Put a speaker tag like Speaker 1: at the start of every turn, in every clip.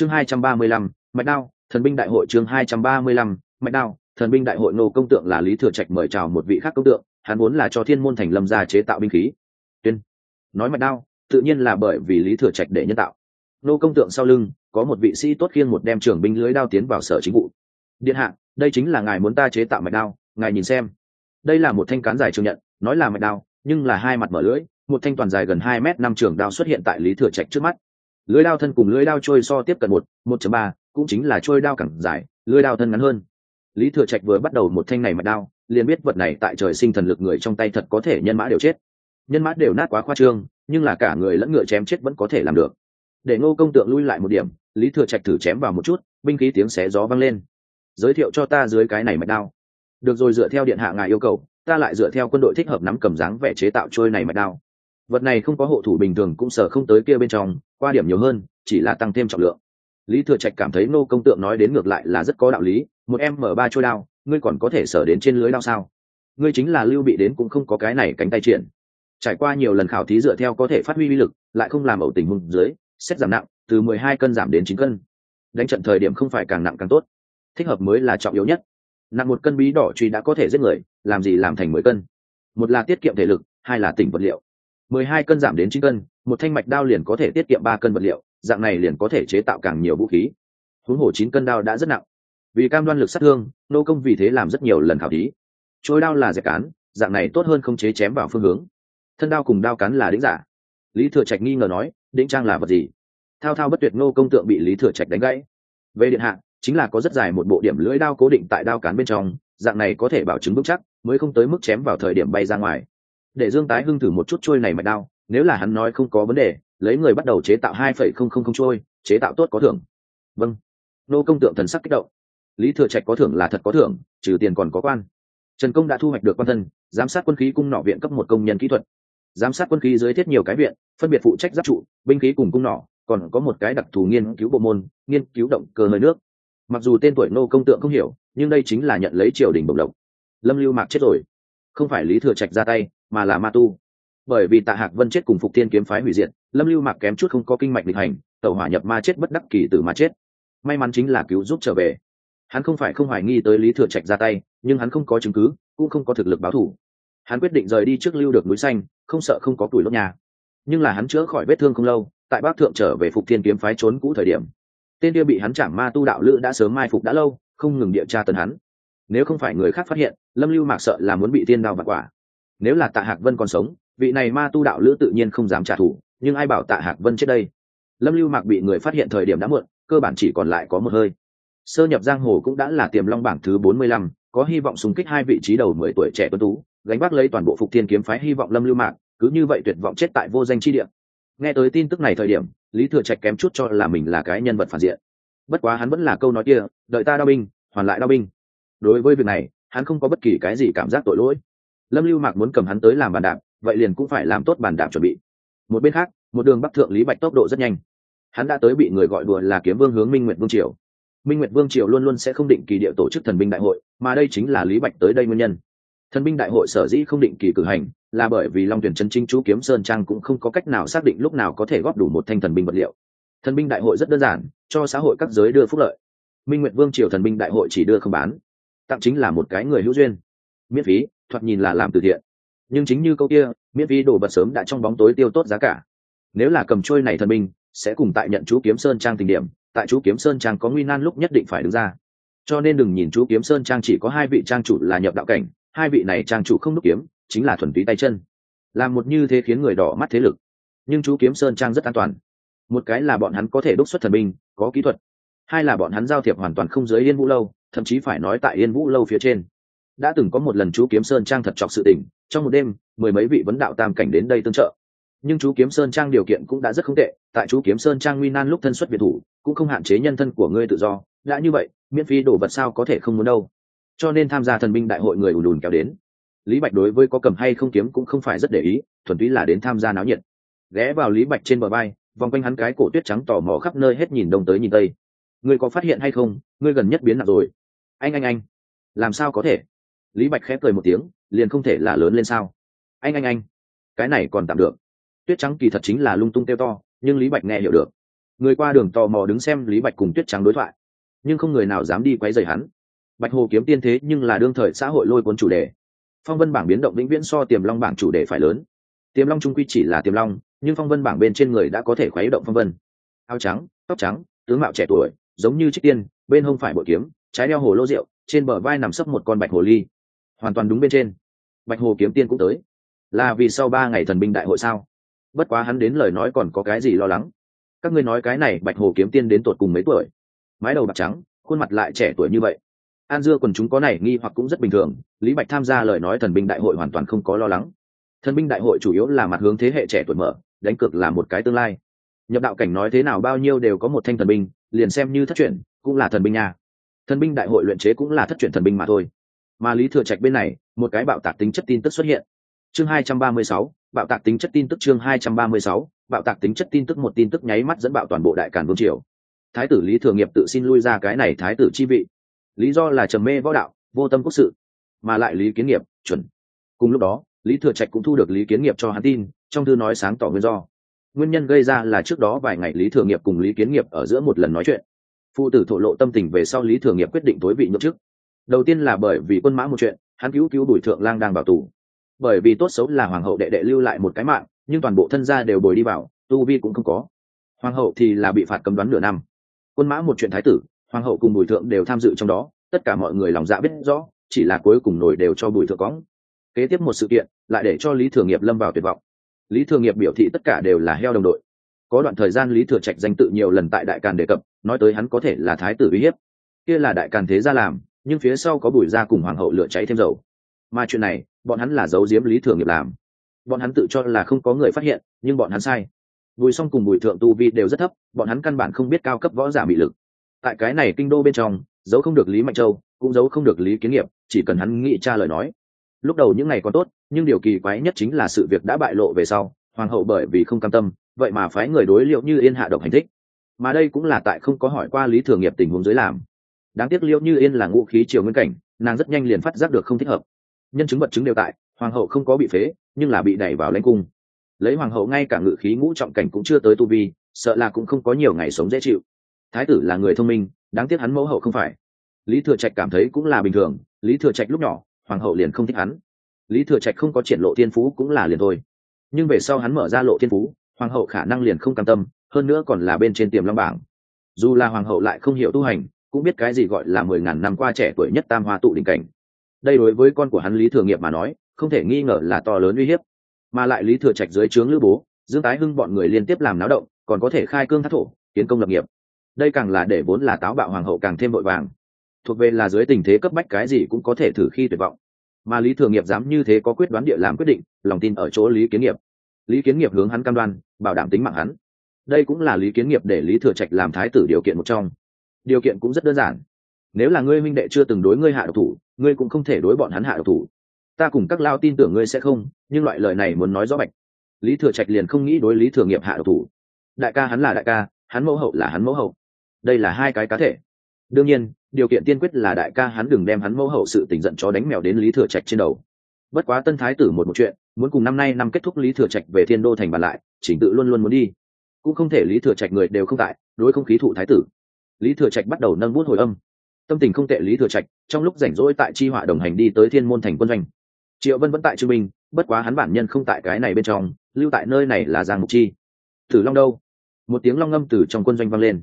Speaker 1: chương hai trăm ba mươi lăm, mạch đao, thần binh đại hội chương hai trăm ba mươi lăm, mạch đao, thần binh đại hội nô công tượng là lý thừa trạch mời chào một vị khác công tượng, hắn muốn là cho thiên môn thành lâm gia chế tạo binh khí. Tuyên. Nói mạch đao, tự nhiên là bởi vì lý thừa trạch để nhân tạo. Nô công tượng sau lưng, có một vị sĩ tốt khiêng một đem trưởng binh lưới đao tiến vào sở chính vụ. Điện hạ, đây chính là ngài muốn ta chế tạo mạch đao, ngài nhìn xem. Đây là một thanh cán dài trường nhận, nói là mạch đao, nhưng là hai mặt mở lưỡi, một thanh toàn dài gần hai m năm trường đao xuất hiện tại lý thừa trạch trước mắt lưới đao thân cùng lưới đao trôi so tiếp cận một một ba, cũng chính là trôi đao cẳng dài, lưới đao thân ngắn hơn. Lý thừa trạch vừa bắt đầu một thanh này mạch đao, liền biết vật này tại trời sinh thần lực người trong tay thật có thể nhân mã đều chết. Nhân mã đều nát quá khoa trương, nhưng là cả người lẫn ngựa chém chết vẫn có thể làm được. Để ngô công tượng lui lại một điểm, lý thừa trạch thử chém vào một chút, binh khí tiếng xé gió vang lên. Giới thiệu cho ta dưới cái này mạch đao. Được rồi, dựa theo điện hạ ngài yêu cầu, ta lại dựa theo quân đội thích hợp nắm cầm dáng vẻ chế tạo trôi này mạch đao vật này không có hộ thủ bình thường cũng sở không tới kia bên trong, qua điểm nhiều hơn, chỉ là tăng thêm trọng lượng. Lý thừa trạch cảm thấy nô công tượng nói đến ngược lại là rất có đạo lý, một em mở ba trôi đao, ngươi còn có thể sở đến trên lưới đao sao? Ngươi chính là lưu bị đến cũng không có cái này cánh tay triển trải qua nhiều lần khảo thí dựa theo có thể phát huy uy lực, lại không làm ẩu tình hùng dưới, xét giảm nặng, từ mười hai cân giảm đến chín cân. Đánh trận thời điểm không phải càng nặng càng tốt. Thích hợp mới là trọng yếu nhất. Nặng một cân bí đỏ truy đã có thể giết người, làm gì làm thành mười cân? Một là tiết kiệm thể lực, hai là tỉnh vật liệu mười hai cân giảm đến chín cân, một thanh mạch đao liền có thể tiết kiệm ba cân vật liệu, dạng này liền có thể chế tạo càng nhiều vũ khí. Huống hồ chín cân đao đã rất nặng. Vì cam đoan lực sát thương, nô công vì thế làm rất nhiều lần khảo thí. Trôi đao là dẹp cán, dạng này tốt hơn không chế chém vào phương hướng. Thân đao cùng đao cán là đĩnh giả. Lý thừa trạch nghi ngờ nói đĩnh trang là vật gì? Thao thao bất tuyệt nô công tượng bị lý thừa trạch đánh gãy. Về điện hạ, chính là có rất dài một bộ điểm lưỡi đao cố định tại đao cán bên trong, dạng này có thể bảo chứng vững chắc, mới không tới mức chém vào thời điểm bay ra ngoài để dương tái hưng thử một chút trôi này mạch đao, nếu là hắn nói không có vấn đề, lấy người bắt đầu chế tạo hai phẩy không không không trôi, chế tạo tốt có thưởng. Vâng. Nô công tượng thần sắc kích động. Lý thừa trạch có thưởng là thật có thưởng, trừ tiền còn có quan. Trần công đã thu hoạch được quan thân, giám sát quân khí cung nọ viện cấp một công nhân kỹ thuật. Giám sát quân khí dưới thiết nhiều cái viện, phân biệt phụ trách giáp trụ, binh khí cùng cung nọ còn có một cái đặc thù nghiên cứu bộ môn, nghiên cứu động cơ hơi nước. Mặc dù tên tuổi nô công tượng không hiểu, nhưng đây chính là nhận lấy triều đình bộc lộc. Lâm lưu mạc chết rồi. Không phải lý thừa trạch ra tay mà là ma tu. Bởi vì tạ hạc vân chết cùng phục thiên kiếm phái hủy diệt, lâm lưu mạc kém chút không có kinh mạch lịch hành tàu hỏa nhập ma chết bất đắc kỳ từ ma chết. May mắn chính là cứu giúp trở về. Hắn không phải không hoài nghi tới lý thừa trạch ra tay, nhưng hắn không có chứng cứ, cũng không có thực lực báo thủ hắn quyết định rời đi trước lưu được núi xanh, không sợ không có tuổi lốt nhà. Nhưng là hắn chữa khỏi vết thương không lâu, tại bác thượng trở về phục thiên kiếm phái trốn cũ thời điểm. Tên kia bị hắn chạm ma tu đạo lữ đã sớm mai phục đã lâu, không ngừng địa tra tấn hắn. Nếu không phải người khác phát hiện, lâm lưu mạc sợ là muốn bị tiên đao vặt quả nếu là tạ hạc vân còn sống, vị này ma tu đạo lữ tự nhiên không dám trả thù, nhưng ai bảo tạ hạc vân chết đây? Lâm lưu mạc bị người phát hiện thời điểm đã muộn, cơ bản chỉ còn lại có một hơi. Sơ nhập giang hồ cũng đã là tiềm long bảng thứ bốn mươi lăm, có hy vọng xung kích hai vị trí đầu mười tuổi trẻ tuấn tú, gánh vác lấy toàn bộ phục thiên kiếm phái hy vọng lâm lưu mạc, cứ như vậy tuyệt vọng chết tại vô danh chi địa. Nghe tới tin tức này thời điểm, lý thừa trạch kém chút cho là mình là cái nhân vật phản diện. Bất quá hắn vẫn là câu nói kia, đợi ta đao binh, hoàn lại đao binh. Đối với việc này, hắn không có bất kỳ cái gì cảm giác tội lỗi lâm lưu mạc muốn cầm hắn tới làm bàn đạp, vậy liền cũng phải làm tốt bàn đạp chuẩn bị. Một bên khác, một đường bắc thượng lý bạch tốc độ rất nhanh. Hắn đã tới bị người gọi đùa là kiếm vương hướng minh Nguyệt vương triều. Minh nguyệt vương triều luôn luôn sẽ không định kỳ địa tổ chức thần binh đại hội, mà đây chính là lý bạch tới đây nguyên nhân. Thần binh đại hội sở dĩ không định kỳ cử hành, là bởi vì long tuyển chân chính chú kiếm sơn trang cũng không có cách nào xác định lúc nào có thể góp đủ một thanh thần binh vật liệu. Thần binh đại hội rất đơn giản, cho xã hội các giới đưa phúc lợi. Minh nguyệt vương triều thần binh đại hội chỉ đưa không bán. Tặng chính là một cái người hữu duyên. Miễn phí thoạt nhìn là làm từ thiện. Nhưng chính như câu kia, miễn phí đồ vật sớm đã trong bóng tối tiêu tốt giá cả. Nếu là cầm trôi này thần minh sẽ cùng tại nhận chú kiếm sơn trang tình điểm, tại chú kiếm sơn trang có nguy nan lúc nhất định phải đứng ra. Cho nên đừng nhìn chú kiếm sơn trang chỉ có hai vị trang chủ là nhập đạo cảnh, hai vị này trang chủ không đúc kiếm, chính là thuần túy tay chân. Làm một như thế khiến người đỏ mắt thế lực. Nhưng chú kiếm sơn trang rất an toàn. Một cái là bọn hắn có thể đúc xuất thần binh, có kỹ thuật. Hai là bọn hắn giao thiệp hoàn toàn không dưới yên vũ lâu, thậm chí phải nói tại yên vũ lâu phía trên đã từng có một lần chú kiếm sơn trang thật chọc sự tình, trong một đêm, mười mấy vị vấn đạo tam cảnh đến đây tương trợ. Nhưng chú kiếm sơn trang điều kiện cũng đã rất không tệ, tại chú kiếm sơn trang nguy nan lúc thân xuất biệt thủ, cũng không hạn chế nhân thân của ngươi tự do, đã như vậy, miễn phí đổ vật sao có thể không muốn đâu. Cho nên tham gia thần binh đại hội người ùn ùn kéo đến. Lý bạch đối với có cầm hay không kiếm cũng không phải rất để ý, thuần túy là đến tham gia náo nhiệt. Ghé vào lý bạch trên bờ bay vòng quanh hắn cái cổ tuyết trắng tò mò khắp nơi hết nhìn đông tới nhìn tây. Ngươi có phát hiện hay không? Ngươi gần nhất biến nặng rồi. Anh anh anh. Làm sao có thể? Lý bạch khép cười một tiếng, liền không thể là lớn lên sao? Anh anh anh, cái này còn tạm được. Tuyết trắng kỳ thật chính là lung tung teo to, nhưng lý bạch nghe hiểu được. Người qua đường tò mò đứng xem lý bạch cùng tuyết trắng đối thoại, nhưng không người nào dám đi quấy rầy hắn. Bạch hồ kiếm tiên thế nhưng là đương thời xã hội lôi cuốn chủ đề. Phong vân bảng biến động vĩnh viễn so tiềm long bảng chủ đề phải lớn. Tiềm long trung quy chỉ là tiềm long, nhưng phong vân bảng bên trên người đã có thể khuấy động phong vân. Áo trắng, tóc trắng, tướng mạo trẻ tuổi, giống như trích tiên, bên hông phải bội kiếm, trái đeo hồ lô rượu, trên bờ vai nằm sấp một con bạch hồ ly hoàn toàn đúng bên trên. Bạch hồ kiếm tiên cũng tới. Là vì sau ba ngày thần binh đại hội sao? Bất quá hắn đến lời nói còn có cái gì lo lắng? Các ngươi nói cái này, bạch hồ kiếm tiên đến tột cùng mấy tuổi? Mái đầu bạc trắng, khuôn mặt lại trẻ tuổi như vậy. An dưa quần chúng có này nghi hoặc cũng rất bình thường, lý bạch tham gia lời nói thần binh đại hội hoàn toàn không có lo lắng. Thần binh đại hội chủ yếu là mặt hướng thế hệ trẻ tuổi mở, đánh cược là một cái tương lai. Nhập đạo cảnh nói thế nào bao nhiêu đều có một thanh thần binh, liền xem như thất truyền, cũng là thần binh nha. Thần binh đại hội luyện chế cũng là thất truyền thần binh mà thôi mà lý thừa trạch bên này một cái bạo tạc tính chất tin tức xuất hiện. Chương 236, bạo tạc tính chất tin tức chương 236, bạo tạc tính chất tin tức một tin tức nháy mắt dẫn bạo toàn bộ đại càn vương triều. Thái tử lý thừa nghiệp tự xin lui ra cái này thái tử chi vị. Lý do là trầm mê võ đạo vô tâm quốc sự mà lại lý kiến nghiệp chuẩn. Cùng lúc đó lý thừa trạch cũng thu được lý kiến nghiệp cho hắn tin trong thư nói sáng tỏ nguyên do. Nguyên nhân gây ra là trước đó vài ngày lý thừa nghiệp cùng lý kiến nghiệp ở giữa một lần nói chuyện. Phụ tử thổ lộ tâm tình về sau lý thừa nghiệp quyết định tối vị nhậm chức đầu tiên là bởi vì quân mã một chuyện, hắn cứu cứu bùi thượng lang đang bảo tù. Bởi vì tốt xấu là hoàng hậu đệ đệ lưu lại một cái mạng, nhưng toàn bộ thân gia đều bồi đi vào, tu vi cũng không có. Hoàng hậu thì là bị phạt cấm đoán nửa năm. Quân mã một chuyện thái tử, hoàng hậu cùng bùi thượng đều tham dự trong đó, tất cả mọi người lòng dạ biết rõ, chỉ là cuối cùng nổi đều cho bùi thượng cóng kế tiếp một sự kiện, lại để cho lý thừa nghiệp lâm vào tuyệt vọng. Lý thừa nghiệp biểu thị tất cả đều là heo đồng đội. Có đoạn thời gian lý thừa trạch danh tự nhiều lần tại đại càn đề cập, nói tới hắn có thể là thái tử uy hiếp. Kia là đại càn thế gia làm nhưng phía sau có bùi gia cùng hoàng hậu lửa cháy thêm dầu. Mà chuyện này, bọn hắn là giấu giếm lý thường nghiệp làm. Bọn hắn tự cho là không có người phát hiện, nhưng bọn hắn sai. Bùi song cùng bùi thượng tu vi đều rất thấp, bọn hắn căn bản không biết cao cấp võ giả bị lực. Tại cái này kinh đô bên trong, giấu không được lý mạnh châu, cũng giấu không được lý kiến nghiệp, chỉ cần hắn nghĩ tra lời nói. Lúc đầu những ngày còn tốt, nhưng điều kỳ quái nhất chính là sự việc đã bại lộ về sau, hoàng hậu bởi vì không cam tâm, vậy mà phái người đối liệu như yên hạ độc hành thích. Mà đây cũng là tại không có hỏi qua lý thường nghiệp tình huống dưới làm đáng tiếc liễu như yên là ngũ khí triều nguyên cảnh, nàng rất nhanh liền phát giác được không thích hợp. Nhân chứng vật chứng đều tại, hoàng hậu không có bị phế, nhưng là bị đẩy vào lãnh cung. Lấy hoàng hậu ngay cả ngự khí ngũ trọng cảnh cũng chưa tới tu vi, sợ là cũng không có nhiều ngày sống dễ chịu. Thái tử là người thông minh, đáng tiếc hắn mẫu hậu không phải. Lý thừa trạch cảm thấy cũng là bình thường, lý thừa trạch lúc nhỏ, hoàng hậu liền không thích hắn. Lý thừa trạch không có triển lộ thiên phú cũng là liền thôi. Nhưng về sau hắn mở ra lộ thiên phú, hoàng hậu khả năng liền không cam tâm, hơn nữa còn là bên trên tiềm long bảng. Dù là hoàng hậu lại không hiểu tu hành cũng biết cái gì gọi là mười ngàn năm qua trẻ tuổi nhất tam hoa tụ đỉnh cảnh. Đây đối với con của hắn lý thừa nghiệp mà nói, không thể nghi ngờ là to lớn uy hiếp. Mà lại lý thừa trạch dưới trướng lữ bố, dương tái hưng bọn người liên tiếp làm náo động, còn có thể khai cương thác thổ, tiến công lập nghiệp. Đây càng là để vốn là táo bạo hoàng hậu càng thêm vội vàng. Thuộc về là dưới tình thế cấp bách cái gì cũng có thể thử khi tuyệt vọng. Mà lý thừa nghiệp dám như thế có quyết đoán địa làm quyết định, lòng tin ở chỗ lý kiến nghiệp. Lý kiến nghiệp hướng hắn cam đoan, bảo đảm tính mạng hắn. Đây cũng là lý kiến nghiệp để lý thừa trạch làm thái tử điều kiện một trong điều kiện cũng rất đơn giản. Nếu là ngươi minh đệ chưa từng đối ngươi hạ độc thủ, ngươi cũng không thể đối bọn hắn hạ độc thủ. Ta cùng các lao tin tưởng ngươi sẽ không, nhưng loại lời này muốn nói rõ bạch. Lý thừa trạch liền không nghĩ đối lý thừa nghiệp hạ độc thủ. Đại ca hắn là đại ca, hắn mẫu hậu là hắn mẫu hậu. Đây là hai cái cá thể. Đương nhiên, điều kiện tiên quyết là đại ca hắn đừng đem hắn mẫu hậu sự tình giận chó đánh mèo đến lý thừa trạch trên đầu. Bất quá tân thái tử một một chuyện, muốn cùng năm nay năm kết thúc lý thừa trạch về thiên đô thành bàn lại, chỉnh tự luôn luôn muốn đi. Cũng không thể lý thừa trạch người đều không tại, đối không khí thụ thái tử lý thừa trạch bắt đầu nâng bút hồi âm. Tâm tình không tệ, lý thừa trạch, trong lúc rảnh rỗi tại chi họa đồng hành đi tới thiên môn thành quân doanh. Triệu vân vẫn tại trương minh, bất quá hắn bản nhân không tại cái này bên trong, lưu tại nơi này là giang mục chi. Thử long đâu? Một tiếng long ngâm từ trong quân doanh vang lên.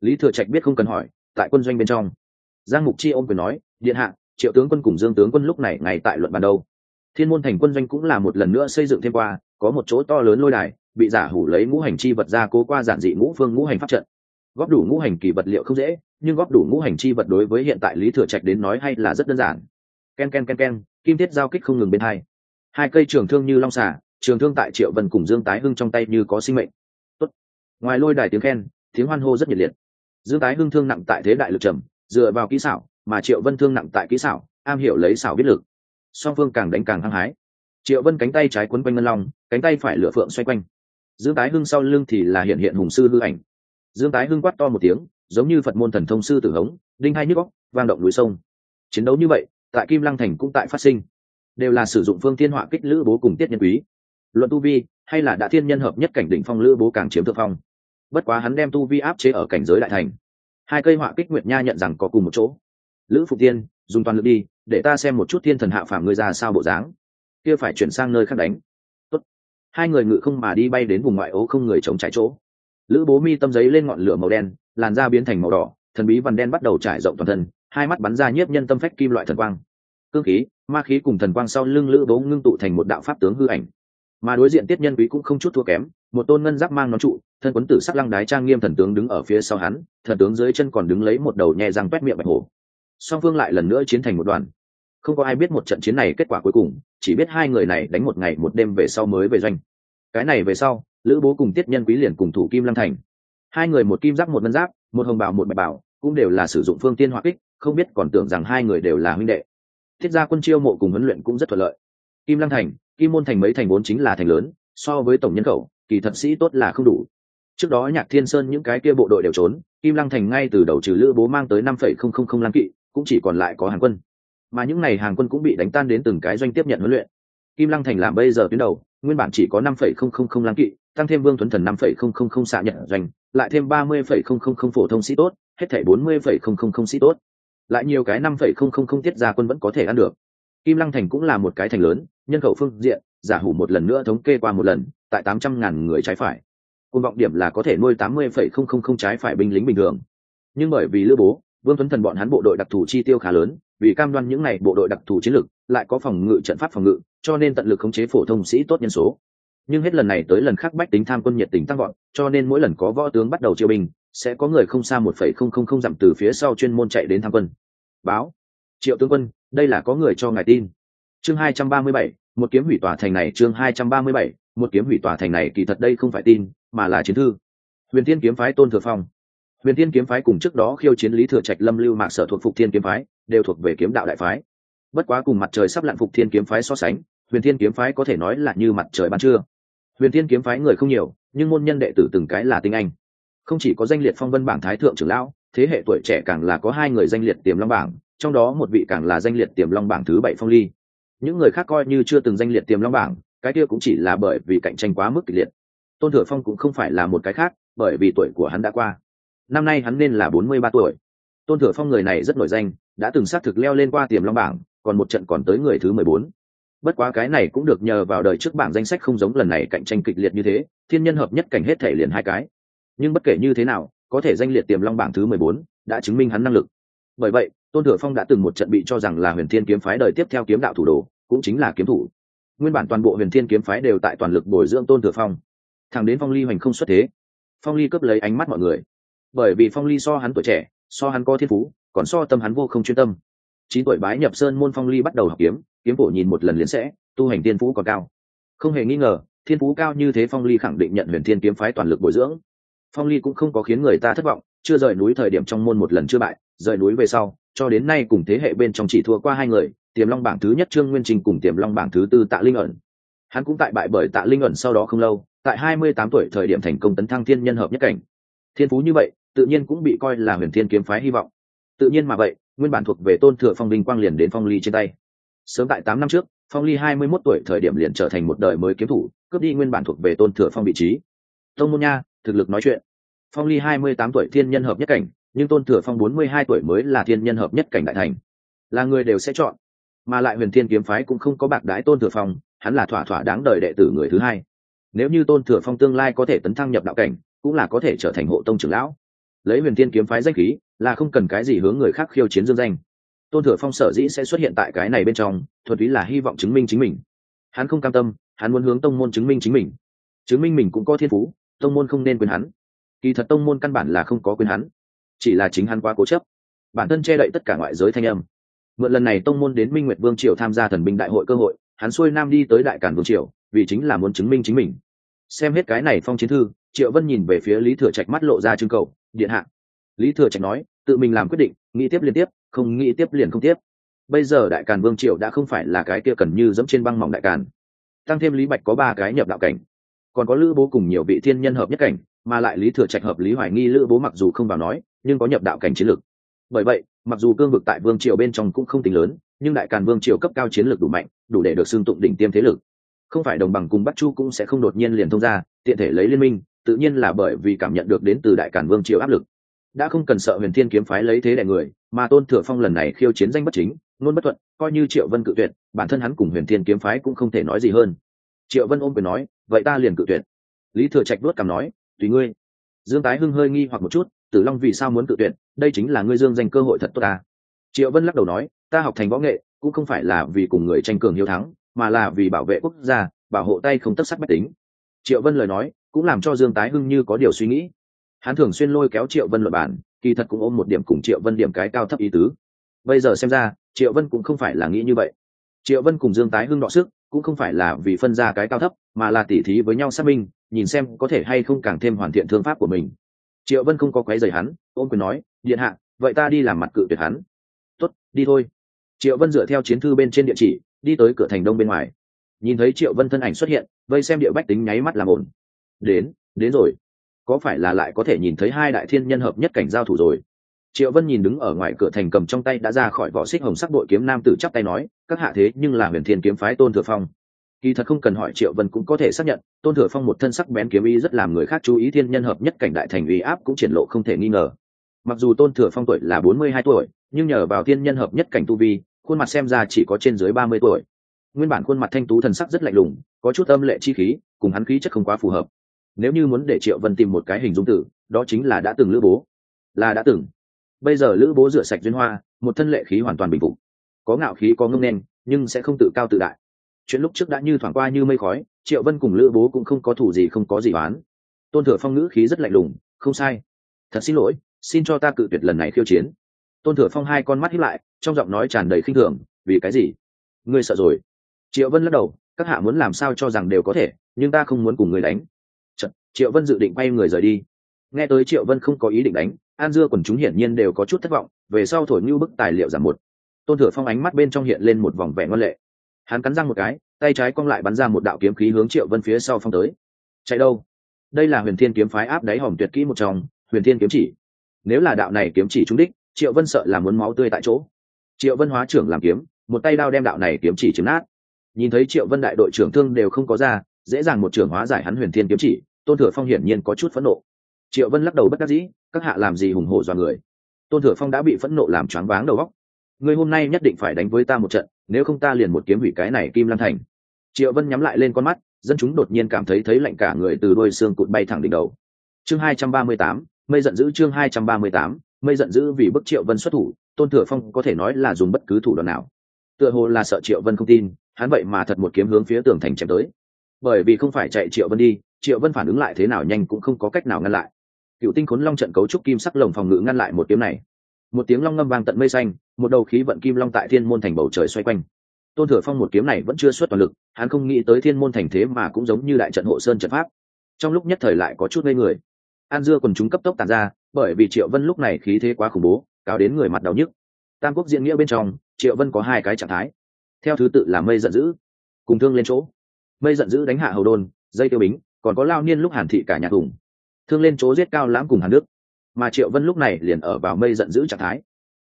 Speaker 1: Lý thừa trạch biết không cần hỏi, tại quân doanh bên trong. Giang mục chi ôm quyền nói, điện hạ, triệu tướng quân cùng dương tướng quân lúc này ngày tại luận bàn đâu? Thiên môn thành quân doanh cũng là một lần nữa xây dựng thêm qua, có một chỗ to lớn lôi đài, bị giả hủ lấy ngũ hành chi vật ra cố qua giản dị ngũ phương ngũ hành pháp trận góp đủ ngũ hành kỳ vật liệu không dễ, nhưng góp đủ ngũ hành chi vật đối với hiện tại lý thừa trạch đến nói hay là rất đơn giản. Ken ken ken ken, kim thiết giao kích không ngừng bên hai. Hai cây trường thương như long xả trường thương tại triệu vân cùng dương tái hưng trong tay như có sinh mệnh. Tốt. ngoài lôi đài tiếng khen, tiếng hoan hô rất nhiệt liệt. Dương tái hưng thương nặng tại thế đại lực trầm, dựa vào kỹ xảo, mà triệu vân thương nặng tại kỹ xảo, am hiểu lấy xảo biết lực. Song phương càng đánh càng hăng hái. Triệu vân cánh tay trái quấn quanh ngân long, cánh tay phải lửa phượng xoay quanh. Dương tái hưng sau lưng thì là hiện hiện hùng sư hư ảnh dương tái hưng quát to một tiếng, giống như phật môn thần thông sư tử hống, đinh hai nhức góc vang động núi sông. Chiến đấu như vậy, tại kim lăng thành cũng tại phát sinh. Đều là sử dụng phương thiên họa kích lữ bố cùng tiết nhân quý. Luận tu vi, hay là đã thiên nhân hợp nhất cảnh đỉnh phong lữ bố càng chiếm thượng phong. Bất quá hắn đem tu vi áp chế ở cảnh giới đại thành. Hai cây họa kích nguyệt nha nhận rằng có cùng một chỗ. Lữ Phục tiên, dùng toàn lực đi, để ta xem một chút thiên thần hạ phàm ngươi ra sao bộ dáng. Kia phải chuyển sang nơi khác đánh. Tốt. hai người ngự không mà đi bay đến vùng ngoại ô không người chống trái chỗ lữ bố mi tâm giấy lên ngọn lửa màu đen, làn da biến thành màu đỏ, thần bí vằn đen bắt đầu trải rộng toàn thân, hai mắt bắn ra nhiếp nhân tâm phách kim loại thần quang. Cương khí, ma khí cùng thần quang sau lưng lữ bố ngưng tụ thành một đạo pháp tướng hư ảnh. Mà đối diện tiết nhân quý cũng không chút thua kém, một tôn ngân giáp mang nón trụ, thân quấn tử sắc lăng đái trang nghiêm thần tướng đứng ở phía sau hắn, thần tướng dưới chân còn đứng lấy một đầu nhẹ răng quét miệng bạch hổ. Song phương lại lần nữa chiến thành một đoàn. Không có ai biết một trận chiến này kết quả cuối cùng, chỉ biết hai người này đánh một ngày một đêm về sau mới về doanh. Cái này về sau lữ bố cùng tiết nhân quý liền cùng thủ kim lăng thành. Hai người một kim giáp, một ngân giáp, một hồng bảo, một bạch bảo, cũng đều là sử dụng phương tiên hoa kích, không biết còn tưởng rằng hai người đều là huynh đệ. Thiết gia quân chiêu mộ cùng huấn luyện cũng rất thuận lợi. Kim lăng thành, kim môn thành mấy thành vốn chính là thành lớn, so với tổng nhân khẩu, kỳ thật sĩ tốt là không đủ. Trước đó nhạc thiên sơn những cái kia bộ đội đều trốn, kim lăng thành ngay từ đầu trừ lữ bố mang tới năm phẩy không không không lăng kỵ, cũng chỉ còn lại có hàng quân. Mà những n à y hàng quân cũng bị đánh tan đến từng cái doanh tiếp nhận huấn luyện kim lăng thành làm bây giờ tuyến đầu nguyên bản chỉ có năm phẩy không không không lăng kỵ tăng thêm vương tuấn thần năm phẩy không không không xạ nhận doanh lại thêm ba mươi phẩy không không không phổ thông sĩ tốt hết thảy bốn mươi phẩy không không không sĩ tốt lại nhiều cái năm phẩy không không không tiết ra quân vẫn có thể ăn được kim lăng thành cũng là một cái thành lớn nhân khẩu phương diện giả hủ một lần nữa thống kê qua một lần tại tám trăm ngàn người trái phải côn vọng điểm là có thể nuôi tám mươi phẩy không không không trái phải binh lính bình thường nhưng bởi vì lữ bố vương tuấn thần bọn hắn bộ đội đặc thù chi tiêu khá lớn vì cam đoan những n à y bộ đội đặc thù chiến lược lại có phòng ngự trận pháp phòng ngự cho nên tận lực khống chế phổ thông sĩ tốt nhân số. Nhưng hết lần này tới lần khác bách tính tham quân nhiệt tình tăng gọn cho nên mỗi lần có võ tướng bắt đầu triều binh, sẽ có người không xa một phẩy không không không dặm từ phía sau chuyên môn chạy đến tham quân. Báo, triệu tướng quân, đây là có người cho ngài tin. Chương hai trăm ba mươi bảy, một kiếm hủy tòa thành này, chương hai trăm ba mươi bảy, một kiếm hủy tòa thành này kỳ thật đây không phải tin, mà là chiến thư. Huyền thiên kiếm phái tôn thừa phong. Huyền thiên kiếm phái cùng trước đó khiêu chiến lý thừa trạch lâm lưu mạc sở thuộc phục thiên kiếm phái, đều thuộc về kiếm đạo đại phái. Bất quá cùng mặt trời sắp lặn phục thiên kiếm phái so sánh huyền thiên kiếm phái có thể nói là như mặt trời ban trưa. Huyền thiên kiếm phái người không nhiều, nhưng môn nhân đệ tử từng cái là tinh anh. Không chỉ có danh liệt phong vân bảng thái thượng trưởng lão, thế hệ tuổi trẻ càng là có hai người danh liệt tiềm long bảng, trong đó một vị càng là danh liệt tiềm long bảng thứ bảy phong ly. Những người khác coi như chưa từng danh liệt tiềm long bảng, cái kia cũng chỉ là bởi vì cạnh tranh quá mức kịch liệt. Tôn thừa phong cũng không phải là một cái khác, bởi vì tuổi của hắn đã qua. Năm nay hắn nên là bốn mươi ba tuổi. Tôn thừa phong người này rất nổi danh, đã từng xác thực leo lên qua tiềm long bảng, còn một trận còn tới người thứ mười bốn bất quá cái này cũng được nhờ vào đời trước bảng danh sách không giống lần này cạnh tranh kịch liệt như thế, thiên nhân hợp nhất cảnh hết thể liền hai cái. Nhưng bất kể như thế nào, có thể danh liệt tiềm long bảng thứ mười bốn đã chứng minh hắn năng lực. Bởi vậy, tôn thừa phong đã từng một trận bị cho rằng là huyền thiên kiếm phái đời tiếp theo kiếm đạo thủ đồ, cũng chính là kiếm thủ. Nguyên bản toàn bộ huyền thiên kiếm phái đều tại toàn lực bồi dưỡng tôn thừa phong. Thẳng đến phong ly hoành không xuất thế, phong ly cướp lấy ánh mắt mọi người. Bởi vì phong ly so hắn tuổi trẻ, so hắn có thiên phú, còn so tâm hắn vô không chuyên tâm. Chín tuổi bái nhập sơn môn phong ly bắt đầu học kiếm kiếm phổ nhìn một lần liền sẽ, tu hành thiên phú còn cao. Không hề nghi ngờ, thiên phú cao như thế phong ly khẳng định nhận huyền thiên kiếm phái toàn lực bồi dưỡng. Phong ly cũng không có khiến người ta thất vọng, chưa rời núi thời điểm trong môn một lần chưa bại, rời núi về sau, cho đến nay cùng thế hệ bên trong chỉ thua qua hai người, tiềm long bảng thứ nhất trương nguyên trình cùng tiềm long bảng thứ tư tạ linh ẩn. Hắn cũng tại bại bởi tạ linh ẩn sau đó không lâu, tại hai mươi tám tuổi thời điểm thành công tấn thăng thiên nhân hợp nhất cảnh. Thiên phú như vậy, tự nhiên cũng bị coi là huyền thiên kiếm phái hy vọng. Tự nhiên mà vậy, nguyên bản thuộc về tôn thừa phong vinh quang liền đến phong ly trên tay sớm tại tám năm trước, phong ly hai mươi mốt tuổi thời điểm liền trở thành một đời mới kiếm thủ, cướp đi nguyên bản thuộc về tôn thừa phong vị trí. Tông môn nha, thực lực nói chuyện. Phong ly hai mươi tám tuổi thiên nhân hợp nhất cảnh, nhưng tôn thừa phong bốn mươi hai tuổi mới là thiên nhân hợp nhất cảnh đại thành. Là người đều sẽ chọn. Mà lại huyền thiên kiếm phái cũng không có bạc đái tôn thừa phong, hắn là thỏa thỏa đáng đời đệ tử người thứ hai. Nếu như tôn thừa phong tương lai có thể tấn thăng nhập đạo cảnh, cũng là có thể trở thành hộ tông trưởng lão. Lấy huyền thiên kiếm phái danh khí, là không cần cái gì hướng người khác khiêu chiến dương danh tôn thừa phong sở dĩ sẽ xuất hiện tại cái này bên trong thuật ý là hy vọng chứng minh chính mình. Hắn không cam tâm, hắn muốn hướng tông môn chứng minh chính mình. Chứng minh mình cũng có thiên phú, tông môn không nên quyền hắn. Kỳ thật tông môn căn bản là không có quyền hắn, chỉ là chính hắn quá cố chấp. Bản thân che đậy tất cả ngoại giới thanh âm. Mượn lần này tông môn đến minh nguyệt vương triều tham gia thần binh đại hội cơ hội, hắn xuôi nam đi tới đại cản vương triều, vì chính là muốn chứng minh chính mình. Xem hết cái này phong chiến thư, triệu vân nhìn về phía lý thừa trạch mắt lộ ra trưng cầu, điện hạ. Lý thừa trạch nói, tự mình làm quyết định, nghĩ tiếp liên tiếp không nghĩ tiếp liền không tiếp. Bây giờ đại càn vương triệu đã không phải là cái kia cần như dẫm trên băng mỏng đại càn. Tăng thêm lý bạch có ba cái nhập đạo cảnh. Còn có lữ bố cùng nhiều vị thiên nhân hợp nhất cảnh, mà lại lý thừa trạch hợp lý hoài nghi, lữ bố mặc dù không vào nói, nhưng có nhập đạo cảnh chiến lược. Bởi vậy, mặc dù cương vực tại vương triều bên trong cũng không tính lớn, nhưng đại càn vương triều cấp cao chiến lược đủ mạnh, đủ để được xưng tụng đỉnh tiêm thế lực. Không phải đồng bằng cùng bắc chu cũng sẽ không đột nhiên liền thông ra, tiện thể lấy liên minh, tự nhiên là bởi vì cảm nhận được đến từ đại càn vương triều áp lực đã không cần sợ huyền thiên kiếm phái lấy thế đại người, mà tôn thừa phong lần này khiêu chiến danh bất chính luôn bất thuận, coi như triệu vân cự tuyệt, bản thân hắn cùng huyền thiên kiếm phái cũng không thể nói gì hơn. Triệu vân ôm quyền nói, vậy ta liền cự tuyệt. Lý thừa trạch đuốt cằm nói, tùy ngươi. Dương tái hưng hơi nghi hoặc một chút, tử long vì sao muốn cự tuyệt? Đây chính là ngươi dương dành cơ hội thật tốt ta. Triệu vân lắc đầu nói, ta học thành võ nghệ, cũng không phải là vì cùng người tranh cường hiếu thắng, mà là vì bảo vệ quốc gia, bảo hộ tay không tất sắc bách tính. Triệu vân lời nói, cũng làm cho dương tái hưng như có điều suy nghĩ hắn thường xuyên lôi kéo triệu vân luật bản kỳ thật cũng ôm một điểm cùng triệu vân điểm cái cao thấp ý tứ. Bây giờ xem ra, triệu vân cũng không phải là nghĩ như vậy. Triệu vân cùng dương tái hưng đọ sức, cũng không phải là vì phân ra cái cao thấp, mà là tỉ thí với nhau xác minh, nhìn xem có thể hay không càng thêm hoàn thiện thương pháp của mình. Triệu vân không có quấy rầy hắn ôm quyền nói, điện hạ, vậy ta đi làm mặt cự tuyệt hắn. Tuất đi thôi. Triệu vân dựa theo chiến thư bên trên địa chỉ, đi tới cửa thành đông bên ngoài. Nhìn thấy triệu vân thân ảnh xuất hiện, vây xem địa bách tính nháy mắt làm ổn đến đến rồi có phải là lại có thể nhìn thấy hai đại thiên nhân hợp nhất cảnh giao thủ rồi? Triệu vân nhìn đứng ở ngoài cửa thành cầm trong tay đã ra khỏi vỏ xích hồng sắc đội kiếm nam tử chắp tay nói, các hạ thế nhưng là huyền thiên kiếm phái tôn thừa phong. Kỳ thật không cần hỏi triệu vân cũng có thể xác nhận, tôn thừa phong một thân sắc bén kiếm y rất làm người khác chú ý thiên nhân hợp nhất cảnh đại thành uy áp cũng triển lộ không thể nghi ngờ. Mặc dù tôn thừa phong tuổi là bốn mươi hai tuổi, nhưng nhờ vào thiên nhân hợp nhất cảnh tu vi, khuôn mặt xem ra chỉ có trên dưới ba mươi tuổi. Nguyên bản khuôn mặt thanh tú thần sắc rất lạnh lùng, có chút âm lệ chi khí, cùng hắn khí chất không quá phù hợp nếu như muốn để triệu vân tìm một cái hình dung tử, đó chính là đã từng lữ bố. Là đã từng. Bây giờ lữ bố rửa sạch duyên hoa, một thân lệ khí hoàn toàn bình phục. Có ngạo khí, có ngưng đen nhưng sẽ không tự cao tự đại. Chuyện lúc trước đã như thoảng qua như mây khói, triệu vân cùng lữ bố cũng không có thủ gì, không có gì bán tôn thừa phong ngữ khí rất lạnh lùng, không sai. Thật xin lỗi, xin cho ta cự tuyệt lần này khiêu chiến. Tôn thừa phong hai con mắt hít lại, trong giọng nói tràn đầy khinh thường, vì cái gì? Ngươi sợ rồi. Triệu vân lắc đầu, các hạ muốn làm sao cho rằng đều có thể, nhưng ta không muốn cùng người đánh triệu vân dự định bay người rời đi. Nghe tới triệu vân không có ý định đánh, an dưa quần chúng hiển nhiên đều có chút thất vọng, về sau thổi như bức tài liệu giảm một. Tôn thừa phong ánh mắt bên trong hiện lên một vòng vẻ ngoan lệ. Hắn cắn răng một cái, tay trái cong lại bắn ra một đạo kiếm khí hướng triệu vân phía sau phong tới. Chạy đâu? Đây là huyền thiên kiếm phái áp đáy hòm tuyệt kỹ một trong, huyền thiên kiếm chỉ. Nếu là đạo này kiếm chỉ trúng đích, triệu vân sợ là muốn máu tươi tại chỗ. Triệu vân hóa trưởng làm kiếm, một tay đao đem đạo này kiếm chỉ trứng nát. Nhìn thấy triệu vân đại đội trưởng thương đều không có ra, dễ dàng một trưởng hóa giải hắn huyền thiên kiếm chỉ tôn thừa phong hiển nhiên có chút phẫn nộ. Triệu vân lắc đầu bất đắc dĩ, các hạ làm gì hùng hổ do người? Tôn thừa phong đã bị phẫn nộ làm choáng váng đầu góc người hôm nay nhất định phải đánh với ta một trận, nếu không ta liền một kiếm hủy cái này kim lan thành. Triệu vân nhắm lại lên con mắt, dân chúng đột nhiên cảm thấy thấy lạnh cả người từ đôi xương cụt bay thẳng đỉnh đầu. Chương hai trăm ba mươi tám, mây giận dữ chương hai trăm ba mươi tám, mây giận dữ vì bức triệu vân xuất thủ, tôn thừa phong có thể nói là dùng bất cứ thủ đoạn nào. Tựa hồ là sợ triệu vân không tin, hắn vậy mà thật một kiếm hướng phía tường thành chém tới. Bởi vì không phải chạy triệu vân đi triệu vân phản ứng lại thế nào nhanh cũng không có cách nào ngăn lại. Cựu tinh khốn long trận cấu trúc kim sắc lồng phòng ngự ngăn lại một kiếm này. Một tiếng long ngâm vang tận mây xanh, một đầu khí vận kim long tại thiên môn thành bầu trời xoay quanh. Tôn thừa phong một kiếm này vẫn chưa xuất toàn lực, hắn không nghĩ tới thiên môn thành thế mà cũng giống như đại trận hộ sơn trận pháp. Trong lúc nhất thời lại có chút ngây người. An dưa còn chúng cấp tốc tàn ra, bởi vì triệu vân lúc này khí thế quá khủng bố, cáo đến người mặt đau nhức. Tam quốc diễn nghĩa bên trong, triệu vân có hai cái trạng thái. Theo thứ tự là mây giận dữ, cùng thương lên chỗ. Mây giận dữ đánh hạ hầu đôn dây tiêu bính còn có lao niên lúc hàn thị cả nhà hùng thương lên chỗ giết cao lãm cùng hàn đức. Mà triệu vân lúc này liền ở vào mây giận dữ trạng thái.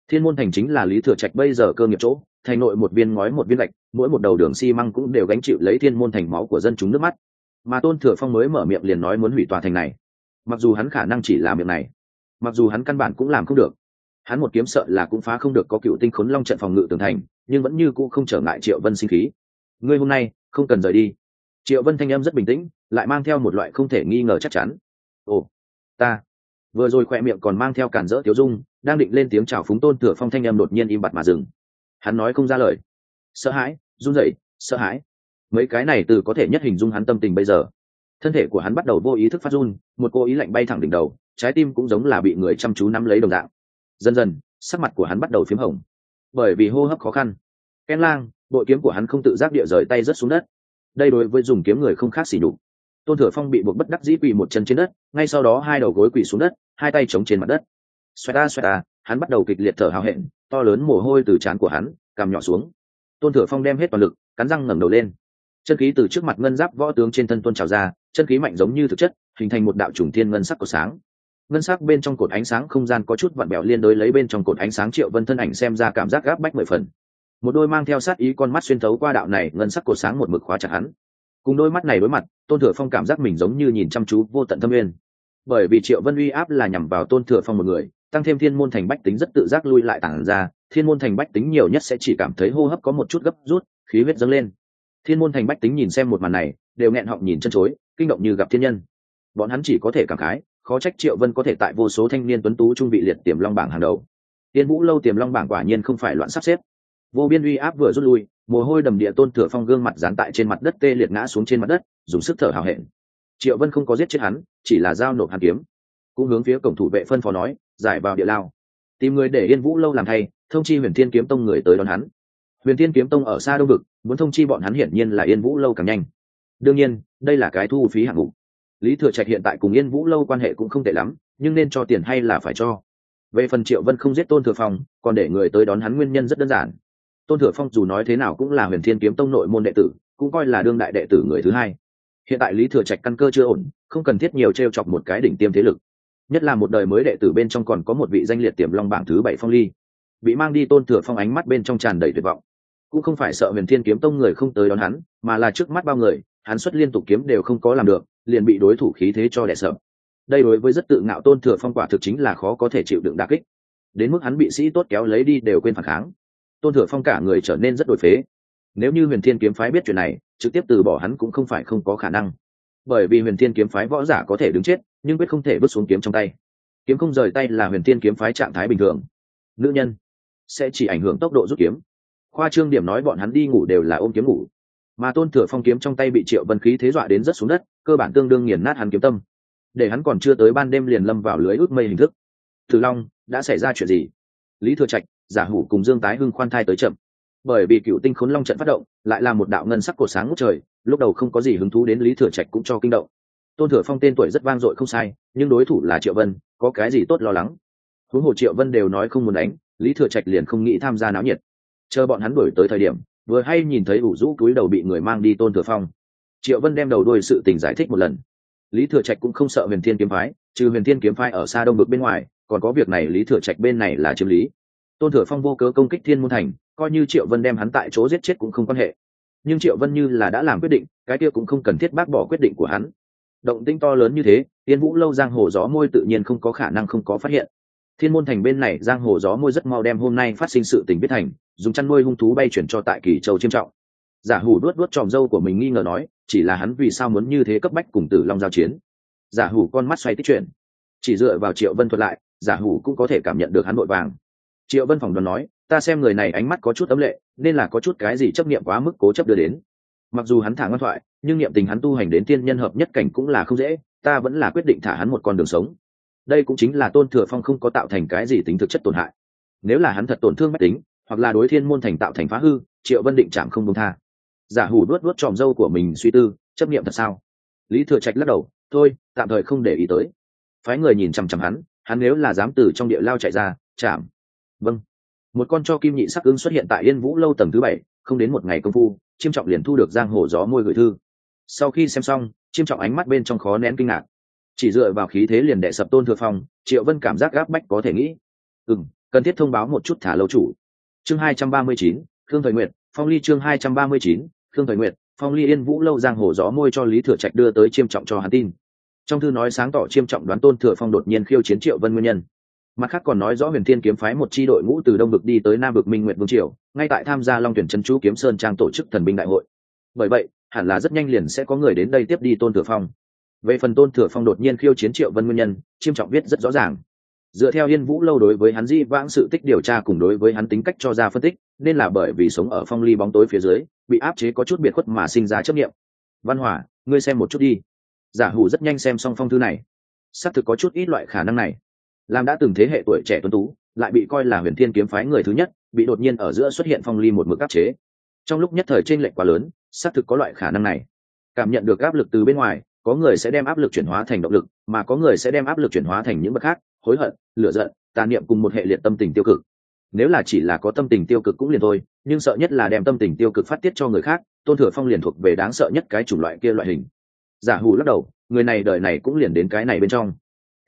Speaker 1: Thiên môn thành chính là lý thừa trạch bây giờ cơ nghiệp chỗ, thành nội một viên ngói một viên lạch mỗi một đầu đường xi măng cũng đều gánh chịu lấy thiên môn thành máu của dân chúng nước mắt. Mà tôn thừa phong mới mở miệng liền nói muốn hủy tòa thành này. Mặc dù hắn khả năng chỉ làm việc này, mặc dù hắn căn bản cũng làm không được. Hắn một kiếm sợ là cũng phá không được có cựu tinh khốn long trận phòng ngự tường thành, nhưng vẫn như cũ không trở ngại triệu vân sinh khí. Ngươi hôm nay không cần rời đi. Triệu vân thanh em rất bình tĩnh lại mang theo một loại không thể nghi ngờ chắc chắn. Ồ, ta. Vừa rồi khoe miệng còn mang theo cản rỡ tiếu dung, đang định lên tiếng chào phúng tôn thừa phong thanh âm đột nhiên im bặt mà dừng. Hắn nói không ra lời. Sợ hãi, run rẩy, sợ hãi. Mấy cái này từ có thể nhất hình dung hắn tâm tình bây giờ. Thân thể của hắn bắt đầu vô ý thức phát run, một cô ý lạnh bay thẳng đỉnh đầu, trái tim cũng giống là bị người chăm chú nắm lấy đồng dạng. Dần dần, sắc mặt của hắn bắt đầu p h í m hồng. Bởi vì hô hấp khó khăn. Ken lang bội kiếm của hắn không tự giác địa rời tay rớt xuống đất. Đây đối với dùng kiếm người không khác xỉ nhục tôn thừa phong bị buộc bất đắc dĩ quỳ một chân trên đất, ngay sau đó hai đầu gối quỳ xuống đất, hai tay chống trên mặt đất. Xoẹt ta xoẹt ta hắn bắt đầu kịch liệt thở hào hẹn, to lớn mồ hôi từ trán của hắn, cằm nhỏ xuống. Tôn thừa phong đem hết toàn lực, cắn răng ngẩng đầu lên. Chân khí từ trước mặt ngân giáp võ tướng trên thân tôn trào ra, chân khí mạnh giống như thực chất, hình thành một đạo trùng thiên ngân sắc của sáng. Ngân sắc bên trong cột ánh sáng không gian có chút vặn bẹo liên đối lấy bên trong cột ánh sáng triệu vân thân ảnh xem ra cảm giác gáp bách mười phần. Một đôi mang theo sát ý con mắt xuyên thấu qua đạo này ngân sắc cột sáng một mực khóa chặt hắn cùng đôi mắt này đối mặt, tôn thừa phong cảm giác mình giống như nhìn chăm chú vô tận thâm nguyên. Bởi vì triệu vân uy áp là nhằm vào tôn thừa phong một người, tăng thêm thiên môn thành bách tính rất tự giác lui lại tản ra, thiên môn thành bách tính nhiều nhất sẽ chỉ cảm thấy hô hấp có một chút gấp rút, khí huyết dâng lên. Thiên môn thành bách tính nhìn xem một màn này, đều nghẹn họng nhìn chân chối, kinh động như gặp thiên nhân. Bọn hắn chỉ có thể cảm khái, khó trách triệu vân có thể tại vô số thanh niên tuấn tú trung vị liệt tiềm long bảng hàng đầu. Tiên vũ lâu tiềm long bảng quả nhiên không phải loạn sắp xếp. Vô biên uy áp vừa rút lui mồ hôi đầm địa tôn thừa phong gương mặt dán tại trên mặt đất tê liệt ngã xuống trên mặt đất, dùng sức thở hào hẹn. Triệu vân không có giết chết hắn, chỉ là giao nộp hàn kiếm. Cũng hướng phía cổng thủ vệ phân phó nói, giải vào địa lao. Tìm người để yên vũ lâu làm thay, thông chi huyền thiên kiếm tông người tới đón hắn. Huyền thiên kiếm tông ở xa đông vực, muốn thông chi bọn hắn hiển nhiên là yên vũ lâu càng nhanh. Đương nhiên, đây là cái thu phí hạng mục. Lý thừa trạch hiện tại cùng yên vũ lâu quan hệ cũng không tệ lắm, nhưng nên cho tiền hay là phải cho. Về phần triệu vân không giết tôn thừa phong, còn để người tới đón hắn nguyên nhân rất đơn giản tôn thừa phong dù nói thế nào cũng là huyền thiên kiếm tông nội môn đệ tử, cũng coi là đương đại đệ tử người thứ hai. Hiện tại lý thừa trạch căn cơ chưa ổn, không cần thiết nhiều t r e o chọc một cái đỉnh tiêm thế lực. Nhất là một đời mới đệ tử bên trong còn có một vị danh liệt tiềm long bảng thứ bảy phong ly. Bị mang đi tôn thừa phong ánh mắt bên trong tràn đầy tuyệt vọng. Cũng không phải sợ huyền thiên kiếm tông người không tới đón hắn, mà là trước mắt bao người, hắn xuất liên tục kiếm đều không có làm được, liền bị đối thủ khí thế cho đẻ sợ đây đối với rất tự ngạo tôn thừa phong quả thực chính là khó có thể chịu đựng đà kích. Đến mức hắn bị sĩ tốt kéo lấy đi đều quên phản kháng tôn thừa phong cả người trở nên rất đổi phế. Nếu như huyền thiên kiếm phái biết chuyện này, trực tiếp từ bỏ hắn cũng không phải không có khả năng. Bởi vì huyền thiên kiếm phái võ giả có thể đứng chết, nhưng quyết không thể bước xuống kiếm trong tay. Kiếm không rời tay là huyền thiên kiếm phái trạng thái bình thường. Nữ nhân sẽ chỉ ảnh hưởng tốc độ rút kiếm. Khoa trương điểm nói bọn hắn đi ngủ đều là ôm kiếm ngủ. Mà tôn thừa phong kiếm trong tay bị triệu vân khí thế dọa đến rất xuống đất, cơ bản tương đương nghiền nát hắn kiếm tâm. Để hắn còn chưa tới ban đêm liền lâm vào lưới ướt mây hình thức. Thử long, đã xảy ra chuyện gì? Lý thừa trạch giả hủ cùng dương tái hưng khoan thai tới chậm. Bởi vì cựu tinh khốn long trận phát động, lại là một đạo ngân sắc cổ sáng ngút trời, lúc đầu không có gì hứng thú đến lý thừa trạch cũng cho kinh động. Tôn thừa phong tên tuổi rất vang dội không sai, nhưng đối thủ là triệu vân, có cái gì tốt lo lắng? Huống hồ triệu vân đều nói không muốn đánh, lý thừa trạch liền không nghĩ tham gia náo nhiệt. Chờ bọn hắn đổi tới thời điểm, vừa hay nhìn thấy ủ rũ cúi đầu bị người mang đi tôn thừa phong. Triệu vân đem đầu đuôi sự tình giải thích một lần. Lý thừa trạch cũng không sợ huyền thiên kiếm phái, trừ huyền thiên kiếm phái ở xa đông bực bên ngoài, còn có việc này lý thừa trạch bên này là chiếm lý tôn thừa phong vô cớ công kích thiên môn thành coi như triệu vân đem hắn tại chỗ giết chết cũng không quan hệ. Nhưng triệu vân như là đã làm quyết định cái kia cũng không cần thiết bác bỏ quyết định của hắn. Động tinh to lớn như thế tiên vũ lâu giang hồ gió môi tự nhiên không có khả năng không có phát hiện. Thiên môn thành bên này giang hồ gió môi rất mau đem hôm nay phát sinh sự tình biết thành dùng chăn nuôi hung thú bay chuyển cho tại kỳ châu chiêm trọng. Giả hủ đuốt đuốt tròm dâu của mình nghi ngờ nói chỉ là hắn vì sao muốn như thế cấp bách cùng tử long giao chiến? Giả hủ con mắt xoay tích chuyển, chỉ dựa vào triệu vân thuật lại giả hủ cũng có thể cảm nhận được hắn vội vàng triệu vân phòng đoán nói, ta xem người này ánh mắt có chút ấm lệ, nên là có chút cái gì chấp nghiệm quá mức cố chấp đưa đến. Mặc dù hắn thả ngoan thoại, nhưng niệm tình hắn tu hành đến tiên nhân hợp nhất cảnh cũng là không dễ, ta vẫn là quyết định thả hắn một con đường sống. Đây cũng chính là tôn thừa phong không có tạo thành cái gì tính thực chất tổn hại. Nếu là hắn thật tổn thương mách tính, hoặc là đối thiên môn thành tạo thành phá hư, triệu vân định chạm không công tha. Giả hủ đuốt đuốt tròm dâu của mình suy tư, chấp nghiệm thật sao? Lý thừa trạch lắc đầu, thôi, tạm thời không để ý tới. Phái người nhìn chằm chằm hắn hắn nếu là dám từ trong địa lao chạy ra, chạm vâng. Một con cho kim nhị sắc ứng xuất hiện tại yên vũ lâu tầng thứ bảy, không đến một ngày công phu, chiêm trọng liền thu được giang hồ gió môi gửi thư. Sau khi xem xong, chiêm trọng ánh mắt bên trong khó nén kinh ngạc. Chỉ dựa vào khí thế liền đệ sập tôn thừa phong, triệu vân cảm giác gáp bách có thể nghĩ. Ừ m cần thiết thông báo một chút thả lâu chủ. Chương hai trăm ba mươi chín, khương thời nguyện phong ly chương hai trăm ba mươi chín, khương thời nguyện phong ly yên vũ lâu giang hồ gió môi cho lý thừa trạch đưa tới chiêm trọng cho hắn tin. Trong thư nói sáng tỏ chiêm trọng đoán tôn thừa phong đột nhiên khiêu chiến triệu vân nguyên nhân mặt khác còn nói rõ huyền thiên kiếm phái một chi đội ngũ từ đông vực đi tới nam vực minh nguyện vương triều, ngay tại tham gia long tuyển trấn chú kiếm sơn trang tổ chức thần binh đại hội. Bởi vậy, hẳn là rất nhanh liền sẽ có người đến đây tiếp đi tôn thừa phong. Về phần tôn thừa phong đột nhiên khiêu chiến triệu vân nguyên nhân, chiêm trọng viết rất rõ ràng. Dựa theo yên vũ lâu đối với hắn di vãng sự tích điều tra cùng đối với hắn tính cách cho ra phân tích, nên là bởi vì sống ở phong ly bóng tối phía dưới, bị áp chế có chút biệt khuất mà sinh ra chấp nghiệm văn hỏa, ngươi xem một chút đi. Giả hủ rất nhanh xem xong phong thư này. Xác thực có chút ít loại khả năng này làm đã từng thế hệ tuổi trẻ tuấn tú, lại bị coi là huyền thiên kiếm phái người thứ nhất, bị đột nhiên ở giữa xuất hiện phong ly một mực áp chế. Trong lúc nhất thời t r ê n lệch quá lớn, xác thực có loại khả năng này. Cảm nhận được áp lực từ bên ngoài, có người sẽ đem áp lực chuyển hóa thành động lực, mà có người sẽ đem áp lực chuyển hóa thành những bậc khác, hối hận lựa giận, tàn niệm cùng một hệ liệt tâm tình tiêu cực. Nếu là chỉ là có tâm tình tiêu cực cũng liền thôi, nhưng sợ nhất là đem tâm tình tiêu cực phát tiết cho người khác, tôn thừa phong liền thuộc về đáng sợ nhất cái chủng loại kia loại hình. Giả hủ lắc đầu, người này đời này cũng liền đến cái này bên trong.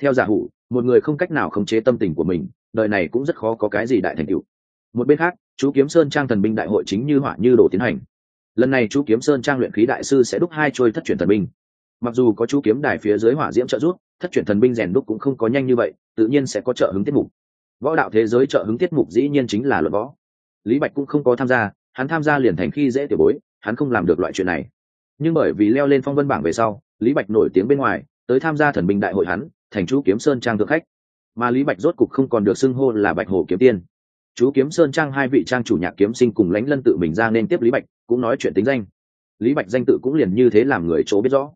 Speaker 1: Theo giả hủ một người không cách nào khống chế tâm tình của mình, đời này cũng rất khó có cái gì đại thành tựu. Một bên khác, chú kiếm sơn trang thần binh đại hội chính như hỏa như đồ tiến hành. Lần này chú kiếm sơn trang luyện khí đại sư sẽ đúc hai trôi thất truyền thần binh. Mặc dù có chú kiếm đài phía dưới hỏa diễm trợ giúp, thất truyền thần binh rèn đúc cũng không có nhanh như vậy, tự nhiên sẽ có trợ hứng tiết mục. Võ đạo thế giới trợ hứng tiết mục dĩ nhiên chính là luật võ. Lý bạch cũng không có tham gia, hắn tham gia liền thành khi dễ tiểu bối, hắn không làm được loại chuyện này. Nhưng bởi vì leo lên phong vân bảng về sau, lý bạch nổi tiếng bên ngoài, tới tham gia thần binh đại hội hắn thành chú kiếm sơn trang thượng khách. Mà lý bạch rốt cục không còn được xưng hô là bạch hồ kiếm tiên. Chú kiếm sơn trang hai vị trang chủ nhạc kiếm sinh cùng lãnh lân tự mình ra nên tiếp lý bạch, cũng nói chuyện tính danh. Lý bạch danh tự cũng liền như thế làm người chỗ biết rõ.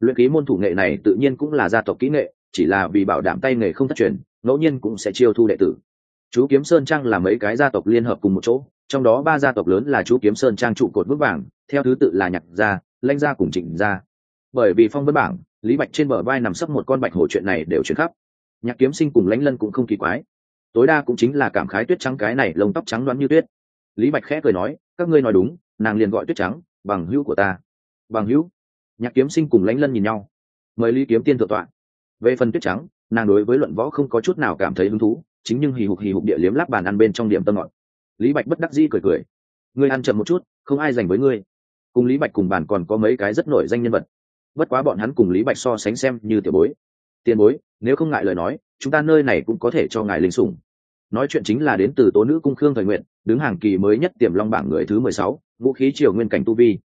Speaker 1: Luyện ký môn thủ nghệ này tự nhiên cũng là gia tộc kỹ nghệ, chỉ là vì bảo đảm tay nghề không thất truyền, ngẫu nhiên cũng sẽ chiêu thu đệ tử. Chú kiếm sơn trang là mấy cái gia tộc liên hợp cùng một chỗ, trong đó ba gia tộc lớn là chú kiếm sơn trang trụ cột vững vàng theo thứ tự là nhạc gia, lãnh gia cùng trịnh gia. Bởi vì phong vân bảng lý bạch trên bờ vai nằm sấp một con bạch hổ chuyện này đều chuyển khắp. Nhạc kiếm sinh cùng lãnh lân cũng không kỳ quái. Tối đa cũng chính là cảm khái tuyết trắng cái này lông tóc trắng đoán như tuyết. Lý bạch khẽ cười nói, các ngươi nói đúng, nàng liền gọi tuyết trắng, bằng hữu của ta. Bằng hữu? Nhạc kiếm sinh cùng lãnh lân nhìn nhau. Mời lý kiếm tiên thượng tọa. Về phần tuyết trắng, nàng đối với luận võ không có chút nào cảm thấy hứng thú, chính nhưng hì hục hì hục địa liếm lắp bàn ăn bên trong điểm tâm ngọt. Lý bạch bất đắc dĩ cười cười. Ngươi ăn chậm một chút, không ai dành với ngươi. Cùng lý bạch cùng bàn còn có mấy cái rất nổi danh nhân vật bất quá bọn hắn cùng lý bạch so sánh xem như tiểu bối. Tiền bối, nếu không ngại lời nói, chúng ta nơi này cũng có thể cho ngài linh sủng. Nói chuyện chính là đến từ tố nữ cung khương thời nguyện, đứng hàng kỳ mới nhất tiềm long bảng người thứ mười sáu, vũ khí triều nguyên cảnh tu vi.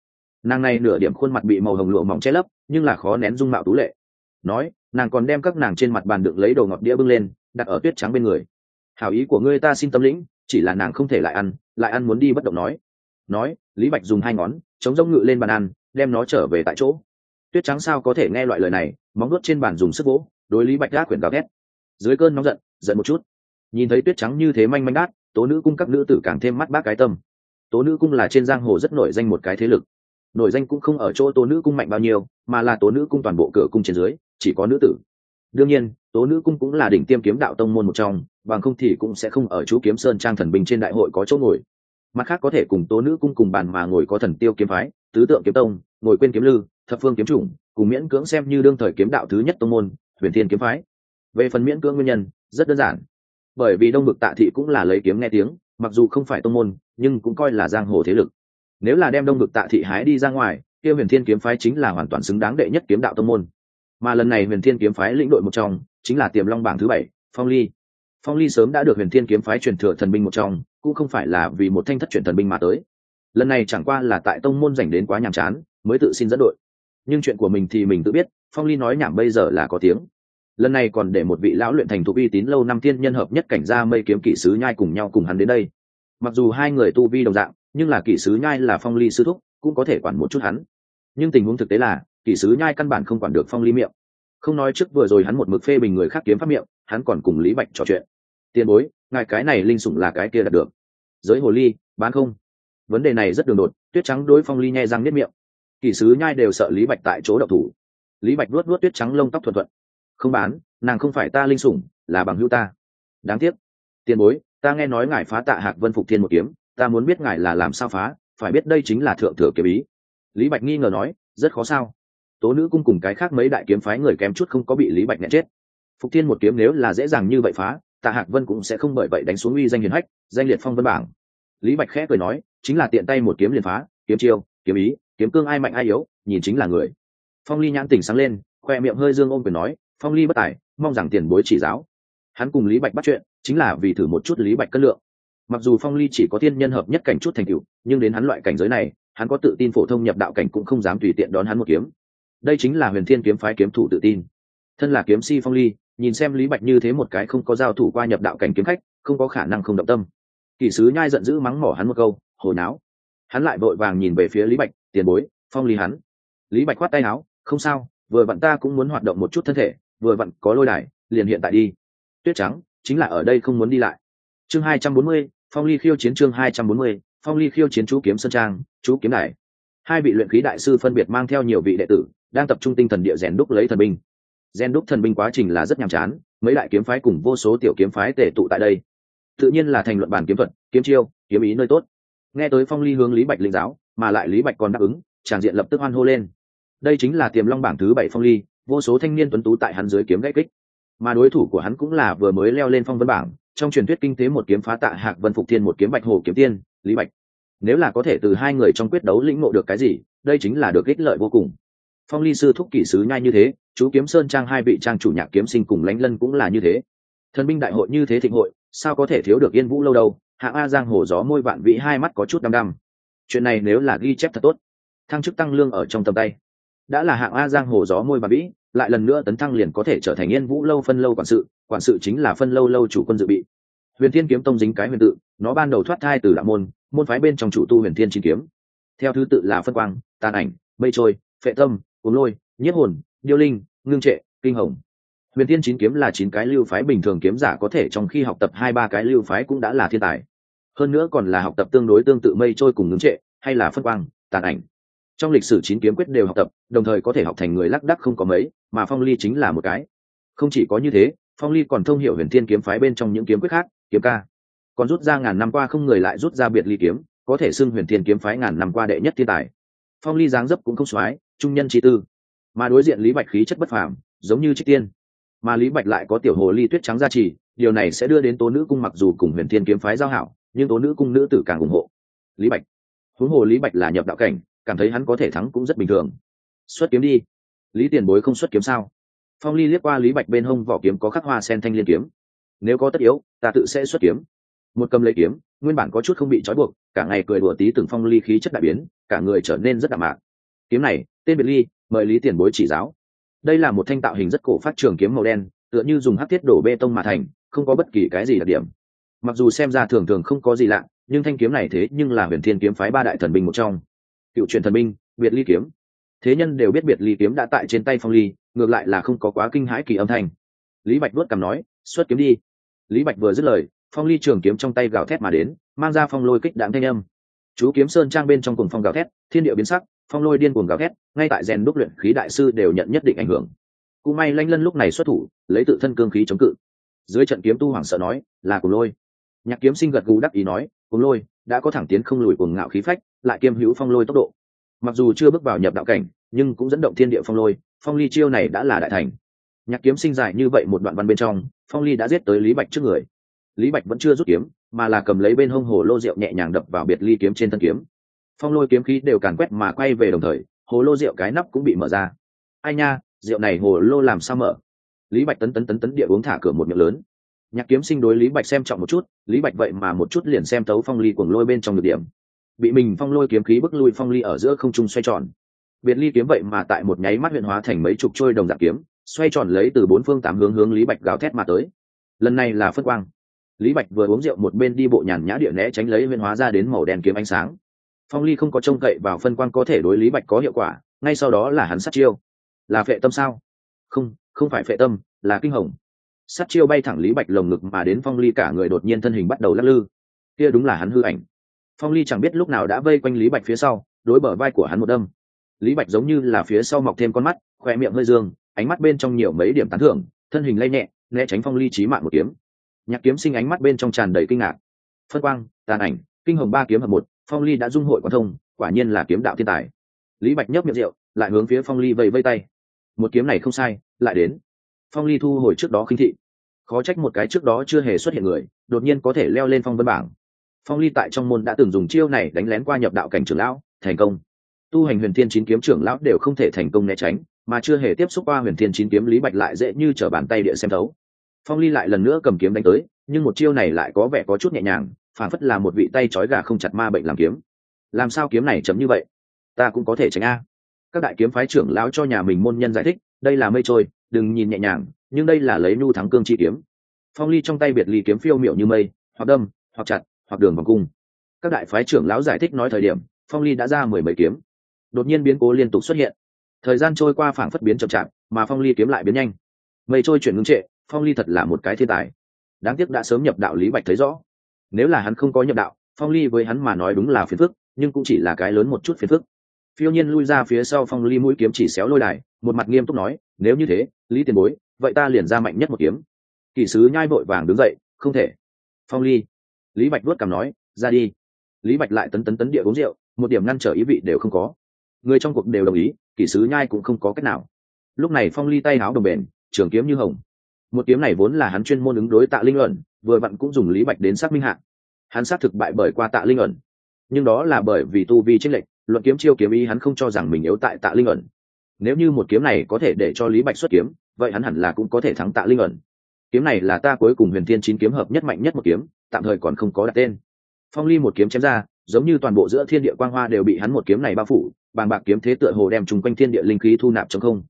Speaker 1: Nàng này nửa điểm khuôn mặt bị màu hồng lụa mỏng che lấp, nhưng là khó nén dung mạo tú lệ. Nói, nàng còn đem các nàng trên mặt bàn được lấy đồ ngọt đĩa bưng lên, đặt ở tuyết trắng bên người. Hảo ý của ngươi ta xin tâm lĩnh, chỉ là nàng không thể lại ăn lại ăn muốn đi bất động nói. Nói, lý bạch dùng hai ngón, chống rông ngự lên bàn ăn, đem nó trở về tại chỗ tuyết trắng sao có thể nghe loại lời này, móng nuốt trên bàn dùng sức vỗ, đối lý bạch đát quyển gào ghét dưới cơn nóng giận giận một chút. Nhìn thấy tuyết trắng như thế manh manh đát, tố nữ cung các nữ tử càng thêm mắt bác cái tâm. Tố nữ cung là trên giang hồ rất nổi danh một cái thế lực. Nổi danh cũng không ở chỗ tố nữ cung mạnh bao nhiêu, mà là tố nữ cung toàn bộ cửa cung trên dưới, chỉ có nữ tử. Đương nhiên, tố nữ cung cũng là đỉnh tiêm kiếm đạo tông môn một trong, bằng không thì cũng sẽ không ở chú kiếm sơn trang thần bình trên đại hội có chỗ ngồi. Mặt khác có thể cùng tố nữ cung cùng bàn mà ngồi có thần tiêu kiếm phái, tứ tượng kiếm tông ngồi quên kiếm lư, thập phương kiếm chủng, cùng miễn cưỡng xem như đương thời kiếm đạo thứ nhất tông môn, huyền thiên kiếm phái. Về phần miễn cưỡng nguyên nhân, rất đơn giản. Bởi vì đông bực tạ thị cũng là lấy kiếm nghe tiếng, mặc dù không phải tông môn, nhưng cũng coi là giang hồ thế lực. Nếu là đem đông bực tạ thị hái đi ra ngoài, kia huyền thiên kiếm phái chính là hoàn toàn xứng đáng đệ nhất kiếm đạo tông môn. Mà lần này huyền thiên kiếm phái lĩnh đội một trong, chính là tiềm long bảng thứ bảy, phong ly. Phong ly sớm đã được huyền thiên kiếm phái truyền thừa thần binh một trong, cũng không phải là vì một thanh thất truyền thần binh mà tới. Lần này chẳng qua là tại tông môn dành đến quá nhàm chán mới tự xin dẫn đội. Nhưng chuyện của mình thì mình tự biết, phong ly nói nhảm bây giờ là có tiếng. Lần này còn để một vị lão luyện thành thục uy tín lâu năm tiên nhân hợp nhất cảnh gia mây kiếm kỵ sứ nhai cùng nhau cùng hắn đến đây. Mặc dù hai người tu vi đồng dạng, nhưng là kỵ sứ nhai là phong ly sư thúc, cũng có thể quản một chút hắn. Nhưng tình huống thực tế là, kỵ sứ nhai căn bản không quản được phong ly miệng. Không nói trước vừa rồi hắn một mực phê bình người khác kiếm pháp miệng, hắn còn cùng lý bạch trò chuyện. Tiền bối, ngài cái này linh sủng là cái kia đạt được. Giới hồ ly, bán không? Vấn đề này rất đường đột, tuyết trắng đối phong ly nhai răng nếp miệng kỷ sứ nhai đều sợ lý bạch tại chỗ độc thủ. Lý bạch luốt luốt tuyết trắng lông tóc thuận thuận. Không bán, nàng không phải ta linh sủng, là bằng hữu ta. Đáng tiếc. Tiền bối, ta nghe nói ngài phá tạ hạc vân phục thiên một kiếm, ta muốn biết ngài là làm sao phá, phải biết đây chính là thượng thừa kiếm ý. Lý bạch nghi ngờ nói, rất khó sao. Tố nữ cung cùng cái khác mấy đại kiếm phái người kém chút không có bị lý bạch nẹt chết. Phục thiên một kiếm nếu là dễ dàng như vậy phá, tạ hạc vân cũng sẽ không bởi vậy đánh xuống uy danh hiền hách, danh liệt phong vân bảng. Lý bạch khẽ cười nói, chính là tiện tay một kiếm liền phá, kiếm chiêu, kiếm ý kiếm cương ai mạnh ai yếu, nhìn chính là người. Phong ly nhãn tỉnh sáng lên, khoe miệng hơi dương ôm quyền nói, phong ly bất tài, mong rằng tiền bối chỉ giáo. Hắn cùng lý bạch bắt chuyện, chính là vì thử một chút lý bạch cân lượng. Mặc dù phong ly chỉ có thiên nhân hợp nhất cảnh chút thành tựu, nhưng đến hắn loại cảnh giới này, hắn có tự tin phổ thông nhập đạo cảnh cũng không dám tùy tiện đón hắn một kiếm. Đây chính là huyền thiên kiếm phái kiếm thủ tự tin. Thân là kiếm si phong ly, nhìn xem lý bạch như thế một cái không có giao thủ qua nhập đạo cảnh kiếm khách, không có khả năng không động tâm. Kỷ sứ nhai giận dữ mắng mỏ hắn một câu hồi náo. Hắn lại vội vàng nhìn về phía lý bạch tiền bối, phong lý hắn. Lý bạch khoát tay áo, không sao, vừa vặn ta cũng muốn hoạt động một chút thân thể, vừa vặn có lôi đài, liền hiện tại đi. Tuyết trắng, chính là ở đây không muốn đi lại. Chương hai trăm bốn mươi, phong ly khiêu chiến chương hai trăm bốn mươi, phong ly khiêu chiến chú kiếm sơn trang, chú kiếm đài. Hai vị luyện khí đại sư phân biệt mang theo nhiều vị đệ tử, đang tập trung tinh thần địa rèn đúc lấy thần binh. Rèn đúc thần binh quá trình là rất nhàm chán, mấy đại kiếm phái cùng vô số tiểu kiếm phái tể tụ tại đây. Tự nhiên là thành luận bản kiếm thuật, kiếm chiêu, kiếm ý nơi tốt. Nghe tới phong ly hướng lý bạch linh giáo mà lại lý bạch còn đáp ứng tràng diện lập tức hoan hô lên. Đây chính là tiềm long bảng thứ bảy phong ly, vô số thanh niên tuấn tú tại hắn dưới kiếm gãy kích. Mà đối thủ của hắn cũng là vừa mới leo lên phong vân bảng, trong truyền thuyết kinh tế một kiếm phá tạ hạc vân phục thiên, một kiếm bạch hồ kiếm tiên, lý bạch. Nếu là có thể từ hai người trong quyết đấu lĩnh ngộ được cái gì, đây chính là được ích lợi vô cùng. Phong ly sư thúc kỷ sứ nhai như thế, chú kiếm sơn trang hai vị trang chủ nhạc kiếm sinh cùng lánh lân cũng là như thế. Thần binh đại hội như thế thịnh hội, sao có thể thiếu được yên vũ lâu đâu? Hạng a giang hồ gió môi vạn vĩ, hai mắt có chút đăm đăm chuyện này nếu là ghi chép thật tốt, thăng chức tăng lương ở trong tầm tay, đã là hạng a giang hồ gió môi và vĩ lại lần nữa tấn thăng liền có thể trở thành yên vũ lâu phân lâu quản sự quản sự chính là phân lâu lâu chủ quân dự bị. Huyền thiên kiếm tông dính cái huyền tự, nó ban đầu thoát thai từ đạo môn môn phái bên trong chủ tu huyền thiên chín kiếm. Theo thứ tự là phân quang, tàn ảnh, mây trôi, phệ tâm cuốn lôi, nhiếp hồn, điêu linh, ngưng trệ, kinh hồng. Huyền thiên chín kiếm là chín cái lưu phái bình thường kiếm giả có thể trong khi học tập hai ba cái lưu phái cũng đã là thiên tài hơn nữa còn là học tập tương đối tương tự mây trôi cùng ngưng trệ, hay là phân quang, tàn ảnh. Trong lịch sử chín kiếm quyết đều học tập, đồng thời có thể học thành người lắc đắc không có mấy, mà phong ly chính là một cái. Không chỉ có như thế, phong ly còn thông hiểu huyền thiên kiếm phái bên trong những kiếm quyết khác, kiếm ca. Còn rút ra ngàn năm qua không người lại rút ra biệt ly kiếm, có thể xưng huyền thiên kiếm phái ngàn năm qua đệ nhất thiên tài. Phong ly dáng dấp cũng không soái, trung nhân trí tư. Mà đối diện lý bạch khí chất bất phàm, giống như trích tiên. Mà lý bạch lại có tiểu hồ ly tuyết trắng gia trì, điều này sẽ đưa đến tố nữ cung mặc dù cùng huyền thiên kiếm phái giao hảo nhưng tố nữ cung nữ tử càng ủng hộ. Lý bạch. Huống hồ lý bạch là nhập đạo cảnh, cảm thấy hắn có thể thắng cũng rất bình thường. Xuất kiếm đi. Lý tiền bối không xuất kiếm sao? Phong ly liếc qua lý bạch bên hông vỏ kiếm có khắc hoa sen thanh liên kiếm. Nếu có tất yếu, ta tự sẽ xuất kiếm. Một cầm lấy kiếm, nguyên bản có chút không bị trói buộc, cả ngày cười đùa tí từng phong ly khí chất đại biến, cả người trở nên rất đạm mạc. Kiếm này, tên biệt ly, mời lý tiền bối chỉ giáo. Đây là một thanh tạo hình rất cổ phát trường kiếm màu đen, tựa như dùng hát thiết đổ bê tông mà thành, không có bất kỳ cái gì đặc điểm mặc dù xem ra thường thường không có gì lạ, nhưng thanh kiếm này thế nhưng là huyền thiên kiếm phái ba đại thần binh một trong. Cựu truyền thần binh, biệt ly kiếm. Thế nhân đều biết biệt ly kiếm đã tại trên tay phong ly, ngược lại là không có quá kinh hãi kỳ âm thanh. Lý bạch vớt cằm nói, xuất kiếm đi. Lý bạch vừa dứt lời, phong ly trường kiếm trong tay gào thét mà đến, mang ra phong lôi kích đạm thanh âm. Chú kiếm sơn trang bên trong cùng phong gào thét, thiên địa biến sắc, phong lôi điên cuồng gào thét, ngay tại rèn đúc luyện khí đại sư đều nhận nhất định ảnh hưởng. Cũng may lanh lân lúc này xuất thủ, lấy tự thân cương khí chống cự. Dưới trận kiếm tu hoàng sợ nói, là cùng lôi nhạc kiếm sinh gật gù đắc ý nói, cuồng lôi, đã có thẳng tiến không lùi cuồng ngạo khí phách, lại kiêm hữu phong lôi tốc độ. Mặc dù chưa bước vào nhập đạo cảnh, nhưng cũng dẫn động thiên địa phong lôi, phong ly chiêu này đã là đại thành. Nhạc kiếm sinh dài như vậy một đoạn văn bên trong, phong ly đã giết tới lý bạch trước người. Lý bạch vẫn chưa rút kiếm, mà là cầm lấy bên hông hồ lô rượu nhẹ nhàng đập vào biệt ly kiếm trên thân kiếm. Phong lôi kiếm khí đều càn quét mà quay về đồng thời, hồ lô rượu cái nắp cũng bị mở ra. Ai nha, rượu này hồ lô làm sao mở? Lý bạch tấn tấn tấn tấn địa uống thả cửa một miệng lớn nhạc kiếm sinh đối lý bạch xem trọng một chút, lý bạch vậy mà một chút liền xem tấu phong ly cuồng lôi bên trong được điểm. Bị mình phong lôi kiếm khí bức lui phong ly ở giữa không trung xoay tròn. Biệt ly kiếm vậy mà tại một nháy mắt huyện hóa thành mấy chục trôi đồng dạng kiếm, xoay tròn lấy từ bốn phương tám hướng hướng lý bạch gào thét mà tới. Lần này là phất quang. Lý bạch vừa uống rượu một bên đi bộ nhàn nhã địa né tránh lấy huyện hóa ra đến màu đen kiếm ánh sáng. Phong ly không có trông cậy vào phân quang có thể đối lý bạch có hiệu quả, ngay sau đó là hắn sát chiêu. Là phệ tâm sao? Không không phải phệ tâm, là kinh hồng sát chiêu bay thẳng lý bạch lồng ngực mà đến phong ly cả người đột nhiên thân hình bắt đầu lắc lư. Kia đúng là hắn hư ảnh. Phong ly chẳng biết lúc nào đã vây quanh lý bạch phía sau, đối bờ vai của hắn một đâm. Lý bạch giống như là phía sau mọc thêm con mắt khoe miệng hơi dương, ánh mắt bên trong nhiều mấy điểm tán thưởng, thân hình lay nhẹ, né tránh phong ly trí mạng một kiếm. Nhạc kiếm sinh ánh mắt bên trong tràn đầy kinh ngạc. Phân quang, tàn ảnh, kinh hồng ba kiếm hợp một, phong ly đã dung hội quan thông, quả nhiên là kiếm đạo thiên tài. Lý bạch nhấp miệng rượu, lại hướng phía phong ly vây vây tay. Một kiếm này không sai, lại đến phong ly thu hồi trước đó khinh thị. Khó trách một cái trước đó chưa hề xuất hiện người, đột nhiên có thể leo lên phong vân bảng. Phong ly tại trong môn đã từng dùng chiêu này đánh lén qua nhập đạo cảnh trưởng lão, thành công. Tu hành huyền thiên chín kiếm trưởng lão đều không thể thành công né tránh, mà chưa hề tiếp xúc qua huyền thiên chín kiếm lý bạch lại dễ như t r ở bàn tay địa xem thấu. Phong ly lại lần nữa cầm kiếm đánh tới, nhưng một chiêu này lại có vẻ có chút nhẹ nhàng phản phất là một vị tay trói gà không chặt ma bệnh làm kiếm. Làm sao kiếm này chấm như vậy? Ta cũng có thể tránh a. Các đại kiếm phái trưởng lão cho nhà mình môn nhân giải thích, đây là mây trôi đừng nhìn nhẹ nhàng, nhưng đây là lấy nhu thắng cương chi kiếm. Phong ly trong tay biệt ly kiếm phiêu miệu như mây, hoặc đâm, hoặc chặt, hoặc đường vòng cung. Các đại phái trưởng lão giải thích nói thời điểm, phong ly đã ra mười mấy kiếm. Đột nhiên biến cố liên tục xuất hiện. Thời gian trôi qua phảng phất biến chậm chạp, mà phong ly kiếm lại biến nhanh. Mây trôi chuyển ngưng trệ, phong ly thật là một cái thiên tài. Đáng tiếc đã sớm nhập đạo lý bạch thấy rõ. Nếu là hắn không có nhập đạo, phong ly với hắn mà nói đúng là phiền phức, nhưng cũng chỉ là cái lớn một chút phiền phức phiêu nhiên lui ra phía sau phong ly mũi kiếm chỉ xéo lôi đài một mặt nghiêm túc nói nếu như thế lý tiền bối vậy ta liền ra mạnh nhất một kiếm. Kỷ sứ nhai vội vàng đứng dậy không thể. Phong ly lý bạch vuốt cằm nói ra đi. Lý bạch lại tấn tấn tấn địa uống rượu một điểm ngăn trở ý vị đều không có. Người trong cuộc đều đồng ý kỷ sứ nhai cũng không có cách nào. Lúc này phong ly tay áo đồng bền trường kiếm như hồng. Một kiếm này vốn là hắn chuyên môn ứng đối tạ linh ẩn, vừa vặn cũng dùng lý bạch đến xác minh hạn hắn xác thực bại bởi qua tạ linh ẩn nhưng đó là bởi vì tu vi tranh lệch luận kiếm chiêu kiếm ý hắn không cho rằng mình yếu tại tạ linh ẩn. Nếu như một kiếm này có thể để cho lý bạch xuất kiếm vậy hắn hẳn là cũng có thể thắng tạ linh ẩn. Kiếm này là ta cuối cùng huyền thiên chín kiếm hợp nhất mạnh nhất một kiếm tạm thời còn không có đặt tên. Phong ly một kiếm chém ra giống như toàn bộ giữa thiên địa quang hoa đều bị hắn một kiếm này bao phủ bàng bạc kiếm thế tựa hồ đem chung quanh thiên địa linh khí thu nạp trong không.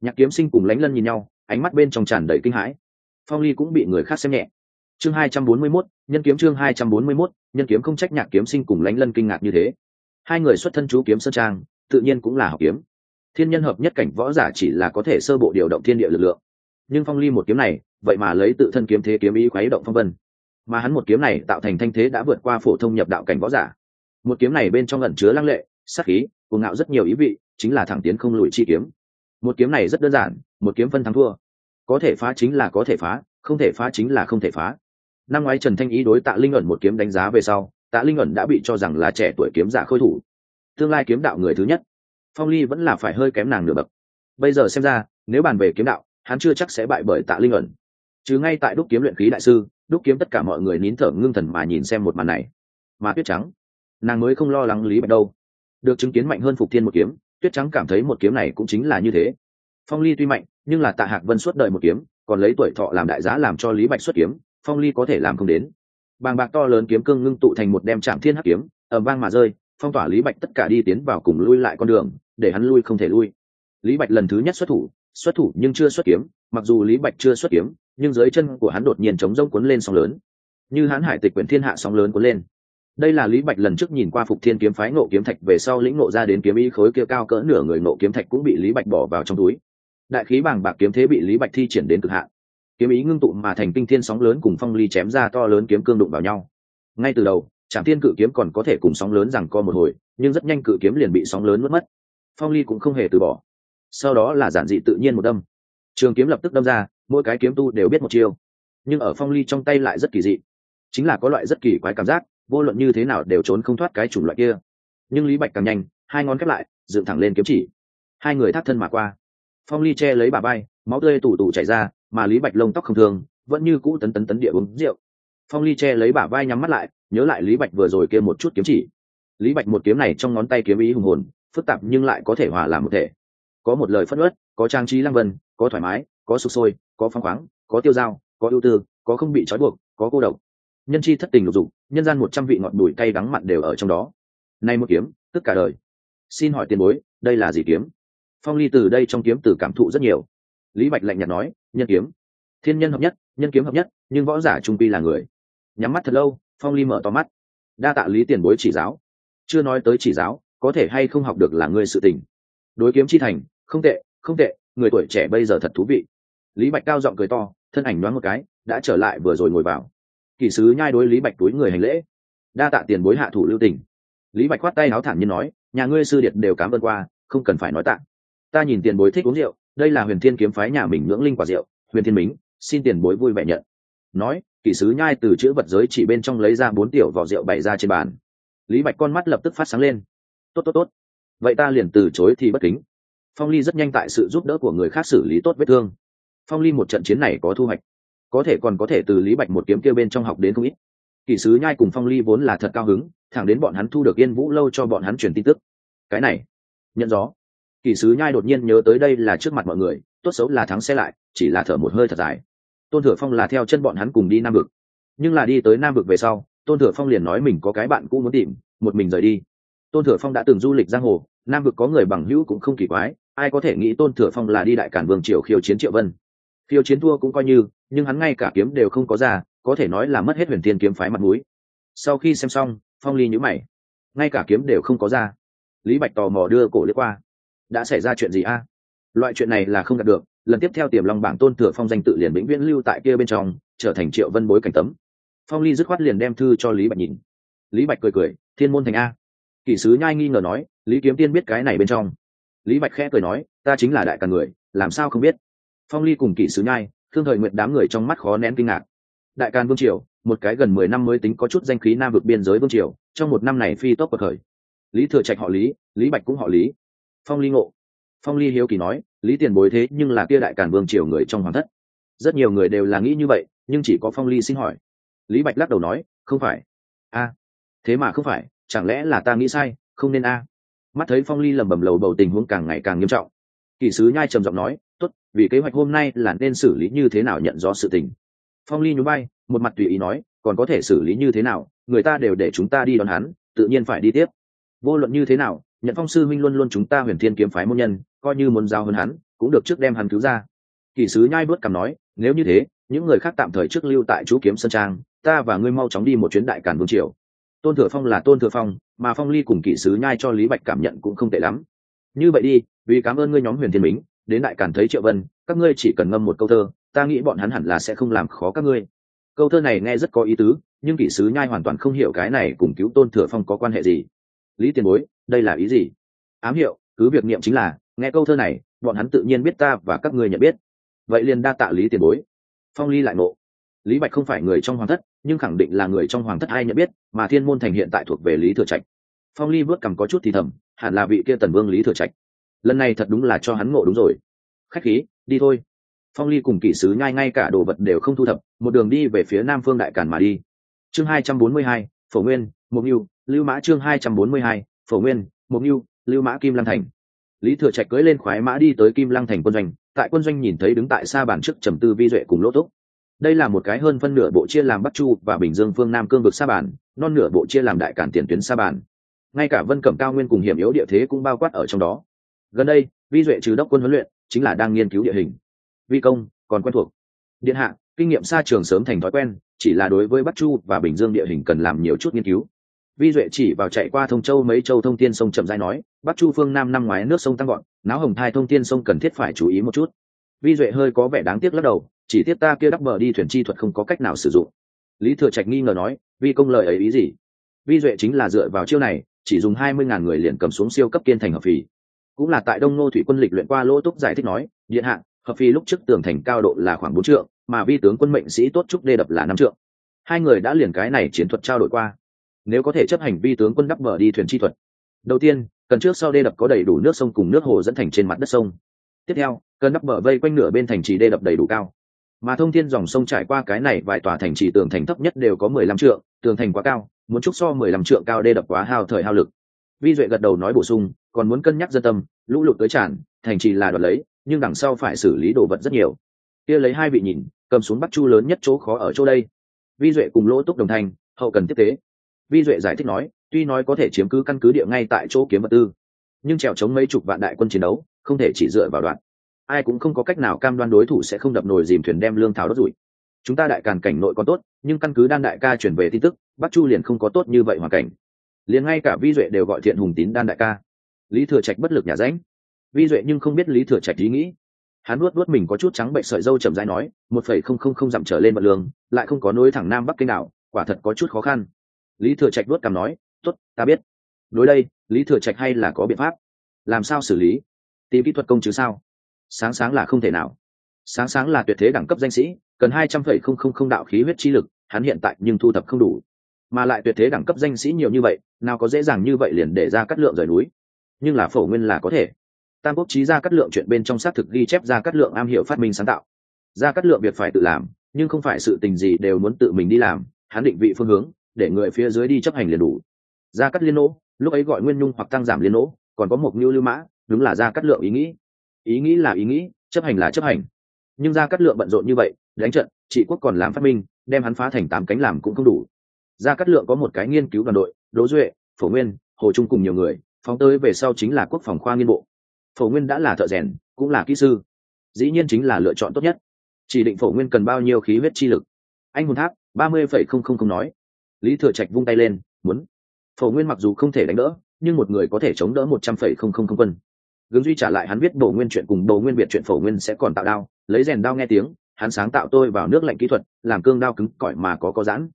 Speaker 1: Nhạc kiếm sinh cùng lánh lân nhìn nhau ánh mắt bên trong tràn đầy kinh hãi. Phong ly cũng bị người khác xem nhẹ. Chương hai trăm bốn mươi 241, nhân kiếm chương hai trăm bốn mươi 241, nhân kiếm không trách nhạc kiếm sinh cùng lánh lân kinh ngạc như thế hai người xuất thân chú kiếm sơn trang, tự nhiên cũng là học kiếm. Thiên nhân hợp nhất cảnh võ giả chỉ là có thể sơ bộ điều động thiên địa lực lượng. Nhưng phong ly một kiếm này, vậy mà lấy tự thân kiếm thế kiếm ý khuấy động phong vân. Mà hắn một kiếm này tạo thành thanh thế đã vượt qua phổ thông nhập đạo cảnh võ giả. Một kiếm này bên trong ẩn chứa lăng lệ sắc khí, cuồng ngạo rất nhiều ý vị, chính là thẳng tiến không lùi chi kiếm. Một kiếm này rất đơn giản, một kiếm phân thắng thua. Có thể phá chính là có thể phá, không thể phá chính là không thể phá. Năm ngoái trần thanh ý đối tạ linh ẩn một kiếm đánh giá về sau tạ linh ẩn đã bị cho rằng là trẻ tuổi kiếm giả khôi thủ. Tương lai kiếm đạo người thứ nhất. Phong ly vẫn là phải hơi kém nàng nửa bậc. Bây giờ xem ra, nếu bàn về kiếm đạo, hắn chưa chắc sẽ bại bởi tạ linh ẩn. Chứ ngay tại đúc kiếm luyện khí đại sư, đúc kiếm tất cả mọi người nín thở ngưng thần mà nhìn xem một màn này. Mà tuyết trắng, nàng mới không lo lắng lý bạch đâu. Được chứng kiến mạnh hơn phục thiên một kiếm, tuyết trắng cảm thấy một kiếm này cũng chính là như thế. Phong ly tuy mạnh, nhưng là tạ hạc vân suốt đời một kiếm, còn lấy tuổi thọ làm đại giá làm cho lý bạch xuất kiếm, phong ly có thể làm không đến bàng bạc to lớn kiếm cương ngưng tụ thành một đem trạm thiên hắc kiếm ẩm vang mà rơi, phong tỏa lý bạch tất cả đi tiến vào cùng lui lại con đường, để hắn lui không thể lui. Lý bạch lần thứ nhất xuất thủ xuất thủ nhưng chưa xuất kiếm, mặc dù lý bạch chưa xuất kiếm, nhưng dưới chân của hắn đột nhiên chống rông cuốn lên sóng lớn. Như hắn hải tịch quyển thiên hạ sóng lớn cuốn lên. Đây là lý bạch lần trước nhìn qua phục thiên kiếm phái ngộ kiếm thạch về sau lĩnh ngộ ra đến kiếm ý khối kia cao cỡ nửa người ngộ kiếm thạch cũng bị lý bạch bỏ vào trong túi. Đại khí bàng bạc kiếm thế bị lý bạch thi triển đến cực hạn kiếm ý ngưng tụ mà thành kinh thiên sóng lớn cùng phong ly chém ra to lớn kiếm cương đụng vào nhau. Ngay từ đầu trạm thiên cự kiếm còn có thể cùng sóng lớn rằng co một hồi, nhưng rất nhanh cự kiếm liền bị sóng lớn mất mất. Phong ly cũng không hề từ bỏ. Sau đó là giản dị tự nhiên một đâm. Trường kiếm lập tức đâm ra, mỗi cái kiếm tu đều biết một chiêu. Nhưng ở phong ly trong tay lại rất kỳ dị. Chính là có loại rất kỳ quái cảm giác, vô luận như thế nào đều trốn không thoát cái chủng loại kia. Nhưng lý bạch càng nhanh, hai ngón khép lại, dựng thẳng lên kiếm chỉ. Hai người thắt thân mà qua. Phong ly che lấy bà bay máu tươi tủ tủ chảy ra mà lý bạch lông tóc không thường vẫn như cũ tấn tấn tấn địa uống rượu. Phong ly che lấy bả vai nhắm mắt lại, nhớ lại lý bạch vừa rồi kia một chút kiếm chỉ. Lý bạch một kiếm này trong ngón tay kiếm ý hùng hồn, phức tạp nhưng lại có thể hòa làm một thể. Có một lời phất ớt có trang trí lăng vân, có thoải mái, có sụp sôi, có phong khoáng, có tiêu dao, có ưu tư, có không bị trói buộc, có cô độc. Nhân chi thất tình lục dục, nhân gian một trăm vị ngọt đùi cay đắng mặn đều ở trong đó. Nay một kiếm tất cả đời. Xin hỏi tiền bối, đây là gì kiếm? Phong ly từ đây trong kiếm từ cảm thụ rất nhiều. Lý bạch lạnh nhạt nói nhân kiếm. Thiên nhân hợp nhất, nhân kiếm hợp nhất, nhưng võ giả trung pi là người. Nhắm mắt thật lâu, phong ly mở to mắt. Đa tạ lý tiền bối chỉ giáo. Chưa nói tới chỉ giáo, có thể hay không học được là người sự tình. Đối kiếm chi thành, không tệ không tệ, người tuổi trẻ bây giờ thật thú vị. Lý bạch cao giọng cười to, thân ảnh đoán một cái, đã trở lại vừa rồi ngồi vào. Kỷ sứ nhai đối lý bạch túi người hành lễ. Đa tạ tiền bối hạ thủ lưu tình. Lý bạch khoát tay áo thản nhiên nói, nhà ngươi sư điệt đều cám ơn qua, không cần phải nói tạ. Ta nhìn tiền bối thích uống rượu đây là huyền thiên kiếm phái nhà mình ngưỡng linh quả rượu, huyền thiên mính, xin tiền bối vui vẻ nhận. Nói, kỷ sứ nhai từ chữ vật giới chỉ bên trong lấy ra bốn tiểu vỏ rượu bày ra trên bàn. Lý bạch con mắt lập tức phát sáng lên. Tốt tốt tốt. Vậy ta liền từ chối thì bất kính. Phong ly rất nhanh tại sự giúp đỡ của người khác xử lý tốt vết thương. Phong ly một trận chiến này có thu hoạch. Có thể còn có thể từ lý bạch một kiếm kêu bên trong học đến không ít. Kỷ sứ nhai cùng phong ly vốn là thật cao hứng, thẳng đến bọn hắn thu được yên vũ lâu cho bọn hắn truyền tin tức. Cái này, nhận gió kỳ sứ nhai đột nhiên nhớ tới đây là trước mặt mọi người, tốt xấu là thắng xe lại, chỉ là thở một hơi thật dài. Tôn thừa phong là theo chân bọn hắn cùng đi nam vực. Nhưng là đi tới nam vực về sau, tôn thừa phong liền nói mình có cái bạn cũ muốn tìm, một mình rời đi. Tôn thừa phong đã từng du lịch giang hồ, nam vực có người bằng hữu cũng không kỳ quái, ai có thể nghĩ tôn thừa phong là đi đại cản vương triều khiêu chiến triệu vân. Khiêu chiến thua cũng coi như, nhưng hắn ngay cả kiếm đều không có ra, có thể nói là mất hết huyền thiên kiếm phái mặt mũi. Sau khi xem xong, phong ly nhữ mày. Ngay cả kiếm đều không có ra. Lý bạch tò mò đưa cổ lướt qua đã xảy ra chuyện gì a? Loại chuyện này là không đạt được, lần tiếp theo tiềm long bảng tôn thừa phong danh tự liền vĩnh viễn lưu tại kia bên trong, trở thành triệu vân bối cảnh tấm. Phong ly dứt khoát liền đem thư cho lý bạch nhìn. Lý bạch cười cười, thiên môn thành a. Kỷ sứ nhai nghi ngờ nói, lý kiếm tiên biết cái này bên trong. Lý bạch khẽ cười nói, ta chính là đại cả người, làm sao không biết? Phong ly cùng kỷ sứ nhai, thương thời nguyện đám người trong mắt khó nén kinh ngạc. Đại càn vương triều, một cái gần mười năm mới tính có chút danh khí nam vực biên giới vương triều, trong một năm này phi tốc bậc khởi. Lý thừa trạch họ lý lý bạch cũng họ lý phong ly ngộ. Phong ly hiếu kỳ nói, lý tiền bối thế nhưng là kia đại càn vương triều người trong hoàng thất. Rất nhiều người đều là nghĩ như vậy, nhưng chỉ có phong ly xin hỏi. Lý bạch lắc đầu nói, không phải. A, thế mà không phải, chẳng lẽ là ta nghĩ sai, không nên a? Mắt thấy phong ly lầm bầm lầu bầu tình huống càng ngày càng nghiêm trọng. Kỷ sứ nhai trầm giọng nói, tốt, vì kế hoạch hôm nay là nên xử lý như thế nào nhận rõ sự tình. Phong ly nhún bay một mặt tùy ý nói, còn có thể xử lý như thế nào, người ta đều để chúng ta đi đón hắn, tự nhiên phải đi tiếp. Vô luận như thế nào nhận phong sư minh luôn luôn chúng ta huyền thiên kiếm phái môn nhân, coi như muốn giao hơn hắn, cũng được trước đem hắn cứu ra. Kỷ sứ nhai bớt cằm nói, nếu như thế, những người khác tạm thời trước lưu tại chú kiếm sơn trang, ta và ngươi mau chóng đi một chuyến đại càn vương triều. Tôn thừa phong là tôn thừa phong, mà phong ly cùng kỷ sứ nhai cho lý bạch cảm nhận cũng không tệ lắm. Như vậy đi, vì cảm ơn ngươi nhóm huyền thiên minh, đến đại càn thấy triệu vân, các ngươi chỉ cần ngâm một câu thơ, ta nghĩ bọn hắn hẳn là sẽ không làm khó các ngươi. Câu thơ này nghe rất có ý tứ, nhưng kỷ sứ nhai hoàn toàn không hiểu cái này cùng cứu tôn thừa phong có quan hệ gì. Lý tiền bối đây là ý gì? Ám hiệu, cứ việc niệm chính là, nghe câu thơ này, bọn hắn tự nhiên biết ta và các ngươi nhận biết. Vậy liền đa tạ lý tiền bối. Phong ly lại ngộ. Lý bạch không phải người trong hoàng thất, nhưng khẳng định là người trong hoàng thất ai nhận biết, mà thiên môn thành hiện tại thuộc về lý thừa trạch. Phong ly vớt cằm có chút thì thầm, hẳn là vị kia tần vương lý thừa trạch. Lần này thật đúng là cho hắn ngộ đúng rồi. Khách khí, đi thôi. Phong ly cùng kỷ sứ nhai ngay cả đồ vật đều không thu thập, một đường đi về phía nam phương đại càn mà đi. Chương hai trăm bốn mươi hai, phổ nguyên, mục mưu lưu mã chương hai trăm bốn mươi hai phổ nguyên mục mưu lưu mã, kim lăng thành. Lý thừa trạch cưỡi lên khoái mã đi tới kim lăng thành quân doanh, tại quân doanh nhìn thấy đứng tại xa bản trước trầm tư vi duệ cùng lỗ túc. Đây là một cái hơn phân nửa bộ chia làm bắc chu và bình dương phương nam cương vực sa bản, non nửa bộ chia làm đại cản tiền tuyến sa bản. Ngay cả vân cẩm cao nguyên cùng hiểm yếu địa thế cũng bao quát ở trong đó. Gần đây, vi duệ trừ đốc quân huấn luyện, chính là đang nghiên cứu địa hình. Vi công, còn quen thuộc. Điện hạ, kinh nghiệm xa trường sớm thành thói quen, chỉ là đối với bắc chu và bình dương địa hình cần làm nhiều chút nghiên cứu vi duệ chỉ vào chạy qua thông châu mấy châu thông tiên sông chậm rãi nói, bắc chu phương nam năm ngoái nước sông tăng gọn náo hồng thai thông tiên sông cần thiết phải chú ý một chút. Vi duệ hơi có vẻ đáng tiếc lắc đầu, chỉ tiếc ta kia đắp bờ đi thuyền chi thuật không có cách nào sử dụng. Lý thừa trạch nghi ngờ nói, vi công lời ấy ý gì? Vi duệ chính là dựa vào chiêu này, chỉ dùng hai mươi ngàn người liền cầm xuống siêu cấp kiên thành hợp phì. Cũng là tại đông ngô thủy quân lịch luyện qua lỗ túc giải thích nói, điện hạ, hợp phi lúc trước tường thành cao độ là khoảng bốn trượng, mà vi tướng quân mệnh sĩ tốt trúc đê đập là năm trượng. Hai người đã liền cái này chiến thuật trao đổi qua nếu có thể chấp hành vi tướng quân đắp mở đi thuyền chi thuật. Đầu tiên, cần trước sau đê đập có đầy đủ nước sông cùng nước hồ dẫn thành trên mặt đất sông. Tiếp theo, cần đắp mở vây quanh nửa bên thành trì đê đập đầy đủ cao. Mà thông thiên dòng sông trải qua cái này vài tòa thành trì tường thành thấp nhất đều có mười lăm trượng, tường thành quá cao, muốn trúc so mười lăm trượng cao đê đập quá hao thời hao lực. Vi duệ gật đầu nói bổ sung, còn muốn cân nhắc dân tâm, lũ lụt tới tràn, thành trì là đoạt lấy, nhưng đằng sau phải xử lý đồ vật rất nhiều. Kia lấy hai vị nhìn, cầm xuống bắc chu lớn nhất chỗ khó ở chỗ đây. Vi duệ cùng lỗ túc đồng thanh, hậu cần tiếp tế vi duệ giải thích nói, tuy nói có thể chiếm cứ căn cứ địa ngay tại chỗ kiếm vật tư, nhưng trèo chống mấy chục vạn đại quân chiến đấu, không thể chỉ dựa vào đoạn. Ai cũng không có cách nào cam đoan đối thủ sẽ không đập nồi dìm thuyền đem lương thảo đốt rủi. Chúng ta đại càn cảnh nội còn tốt, nhưng căn cứ đan đại ca chuyển về tin tức, bắc chu liền không có tốt như vậy hoàn cảnh. Liền ngay cả vi duệ đều gọi thiện hùng tín đan đại ca. Lý thừa trạch bất lực nhà ránh. Vi duệ nhưng không biết lý thừa trạch ý nghĩ. Hắn nuốt nuốt mình có chút trắng bệnh sợi dâu chậm rãi nói, một phẩy không không không dặm trở lên vận lương, lại không có nối thẳng nam bắc kinh nào quả thật có chút khó khăn lý thừa trạch đốt cằm nói, tốt, ta biết. Đối đây, lý thừa trạch hay là có biện pháp? Làm sao xử lý? Tìm kỹ thuật công chứ sao? Sáng sáng là không thể nào. Sáng sáng là tuyệt thế đẳng cấp danh sĩ, cần hai trăm phẩy không không không đạo khí huyết chi lực, hắn hiện tại nhưng thu thập không đủ. Mà lại tuyệt thế đẳng cấp danh sĩ nhiều như vậy, nào có dễ dàng như vậy liền để ra cắt lượng rời núi. Nhưng là phổ nguyên là có thể. Tam quốc trí ra cắt lượng chuyện bên trong xác thực ghi chép ra cắt lượng am hiểu phát minh sáng tạo. Ra cắt lượng việc phải tự làm, nhưng không phải sự tình gì đều muốn tự mình đi làm, hắn định vị phương hướng để người phía dưới đi chấp hành liền đủ. Ra cắt liên nỗ, lúc ấy gọi nguyên nhung hoặc tăng giảm liên nỗ, còn có một mưu lưu mã, đúng là ra cắt lượng ý nghĩ. Ý nghĩ là ý nghĩ, chấp hành là chấp hành. Nhưng ra cắt lượng bận rộn như vậy, đánh trận, trị quốc còn làm phát minh, đem hắn phá thành tám cánh làm cũng không đủ. Ra cắt lượng có một cái nghiên cứu đoàn đội, đỗ duệ, phổ nguyên, hồ trung cùng nhiều người, phóng tới về sau chính là quốc phòng khoa nghiên bộ. Phổ nguyên đã là thợ rèn, cũng là kỹ sư. Dĩ nhiên chính là lựa chọn tốt nhất. Chỉ định phổ nguyên cần bao nhiêu khí huyết chi lực? Anh hồn tháp, ba mươi phẩy không không không nói lý thừa trạch vung tay lên, muốn. Phổ nguyên mặc dù không thể đánh đỡ, nhưng một người có thể chống đỡ một trăm phẩy không không không quân. Gương duy trả lại hắn biết bộ nguyên chuyện cùng bộ nguyên biệt chuyện phổ nguyên sẽ còn tạo đao, lấy rèn đao nghe tiếng, hắn sáng tạo tôi vào nước lạnh kỹ thuật, làm cương đao cứng cỏi mà có có giãn.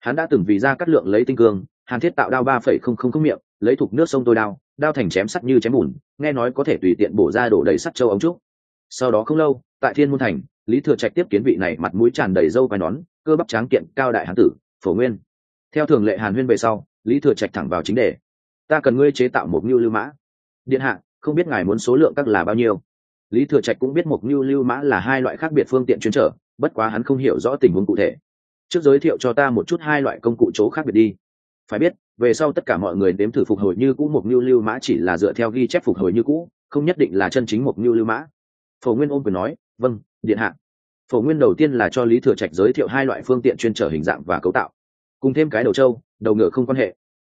Speaker 1: Hắn đã từng vì ra cắt lượng lấy tinh cương, hàn thiết tạo đao ba phẩy không không không miệng, lấy thục nước sông tôi đao đao thành chém sắt như chém bùn, nghe nói có thể tùy tiện bổ ra đổ đầy sắt châu ống trúc. Sau đó không lâu, tại thiên môn thành, lý thừa trạch tiếp kiến vị này mặt mũi tràn đầy râu và nón, cơ bắp tráng kiện cao đại hán tử, phổ nguyên theo thường lệ hàn huyên về sau, lý thừa trạch thẳng vào chính đề. Ta cần ngươi chế tạo một mưu lưu mã. Điện hạ, không biết ngài muốn số lượng các là bao nhiêu? Lý thừa trạch cũng biết một mưu lưu mã là hai loại khác biệt phương tiện chuyên trở, bất quá hắn không hiểu rõ tình huống cụ thể. Trước giới thiệu cho ta một chút hai loại công cụ chỗ khác biệt đi. Phải biết, về sau tất cả mọi người đếm thử phục hồi như cũ một mưu lưu mã chỉ là dựa theo ghi chép phục hồi như cũ, không nhất định là chân chính một mưu lưu mã. Phổ nguyên ôm quyền nói vâng điện hạ. Phổ nguyên đầu tiên là cho lý thừa trạch giới thiệu hai loại phương tiện chuyên trở hình dạng và cấu tạo cùng thêm cái đầu trâu, đầu ngựa không quan hệ.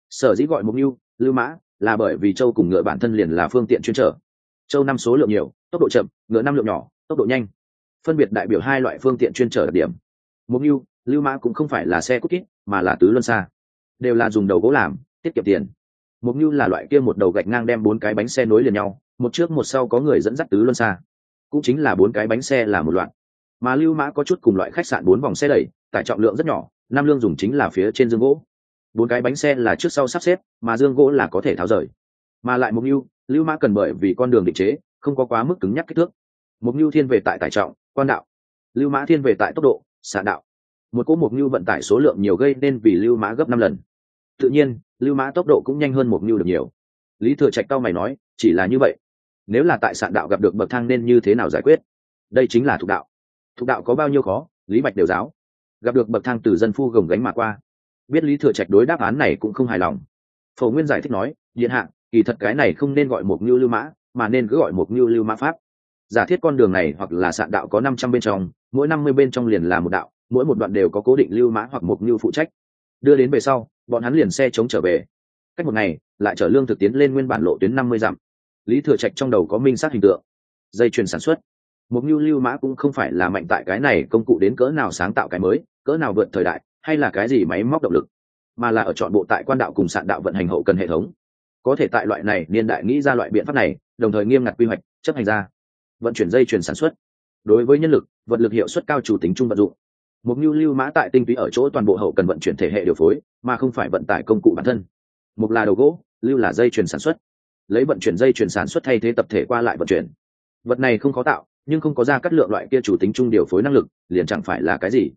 Speaker 1: Sở dĩ gọi mục mưu lưu mã, là bởi vì trâu cùng ngựa bản thân liền là phương tiện chuyên trở. Trâu năm số lượng nhiều, tốc độ chậm, ngựa năm lượng nhỏ, tốc độ nhanh. Phân biệt đại biểu hai loại phương tiện chuyên trở đặc điểm. Mục mưu lưu mã cũng không phải là xe cút kít, mà là tứ luân xa. Đều là dùng đầu gỗ làm, tiết kiệm tiền. Mục mưu là loại kia một đầu gạch ngang đem bốn cái bánh xe nối liền nhau, một trước một sau có người dẫn dắt tứ luân xa. Cũng chính là bốn cái bánh xe là một loạt. Mà lưu mã có chút cùng loại khách sạn bốn vòng xe đẩy, tải trọng lượng rất nhỏ nam lương dùng chính là phía trên dương gỗ. Bốn cái bánh xe là trước sau sắp xếp, mà dương gỗ là có thể tháo rời. Mà lại mục lưu lưu mã cần bởi vì con đường định chế, không có quá mức cứng nhắc kích thước. Mục lưu thiên về tại tải trọng, quan đạo. Lưu mã thiên về tại tốc độ, xạ đạo. Một cỗ mục lưu vận tải số lượng nhiều gây nên vì lưu mã gấp năm lần. Tự nhiên, lưu mã tốc độ cũng nhanh hơn mục lưu được nhiều. Lý thừa trạch cao mày nói, chỉ là như vậy. Nếu là tại sạn đạo gặp được bậc thang nên như thế nào giải quyết? Đây chính là thục đạo. Thục đạo có bao nhiêu khó, lý bạch đều giáo gặp được bậc thang từ dân phu gồng gánh mà qua. Biết lý thừa trạch đối đáp án này cũng không hài lòng. Phổ nguyên giải thích nói, điện hạ, kỳ thật cái này không nên gọi một ngưu lưu mã, mà nên cứ gọi một ngưu lưu mã pháp. Giả thiết con đường này hoặc là sạn đạo có năm trăm bên trong, mỗi năm mươi bên trong liền là một đạo, mỗi một đoạn đều có cố định lưu mã hoặc một ngưu phụ trách. Đưa đến về sau, bọn hắn liền xe chống trở về. Cách một ngày, lại chở lương thực tiến lên nguyên bản lộ tuyến năm mươi dặm. Lý thừa trạch trong đầu có minh sát hình tượng. Dây chuyền sản xuất một ngưu lưu mã cũng không phải là mạnh tại cái này, công cụ đến cỡ nào sáng tạo cái mới, cỡ nào vượt thời đại, hay là cái gì máy móc động lực, mà là ở chọn bộ tại quan đạo cùng sạn đạo vận hành hậu cần hệ thống. Có thể tại loại này niên đại nghĩ ra loại biện pháp này, đồng thời nghiêm ngặt quy hoạch, chấp hành ra, vận chuyển dây chuyển sản xuất. Đối với nhân lực, vật lực hiệu suất cao chủ tính chung vận dụng. Mục như lưu mã tại tinh túy ở chỗ toàn bộ hậu cần vận chuyển thể hệ điều phối, mà không phải vận tải công cụ bản thân. Mục là đầu gỗ, lưu là dây chuyển sản xuất. Lấy vận chuyển dây chuyển sản xuất thay thế tập thể qua lại vận chuyển. Vật này không khó tạo nhưng không có ra cắt lượng loại kia chủ tính chung điều phối năng lực, liền chẳng phải là cái gì.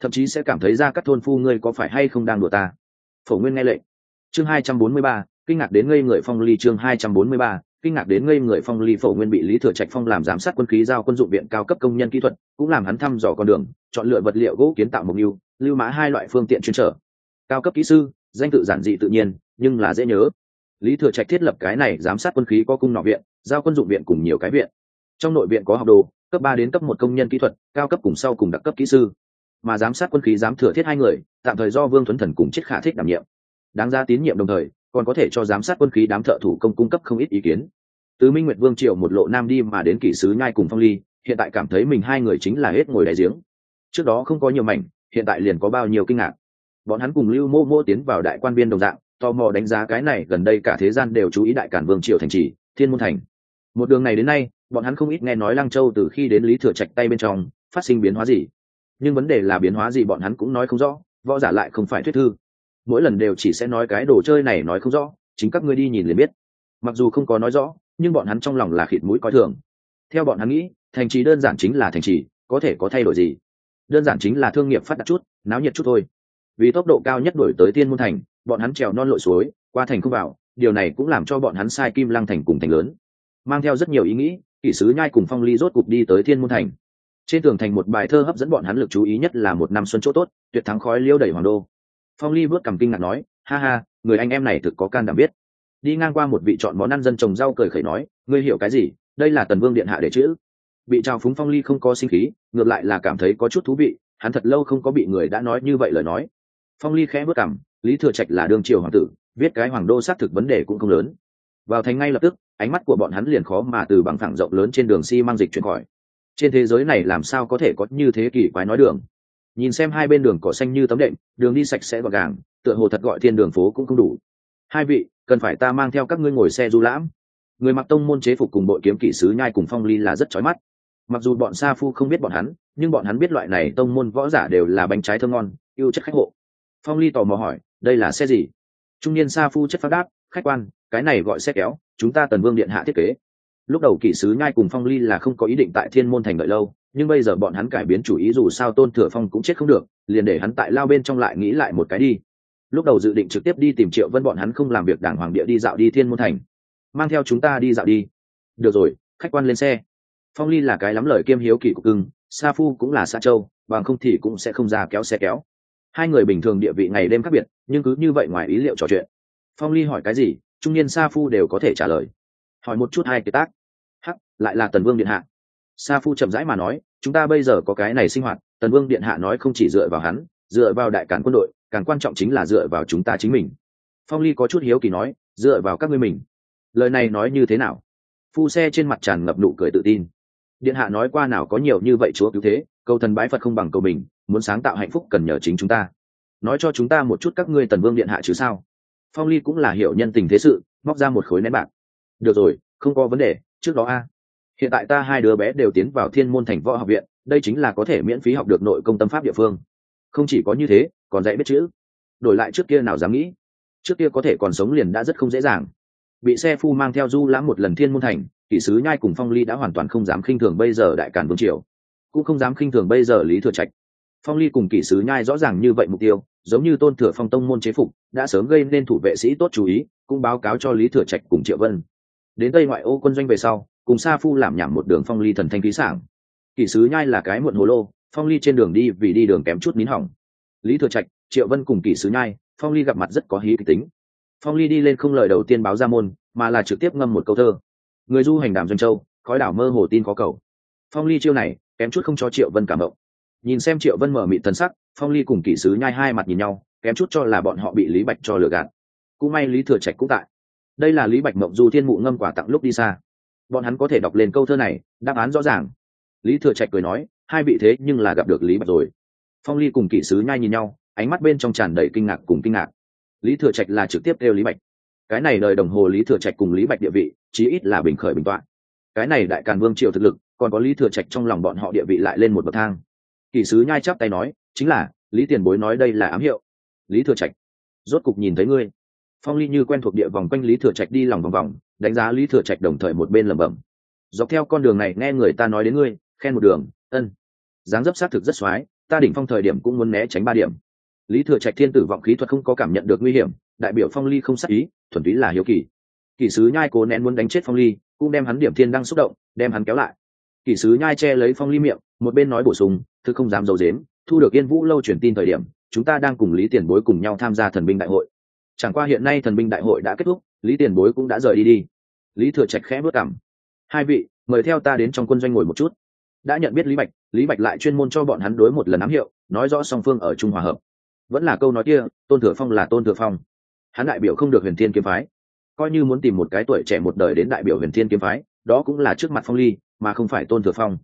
Speaker 1: Thậm chí sẽ cảm thấy ra cắt thôn phu ngươi có phải hay không đang đùa ta. Phổ nguyên nghe lệnh. Chương hai trăm bốn mươi ba, kinh ngạc đến ngây người phong ly, chương hai trăm bốn mươi ba, kinh ngạc đến ngây người phong ly, phổ nguyên bị lý thừa trạch phong làm giám sát quân khí giao quân dụng viện cao cấp công nhân kỹ thuật, cũng làm hắn thăm dò con đường, chọn lựa vật liệu gỗ kiến tạo mục tiêu lưu mã hai loại phương tiện chuyên trở. Cao cấp kỹ sư, danh tự giản dị tự nhiên, nhưng là dễ nhớ. Lý thừa trạch thiết lập cái này giám sát quân khí có cung nọ viện, giao quân dụng viện cùng nhiều cái viện trong nội viện có học đồ, cấp ba đến cấp một công nhân kỹ thuật, cao cấp cùng sau cùng đặc cấp kỹ sư. Mà giám sát quân khí giám thừa thiết hai người, tạm thời do vương thuấn thần cùng chiết khả thích đảm nhiệm. Đáng ra tín nhiệm đồng thời, còn có thể cho giám sát quân khí đám thợ thủ công cung cấp không ít ý kiến. Từ minh nguyệt vương triều một lộ nam đi mà đến kỷ sứ nhai cùng phong ly, hiện tại cảm thấy mình hai người chính là hết ngồi đáy giếng. Trước đó không có nhiều mảnh, hiện tại liền có bao nhiêu kinh ngạc. Bọn hắn cùng lưu mô mô tiến vào đại quan biên đồng dạng, tò mò đánh giá cái này gần đây cả thế gian đều chú ý đại cản vương triều thành trì, thiên môn thành một đường này đến nay, bọn hắn không ít nghe nói lăng châu từ khi đến lý thừa trạch tay bên trong, phát sinh biến hóa gì. Nhưng vấn đề là biến hóa gì bọn hắn cũng nói không rõ, võ giả lại không phải thuyết thư. Mỗi lần đều chỉ sẽ nói cái đồ chơi này nói không rõ, chính các ngươi đi nhìn liền biết. Mặc dù không có nói rõ, nhưng bọn hắn trong lòng là khịt mũi coi thường. Theo bọn hắn nghĩ, thành trì đơn giản chính là thành trì, có thể có thay đổi gì? Đơn giản chính là thương nghiệp phát đạt chút, náo nhiệt chút thôi. Vì tốc độ cao nhất đổi tới tiên môn thành, bọn hắn trèo non lội suối, qua thành không vào, điều này cũng làm cho bọn hắn sai kim lăng thành cùng thành lớn mang theo rất nhiều ý nghĩ, kỷ sứ nhai cùng phong ly rốt cục đi tới thiên môn thành. Trên tường thành một bài thơ hấp dẫn bọn hắn lực chú ý nhất là một năm xuân chỗ tốt, tuyệt thắng khói liêu đẩy hoàng đô. Phong ly bước cầm kinh ngạc nói, ha ha, người anh em này thực có can đảm biết. Đi ngang qua một vị chọn món ăn dân trồng rau cười khẩy nói, ngươi hiểu cái gì? Đây là tần vương điện hạ để chữ. Bị trào phúng phong ly không có sinh khí, ngược lại là cảm thấy có chút thú vị, hắn thật lâu không có bị người đã nói như vậy lời nói. Phong ly khẽ bước cảm lý thừa trạch là đương triều hoàng tử, viết cái hoàng đô xác thực vấn đề cũng không lớn. Vào thành ngay lập tức ánh mắt của bọn hắn liền khó mà từ bằng thẳng rộng lớn trên đường xi si mang dịch chuyển khỏi. Trên thế giới này làm sao có thể có như thế kỷ quái nói đường? Nhìn xem hai bên đường cỏ xanh như tấm đệm, đường đi sạch sẽ gọn gàng, tựa hồ thật gọi thiên đường phố cũng không đủ. Hai vị, cần phải ta mang theo các ngươi ngồi xe du lãm. Người mặc tông môn chế phục cùng bội kiếm kỹ sứ nhai cùng phong ly là rất trói mắt. Mặc dù bọn sa phu không biết bọn hắn, nhưng bọn hắn biết loại này tông môn võ giả đều là bánh trái thơm ngon, yêu chất khách hộ. Phong ly tò mò hỏi, đây là xe gì? Trung niên sa phu chất phát đáp, khách quan, cái này gọi xe kéo chúng ta tần vương điện hạ thiết kế. Lúc đầu kỷ sứ nhai cùng phong ly là không có ý định tại thiên môn thành đợi lâu, nhưng bây giờ bọn hắn cải biến chủ ý dù sao tôn thừa phong cũng chết không được, liền để hắn tại lao bên trong lại nghĩ lại một cái đi. Lúc đầu dự định trực tiếp đi tìm triệu vân bọn hắn không làm việc đảng hoàng địa đi dạo đi thiên môn thành. Mang theo chúng ta đi dạo đi. Được rồi, khách quan lên xe. Phong ly là cái lắm lời kiêm hiếu kỳ của cưng, sa phu cũng là sa châu, bằng không thì cũng sẽ không ra kéo xe kéo. Hai người bình thường địa vị ngày đêm khác biệt, nhưng cứ như vậy ngoài ý liệu trò chuyện. Phong ly hỏi cái gì? Trung niên sa phu đều có thể trả lời. Hỏi một chút hai kiệt tác. Hắc, lại là tần vương điện hạ. Sa phu chậm rãi mà nói, chúng ta bây giờ có cái này sinh hoạt, tần vương điện hạ nói không chỉ dựa vào hắn, dựa vào đại cản quân đội, càng quan trọng chính là dựa vào chúng ta chính mình. Phong ly có chút hiếu kỳ nói, dựa vào các ngươi mình. Lời này nói như thế nào? Phu xe trên mặt tràn ngập nụ cười tự tin. Điện hạ nói qua nào có nhiều như vậy chúa cứu thế, cầu thần bái phật không bằng cầu mình, muốn sáng tạo hạnh phúc cần nhờ chính chúng ta. Nói cho chúng ta một chút các ngươi tần vương điện hạ chứ sao? Phong ly cũng là hiểu nhân tình thế sự, móc ra một khối nén bạc. Được rồi, không có vấn đề, trước đó a. Hiện tại ta hai đứa bé đều tiến vào thiên môn thành võ học viện, đây chính là có thể miễn phí học được nội công tâm pháp địa phương. Không chỉ có như thế, còn dạy biết chữ. Đổi lại trước kia nào dám nghĩ? Trước kia có thể còn sống liền đã rất không dễ dàng. Bị xe phu mang theo du lãm một lần thiên môn thành, kỷ sứ nhai cùng phong ly đã hoàn toàn không dám khinh thường bây giờ đại cản vương triều. Cũng không dám khinh thường bây giờ lý thừa trạch phong ly cùng kỷ sứ nhai rõ ràng như vậy mục tiêu, giống như tôn thừa phong tông môn chế phục, đã sớm gây nên thủ vệ sĩ tốt chú ý, cũng báo cáo cho lý thừa trạch cùng triệu vân. Đến tây ngoại ô quân doanh về sau, cùng sa phu làm nhảm một đường phong ly thần thanh khí sảng. Kỷ sứ nhai là cái muộn hồ lô, phong ly trên đường đi vì đi đường kém chút nín hỏng. Lý thừa trạch, triệu vân cùng kỷ sứ nhai, phong ly gặp mặt rất có hí kịch tính. Phong ly đi lên không lời đầu tiên báo ra môn, mà là trực tiếp ngâm một câu thơ. Người du hành đàm doanh châu, khói đảo mơ hồ tin có cầu. Phong ly chiêu này, kém chút không cho triệu vân cảm động nhìn xem triệu vân mở mịt thần sắc, phong ly cùng kỷ sứ nhai hai mặt nhìn nhau, kém chút cho là bọn họ bị lý bạch cho lừa gạt. Cũng may lý thừa trạch cũng tại. Đây là lý bạch mộng du thiên mụ ngâm quả tặng lúc đi xa. Bọn hắn có thể đọc lên câu thơ này, đáp án rõ ràng. Lý thừa trạch cười nói, hai vị thế nhưng là gặp được lý bạch rồi. Phong ly cùng kỷ sứ nhai nhìn nhau, ánh mắt bên trong tràn đầy kinh ngạc cùng kinh ngạc. Lý thừa trạch là trực tiếp kêu lý bạch. Cái này đời đồng hồ lý thừa trạch cùng lý bạch địa vị, chí ít là bình khởi bình toạn cái này đại càn vương triều thực lực, còn có lý thừa trạch trong lòng bọn họ địa vị lại lên một bậc thang kỷ sứ nhai chắp tay nói, chính là, lý tiền bối nói đây là ám hiệu. Lý thừa trạch, rốt cục nhìn thấy ngươi. Phong ly như quen thuộc địa vòng quanh lý thừa trạch đi lòng vòng vòng, đánh giá lý thừa trạch đồng thời một bên lẩm bẩm. Dọc theo con đường này nghe người ta nói đến ngươi, khen một đường, ân. Dáng dấp xác thực rất x ta đỉnh phong thời điểm cũng muốn né tránh ba điểm. Lý thừa trạch thiên tử vọng khí thuật không có cảm nhận được nguy hiểm, đại biểu phong ly không sắc ý, thuần túy là hiếu kỳ. Kỷ sứ nhai cố nén muốn đánh chết phong ly, cũng đem hắn điểm thiên đang xúc động, đem hắn kéo lại. Kỷ sứ nhai che lấy phong ly miệng một bên nói bổ sung, thư không dám dầu dếm thu được yên vũ lâu truyền tin thời điểm, chúng ta đang cùng lý tiền bối cùng nhau tham gia thần binh đại hội. Chẳng qua hiện nay thần binh đại hội đã kết thúc, lý tiền bối cũng đã rời đi đi. Lý thừa trạch khẽ bước cảm hai vị, mời theo ta đến trong quân doanh ngồi một chút. Đã nhận biết lý bạch lý bạch lại chuyên môn cho bọn hắn đối một lần ám hiệu, nói rõ song phương ở trung hòa hợp. Vẫn là câu nói kia, tôn thừa phong là tôn thừa phong. Hắn đại biểu không được huyền thiên kiếm phái. Coi như muốn tìm một cái tuổi trẻ một đời đến đại biểu huyền thiên kiếm phái, đó cũng là trước mặt phong ly, mà không phải tôn thừa phong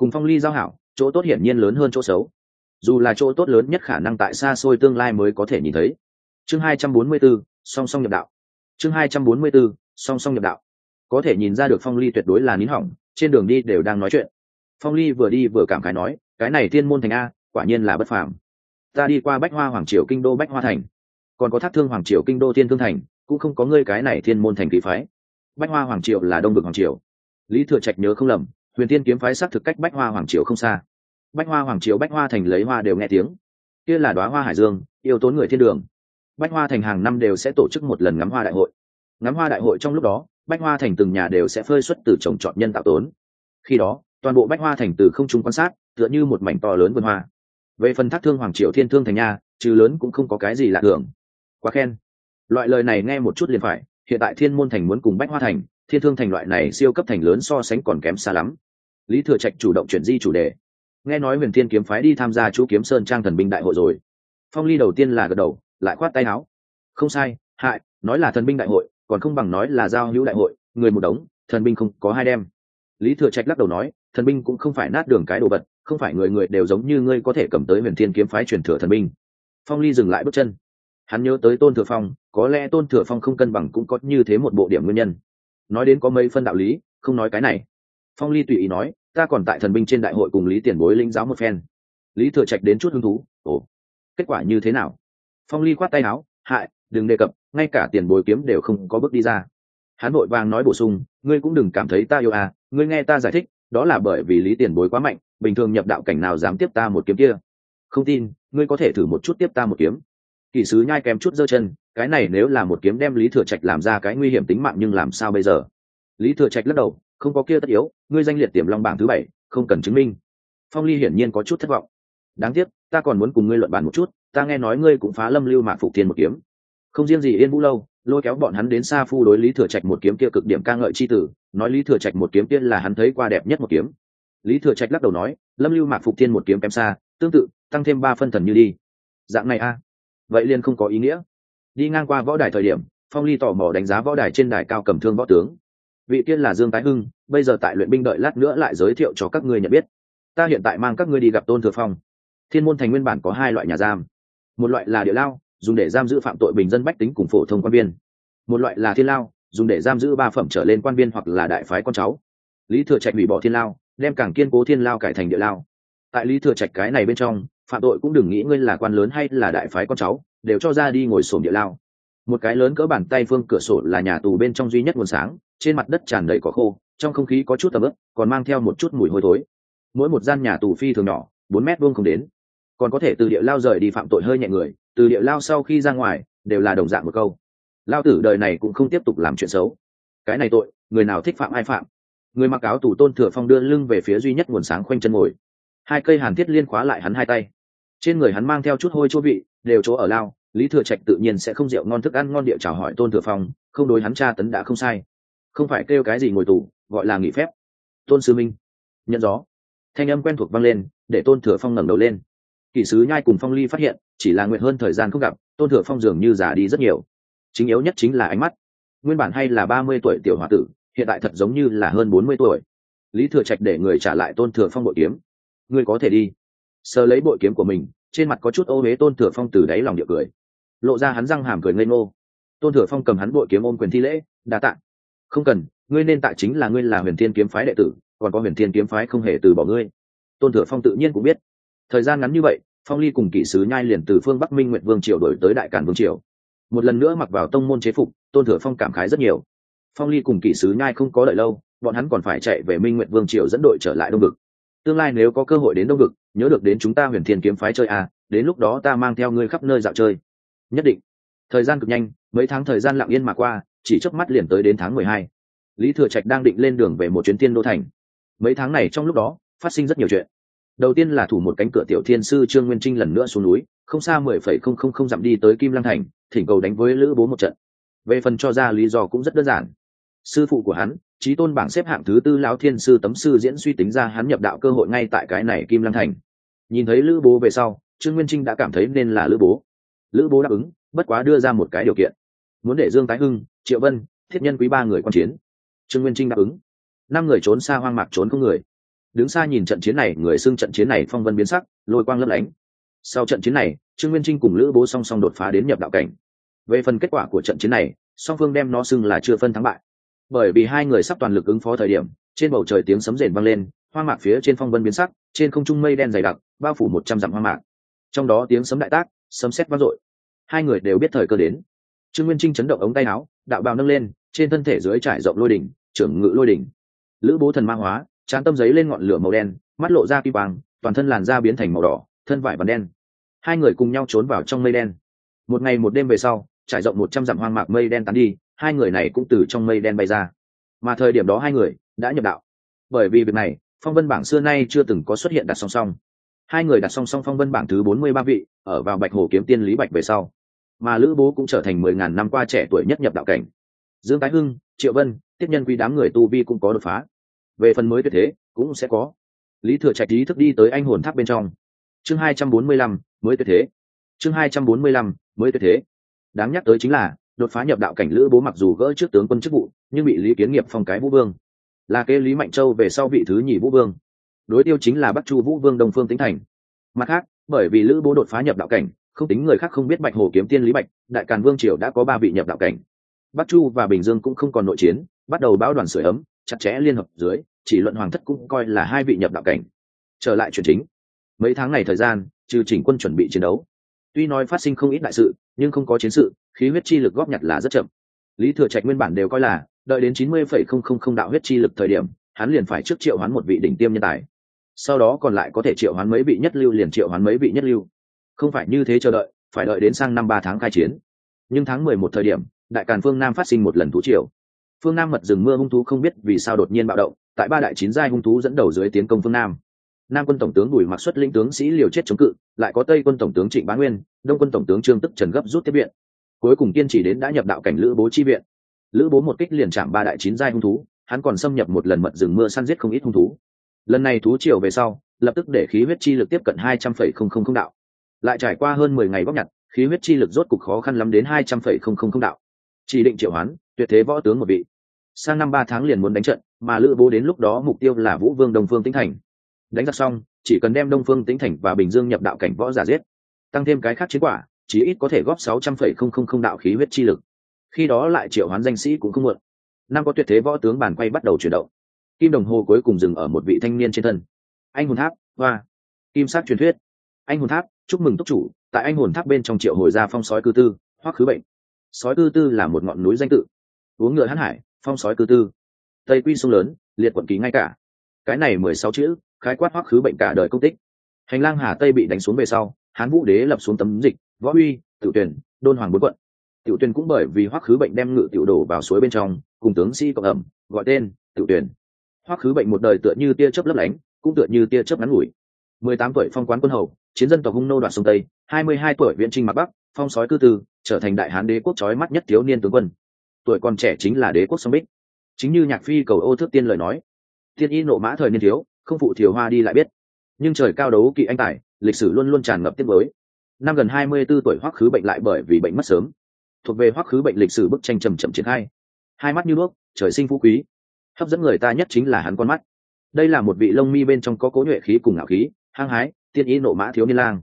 Speaker 1: cùng phong ly giao hảo chỗ tốt hiển nhiên lớn hơn chỗ xấu. Dù là chỗ tốt lớn nhất khả năng tại xa xôi tương lai mới có thể nhìn thấy. Chương hai trăm bốn mươi 244, song song nhập đạo. Chương hai trăm bốn mươi 244, song song nhập đạo. Có thể nhìn ra được phong ly tuyệt đối là nín hỏng trên đường đi đều đang nói chuyện. Phong ly vừa đi vừa cảm khái nói cái này thiên môn thành a quả nhiên là bất phàm. Ta đi qua bách hoa hoàng triều kinh đô bách hoa thành. Còn có thác thương hoàng triều kinh đô thiên thương thành cũng không có ngươi cái này thiên môn thành kỳ phái. Bách hoa hoàng triều là đông vực hoàng triều. Lý thừa trạch nhớ không lầm huyền tiên kiếm phái xác thực cách bách hoa hoàng triều không xa. Bách hoa hoàng triều, bách hoa thành lấy hoa đều nghe tiếng. Kia là đoá hoa hải dương, yêu tốn người thiên đường. Bách hoa thành hàng năm đều sẽ tổ chức một lần ngắm hoa đại hội. Ngắm hoa đại hội trong lúc đó, bách hoa thành từng nhà đều sẽ phơi xuất từ trồng trọt nhân tạo tốn. Khi đó, toàn bộ bách hoa thành từ không trung quan sát, tựa như một mảnh to lớn vườn hoa. Về phần thác thương hoàng triều, thiên thương thành nha, trừ lớn cũng không có cái gì lạ thường. Quá khen. Loại lời này nghe một chút liền phải. Hiện tại thiên môn thành muốn cùng bách hoa thành, thiên thương thành loại này siêu cấp thành lớn so sánh còn kém xa lắm lý thừa trạch chủ động chuyển di chủ đề. Nghe nói huyền thiên kiếm phái đi tham gia chú kiếm sơn trang thần binh đại hội rồi. Phong ly đầu tiên là gật đầu, lại khoát tay áo. Không sai, hại, nói là thần binh đại hội, còn không bằng nói là giao hữu đại hội, người một đống, thần binh không có hai đem. Lý thừa trạch lắc đầu nói, thần binh cũng không phải nát đường cái đồ vật, không phải người người đều giống như ngươi có thể cầm tới huyền thiên kiếm phái truyền thừa thần binh. Phong ly dừng lại bước chân. Hắn nhớ tới tôn thừa phong, có lẽ tôn thừa phong không cân bằng cũng có như thế một bộ điểm nguyên nhân. Nói đến có mấy phân đạo lý, không nói cái này phong ly tùy ý nói, ta còn tại thần binh trên đại hội cùng lý tiền bối lĩnh giáo một phen. Lý thừa trạch đến chút hứng thú, ồ, kết quả như thế nào? Phong ly khoát tay áo, hại, đừng đề cập, ngay cả tiền bối kiếm đều không có bước đi ra. Hắn vội vàng nói bổ sung, ngươi cũng đừng cảm thấy ta yêu à ngươi nghe ta giải thích, đó là bởi vì lý tiền bối quá mạnh, bình thường nhập đạo cảnh nào dám tiếp ta một kiếm kia. Không tin, ngươi có thể thử một chút tiếp ta một kiếm. Kỷ sứ nhai kém chút giơ chân, cái này nếu là một kiếm đem lý thừa trạch làm ra cái nguy hiểm tính mạng nhưng làm sao bây giờ? Lý thừa trạch lắc đầu không có kia tất yếu, ngươi danh liệt tiềm long bảng thứ bảy, không cần chứng minh. Phong ly hiển nhiên có chút thất vọng. Đáng tiếc, ta còn muốn cùng ngươi luận bàn một chút, ta nghe nói ngươi cũng phá lâm lưu mạc phục thiên một kiếm. Không riêng gì yên vũ lâu, lôi kéo bọn hắn đến xa phu đối lý thừa trạch một kiếm kia cực điểm ca ngợi c h i tử, nói lý thừa trạch một kiếm kia là hắn thấy qua đẹp nhất một kiếm. Lý thừa trạch lắc đầu nói, lâm lưu mạc phục thiên một kiếm kém xa, tương tự, tăng thêm ba phân thần như đi. Dạng này a. Vậy liền không có ý nghĩa. Đi ngang qua võ đài thời điểm, phong ly tò mò đánh giá võ đài trên đài cao cầm thương võ tướng vị tiên là dương tái hưng, bây giờ tại luyện binh đợi lát nữa lại giới thiệu cho các ngươi nhận biết. Ta hiện tại mang các ngươi đi gặp tôn thừa phong. Thiên môn thành nguyên bản có hai loại nhà giam. Một loại là địa lao, dùng để giam giữ phạm tội bình dân bách tính cùng phổ thông quan viên. Một loại là thiên lao, dùng để giam giữ ba phẩm trở lên quan viên hoặc là đại phái con cháu. Lý thừa trạch hủy bỏ thiên lao, đem càng kiên cố thiên lao cải thành địa lao. Tại lý thừa trạch cái này bên trong, phạm tội cũng đừng nghĩ ngươi là quan lớn hay là đại phái con cháu, đều cho ra đi ngồi sổm địa lao. Một cái lớn cỡ bàn tay phương cửa sổ là nhà tù bên trong duy nhất nguồn sáng trên mặt đất tràn đầy cỏ khô, trong không khí có chút tầm ướp còn mang theo một chút mùi hôi thối. Mỗi một gian nhà tù phi thường nhỏ, bốn mét vuông không đến. Còn có thể từ địa lao rời đi phạm tội hơi nhẹ người, từ địa lao sau khi ra ngoài, đều là đồng dạng một câu. Lao tử đời này cũng không tiếp tục làm chuyện xấu. Cái này tội, người nào thích phạm ai phạm? Người mặc áo tù tôn thừa phong đưa lưng về phía duy nhất nguồn sáng khoanh chân ngồi. Hai cây hàn thiết liên khóa lại hắn hai tay. Trên người hắn mang theo chút hôi chỗ vị, đều chỗ ở lao, lý thừa trạch tự nhiên sẽ không rượu ngon thức ăn ngon địa chào hỏi tôn thừa phong, không đối hắn tra tấn đã không sai không phải kêu cái gì ngồi tù, gọi là nghỉ phép. Tôn sư minh, nhận gió. Thanh âm quen thuộc vang lên, để tôn thừa phong ngẩng đầu lên. Kỷ sứ nhai cùng phong ly phát hiện, chỉ là nguyện hơn thời gian không gặp, tôn thừa phong dường như già đi rất nhiều. Chính yếu nhất chính là ánh mắt. Nguyên bản hay là ba mươi tuổi tiểu h o a tử, hiện tại thật giống như là hơn bốn mươi tuổi. Lý thừa trạch để người trả lại tôn thừa phong bội kiếm. Ngươi có thể đi. Sờ lấy bội kiếm của mình, trên mặt có chút ô huế tôn thừa phong từ đáy lòng địa cười. Lộ ra hắn răng hàm cười ngây ngô. Tôn thừa phong cầm hắn bội kiếm ôm quyền thi lễ, đa t ạ không cần, ngươi nên tại chính là ngươi là huyền thiên kiếm phái đệ tử, còn có huyền thiên kiếm phái không hề từ bỏ ngươi. Tôn thừa phong tự nhiên cũng biết. Thời gian ngắn như vậy, phong ly cùng kỵ sứ nhai liền từ phương bắc minh nguyện vương triều đổi tới đại cản vương triều. Một lần nữa mặc vào tông môn chế phục, tôn thừa phong cảm khái rất nhiều. Phong ly cùng kỵ sứ nhai không có đợi lâu, bọn hắn còn phải chạy về minh nguyện vương triều dẫn đội trở lại đông vực. Tương lai nếu có cơ hội đến đông vực, nhớ được đến chúng ta huyền thiên kiếm phái chơi à đến lúc đó ta mang theo ngươi khắp nơi dạo chơi. Nhất định. Thời gian cực nhanh, mấy tháng thời gian lặng yên mà qua chỉ chớp mắt liền tới đến tháng mười hai. Lý thừa trạch đang định lên đường về một chuyến tiên đô thành. Mấy tháng này trong lúc đó, phát sinh rất nhiều chuyện. Đầu tiên là thủ một cánh cửa tiểu thiên sư trương nguyên trinh lần nữa xuống núi, không xa mười phẩy không không không dặm đi tới kim lăng thành, thỉnh cầu đánh với lữ bố một trận. Về phần cho ra lý do cũng rất đơn giản. Sư phụ của hắn trí tôn bảng xếp hạng thứ tư lão thiên sư tấm sư diễn suy tính ra hắn nhập đạo cơ hội ngay tại cái này kim lăng thành. Nhìn thấy lữ bố về sau, trương nguyên trinh đã cảm thấy nên là lữ bố. Lữ bố đáp ứng, bất quá đưa ra một cái điều kiện muốn để dương tái hưng, triệu vân, thiết nhân quý ba người quan chiến. Trương nguyên trinh đáp ứng. Năm người trốn xa hoang mạc trốn không người. Đứng xa nhìn trận chiến này, người xưng trận chiến này phong vân biến sắc, lôi quang lấp lánh. Sau trận chiến này, trương nguyên trinh cùng lữ bố song song đột phá đến nhập đạo cảnh. Về phần kết quả của trận chiến này, song phương đem nó xưng là chưa phân thắng bại. Bởi vì hai người sắp toàn lực ứng phó thời điểm, trên bầu trời tiếng sấm rền vang lên, hoang mạc phía trên phong vân biến sắc, trên không trung mây đen dày đặc, bao phủ một trăm dặm hoang mạc. Trong đó tiếng sấm đại tác, sấm sét vang dội. Hai người đều biết thời cơ đến trương nguyên trinh chấn động ống tay áo, đạo bào nâng lên, trên thân thể dưới trải rộng lôi đỉnh, trưởng ngự lôi đỉnh. Lữ bố thần ma hóa trán tâm giấy lên ngọn lửa màu đen, mắt lộ ra kim quang, toàn thân làn da biến thành màu đỏ, thân vải vằn đen. Hai người cùng nhau trốn vào trong mây đen. Một ngày một đêm về sau, trải rộng một trăm dặm hoang mạc mây đen tán đi, hai người này cũng từ trong mây đen bay ra. Mà thời điểm đó hai người đã nhập đạo. Bởi vì việc này, phong vân bảng xưa nay chưa từng có xuất hiện đặt song song. Hai người đặt song song phong vân bảng thứ bốn mươi ba vị, ở vào bạch hồ kiếm tiên lý bạch về sau mà lữ bố cũng trở thành mười ngàn năm qua trẻ tuổi nhất nhập đạo cảnh. Dương tái hưng, triệu vân tiếp nhân quy đám người tu vi cũng có đột phá. Về phần mới tuyệt thế, cũng sẽ có. Lý thừa trạch ý thức đi tới anh hồn tháp bên trong. Chương hai trăm bốn mươi lăm, mới tuyệt thế. Chương hai trăm bốn mươi lăm, mới tuyệt thế. Đáng nhắc tới chính là, đột phá nhập đạo cảnh lữ bố mặc dù gỡ trước tướng quân chức vụ, nhưng bị lý kiến nghiệp phong cái vũ vương. Là kế lý mạnh châu về sau vị thứ nhì vũ vương. Đối tiêu chính là bắc chu vũ vương đông phương tính thành. Mặt khác, bởi vì lữ bố đột phá nhập đạo cảnh không tính người khác không biết bạch hồ kiếm tiên lý bạch, đại càn vương triều đã có ba vị nhập đạo cảnh. Bắc chu và bình dương cũng không còn nội chiến, bắt đầu bão đoàn sửa ấm, chặt chẽ liên hợp dưới, chỉ luận hoàng thất cũng coi là hai vị nhập đạo cảnh. Trở lại chuyện chính. Mấy tháng này thời gian, trừ chỉnh quân chuẩn bị chiến đấu. Tuy nói phát sinh không ít đại sự, nhưng không có chiến sự, khí huyết chi lực góp nhặt là rất chậm. Lý thừa trạch nguyên bản đều coi là, đợi đến chín mươi phẩy không không không đạo huyết chi lực thời điểm, hắn liền phải trước triệu hoán một vị đỉnh tiêm nhân tài. Sau đó còn lại có thể triệu hoán mấy vị nhất lưu liền triệu hoán mấy vị nhất lưu không phải như thế chờ đợi, phải đợi đến sang năm ba tháng khai chiến. Nhưng tháng mười một thời điểm, đại càn phương nam phát sinh một lần thú triều. Phương nam mật rừng mưa hung thú không biết vì sao đột nhiên bạo động, tại ba đại chín giai hung thú dẫn đầu dưới tiến công phương nam. Nam quân tổng tướng bùi mặc xuất linh tướng sĩ liều chết chống cự, lại có tây quân tổng tướng trịnh bá nguyên, đông quân tổng tướng trương tức trần gấp rút tiếp viện. Cuối cùng kiên trì đến đã nhập đạo cảnh lữ bố chi viện. Lữ bố một kích liền chạm ba đại chín giai hung thú, hắn còn xâm nhập một lần mật rừng mưa săn giết không ít hung thú. Lần này thú triều về sau, lập tức để khí huyết chi lực tiếp cận hai trăm phẩy không không không đạo lại trải qua hơn mười ngày góp nhặt, khí huyết chi lực rốt cục khó khăn lắm đến hai trăm phẩy không không không đạo. Chỉ định triệu hoán, tuyệt thế võ tướng một vị. Sang năm ba tháng liền muốn đánh trận, mà lữ bố đến lúc đó mục tiêu là vũ vương đông phương tĩnh thành. Đánh giặc xong, chỉ cần đem đông phương tĩnh thành và bình dương nhập đạo cảnh võ giả giết, tăng thêm cái khác chiến quả, chí ít có thể góp sáu trăm phẩy không không không đạo khí huyết chi lực. Khi đó lại triệu hoán danh sĩ cũng không muộn. Năm có tuyệt thế võ tướng bàn quay bắt đầu chuyển động. Kim đồng hồ cuối cùng dừng ở một vị thanh niên trên thân. Anh hồn tháp, hoa. Kim sát truyền thuyết. Anh hồn tháp chúc mừng túc chủ, tại anh hồn tháp bên trong triệu hồi ra phong sói cư tư, hoắc khứ bệnh. Sói cư tư là một ngọn núi danh tự. Uống ngựa hãn hải, phong sói cư tư. Tây quy sông lớn, liệt quận ký ngay cả. Cái này mười sáu chữ, khái quát hoắc khứ bệnh cả đời công tích. Hành lang hà tây bị đánh xuống về sau, hán vũ đế lập xuống tấm dịch, võ uy tự tuyển đôn hoàng bốn quận. Tiểu tuyển cũng bởi vì hoắc khứ bệnh đem ngự tiểu đổ vào suối bên trong, cùng tướng sĩ cộng ẩm, gọi tên tiểu tuyển hoắc khứ bệnh một đời tựa như tia chớp lấp lánh, cũng tựa như tia chớp ngắn ngủi. Mười tám tuổi phong quán quân hầu chiến dân tộc hung nô đoạn sông tây, hai mươi hai tuổi viễn trinh mặc bắc, phong sói cư tư, trở thành đại hán đế quốc trói mắt nhất thiếu niên tướng quân. Tuổi còn trẻ chính là đế quốc sông bích. Chính như nhạc phi cầu ô thước tiên lời nói tiên y nộ mã thời niên thiếu, không phụ thiều hoa đi lại biết. Nhưng trời cao đấu kỵ anh tài, lịch sử luôn luôn tràn ngập tiết mới năm gần hai mươi 24 tuổi hoắc khứ bệnh lại bởi vì bệnh mất sớm. Thuộc về hoắc khứ bệnh lịch sử bức tranh trầm chậm triển khai. Hai mắt như đuốc trời sinh phú quý. Hấp dẫn người ta nhất chính là hắn con mắt. Đây là một vị lông mi bên trong có cố nhuệ khí cùng ngạo khí, hăng hái tiên ý nộ mã thiếu niên lang.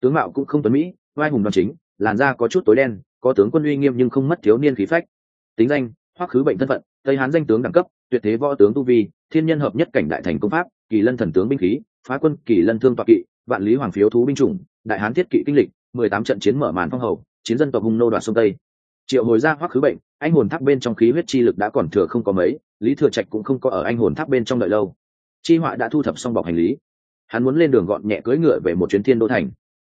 Speaker 1: Tướng mạo cũng không tuấn mỹ vai hùng đoàn chính, làn da có chút tối đen, có tướng quân uy nghiêm nhưng không mất thiếu niên khí phách. Tính danh, hoắc khứ bệnh thân phận, tây hán danh tướng đẳng cấp, tuyệt thế võ tướng tu vi, thiên nhân hợp nhất cảnh đại thành công pháp, kỳ lân thần tướng binh khí, phá quân kỳ lân thương toạc kỵ, vạn lý hoàng phiếu thú binh chủng, đại hán thiết kỵ kinh lịch, mười tám trận chiến mở màn phong hầu, chiến dân tộc hung nô đoạt sông tây. Triệu hồi ra hoắc khứ bệnh, anh hồn tháp bên trong khí huyết chi lực đã còn thừa không có mấy, lý thừa trạch cũng không có ở anh hồn tháp bên trong đợi lâu. Chi họa đã thu thập xong bọc hành lý hắn muốn lên đường gọn nhẹ cưỡi ngựa về một chuyến thiên đô thành.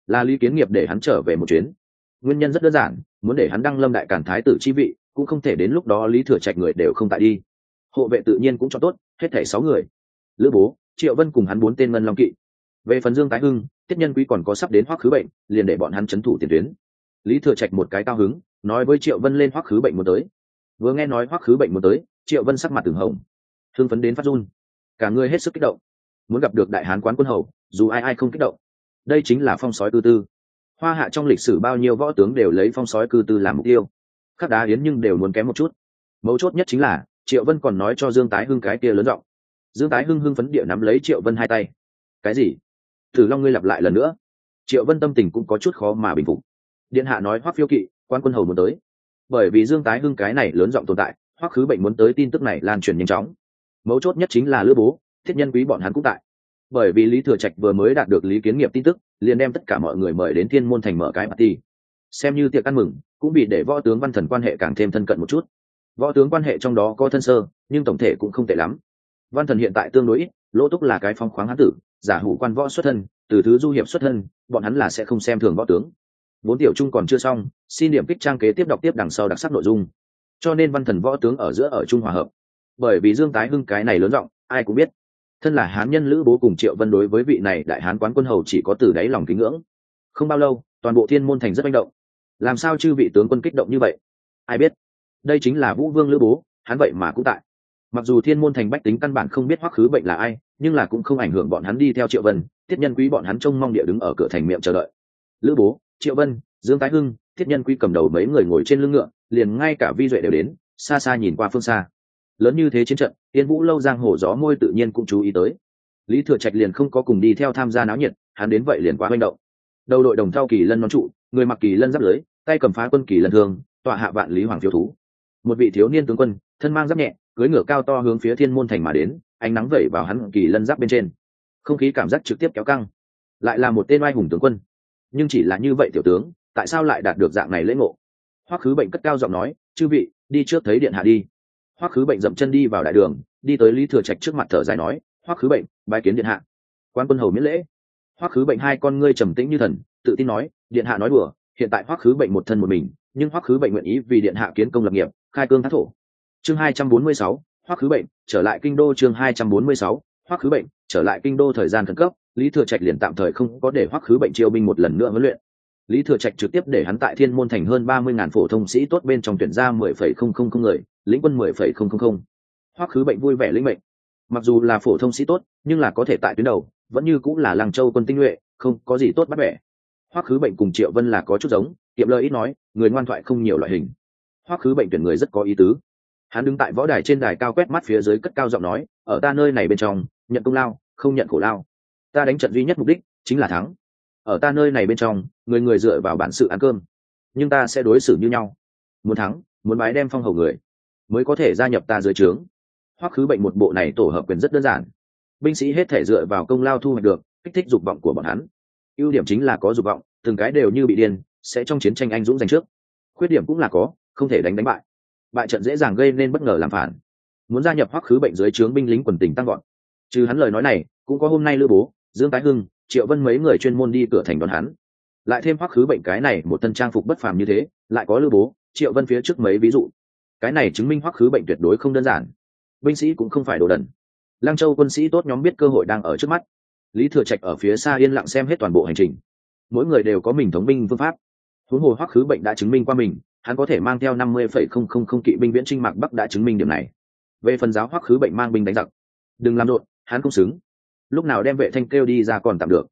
Speaker 1: Là lý kiến nghiệp để hắn trở về một chuyến. Nguyên nhân rất đơn giản, muốn để hắn đăng lâm đại cản thái tử chi vị, cũng không thể đến lúc đó lý thừa trạch người đều không tại đi. Hộ vệ tự nhiên cũng cho tốt, hết thảy sáu người. Lữ bố, triệu vân cùng hắn bốn tên ngân long kỵ. Về phần dương tái hưng, tiết nhân quý còn có sắp đến hoắc khứ bệnh, liền để bọn hắn c h ấ n thủ tiền tuyến. Lý thừa trạch một cái cao hứng, nói với triệu vân lên hoắc khứ bệnh muốn tới. Vừa nghe nói hoắc khứ bệnh muốn tới, triệu vân sắc mặt từng hồng. Thương phấn đến phát run. Cả người hết sức kích động muốn gặp được đại hán quán quân hầu, dù ai ai không kích động. Đây chính là phong sói cư tư. Hoa hạ trong lịch sử bao nhiêu võ tướng đều lấy phong sói cư tư làm mục tiêu. Khắc đá yến nhưng đều muốn kém một chút. Mấu chốt nhất chính là, triệu vân còn nói cho dương tái hưng cái kia lớn giọng. Dương tái hưng hưng phấn địa nắm lấy triệu vân hai tay. Cái gì? Thử long ngươi lặp lại lần nữa. Triệu vân tâm tình cũng có chút khó mà bình phục. Điện hạ nói hoắc phiêu kỵ quan quân hầu muốn tới. Bởi vì dương tái hưng cái này lớn giọng tồn tại, hoắc khứ bệnh muốn tới tin tức này lan truyền nhanh chóng. Mấu chốt nhất chính là lữ bố thiết nhân quý bọn hắn cũng tại. Bởi vì lý thừa trạch vừa mới đạt được lý kiến nghiệp tin tức, liền đem tất cả mọi người mời đến thiên môn thành mở cái party. Xem như tiệc ăn mừng, cũng bị để võ tướng văn thần quan hệ càng thêm thân cận một chút. Võ tướng quan hệ trong đó có thân sơ, nhưng tổng thể cũng không tệ lắm. Văn thần hiện tại tương đối ít, lỗ túc là cái phong khoáng hán tử, giả hủ quan võ xuất thân, từ thứ du hiệp xuất thân, bọn hắn là sẽ không xem thường võ tướng. Vốn tiểu trung còn chưa xong, xin điểm kích trang kế tiếp đọc tiếp đằng sau đặc sắc nội dung. Cho nên văn thần võ tướng ở giữa ở trung hòa hợp. Bởi vì dương tái hưng cái này lớn rộng ai cũng biết thân là hán nhân lữ bố cùng triệu vân đối với vị này đại hán quán quân hầu chỉ có từ đáy lòng kính ngưỡng. Không bao lâu, toàn bộ thiên môn thành rất manh động. Làm sao chư vị tướng quân kích động như vậy? Ai biết? Đây chính là vũ vương lữ bố, hắn vậy mà cũng tại. Mặc dù thiên môn thành bách tính căn bản không biết hoắc khứ bệnh là ai, nhưng là cũng không ảnh hưởng bọn hắn đi theo triệu vân, thiết nhân quý bọn hắn trông mong địa đứng ở cửa thành miệng chờ đợi. Lữ bố, triệu vân, dương tái hưng, thiết nhân quý cầm đầu mấy người ngồi trên lưng ngựa, liền ngay cả vi duệ đều đến, xa xa nhìn qua phương xa lớn như thế chiến trận tiên vũ lâu giang hồ gió môi tự nhiên cũng chú ý tới. Lý thừa trạch liền không có cùng đi theo tham gia náo nhiệt, hắn đến vậy liền quá manh động. Đầu đội đồng thao kỳ lân nón trụ, người mặc kỳ lân giáp lưới, tay cầm phá quân kỳ lân thương, tọa hạ vạn lý hoàng phiêu thú. Một vị thiếu niên tướng quân, thân mang giáp nhẹ cưới ngựa cao to hướng phía thiên môn thành mà đến, ánh nắng vẩy vào hắn kỳ lân giáp bên trên. Không khí cảm giác trực tiếp kéo căng. Lại là một tên oai hùng tướng quân. Nhưng chỉ là như vậy tiểu tướng, tại sao lại đạt được dạng này lễ ngộ? Hoắc khứ bệnh cất cao giọng nói, chư vị, đi trước thấy điện hạ đi hoắc khứ bệnh dậm chân đi vào đại đường, đi tới lý thừa trạch trước mặt thở dài nói, hoắc khứ bệnh, bái kiến điện hạ. Quan quân hầu miễn lễ. Hoắc khứ bệnh hai con ngươi trầm tĩnh như thần, tự tin nói, điện hạ nói đùa, hiện tại hoắc khứ bệnh một thân một mình, nhưng hoắc khứ bệnh nguyện ý vì điện hạ kiến công lập nghiệp, khai cương thác thổ. Chương hai trăm bốn mươi sáu, hoắc khứ bệnh, trở lại kinh đô chương hai trăm bốn mươi sáu, hoắc khứ bệnh, trở lại kinh đô thời gian khẩn cấp, lý thừa trạch liền tạm thời không có để hoắc khứ bệnh chiêu binh một lần nữa huấn luyện. Lý thừa trạch trực tiếp để hắn tại thiên môn thành hơn ba mươi ngàn phổ thông sĩ tốt bên trong tuyển ra mười phẩy không không không người lĩnh quân mười phẩy không không không. Hoắc khứ bệnh vui vẻ lĩnh mệnh. Mặc dù là phổ thông sĩ tốt, nhưng là có thể tại tuyến đầu, vẫn như cũng là làng châu quân tinh nhuệ, không có gì tốt bắt bẻ. Hoắc khứ bệnh cùng triệu vân là có chút giống, kiệm lời ít nói, người ngoan thoại không nhiều loại hình. Hoắc khứ bệnh tuyển người rất có ý tứ. Hắn đứng tại võ đài trên đài cao quét mắt phía dưới cất cao giọng nói, ở ta nơi này bên trong, nhận công lao, không nhận khổ lao. Ta đánh trận duy nhất mục đích chính là thắng. Ở ta nơi này bên trong, người người dựa vào bản sự ăn cơm. Nhưng ta sẽ đối xử như nhau. Muốn thắng, muốn bái đem phong hầu người mới có thể gia nhập ta dưới trướng. Hoắc khứ bệnh một bộ này tổ hợp quyền rất đơn giản. Binh sĩ hết thể dựa vào công lao thu hoạch được, kích thích dục vọng của bọn hắn. Ưu điểm chính là có dục vọng, từng cái đều như bị điên, sẽ trong chiến tranh anh dũng giành trước. Khuyết điểm cũng là có, không thể đánh đánh bại. Bại trận dễ dàng gây nên bất ngờ làm phản. Muốn gia nhập hoắc khứ bệnh dưới trướng binh lính quần tình tăng gọn trừ hắn lời nói này, cũng có hôm nay lữ bố, dương tái hưng, triệu vân mấy người chuyên môn đi cửa thành đón hắn. Lại thêm hoắc khứ bệnh cái này một thân trang phục bất phàm như thế, lại có lữ bố, triệu vân phía trước mấy ví dụ cái này chứng minh hoắc khứ bệnh tuyệt đối không đơn giản. Binh sĩ cũng không phải đồ đần. Lăng châu quân sĩ tốt nhóm biết cơ hội đang ở trước mắt. Lý thừa trạch ở phía xa yên lặng xem hết toàn bộ hành trình. Mỗi người đều có mình thống binh phương pháp. Huống hồ hoắc khứ bệnh đã chứng minh qua mình, hắn có thể mang theo năm mươi phẩy không không không kỵ binh viễn trinh mạc bắc đã chứng minh điểm này. Về phần giáo hoắc khứ bệnh mang binh đánh giặc, đừng làm rộn, hắn không xứng. Lúc nào đem vệ thanh kêu đi ra còn tạm được.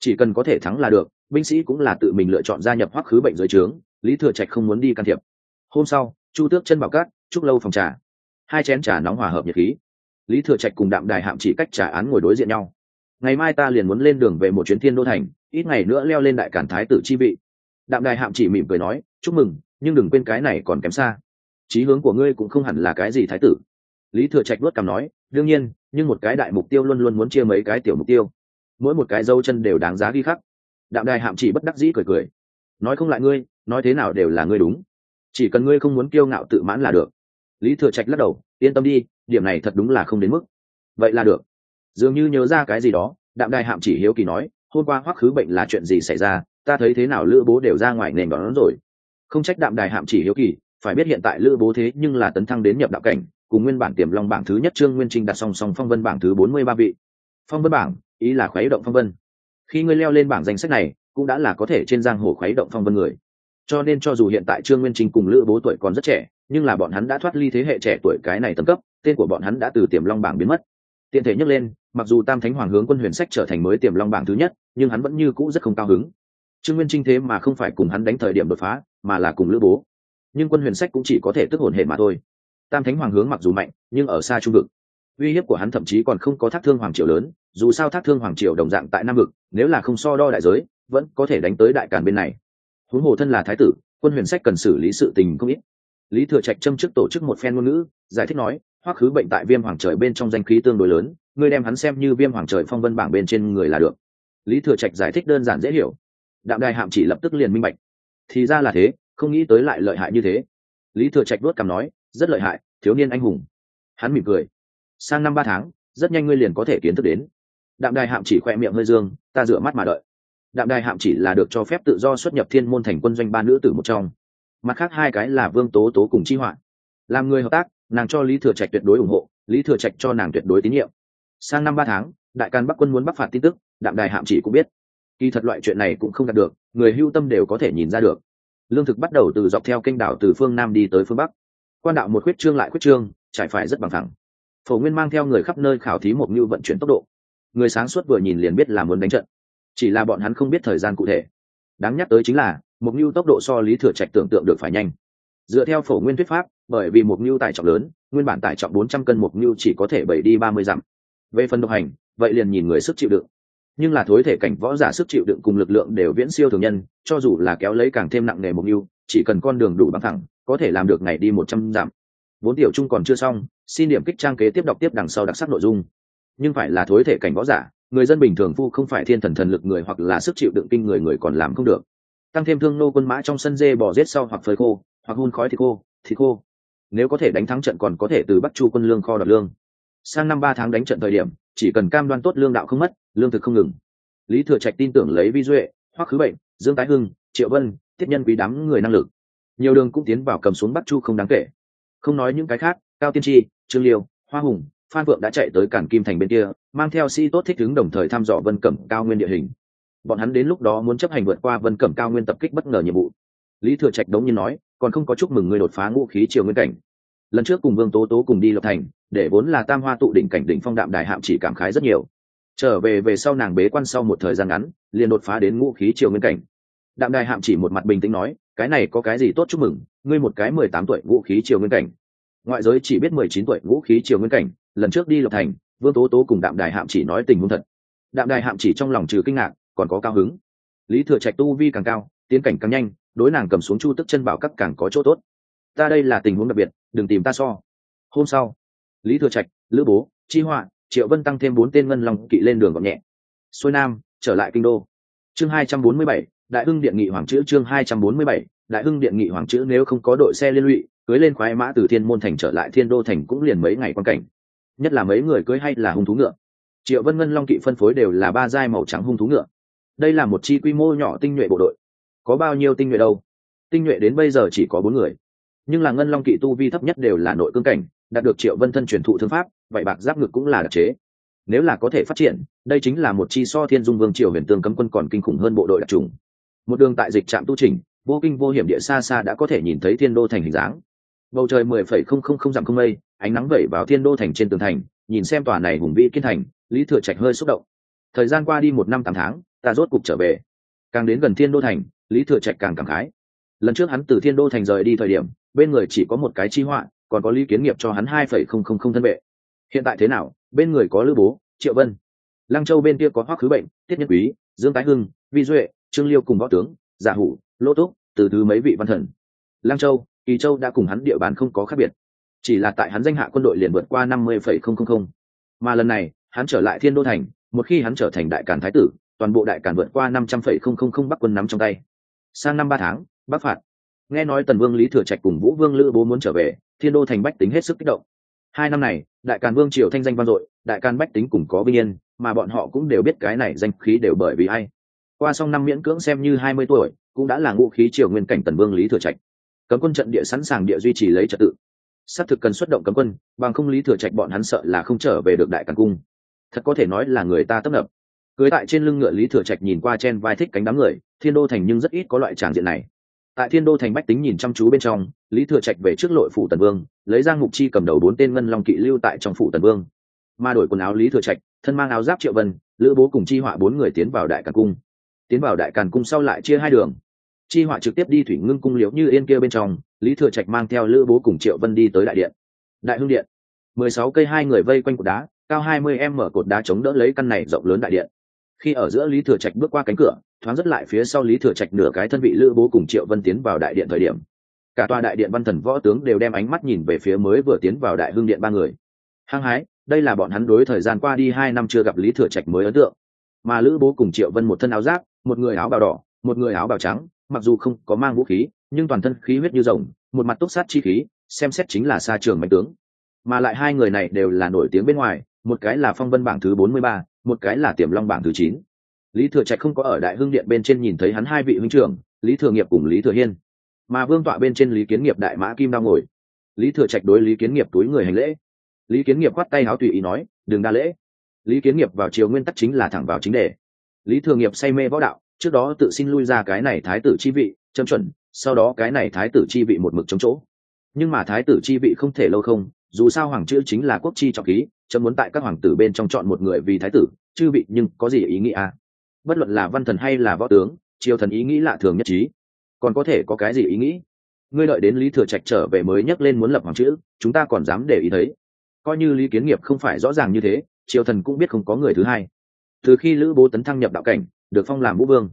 Speaker 1: Chỉ cần có thể thắng là được, binh sĩ cũng là tự mình lựa chọn gia nhập hoắc khứ bệnh dưới trướng, lý thừa trạch không muốn đi can thiệp. Hôm sau chu tước chân bảo cát, chúc lâu phòng trà. Hai chén trà nóng hòa hợp nhiệt khí. Lý thừa trạch cùng đạm đài hạm chỉ cách trả án ngồi đối diện nhau. Ngày mai ta liền muốn lên đường về một chuyến thiên đô thành, ít ngày nữa leo lên đại cản thái tử chi vị. Đạm đài hạm chỉ mỉm cười nói, chúc mừng, nhưng đừng quên cái này còn kém xa. Chí hướng của ngươi cũng không hẳn là cái gì thái tử. Lý thừa trạch luất cằm nói, đương nhiên, nhưng một cái đại mục tiêu luôn luôn muốn chia mấy cái tiểu mục tiêu. Mỗi một cái dâu chân đều đáng giá ghi khắc. Đạm đài hạm chỉ bất đắc dĩ cười cười. Nói không lại ngươi, nói thế nào đều là ngươi đúng chỉ cần ngươi không muốn kiêu ngạo tự mãn là được. Lý thừa trạch lắc đầu, yên tâm đi, điểm này thật đúng là không đến mức. Vậy là được. Dường như nhớ ra cái gì đó, đạm đài hạm chỉ hiếu kỳ nói, hôm qua hoắc khứ bệnh là chuyện gì xảy ra? Ta thấy thế nào lữ bố đều ra ngoài nền đón rồi. Không trách đạm đài hạm chỉ hiếu kỳ, phải biết hiện tại lữ bố thế nhưng là tấn thăng đến nhập đạo cảnh, cùng nguyên bản tiềm long bảng thứ nhất trương nguyên trinh đặt song song phong vân bảng thứ bốn mươi ba vị. Phong vân bảng, ý là khuấy động phong vân. Khi ngươi leo lên bảng danh sách này, cũng đã là có thể trên giang hồ khuấy động phong vân người cho nên cho dù hiện tại trương nguyên trinh cùng lữ bố tuổi còn rất trẻ, nhưng là bọn hắn đã thoát ly thế hệ trẻ tuổi cái này tầng cấp, tên của bọn hắn đã từ tiềm long bảng biến mất. Tiện thể nhắc lên, mặc dù tam thánh hoàng hướng quân huyền sách trở thành mới tiềm long bảng thứ nhất, nhưng hắn vẫn như cũ rất không cao hứng. Trương nguyên trinh thế mà không phải cùng hắn đánh thời điểm đột phá, mà là cùng lữ bố. Nhưng quân huyền sách cũng chỉ có thể tức hồn hệ mà thôi. Tam thánh hoàng hướng mặc dù mạnh, nhưng ở xa trung vực. Uy hiếp của hắn thậm chí còn không có thác thương hoàng triều lớn, dù sao thác thương hoàng triều đồng dạng tại nam vực, nếu là không so đo đại giới, vẫn có thể đánh tới đại càn bên này huống hồ thân là thái tử, quân huyền sách cần xử lý sự tình không ít. Lý thừa trạch châm chức tổ chức một phen ngôn ngữ, giải thích nói, hoắc khứ bệnh tại viêm hoàng trời bên trong danh khí tương đối lớn, ngươi đem hắn xem như viêm hoàng trời phong vân bảng bên trên người là được. Lý thừa trạch giải thích đơn giản dễ hiểu. Đạm đài hạm chỉ lập tức liền minh bạch. Thì ra là thế, không nghĩ tới lại lợi hại như thế. Lý thừa trạch đốt cằm nói, rất lợi hại, thiếu niên anh hùng. Hắn mỉm cười. Sang năm ba tháng, rất nhanh ngươi liền có thể kiến thức đến. Đạm đài hạm chỉ khoe miệng hơi dương, ta rửa mắt mà đợi đạm đài hạm chỉ là được cho phép tự do xuất nhập thiên môn thành quân doanh ba nữ tử một trong. Mặt khác hai cái là vương tố tố cùng chi hoạn. Làm người hợp tác, nàng cho lý thừa trạch tuyệt đối ủng hộ, lý thừa trạch cho nàng tuyệt đối tín nhiệm. Sang năm ba tháng, đại can bắc quân muốn bắc phạt tin tức, đạm đài hạm chỉ cũng biết. Kỳ thật loại chuyện này cũng không đạt được, người hưu tâm đều có thể nhìn ra được. Lương thực bắt đầu từ dọc theo kênh đảo từ phương nam đi tới phương bắc. Quan đạo một khuyết trương lại khuyết trương, trải phải rất bằng thẳng. Phổ nguyên mang theo người khắp nơi khảo thí một như vận chuyển tốc độ. Người sáng suốt vừa nhìn liền biết là muốn đánh trận chỉ là bọn hắn không biết thời gian cụ thể. Đáng nhắc tới chính là mục như tốc độ so lý thừa trạch tưởng tượng được phải nhanh. Dựa theo phổ nguyên thuyết pháp, bởi vì mục như tải trọng lớn, nguyên bản tải trọng bốn trăm cân mục như chỉ có thể bảy đi ba mươi dặm. Về phần độc hành, vậy liền nhìn người sức chịu đựng. Nhưng là thối thể cảnh võ giả sức chịu đựng cùng lực lượng đều viễn siêu thường nhân, cho dù là kéo lấy càng thêm nặng nề mục như chỉ cần con đường đủ bằng thẳng, có thể làm được ngày đi một trăm dặm. Vốn tiểu trung còn chưa xong, xin điểm kích trang kế tiếp đọc tiếp đằng sau đặc sắc nội dung nhưng phải là thối thể cảnh võ giả, người dân bình thường phu không phải thiên thần thần lực người hoặc là sức chịu đựng kinh người người còn làm không được. Tăng thêm thương nô quân mã trong sân dê bỏ giết sau hoặc phơi khô, hoặc hun khói thì khô thì khô. Nếu có thể đánh thắng trận còn có thể từ bắt chu quân lương kho đoạt lương. Sang năm ba tháng đánh trận thời điểm, chỉ cần cam đoan tốt lương đạo không mất, lương thực không ngừng. Lý thừa trạch tin tưởng lấy vi duệ hoặc khứ bệnh, dương tái hưng, triệu vân, tiếp nhân quý đám người năng lực. Nhiều đường cũng tiến vào cầm xuống bắc chu không đáng kể. Không nói những cái khác, cao tiên tri, trương liêu, hoa hùng phan phượng đã chạy tới cản kim thành bên kia, mang theo sĩ tốt thích ứng đồng thời thăm dò vân cẩm cao nguyên địa hình. Bọn hắn đến lúc đó muốn chấp hành vượt qua vân cẩm cao nguyên tập kích bất ngờ nhiệm vụ. Lý thừa trạch đống nhiên nói, còn không có chúc mừng người đột phá ngũ khí triều nguyên cảnh. Lần trước cùng vương tố tố cùng đi lộc thành, để vốn là tam hoa tụ đỉnh cảnh đỉnh phong đạm đài hạm chỉ cảm khái rất nhiều. Trở về về sau nàng bế quan sau một thời gian ngắn, liền đột phá đến ngũ khí triều nguyên cảnh. Đạm đài hạm chỉ một mặt bình tĩnh nói, cái này có cái gì tốt chúc mừng? Ngươi một cái mười tám tuổi vũ khí triều nguyên cảnh. Ngoại giới chỉ biết mười chín tuổi vũ khí triều nguyên cảnh lần trước đi lộc thành, vương tố tố cùng đạm đài hạm chỉ nói tình huống thật. Đạm đài hạm chỉ trong lòng trừ kinh ngạc, còn có cao hứng. Lý thừa trạch tu vi càng cao, tiến cảnh càng nhanh, đối nàng cầm xuống chu tức chân bảo các càng có chỗ tốt. Ta đây là tình huống đặc biệt, đừng tìm ta so. Hôm sau, lý thừa trạch, lữ bố, chi họa, triệu vân tăng thêm bốn tên ngân long kỵ lên đường gọn nhẹ. Xuôi nam, trở lại kinh đô. Chương hai trăm bốn mươi bảy, đại hưng điện nghị hoàng chữ, chương hai trăm bốn mươi bảy, đại hưng điện nghị hoàng chữ nếu không có đội xe liên lụy, cưới lên khoái mã từ thiên môn thành trở lại thiên đô thành cũng liền mấy ngày quan cảnh nhất là mấy người cưới hay là hung thú ngựa. Triệu vân ngân, long kỵ phân phối đều là ba giai màu trắng hung thú ngựa. Đây là một chi quy mô nhỏ tinh nhuệ bộ đội. Có bao nhiêu tinh nhuệ đâu? Tinh nhuệ đến bây giờ chỉ có bốn người. Nhưng là ngân, long kỵ tu vi thấp nhất đều là nội cương cảnh, đạt được triệu vân thân truyền thụ thương pháp, vậy bạc giáp ngực cũng là đặc chế. Nếu là có thể phát triển, đây chính là một chi so thiên dung vương triều huyền tương cấm quân còn kinh khủng hơn bộ đội đặc trùng. Một đường tại dịch trạm tu trình vô kinh vô hiểm địa xa xa đã có thể nhìn thấy thiên đô thành hình dáng bầu trời mười phẩy không không không dặm không mây, ánh nắng vẩy vào thiên đô thành trên tường thành, nhìn xem tòa này hùng vĩ kiên thành, lý thừa trạch hơi xúc động. Thời gian qua đi một năm tám tháng, ta rốt cục trở về. Càng đến gần thiên đô thành, lý thừa trạch càng cảm khái. Lần trước hắn từ thiên đô thành rời đi thời điểm, bên người chỉ có một cái chi họa, còn có lý kiến nghiệp cho hắn hai phẩy không không không thân vệ. Hiện tại thế nào? Bên người có lữ bố, triệu vân. Lăng châu bên kia có hoắc khứ bệnh, tiết nhân quý, dương tái hưng, vi duệ, trương liêu cùng võ tướng, giả hủ lỗ túc, từ thứ mấy vị văn thần. Lăng châu kỳ châu đã cùng hắn địa bàn không có khác biệt, chỉ là tại hắn danh hạ quân đội liền vượt qua năm mươi phẩy không không không. Mà lần này, hắn trở lại thiên đô thành, một khi hắn trở thành đại càn thái tử, toàn bộ đại càn vượt qua năm trăm phẩy không không không bắc quân nắm trong tay. Sang năm ba tháng, bắc phạt. Nghe nói tần vương lý thừa trạch cùng vũ vương lữ bố muốn trở về, thiên đô thành bách tính hết sức kích động. Hai năm này, đại càn vương triều thanh danh vang dội, đại càn bách tính cùng có vinh yên, mà bọn họ cũng đều biết cái này danh khí đều bởi vì ai. Qua xong năm miễn cưỡng xem như hai mươi tuổi, cũng đã là ngũ khí triều nguyên cảnh tần vương lý thừa trạch cấm quân trận địa sẵn sàng địa duy trì lấy trật tự. Xác thực cần xuất động cấm quân, bằng không lý thừa trạch bọn hắn sợ là không trở về được đại càn cung. Thật có thể nói là người ta tấp nập. Cưới tại trên lưng ngựa lý thừa trạch nhìn qua chen vai thích cánh đám người, thiên đô thành nhưng rất ít có loại tràng diện này. Tại thiên đô thành bách tính nhìn chăm chú bên trong, lý thừa trạch về trước lội phủ tần vương, lấy giang mục chi cầm đầu bốn tên ngân long kỵ lưu tại trong phủ tần vương. Mà đổi quần áo lý thừa trạch, thân mang áo giáp triệu vân, lữ bố cùng chi họa bốn người tiến vào đại càn cung. Tiến vào đại càn cung sau lại chia hai đường chi họa trực tiếp đi thủy ngưng cung liễu như yên kia bên trong, lý thừa trạch mang theo lữ bố cùng triệu vân đi tới đại điện. Đại hưng điện. mười sáu cây hai người vây quanh cột đá, cao hai mươi em mở cột đá chống đỡ lấy căn này rộng lớn đại điện. Khi ở giữa lý thừa trạch bước qua cánh cửa, thoáng rất lại phía sau lý thừa trạch nửa cái thân vị lữ bố cùng triệu vân tiến vào đại điện thời điểm. Cả tòa đại điện văn thần võ tướng đều đem ánh mắt nhìn về phía mới vừa tiến vào đại hưng điện ba người. Hăng hái, đây là bọn hắn đối thời gian qua đi hai năm chưa gặp lý thừa trạch mới ấn tượng. Mà lữ bố cùng triệu vân một thân áo giáp, một người áo bào đỏ, một người áo bào trắng mặc dù không có mang vũ khí, nhưng toàn thân khí huyết như rồng, một mặt túc sát chi khí, xem xét chính là xa trường mạnh tướng. Mà lại hai người này đều là nổi tiếng bên ngoài, một cái là phong vân bảng thứ bốn mươi ba, một cái là tiềm long bảng thứ chín. Lý thừa trạch không có ở đại hưng điện bên trên nhìn thấy hắn hai vị huynh trưởng, lý thừa nghiệp cùng lý thừa hiên. Mà vương tọa bên trên lý kiến nghiệp đại mã kim đang ngồi. Lý thừa trạch đối lý kiến nghiệp túi người hành lễ. Lý kiến nghiệp khoát tay áo tùy ý nói, đừng đa lễ. Lý kiến nghiệp vào chiều nguyên tắc chính là thẳng vào chính đề. Lý thừa nghiệp say mê võ đạo trước đó tự xin lui ra cái này thái tử chi vị châm chuẩn, sau đó cái này thái tử chi vị một mực chống chỗ. Nhưng mà thái tử chi vị không thể lâu không, dù sao hoàng chữ chính là quốc chi trọng ký chấm muốn tại các hoàng tử bên trong chọn một người vì thái tử, chư vị nhưng có gì ý nghĩa à? bất luận là văn thần hay là võ tướng, triều thần ý nghĩ lạ thường nhất trí. Còn có thể có cái gì ý nghĩ? Ngươi đợi đến lý thừa trạch trở về mới nhắc lên muốn lập hoàng chữ, chúng ta còn dám để ý thấy. Coi như lý kiến nghiệp không phải rõ ràng như thế, triều thần cũng biết không có người thứ hai. Từ khi lữ bố tấn thăng nhập đạo cảnh được phong làm vũ vương.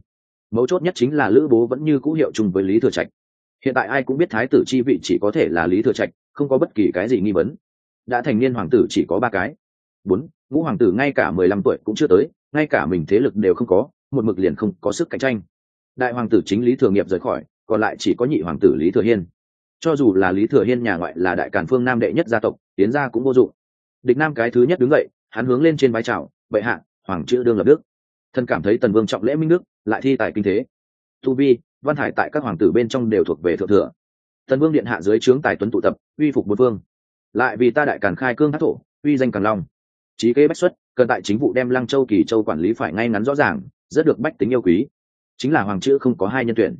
Speaker 1: Mấu chốt nhất chính là lữ bố vẫn như cũ hiệu chung với lý thừa trạch. Hiện tại ai cũng biết thái tử chi vị chỉ có thể là lý thừa trạch, không có bất kỳ cái gì nghi vấn. Đã thành niên hoàng tử chỉ có ba cái. Bốn, ngũ hoàng tử ngay cả mười lăm tuổi cũng chưa tới, ngay cả mình thế lực đều không có, một mực liền không có sức cạnh tranh. Đại hoàng tử chính lý thừa nghiệp rời khỏi, còn lại chỉ có nhị hoàng tử lý thừa hiên. Cho dù là lý thừa hiên nhà ngoại là đại càn phương nam đệ nhất gia tộc tiến ra cũng vô dụng. Địch nam cái thứ nhất đứng dậy, hắn hướng lên trên vai trào bệ hạ, hoàng chữ đương lập đức thần cảm thấy tần vương trọng lễ minh đức, lại thi tài kinh thế. Tu vi, văn hải tại các hoàng tử bên trong đều thuộc về thượng thừa. Tần vương điện hạ dưới trướng tài tuấn tụ tập, uy phục một vương. Lại vì ta đại càn khai cương thác thổ, uy danh càng long. Trí kế bách xuất, cần tại chính vụ đem lăng châu kỳ châu quản lý phải ngay ngắn rõ ràng, rất được bách tính yêu quý. Chính là hoàng chữ không có hai nhân tuyển.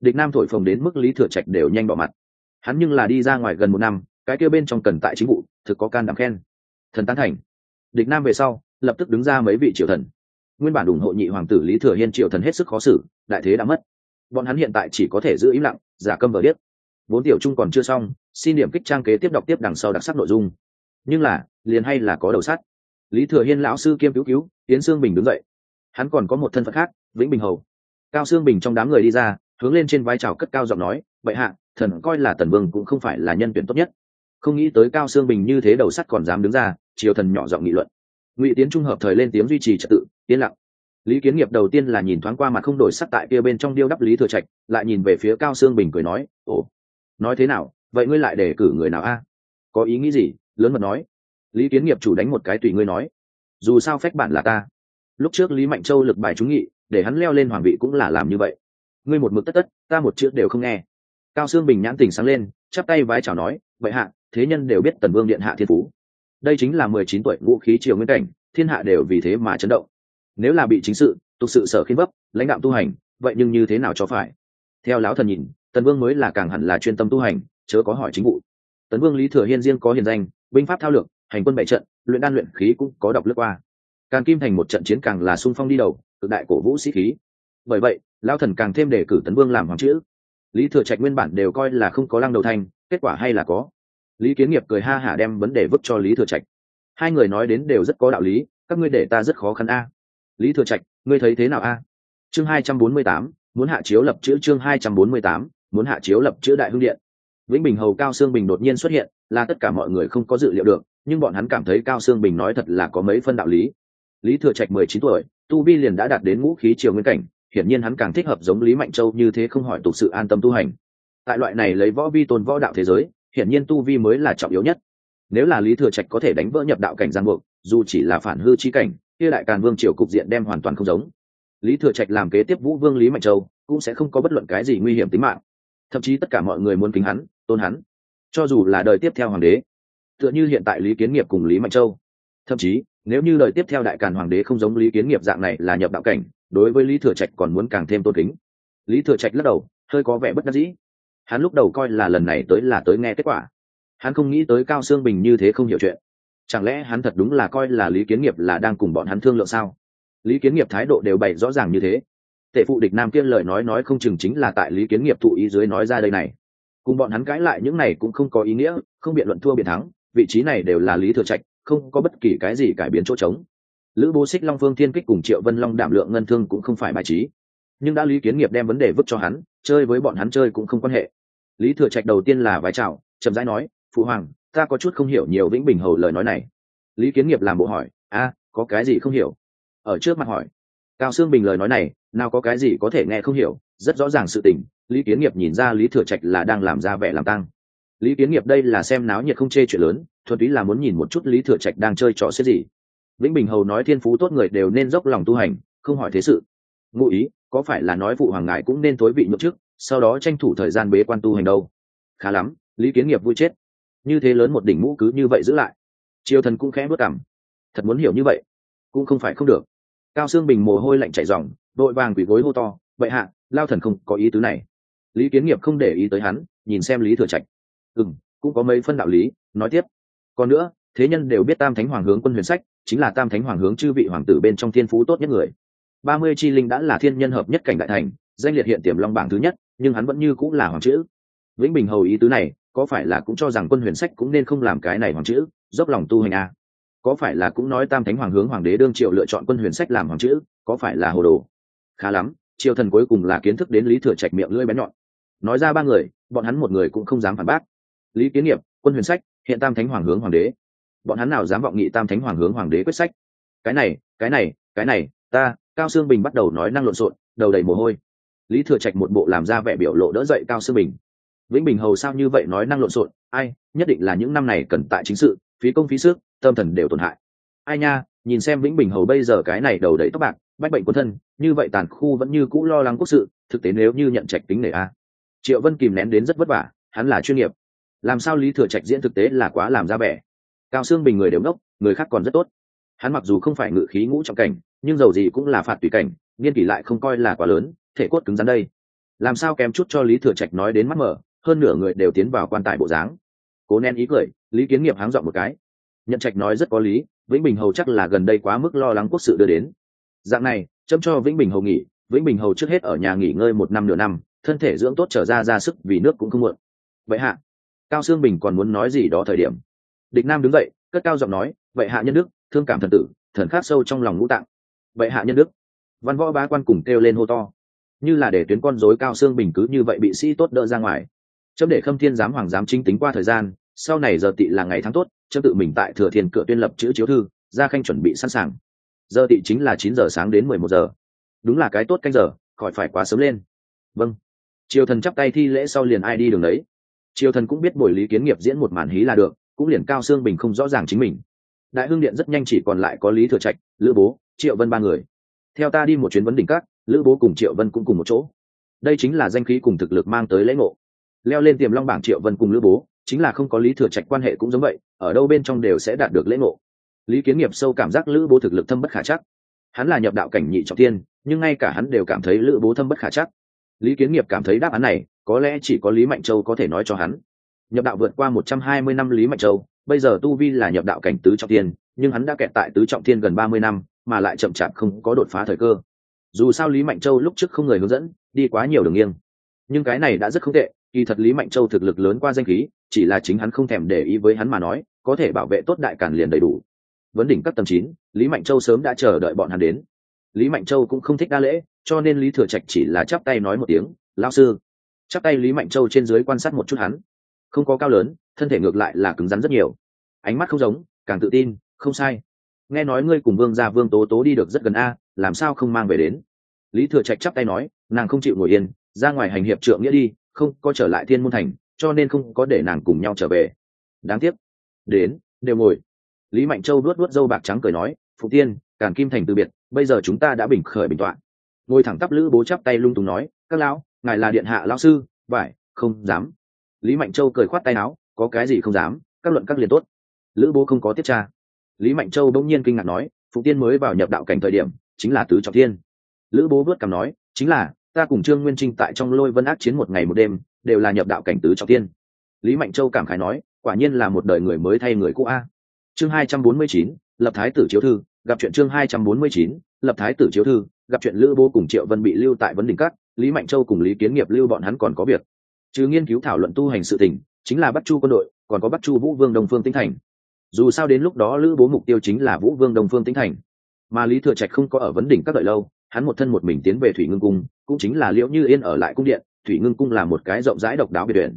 Speaker 1: Địch nam thổi phồng đến mức lý thừa trạch đều nhanh bỏ mặt. Hắn nhưng là đi ra ngoài gần một năm, cái kia bên trong cần tại chính vụ, thực có can đảm khen. Thần tán thành. Địch nam về sau, lập tức đứng ra mấy vị triều thần nguyên bản ủng hộ nhị hoàng tử lý thừa hiên triều thần hết sức khó xử, đại thế đã mất. Bọn hắn hiện tại chỉ có thể giữ im lặng, giả câm vờ điếc. Vốn tiểu trung còn chưa xong, xin điểm kích trang kế tiếp đọc tiếp đằng sau đặc sắc nội dung. Nhưng là, liền hay là có đầu sắt. Lý thừa hiên lão sư kiêm cứu cứu tiến sương bình đứng dậy. Hắn còn có một thân phận khác, vĩnh bình hầu. Cao sương bình trong đám người đi ra, hướng lên trên vai trào cất cao giọng nói vậy hạ, thần coi là tần vương cũng không phải là nhân tuyển tốt nhất. Không nghĩ tới cao sương bình như thế đầu sắt còn dám đứng ra, triều thần nhỏ giọng nghị luận. Ngụy tiến trung hợp thời lên tiếng duy trì trật tự yên lặng. Lý kiến nghiệp đầu tiên là nhìn thoáng qua mặt không đổi sắc tại kia bên trong điêu đắp lý thừa trạch, lại nhìn về phía cao sương bình cười nói, ồ, nói thế nào, vậy ngươi lại để cử người nào a? Có ý nghĩ gì? Lớn mật nói. Lý kiến nghiệp chủ đánh một cái tùy ngươi nói. Dù sao phách bản là ta. Lúc trước lý mạnh châu lực bài trúng nghị, để hắn leo lên hoàng vị cũng là làm như vậy. Ngươi một mực tất tất, ta một chữ đều không nghe. Cao sương bình nhãn tình sáng lên, chắp tay vái chào nói, vậy hạ, thế nhân đều biết tần vương điện hạ thiên phú. Đây chính là mười chín tuổi vũ khí triều nguyên cảnh, thiên hạ đều vì thế mà chấn động nếu là bị chính sự, tục sự sở khiến vấp, lãnh đạo tu hành, vậy nhưng như thế nào cho phải? Theo lão thần nhìn, tần vương mới là càng hẳn là chuyên tâm tu hành, chớ có hỏi chính vụ. Tấn vương lý thừa hiên riêng có hiền danh, binh pháp thao lược, hành quân bảy trận, luyện đan luyện khí cũng có đọc lướt qua. Càng kim thành một trận chiến càng là sung phong đi đầu tự đại cổ vũ sĩ khí. Bởi vậy, lão thần càng thêm đề cử tấn vương làm hoàng chữ. Lý thừa trạch nguyên bản đều coi là không có lăng đầu thanh kết quả hay là có. Lý kiến nghiệp cười ha hả đem vấn đề vứt cho lý thừa trạch. Hai người nói đến đều rất có đạo lý, các ngươi để ta rất khó khăn a lý thừa trạch, ngươi thấy thế nào a? Chương hai trăm bốn mươi tám, muốn hạ chiếu lập chữ chương hai trăm bốn mươi tám, muốn hạ chiếu lập chữ đại hưng điện. Vĩnh bình hầu, cao sương bình đột nhiên xuất hiện, là tất cả mọi người không có dự liệu được, nhưng bọn hắn cảm thấy cao sương bình nói thật là có mấy phân đạo lý. Lý thừa trạch mười chín tuổi, tu vi liền đã đạt đến ngũ khí triều nguyên cảnh, hiển nhiên hắn càng thích hợp giống lý mạnh châu như thế không hỏi tục sự an tâm tu hành. Tại loại này lấy võ vi tôn võ đạo thế giới, hiển nhiên tu vi mới là trọng yếu nhất. Nếu là lý thừa trạch có thể đánh vỡ nhập đạo cảnh giang buộc, dù chỉ là phản hư chi cảnh kia đại càn vương triều cục diện đem hoàn toàn không giống. Lý thừa trạch làm kế tiếp vũ vương lý mạnh châu, cũng sẽ không có bất luận cái gì nguy hiểm tính mạng. Thậm chí tất cả mọi người muốn kính hắn, tôn hắn. Cho dù là đời tiếp theo hoàng đế, tựa như hiện tại lý kiến nghiệp cùng lý mạnh châu. Thậm chí, nếu như đời tiếp theo đại càn hoàng đế không giống lý kiến nghiệp dạng này là nhập đạo cảnh, đối với lý thừa trạch còn muốn càng thêm tôn kính. Lý thừa trạch lắc đầu, hơi có vẻ bất đắc dĩ. Hắn lúc đầu coi là lần này tới là tới nghe kết quả. Hắn không nghĩ tới cao sương bình như thế không hiểu chuyện chẳng lẽ hắn thật đúng là coi là lý kiến nghiệp là đang cùng bọn hắn thương lượng sao? Lý kiến nghiệp thái độ đều bày rõ ràng như thế. Tể phụ địch nam kiên lời nói nói không chừng chính là tại lý kiến nghiệp thụ ý dưới nói ra đây này. Cùng bọn hắn cãi lại những này cũng không có ý nghĩa, không biện luận thua biện thắng, vị trí này đều là lý thừa trạch, không có bất kỳ cái gì cải biến chỗ trống. Lữ bố xích long phương thiên kích cùng triệu vân long đảm lượng ngân thương cũng không phải bài trí. Nhưng đã lý kiến nghiệp đem vấn đề vứt cho hắn, chơi với bọn hắn chơi cũng không quan hệ. Lý thừa trạch đầu tiên là vái chào, chậm rãi nói, phụ hoàng ta có chút không hiểu nhiều vĩnh bình hầu lời nói này. Lý kiến nghiệp làm bộ hỏi, a, có cái gì không hiểu? Ở trước mặt hỏi, cao sương bình lời nói này, nào có cái gì có thể nghe không hiểu, rất rõ ràng sự tình. Lý kiến nghiệp nhìn ra lý thừa trạch là đang làm ra vẻ làm tăng. Lý kiến nghiệp đây là xem náo nhiệt không chê chuyện lớn, thuần túy là muốn nhìn một chút lý thừa trạch đang chơi trò xếp gì. Vĩnh bình hầu nói thiên phú tốt người đều nên dốc lòng tu hành, không hỏi thế sự. Ngụ ý, có phải là nói phụ hoàng ngại cũng nên tối vị nhậm chức, sau đó tranh thủ thời gian bế quan tu hành đâu? Khá lắm, lý kiến nghiệp vui chết như thế lớn một đỉnh mũ cứ như vậy giữ lại. Triều thần cũng khẽ bước cảm thật muốn hiểu như vậy, cũng không phải không được. Cao xương bình mồ hôi lạnh chảy dòng đội vàng quỷ gối hô to vậy hạ, lao thần không có ý tứ này. Lý kiến nghiệp không để ý tới hắn, nhìn xem lý thừa trạch. Ừ m cũng có mấy phân đạo lý, nói tiếp. Còn nữa, thế nhân đều biết tam thánh hoàng hướng quân huyền sách, chính là tam thánh hoàng hướng chư vị hoàng tử bên trong thiên phú tốt nhất người. Ba mươi chi linh đã là thiên nhân hợp nhất cảnh đại thành, danh liệt hiện tiềm long bảng thứ nhất, nhưng hắn vẫn như cũng là hoàng chữ. Vĩnh bình hầu ý tứ này có phải là cũng cho rằng quân huyền sách cũng nên không làm cái này hoàng chữ, dốc lòng tu hành a à? có phải là cũng nói tam thánh hoàng hướng hoàng đế đương triệu lựa chọn quân huyền sách làm hoàng chữ, có phải là hồ đồ? Khá lắm, triều thần cuối cùng là kiến thức đến lý thừa trạch miệng lưỡi bén nhọn. Nói ra ba người, bọn hắn một người cũng không dám phản bác. Lý kiến nghiệp, quân huyền sách, hiện tam thánh hoàng hướng hoàng đế. Bọn hắn nào dám vọng nghị tam thánh hoàng hướng hoàng đế quyết sách? Cái này cái này cái này, ta, cao sương bình bắt đầu nói năng lộn xộn, đầu đầy mồ hôi. Lý thừa trạch một bộ làm ra vẻ biểu lộ đỡ dậy cao sương bình vĩnh bình hầu sao như vậy nói năng lộn xộn, ai, nhất định là những năm này cần tại chính sự, phí công phí sức, tâm thần đều tổn hại. Ai nha, nhìn xem vĩnh bình hầu bây giờ cái này đầu đầy tóc bạc, bách bệnh quân thân, như vậy tàn khu vẫn như cũ lo lắng quốc sự, thực tế nếu như nhận trạch tính nể a. Triệu vân kìm nén đến rất vất vả, hắn là chuyên nghiệp. Làm sao lý thừa trạch diễn thực tế là quá làm ra vẻ. Cao xương bình người đều ngốc, người khác còn rất tốt. Hắn mặc dù không phải ngự khí ngũ trọng cảnh, nhưng dầu gì cũng là phạt tùy cảnh, niên kỷ lại không coi là quá lớn, thể cốt cứng rắn đây. Làm sao kém chút cho lý thừa trạch nói đến mắt mở hơn nửa người đều tiến vào quan tài bộ dáng. Cố nén ý cười, lý kiến nghiệp háng dọn một cái. Nhận trạch nói rất có lý, vĩnh bình hầu chắc là gần đây quá mức lo lắng quốc sự đưa đến. Dạng này châm cho vĩnh bình hầu nghỉ, vĩnh bình hầu trước hết ở nhà nghỉ ngơi một năm nửa năm, thân thể dưỡng tốt trở ra ra sức vì nước cũng không muộn. Vậy hạ, cao sương bình còn muốn nói gì đó thời điểm. Địch nam đứng dậy, cất cao giọng nói, vậy hạ nhân đức, thương cảm thần tử, thần khắc sâu trong lòng ngũ tạng. Vậy hạ nhân đức, văn võ bá quan cùng kêu lên hô to. Như là để tuyến con rối cao xương bình cứ như vậy bị sĩ tốt đỡ ra ngoài chấm để khâm thiên giám hoàng giám chính tính qua thời gian, sau này giờ tị là ngày tháng tốt, chấm tự mình tại thừa thiên cửa tuyên lập chữ chiếu thư, ra khanh chuẩn bị sẵn sàng. Giờ tị chính là chín giờ sáng đến mười một giờ. Đúng là cái tốt canh giờ, khỏi phải quá sớm lên. Vâng. Triều thần chắp tay thi lễ sau liền ai đi đường đấy. Triều thần cũng biết buổi lý kiến nghiệp diễn một màn hí là được, cũng liền cao xương bình không rõ ràng chính mình. Đại hương điện rất nhanh chỉ còn lại có lý thừa trạch, lữ bố, triệu vân ba người. Theo ta đi một chuyến vấn đỉnh các, lữ bố cùng triệu vân cũng cùng một chỗ. Đây chính là danh khí cùng thực lực mang tới lễ ngộ leo lên tiềm long bảng triệu vân cùng lữ bố, chính là không có lý thừa trạch quan hệ cũng giống vậy, ở đâu bên trong đều sẽ đạt được lễ ngộ. Lý kiến nghiệp sâu cảm giác lữ bố thực lực thâm bất khả chắc. Hắn là nhập đạo cảnh nhị trọng tiên, nhưng ngay cả hắn đều cảm thấy lữ bố thâm bất khả chắc. Lý kiến nghiệp cảm thấy đáp án này, có lẽ chỉ có lý mạnh châu có thể nói cho hắn. Nhập đạo vượt qua một trăm hai mươi năm lý mạnh châu, bây giờ tu vi là nhập đạo cảnh tứ trọng tiên, nhưng hắn đã kẹt tại tứ trọng tiên gần ba mươi năm, mà lại chậm chạp không có đột phá thời cơ. Dù sao lý mạnh châu lúc trước không người hướng dẫn, đi quá nhiều đường nghiêng. Nhưng cái này đã rất không tệ kỳ thật lý mạnh châu thực lực lớn qua danh khí, chỉ là chính hắn không thèm để ý với hắn mà nói, có thể bảo vệ tốt đại cản liền đầy đủ. Vấn đỉnh các tầng chín, lý mạnh châu sớm đã chờ đợi bọn hắn đến. Lý mạnh châu cũng không thích đa lễ, cho nên lý thừa trạch chỉ là chắp tay nói một tiếng lao sư. Chắp tay lý mạnh châu trên dưới quan sát một chút hắn. Không có cao lớn, thân thể ngược lại là cứng rắn rất nhiều. Ánh mắt không giống, càng tự tin, không sai. Nghe nói ngươi cùng vương gia vương tố tố đi được rất gần a, làm sao không mang về đến? Lý thừa trạch chắp tay nói, nàng không chịu ngồi yên, ra ngoài hành hiệp trượng nghĩa đi không có trở lại thiên môn thành, cho nên không có để nàng cùng nhau trở về. Đáng tiếc. Đến, đều ngồi. Lý mạnh châu luốt luốt dâu bạc trắng cười nói, phụ tiên, càn kim thành từ biệt, bây giờ chúng ta đã bình khởi bình t ngồi thẳng tắp lữ bố chắp tay lung tùng nói, các lão, ngài là điện hạ lão sư vải không dám. Lý mạnh châu cười khoát tay áo, có cái gì không dám, các luận các liền tốt. Lữ bố không có tiết tra. Lý mạnh châu bỗng nhiên kinh ngạc nói, phụ tiên mới vào nhập đạo cảnh thời điểm, chính là tứ trọng thiên. Lữ bố vớt cằm nói, chính là ta cùng trương nguyên trinh tại trong lôi vân ác chiến một ngày một đêm, đều là nhập đạo cảnh tứ trọng tiên. Lý mạnh châu cảm khái nói, quả nhiên là một đời người mới thay người cũ a. Chương hai trăm bốn mươi chín, lập thái tử chiếu thư, gặp chuyện chương hai trăm bốn mươi chín, lập thái tử chiếu thư, gặp chuyện lữ bố cùng triệu vân bị lưu tại vấn đỉnh cát lý mạnh châu cùng lý kiến nghiệp lưu bọn hắn còn có việc. Chứ nghiên cứu thảo luận tu hành sự tình, chính là bắt chu quân đội, còn có bắt chu vũ vương đồng phương tinh thành. Dù sao đến lúc đó lữ bố mục tiêu chính là vũ vương đồng phương tinh thành. Mà lý thừa trạch không có ở vấn đỉnh các đợi lâu, hắn một thân một mình tiến về thủy ngưng cung cũng chính là liễu như yên ở lại cung điện, thủy ngưng cung là một cái rộng rãi độc đáo biệt viện.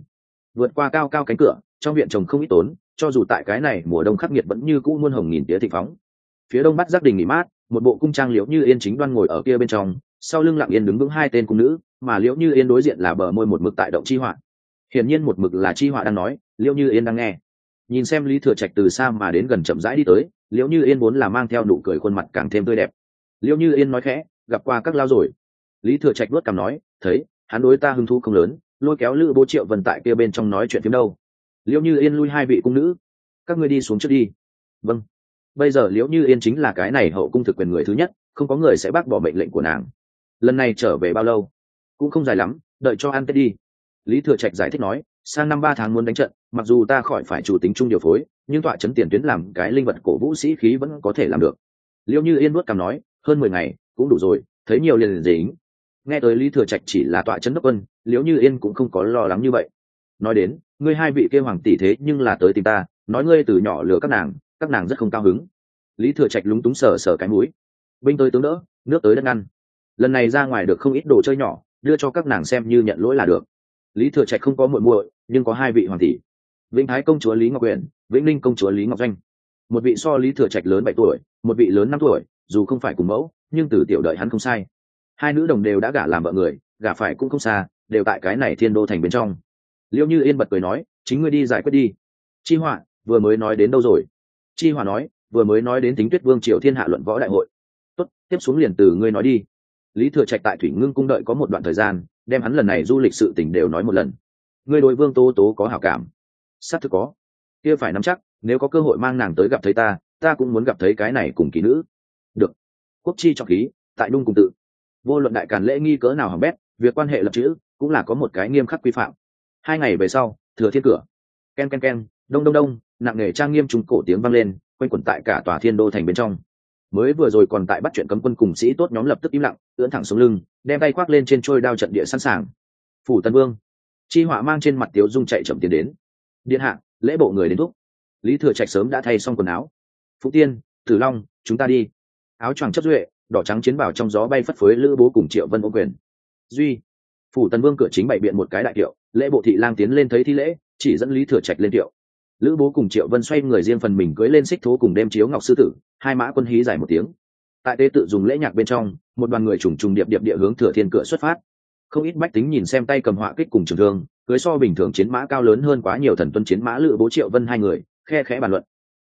Speaker 1: Vượt qua cao cao cánh cửa, trong viện trồng không ít tốn, cho dù tại cái này mùa đông khắc nghiệt vẫn như cũ muôn hồng nghìn tía thị phóng. Phía đông bắc giác đình nghỉ mát, một bộ cung trang liễu như yên chính đoan ngồi ở kia bên trong, sau lưng lặng yên đứng vững hai tên cung nữ, mà liễu như yên đối diện là bờ môi một mực tại động chi họa. Hiển nhiên một mực là chi họa đang nói, liễu như yên đang nghe. Nhìn xem lý thừa trạch từ xa mà đến gần chậm rãi đi tới, liễu như yên vốn là mang theo nụ cười khuôn mặt càng thêm tươi đẹp. Liễu như yên nói khẽ, gặp qua các lao rồi lý thừa trạch luất cằm nói, thấy, hắn đối ta hứng thú không lớn, lôi kéo lữ bố triệu vần tại kia bên trong nói chuyện phim đâu. Liễu như yên lui hai vị cung nữ, các ngươi đi xuống trước đi. Vâng. Bây giờ liễu như yên chính là cái này hậu cung thực quyền người thứ nhất, không có người sẽ bác bỏ mệnh lệnh của nàng. Lần này trở về bao lâu? Cũng không dài lắm, đợi cho ăn tết đi. Lý thừa trạch giải thích nói, sang năm ba tháng muốn đánh trận, mặc dù ta khỏi phải chủ tính chung điều phối, nhưng tọa chấn tiền tuyến làm cái linh vật cổ vũ sĩ khí vẫn có thể làm được. Liễu như yên nuốt cằm nói, hơn mười ngày, cũng đủ rồi, thấy nhiều liền liền dính nghe tới lý thừa trạch chỉ là tọa chấn đốc quân liếu như yên cũng không có lo lắng như vậy. Nói đến, ngươi hai vị kêu hoàng tỷ thế nhưng là tới tìm ta, nói ngươi từ nhỏ lừa các nàng các nàng rất không cao hứng. Lý thừa trạch lúng túng sờ sờ cái mũi. Binh tới tướng đỡ, nước tới đất ngăn. Lần này ra ngoài được không ít đồ chơi nhỏ, đưa cho các nàng xem như nhận lỗi là được. Lý thừa trạch không có muội muội, nhưng có hai vị hoàng tỷ. Vĩnh thái công chúa lý ngọc huyền vĩnh ninh công chúa lý ngọc doanh. Một vị so lý thừa trạch lớn bảy tuổi, một vị lớn năm tuổi, dù không phải cùng mẫu, nhưng từ tiểu đợi hắn không sai hai nữ đồng đều đã gả làm vợ người, gả phải cũng không xa, đều tại cái này thiên đô thành bên trong. Liêu như yên bật cười nói, chính ngươi đi giải quyết đi. Chi họa, vừa mới nói đến đâu rồi? Chi họa nói, vừa mới nói đến tính tuyết vương triều thiên hạ luận võ đại hội. Tốt, tiếp xuống liền từ ngươi nói đi. Lý thừa trạch tại thủy ngưng cung đợi có một đoạn thời gian, đem hắn lần này du lịch sự tình đều nói một lần. Ngươi đối vương tố tố có hảo cảm? S á c thực có. Kia phải nắm chắc, nếu có cơ hội mang nàng tới gặp thấy ta ta cũng muốn gặp thấy cái này cùng kỹ nữ. Được. Quốc chi trọng khí, tại đung cùng tự vô luận đại càn lễ nghi cỡ nào hỏng bét, việc quan hệ lập chữ cũng là có một cái nghiêm khắc quy phạm. Hai ngày về sau, thừa thiên cửa. Ken ken ken, đông đông đông, nặng nề trang nghiêm trung cổ tiếng vang lên, quanh quẩn tại cả tòa thiên đô thành bên trong. Mới vừa rồi còn tại bắt chuyện cấm quân cùng sĩ tốt nhóm lập tức im lặng, ưỡn thẳng xuống lưng, đem tay khoác lên trên trôi đao trận địa sẵn sàng. Phủ tân vương. Chi họa mang trên mặt tiếu dung chạy chậm tiến đến. Điện hạ, lễ bộ người đến thúc. Lý thừa trạch sớm đã thay xong quần áo. Phú tiên, tử long, chúng ta đi. Áo choàng chấp duệ đỏ trắng chiến bảo trong gió bay phất phới lữ bố cùng triệu vân ô quyền. Duy, phủ tần vương cửa chính bày biện một cái đại kiệu, lễ bộ thị lang tiến lên thấy thi lễ, chỉ dẫn lý thừa trạch lên kiệu. Lữ bố cùng triệu vân xoay người riêng phần mình cưới lên xích thố cùng đem chiếu ngọc sư tử, hai mã quân hí dài một tiếng. Tại tế tự dùng lễ nhạc bên trong, một đoàn người trùng trùng điệp điệp địa hướng thừa thiên cửa xuất phát. Không ít bách tính nhìn xem tay cầm họa kích cùng trường thương, cưới so bình thường chiến mã cao lớn hơn quá nhiều thần tuân chiến mã lữ bố triệu vân hai người, khe khẽ bàn luận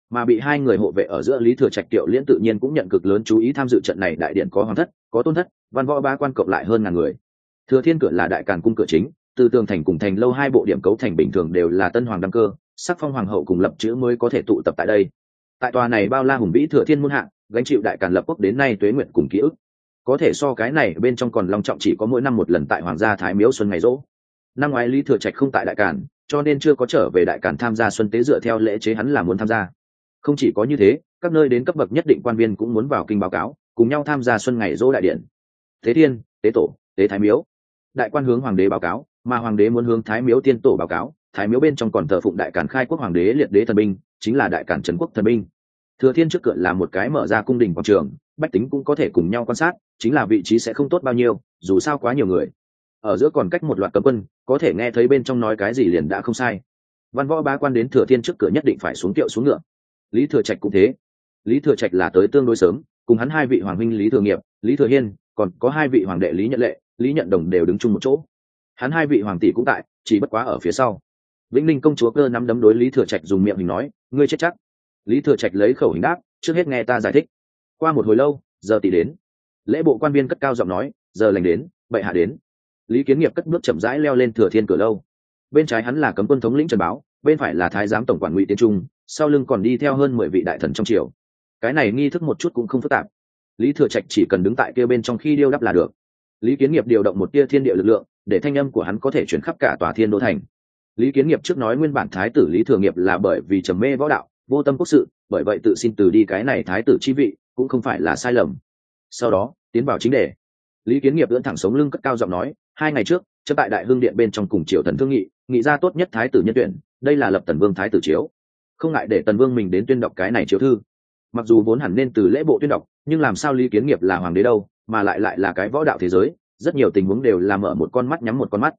Speaker 1: mà bị hai người hộ vệ ở giữa lý thừa trạch tiệu liễn tự nhiên cũng nhận cực lớn chú ý tham dự trận này đại điện có hoàng thất, có tôn thất, văn võ ba quan cộng lại hơn ngàn người. Thừa thiên cửa là đại càn cung cửa chính, từ tường thành cùng thành lâu hai bộ điểm cấu thành bình thường đều là tân hoàng đăng cơ, sắc phong hoàng hậu cùng lập chữ mới có thể tụ tập tại đây. Tại tòa này bao la hùng vĩ thừa thiên muôn hạng gánh chịu đại càn lập quốc đến nay tuế nguyện cùng ký ức. Có thể so cái này bên trong còn long trọng chỉ có mỗi năm một lần tại hoàng gia thái miếu xuân ngày rỗ. Năm ngoái lý thừa trạch không tại đại càn, cho nên chưa có trở về đại càn tham gia xuân tế dựa theo lễ chế hắn là muốn tham gia không chỉ có như thế, các nơi đến cấp bậc nhất định quan viên cũng muốn vào kinh báo cáo, cùng nhau tham gia xuân ngày dỗ đại điện. Thế thiên, tế tổ, tế thái miếu. Đại quan hướng hoàng đế báo cáo, mà hoàng đế muốn hướng thái miếu tiên tổ báo cáo. Thái miếu bên trong còn thờ phụng đại cản khai quốc hoàng đế liệt đế thần binh, chính là đại cản trấn quốc thần binh. Thừa thiên trước cửa là một cái mở ra cung đình quảng trường, bách tính cũng có thể cùng nhau quan sát, chính là vị trí sẽ không tốt bao nhiêu, dù sao quá nhiều người. Ở giữa còn cách một loạt cấm quân, có thể nghe thấy bên trong nói cái gì liền đã không sai. Văn võ ba quan đến thừa thiên trước cửa nhất định phải xuống tiệu xuống ngựa lý thừa trạch cũng thế. Lý thừa trạch là tới tương đối sớm, cùng hắn hai vị hoàng huynh lý thừa nghiệp, lý thừa hiên, còn có hai vị hoàng đệ lý nhận lệ, lý nhận đồng đều đứng chung một chỗ. Hắn hai vị hoàng tỷ cũng tại, chỉ bất quá ở phía sau. Vĩnh linh công chúa cơ nắm đấm đối lý thừa trạch dùng miệng hình nói, ngươi chết chắc. Lý thừa trạch lấy khẩu hình đáp, trước hết nghe ta giải thích. Qua một hồi lâu, giờ tỷ đến. Lễ bộ quan viên cất cao giọng nói, giờ lành đến, bệ hạ đến. Lý kiến nghiệp cất bước chậm rãi leo lên thừa thiên cửa lâu. Bên trái hắn là cấm quân thống lĩnh trần báo bên phải là thái giám tổng quản ngụy tiến trung, sau lưng còn đi theo hơn mười vị đại thần trong triều. Cái này nghi thức một chút cũng không phức tạp. Lý thừa trạch chỉ cần đứng tại kia bên trong khi điêu đắp là được. Lý kiến nghiệp điều động một tia thiên địa lực lượng, để thanh âm của hắn có thể chuyển khắp cả tòa thiên đô thành. Lý kiến nghiệp trước nói nguyên bản thái tử lý thừa nghiệp là bởi vì trầm mê võ đạo, vô tâm quốc sự, bởi vậy tự xin từ đi cái này thái tử chi vị, cũng không phải là sai lầm. Sau đó, tiến vào chính đề. Lý kiến nghiệp ưỡn thẳng sống lưng cất cao giọng nói, hai ngày trước chấp tại đại hương điện bên trong cùng triều thần thương nghị nghị ra tốt nhất thái tử nhân tuyển đây là lập tần vương thái tử chiếu. Không ngại để tần vương mình đến tuyên đọc cái này chiếu thư. Mặc dù vốn hẳn nên từ lễ bộ tuyên đọc, nhưng làm sao lý kiến nghiệp là hoàng đế đâu, mà lại lại là cái võ đạo thế giới, rất nhiều tình huống đều là mở một con mắt nhắm một con mắt.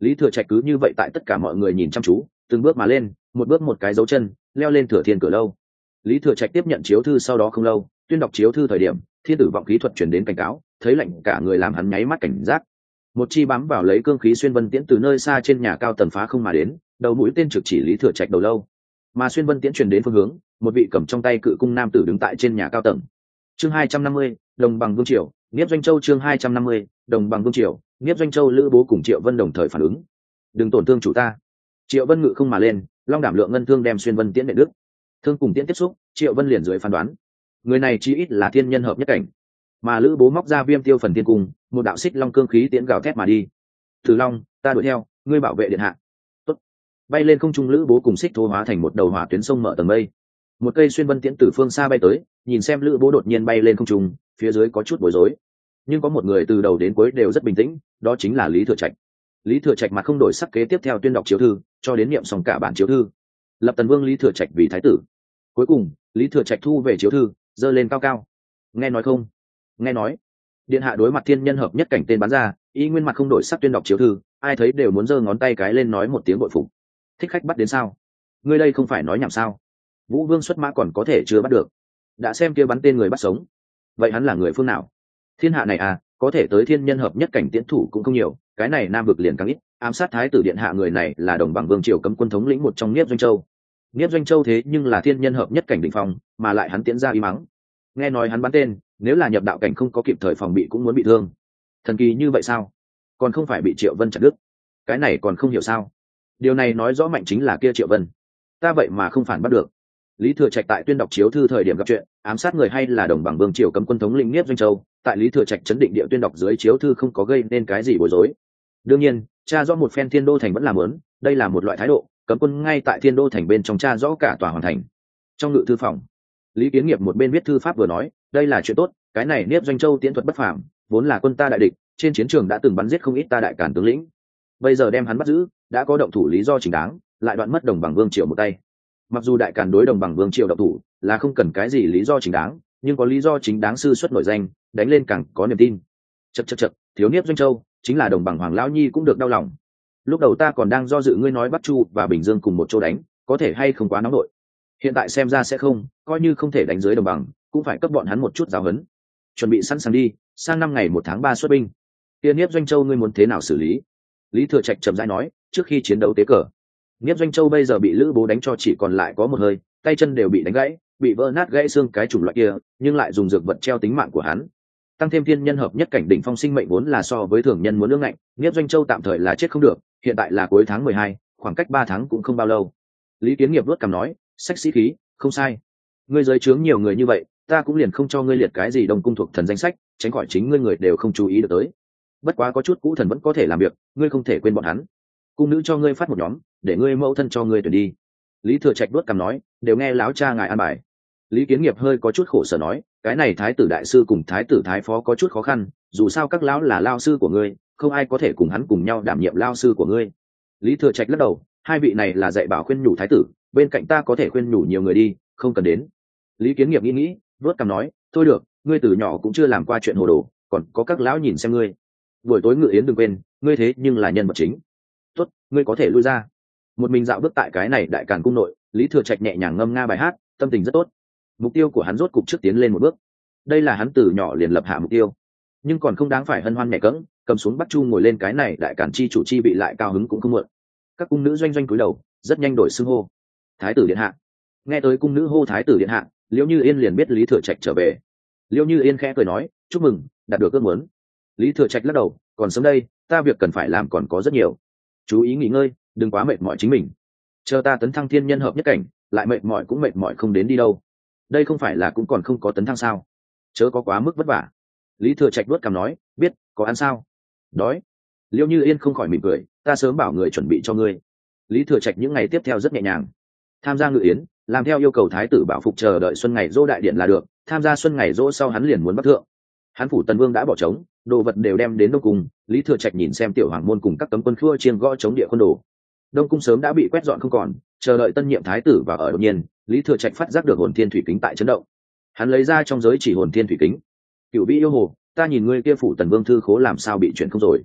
Speaker 1: Lý thừa trạch cứ như vậy tại tất cả mọi người nhìn chăm chú, từng bước mà lên, một bước một cái dấu chân, leo lên thừa thiên cửa lâu. Lý thừa trạch tiếp nhận chiếu thư sau đó không lâu, tuyên đọc chiếu thư thời điểm, thiên tử vọng khí thuật chuyển đến cảnh cáo, thấy lạnh cả người làm hắn nháy mắt cảnh giác. Một chi bám vào lấy cương khí xuyên vân tiễn từ nơi xa trên nhà cao tần phá không mà đến đầu mũi tên trực chỉ lý thừa trạch đầu lâu. Mà xuyên vân tiễn truyền đến phương hướng, một vị cầm trong tay cự cung nam tử đứng tại trên nhà cao tầng. Chương hai trăm năm mươi, đồng bằng vương triều, nghiếp doanh châu chương hai trăm năm mươi, đồng bằng vương triều, nghiếp doanh châu lữ bố cùng triệu vân đồng thời phản ứng. Đừng tổn thương chủ ta. Triệu vân ngự không mà lên, long đảm lượng ngân thương đem xuyên vân tiễn đệ đức. Thương cùng tiễn tiếp xúc, triệu vân liền dưới phán đoán. Người này chi ít là thiên nhân hợp nhất cảnh. Mà lữ bố móc ra viêm tiêu phần tiên cung, một đạo xích long cương khí tiễn gào thét mà đi. Thử long, ta đuổi theo, ngươi bảo vệ điện hạ bay lên không trung lữ bố cùng xích thô hóa thành một đầu hỏa tuyến sông mở tầng mây. Một cây xuyên vân tiễn từ phương xa bay tới, nhìn xem lữ bố đột nhiên bay lên không trung, phía dưới có chút bối rối. Nhưng có một người từ đầu đến cuối đều rất bình tĩnh, đó chính là lý thừa trạch. Lý thừa trạch mặt không đổi sắc kế tiếp theo tuyên đọc chiếu thư, cho đến niệm xong cả bản chiếu thư. Lập tần vương lý thừa trạch vì thái tử. Cuối cùng, lý thừa trạch thu về chiếu thư, dơ lên cao cao. Nghe nói không? Nghe nói. Điện hạ đối mặt thiên nhân hợp nhất cảnh tên bán ra, y nguyên mặt không đổi sắc tuyên đọc chiếu thư, ai thấy đều muốn giơ ngón tay cái lên nói một tiếng bội phục thích khách bắt đến sao? Ngươi đây không phải nói nhảm sao? Vũ vương xuất mã còn có thể chưa bắt được. Đã xem kia bắn tên người bắt sống. Vậy hắn là người phương nào? Thiên hạ này à có thể tới thiên nhân hợp nhất cảnh tiễn thủ cũng không nhiều, cái này nam vực liền càng ít. Ám sát thái tử điện hạ người này là đồng bằng vương triều cấm quân thống lĩnh một trong niếp doanh châu. Niếp doanh châu thế nhưng là thiên nhân hợp nhất cảnh định phòng mà lại hắn tiến ra y mắng nghe nói hắn bắn tên, nếu là nhập đạo cảnh không có kịp thời phòng bị cũng muốn bị thương. Thần kỳ như vậy sao? Còn không phải bị triệu vân chặt đứt. Cái này còn không hiểu sao? Điều này nói rõ mạnh chính là kia triệu vân. Ta vậy mà không phản bắt được. Lý thừa trạch tại tuyên đọc chiếu thư thời điểm gặp chuyện, ám sát người hay là đồng bằng vương triều cấm quân thống lĩnh nhất doanh châu, tại lý thừa trạch chấn định địa tuyên đọc dưới chiếu thư không có gây nên cái gì bối rối. Đương nhiên, cha rõ một phen thiên đô thành vẫn làm lớn đây là một loại thái độ, cấm quân ngay tại thiên đô thành bên trong cha rõ cả tòa hoàn thành. Trong ngự thư phòng, lý kiến nghiệp một bên viết thư pháp vừa nói, đây là chuyện tốt, cái này niếp doanh châu tiễn thuật bất phàm, vốn là quân ta đại địch, trên chiến trường đã từng bắn giết không ít ta đại cản tướng lĩnh bây giờ đem hắn bắt giữ, đã có động thủ lý do chính đáng, lại đoạn mất đồng bằng vương triều một tay. Mặc dù đại càn đối đồng bằng vương triều động thủ là không cần cái gì lý do chính đáng, nhưng có lý do chính đáng sư xuất nổi danh, đánh lên càng có niềm tin. Chật chật chật thiếu niếp doanh châu, chính là đồng bằng hoàng lão nhi cũng được đau lòng. Lúc đầu ta còn đang do dự ngươi nói bắc chu và bình dương cùng một chỗ đánh, có thể hay không quá nóng nổi hiện tại xem ra sẽ không, coi như không thể đánh dưới đồng bằng, cũng phải cấp bọn hắn một chút giáo huấn. Chuẩn bị sẵn sàng đi, sang năm ngày một tháng ba xuất binh. Tiên nhiếp doanh châu ngươi muốn thế nào xử lý? Lý thừa trạch chậm rãi nói, trước khi chiến đấu tế cờ, nghiếp doanh châu bây giờ bị lữ bố đánh cho chỉ còn lại có một hơi, tay chân đều bị đánh gãy, bị vỡ nát gãy xương cái chủng loại kia, nhưng lại dùng dược vật treo tính mạng của hắn. Tăng thêm thiên nhân hợp nhất cảnh đỉnh phong sinh mệnh vốn là so với thường nhân muốn lương ngạnh, nghiếp doanh châu tạm thời là chết không được, hiện tại là cuối tháng mười hai, khoảng cách ba tháng cũng không bao lâu. Lý kiến nghiệp vớt cằm nói, sách sĩ khí, không sai. Ngươi giới trướng nhiều người như vậy, ta cũng liền không cho ngươi liệt cái gì đồng cung thuộc thần danh sách, tránh khỏi chính ngươi người đều không chú ý được tới bất quá có chút cũ thần vẫn có thể làm việc, ngươi không thể quên bọn hắn. Cung nữ cho ngươi phát một nhóm, để ngươi mẫu thân cho ngươi tuyển đi. Lý thừa trạch đuốt cằm nói, đều nghe láo cha ngài an bài. Lý kiến nghiệp hơi có chút khổ sở nói, cái này thái tử đại sư cùng thái tử thái phó có chút khó khăn, dù sao các lão là lao sư của ngươi, không ai có thể cùng hắn cùng nhau đảm nhiệm lao sư của ngươi. Lý thừa trạch lắc đầu, hai vị này là dạy bảo khuyên nhủ thái tử, bên cạnh ta có thể khuyên nhủ nhiều người đi, không cần đến. Lý kiến nghiệp nghĩ nghĩ vớt cằm nói, thôi được, ngươi từ nhỏ cũng chưa làm qua chuyện hồ đồ, còn có các lão nhìn xem ngươi buổi tối ngự yến đừng quên, ngươi thế nhưng là nhân vật chính. Tốt, ngươi có thể lui ra. Một mình dạo bước tại cái này đại càn cung nội, lý thừa trạch nhẹ nhàng ngâm nga bài hát, tâm tình rất tốt. Mục tiêu của hắn rốt cục trước tiến lên một bước. Đây là hắn từ nhỏ liền lập hạ mục tiêu. Nhưng còn không đáng phải hân hoan nhẹ cẫng, cầm xuống bắt chu ngồi lên cái này đại cản chi chủ chi bị lại cao hứng cũng không muộn. Các cung nữ doanh doanh cúi đầu, rất nhanh đổi xưng hô. Thái tử điện hạ. Nghe tới cung nữ hô thái tử điện hạ, liễu như yên liền biết lý thừa trạch trở về. Liễu như yên khẽ cười nói, chúc mừng, đạt được ước muốn lý thừa trạch lắc đầu, còn sớm đây, ta việc cần phải làm còn có rất nhiều. Chú ý nghỉ ngơi, đừng quá mệt mỏi chính mình. Chờ ta tấn thăng thiên nhân hợp nhất cảnh, lại mệt mỏi cũng mệt mỏi không đến đi đâu. Đây không phải là cũng còn không có tấn thăng sao? Chớ có quá mức vất vả. Lý thừa trạch đuốt cằm nói, biết, có ăn sao? Đói. Liệu như yên không khỏi mỉm cười, ta sớm bảo người chuẩn bị cho ngươi. Lý thừa trạch những ngày tiếp theo rất nhẹ nhàng. Tham gia ngự yến, làm theo yêu cầu thái tử bảo phục chờ đợi xuân ngày dỗ đại điện là được, tham gia xuân ngày dỗ sau hắn liền muốn bắt thượng. Hán phủ tần vương đã bỏ trống, đồ vật đều đem đến đông cung, lý thừa trạch nhìn xem tiểu hoàng môn cùng các cấm quân khua chiên gõ chống địa quân đồ. Đông cung sớm đã bị quét dọn không còn, chờ đợi tân nhiệm thái tử và ở đột nhiên, lý thừa trạch phát giác được hồn thiên thủy kính tại chấn động. Hắn lấy ra trong giới chỉ hồn thiên thủy kính. Cựu vĩ yêu hồ, ta nhìn ngươi kia phủ tần vương thư khố làm sao bị chuyển không rồi?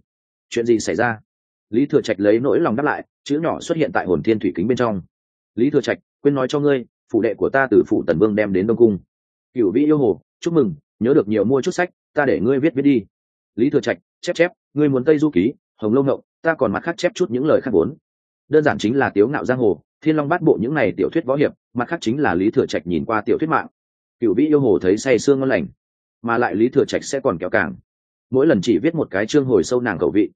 Speaker 1: Chuyện gì xảy ra? Lý thừa trạch lấy nỗi lòng đáp lại, chữ nhỏ xuất hiện tại hồn thiên thủy kính bên trong. Lý thừa trạch, quên nói cho ngươi, phủ đệ của ta từ phủ tần vương đem đến đông cung. Cựu vĩ yêu hồ, chúc mừng nhớ được nhiều mua chút sách, ta để ngươi viết viết đi. Lý thừa trạch, chép chép, ngươi muốn tây du ký, hồng lâu ngộng, ta còn mặt khác chép chút những lời khác vốn. Đơn giản chính là tiếu ngạo giang hồ, thiên long bát bộ những này tiểu thuyết võ hiệp, mặt khác chính là lý thừa trạch nhìn qua tiểu thuyết mạng. Cựu vĩ yêu hồ thấy say sương ngon lành, mà lại lý thừa trạch sẽ còn kéo càng. Mỗi lần chỉ viết một cái chương hồi sâu nàng cầu vị.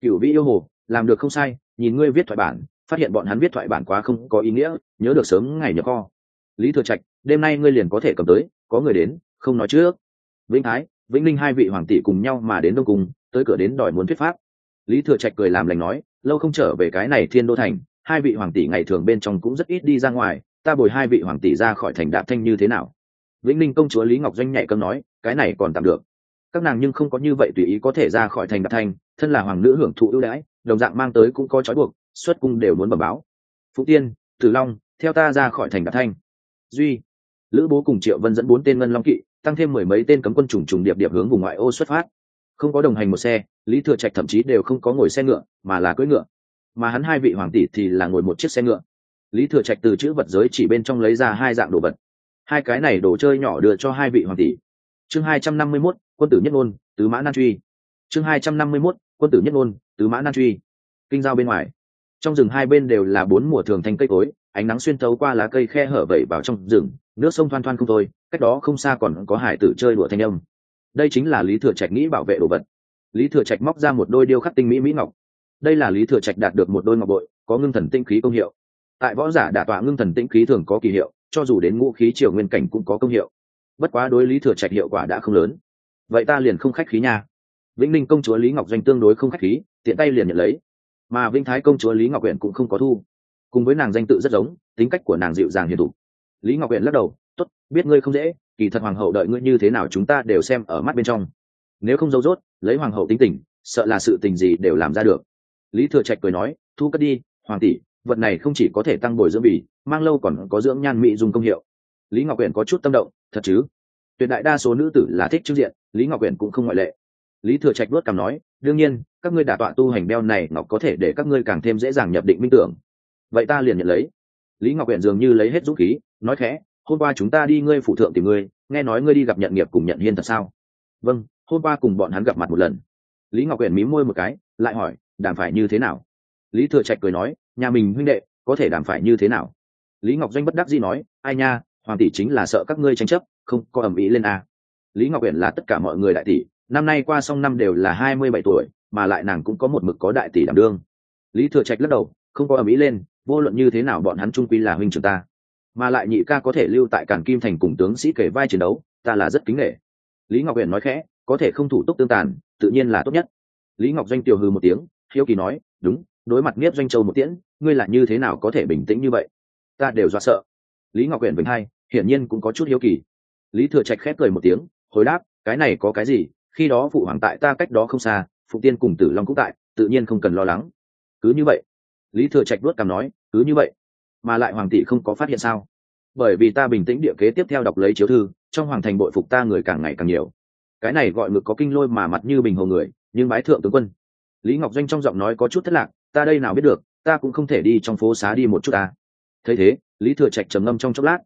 Speaker 1: Cựu vĩ yêu hồ, làm được không sai, nhìn ngươi viết thoại bản, phát hiện bọn hắn viết thoại bản quá không có ý nghĩa, nhớ được sớm ngày nhập kho. Lý thừa trạch, đêm nay ngươi liền có thể cầm tới, có người đến, không nói trước vĩnh thái, vĩnh linh hai vị hoàng tỷ cùng nhau mà đến đông cung, tới cửa đến đòi muốn thuyết pháp. Lý thừa trạch cười làm lành nói, lâu không trở về cái này thiên đô thành, hai vị hoàng tỷ ngày thường bên trong cũng rất ít đi ra ngoài, ta bồi hai vị hoàng tỷ ra khỏi thành đạp thanh như thế nào? Vĩnh linh công chúa lý ngọc doanh nhạy cơm nói, cái này còn tạm được. Các nàng nhưng không có như vậy tùy ý có thể ra khỏi thành đạp thanh, thân là hoàng nữ hưởng thụ ưu đãi, đồng dạng mang tới cũng có trói buộc, xuất cung đều muốn bẩm báo. Phú tiên, tử long, theo ta ra khỏi thành đạp thanh. Duy, lữ bố cùng triệu vân dẫn bốn tên ngân long kỵ tăng thêm mười mấy tên cấm quân trùng trùng điệp điệp hướng vùng ngoại ô xuất phát. Không có đồng hành một xe, lý thừa trạch thậm chí đều không có ngồi xe ngựa, mà là cưỡi ngựa. Mà hắn hai vị hoàng tỷ thì là ngồi một chiếc xe ngựa. Lý thừa trạch từ chữ vật giới chỉ bên trong lấy ra hai dạng đồ vật. Hai cái này đồ chơi nhỏ đưa cho hai vị hoàng tỷ. Chương hai trăm năm mươi mốt, quân tử nhất ngôn, tứ mã nan truy. Chương hai trăm năm mươi mốt, quân tử nhất ngôn, tứ mã nan truy. Kinh giao bên ngoài. Trong rừng hai bên đều là bốn mùa thường thanh cây cối, ánh nắng xuyên tấu qua lá cây khe hở vẩy vào trong rừng, nước sông thoan thoan không thôi cách đó không xa còn có hải tử chơi đùa thanh âm. Đây chính là lý thừa trạch nghĩ bảo vệ đồ vật. Lý thừa trạch móc ra một đôi điêu khắc tinh mỹ mỹ ngọc. Đây là lý thừa trạch đạt được một đôi ngọc bội, có ngưng thần tinh khí công hiệu. Tại võ giả đả tọa ngưng thần tinh khí thường có kỳ hiệu, cho dù đến ngũ khí triều nguyên cảnh cũng có công hiệu. Bất quá đối lý thừa trạch hiệu quả đã không lớn. Vậy ta liền không khách khí nha. Vĩnh ninh công chúa lý ngọc doanh tương đối không khách khí, tiện tay liền nhận lấy. Mà vĩnh thái công chúa lý ngọc huyện cũng không có thu. Cùng với nàng danh tự rất giống, tính cách của nàng dịu dàng hiền thủ lý ngọc huyện lắc đầu Tốt, biết ngươi không dễ kỳ thật hoàng hậu đợi ngươi như thế nào chúng ta đều xem ở mắt bên trong. Nếu không giấu dốt lấy hoàng hậu tính tình sợ là sự tình gì đều làm ra được. Lý thừa trạch cười nói thu cất đi hoàng tỷ vật này không chỉ có thể tăng bồi dưỡng bỉ mang lâu còn có dưỡng nhan mỹ dùng công hiệu. Lý ngọc quyển có chút tâm động thật chứ? Tuyệt đại đa số nữ tử là thích trước diện lý ngọc quyển cũng không ngoại lệ. Lý thừa trạch luất cảm nói đương nhiên các ngươi đả tọa tu hành đeo này ngọc có thể để các ngươi càng thêm dễ dàng nhập định minh tưởng. Vậy ta liền nhận lấy. Lý ngọc quyển dường như lấy hết dũng khí nói khẽ hôm qua chúng ta đi ngươi phụ thượng tìm ngươi, nghe nói ngươi đi gặp nhận nghiệp cùng nhận hiên thật sao? Vâng hôm qua cùng bọn hắn gặp mặt một lần. Lý ngọc huyện mí môi một cái, lại hỏi, đàm phải như thế nào? Lý thừa trạch cười nói, nhà mình huynh đệ, có thể đàm phải như thế nào? Lý ngọc doanh bất đắc dĩ nói, ai nha, hoàng tỷ chính là sợ các ngươi tranh chấp, không có ầm ĩ lên a. Lý ngọc huyện là tất cả mọi người đại tỷ, năm nay qua xong năm đều là hai mươi bảy tuổi, mà lại nàng cũng có một mực có đại tỷ đảm đương. Lý thừa trạch lắc đầu, không có ầm ĩ lên, vô luận như thế nào bọn hắn trung quy là huynh trưởng ta mà lại nhị ca có thể lưu tại cản kim thành cùng tướng sĩ kể vai chiến đấu, ta là rất kính nghệ lý ngọc huyền nói khẽ, có thể không thủ túc tương tàn, tự nhiên là tốt nhất. Lý ngọc doanh tiều hư một tiếng, hiếu kỳ nói, đúng, đối mặt nghiếp doanh châu một tiễn, ngươi là như thế nào có thể bình tĩnh như vậy? Ta đều do sợ. Lý ngọc huyền vĩnh hai, hiển nhiên cũng có chút hiếu kỳ. Lý thừa trạch khép cười một tiếng, hồi đáp, cái này có cái gì, khi đó phụ hoàng tại ta cách đó không xa, phụ tiên cùng tử long cũng tại, tự nhiên không cần lo lắng. Cứ như vậy. Lý thừa trạch đuốt cằm nói, cứ như vậy mà lại hoàng tỷ không có phát hiện sao? Bởi vì ta bình tĩnh địa kế tiếp theo đọc lấy chiếu thư, trong hoàng thành bội phục ta người càng ngày càng nhiều. Cái này gọi ngực có kinh lôi mà mặt như bình hồ người, nhưng bái thượng tướng quân. Lý ngọc doanh trong giọng nói có chút thất lạc, ta đây nào biết được, ta cũng không thể đi trong phố xá đi một chút ta. Thấy thế, lý thừa trạch trầm ngâm trong chốc lát.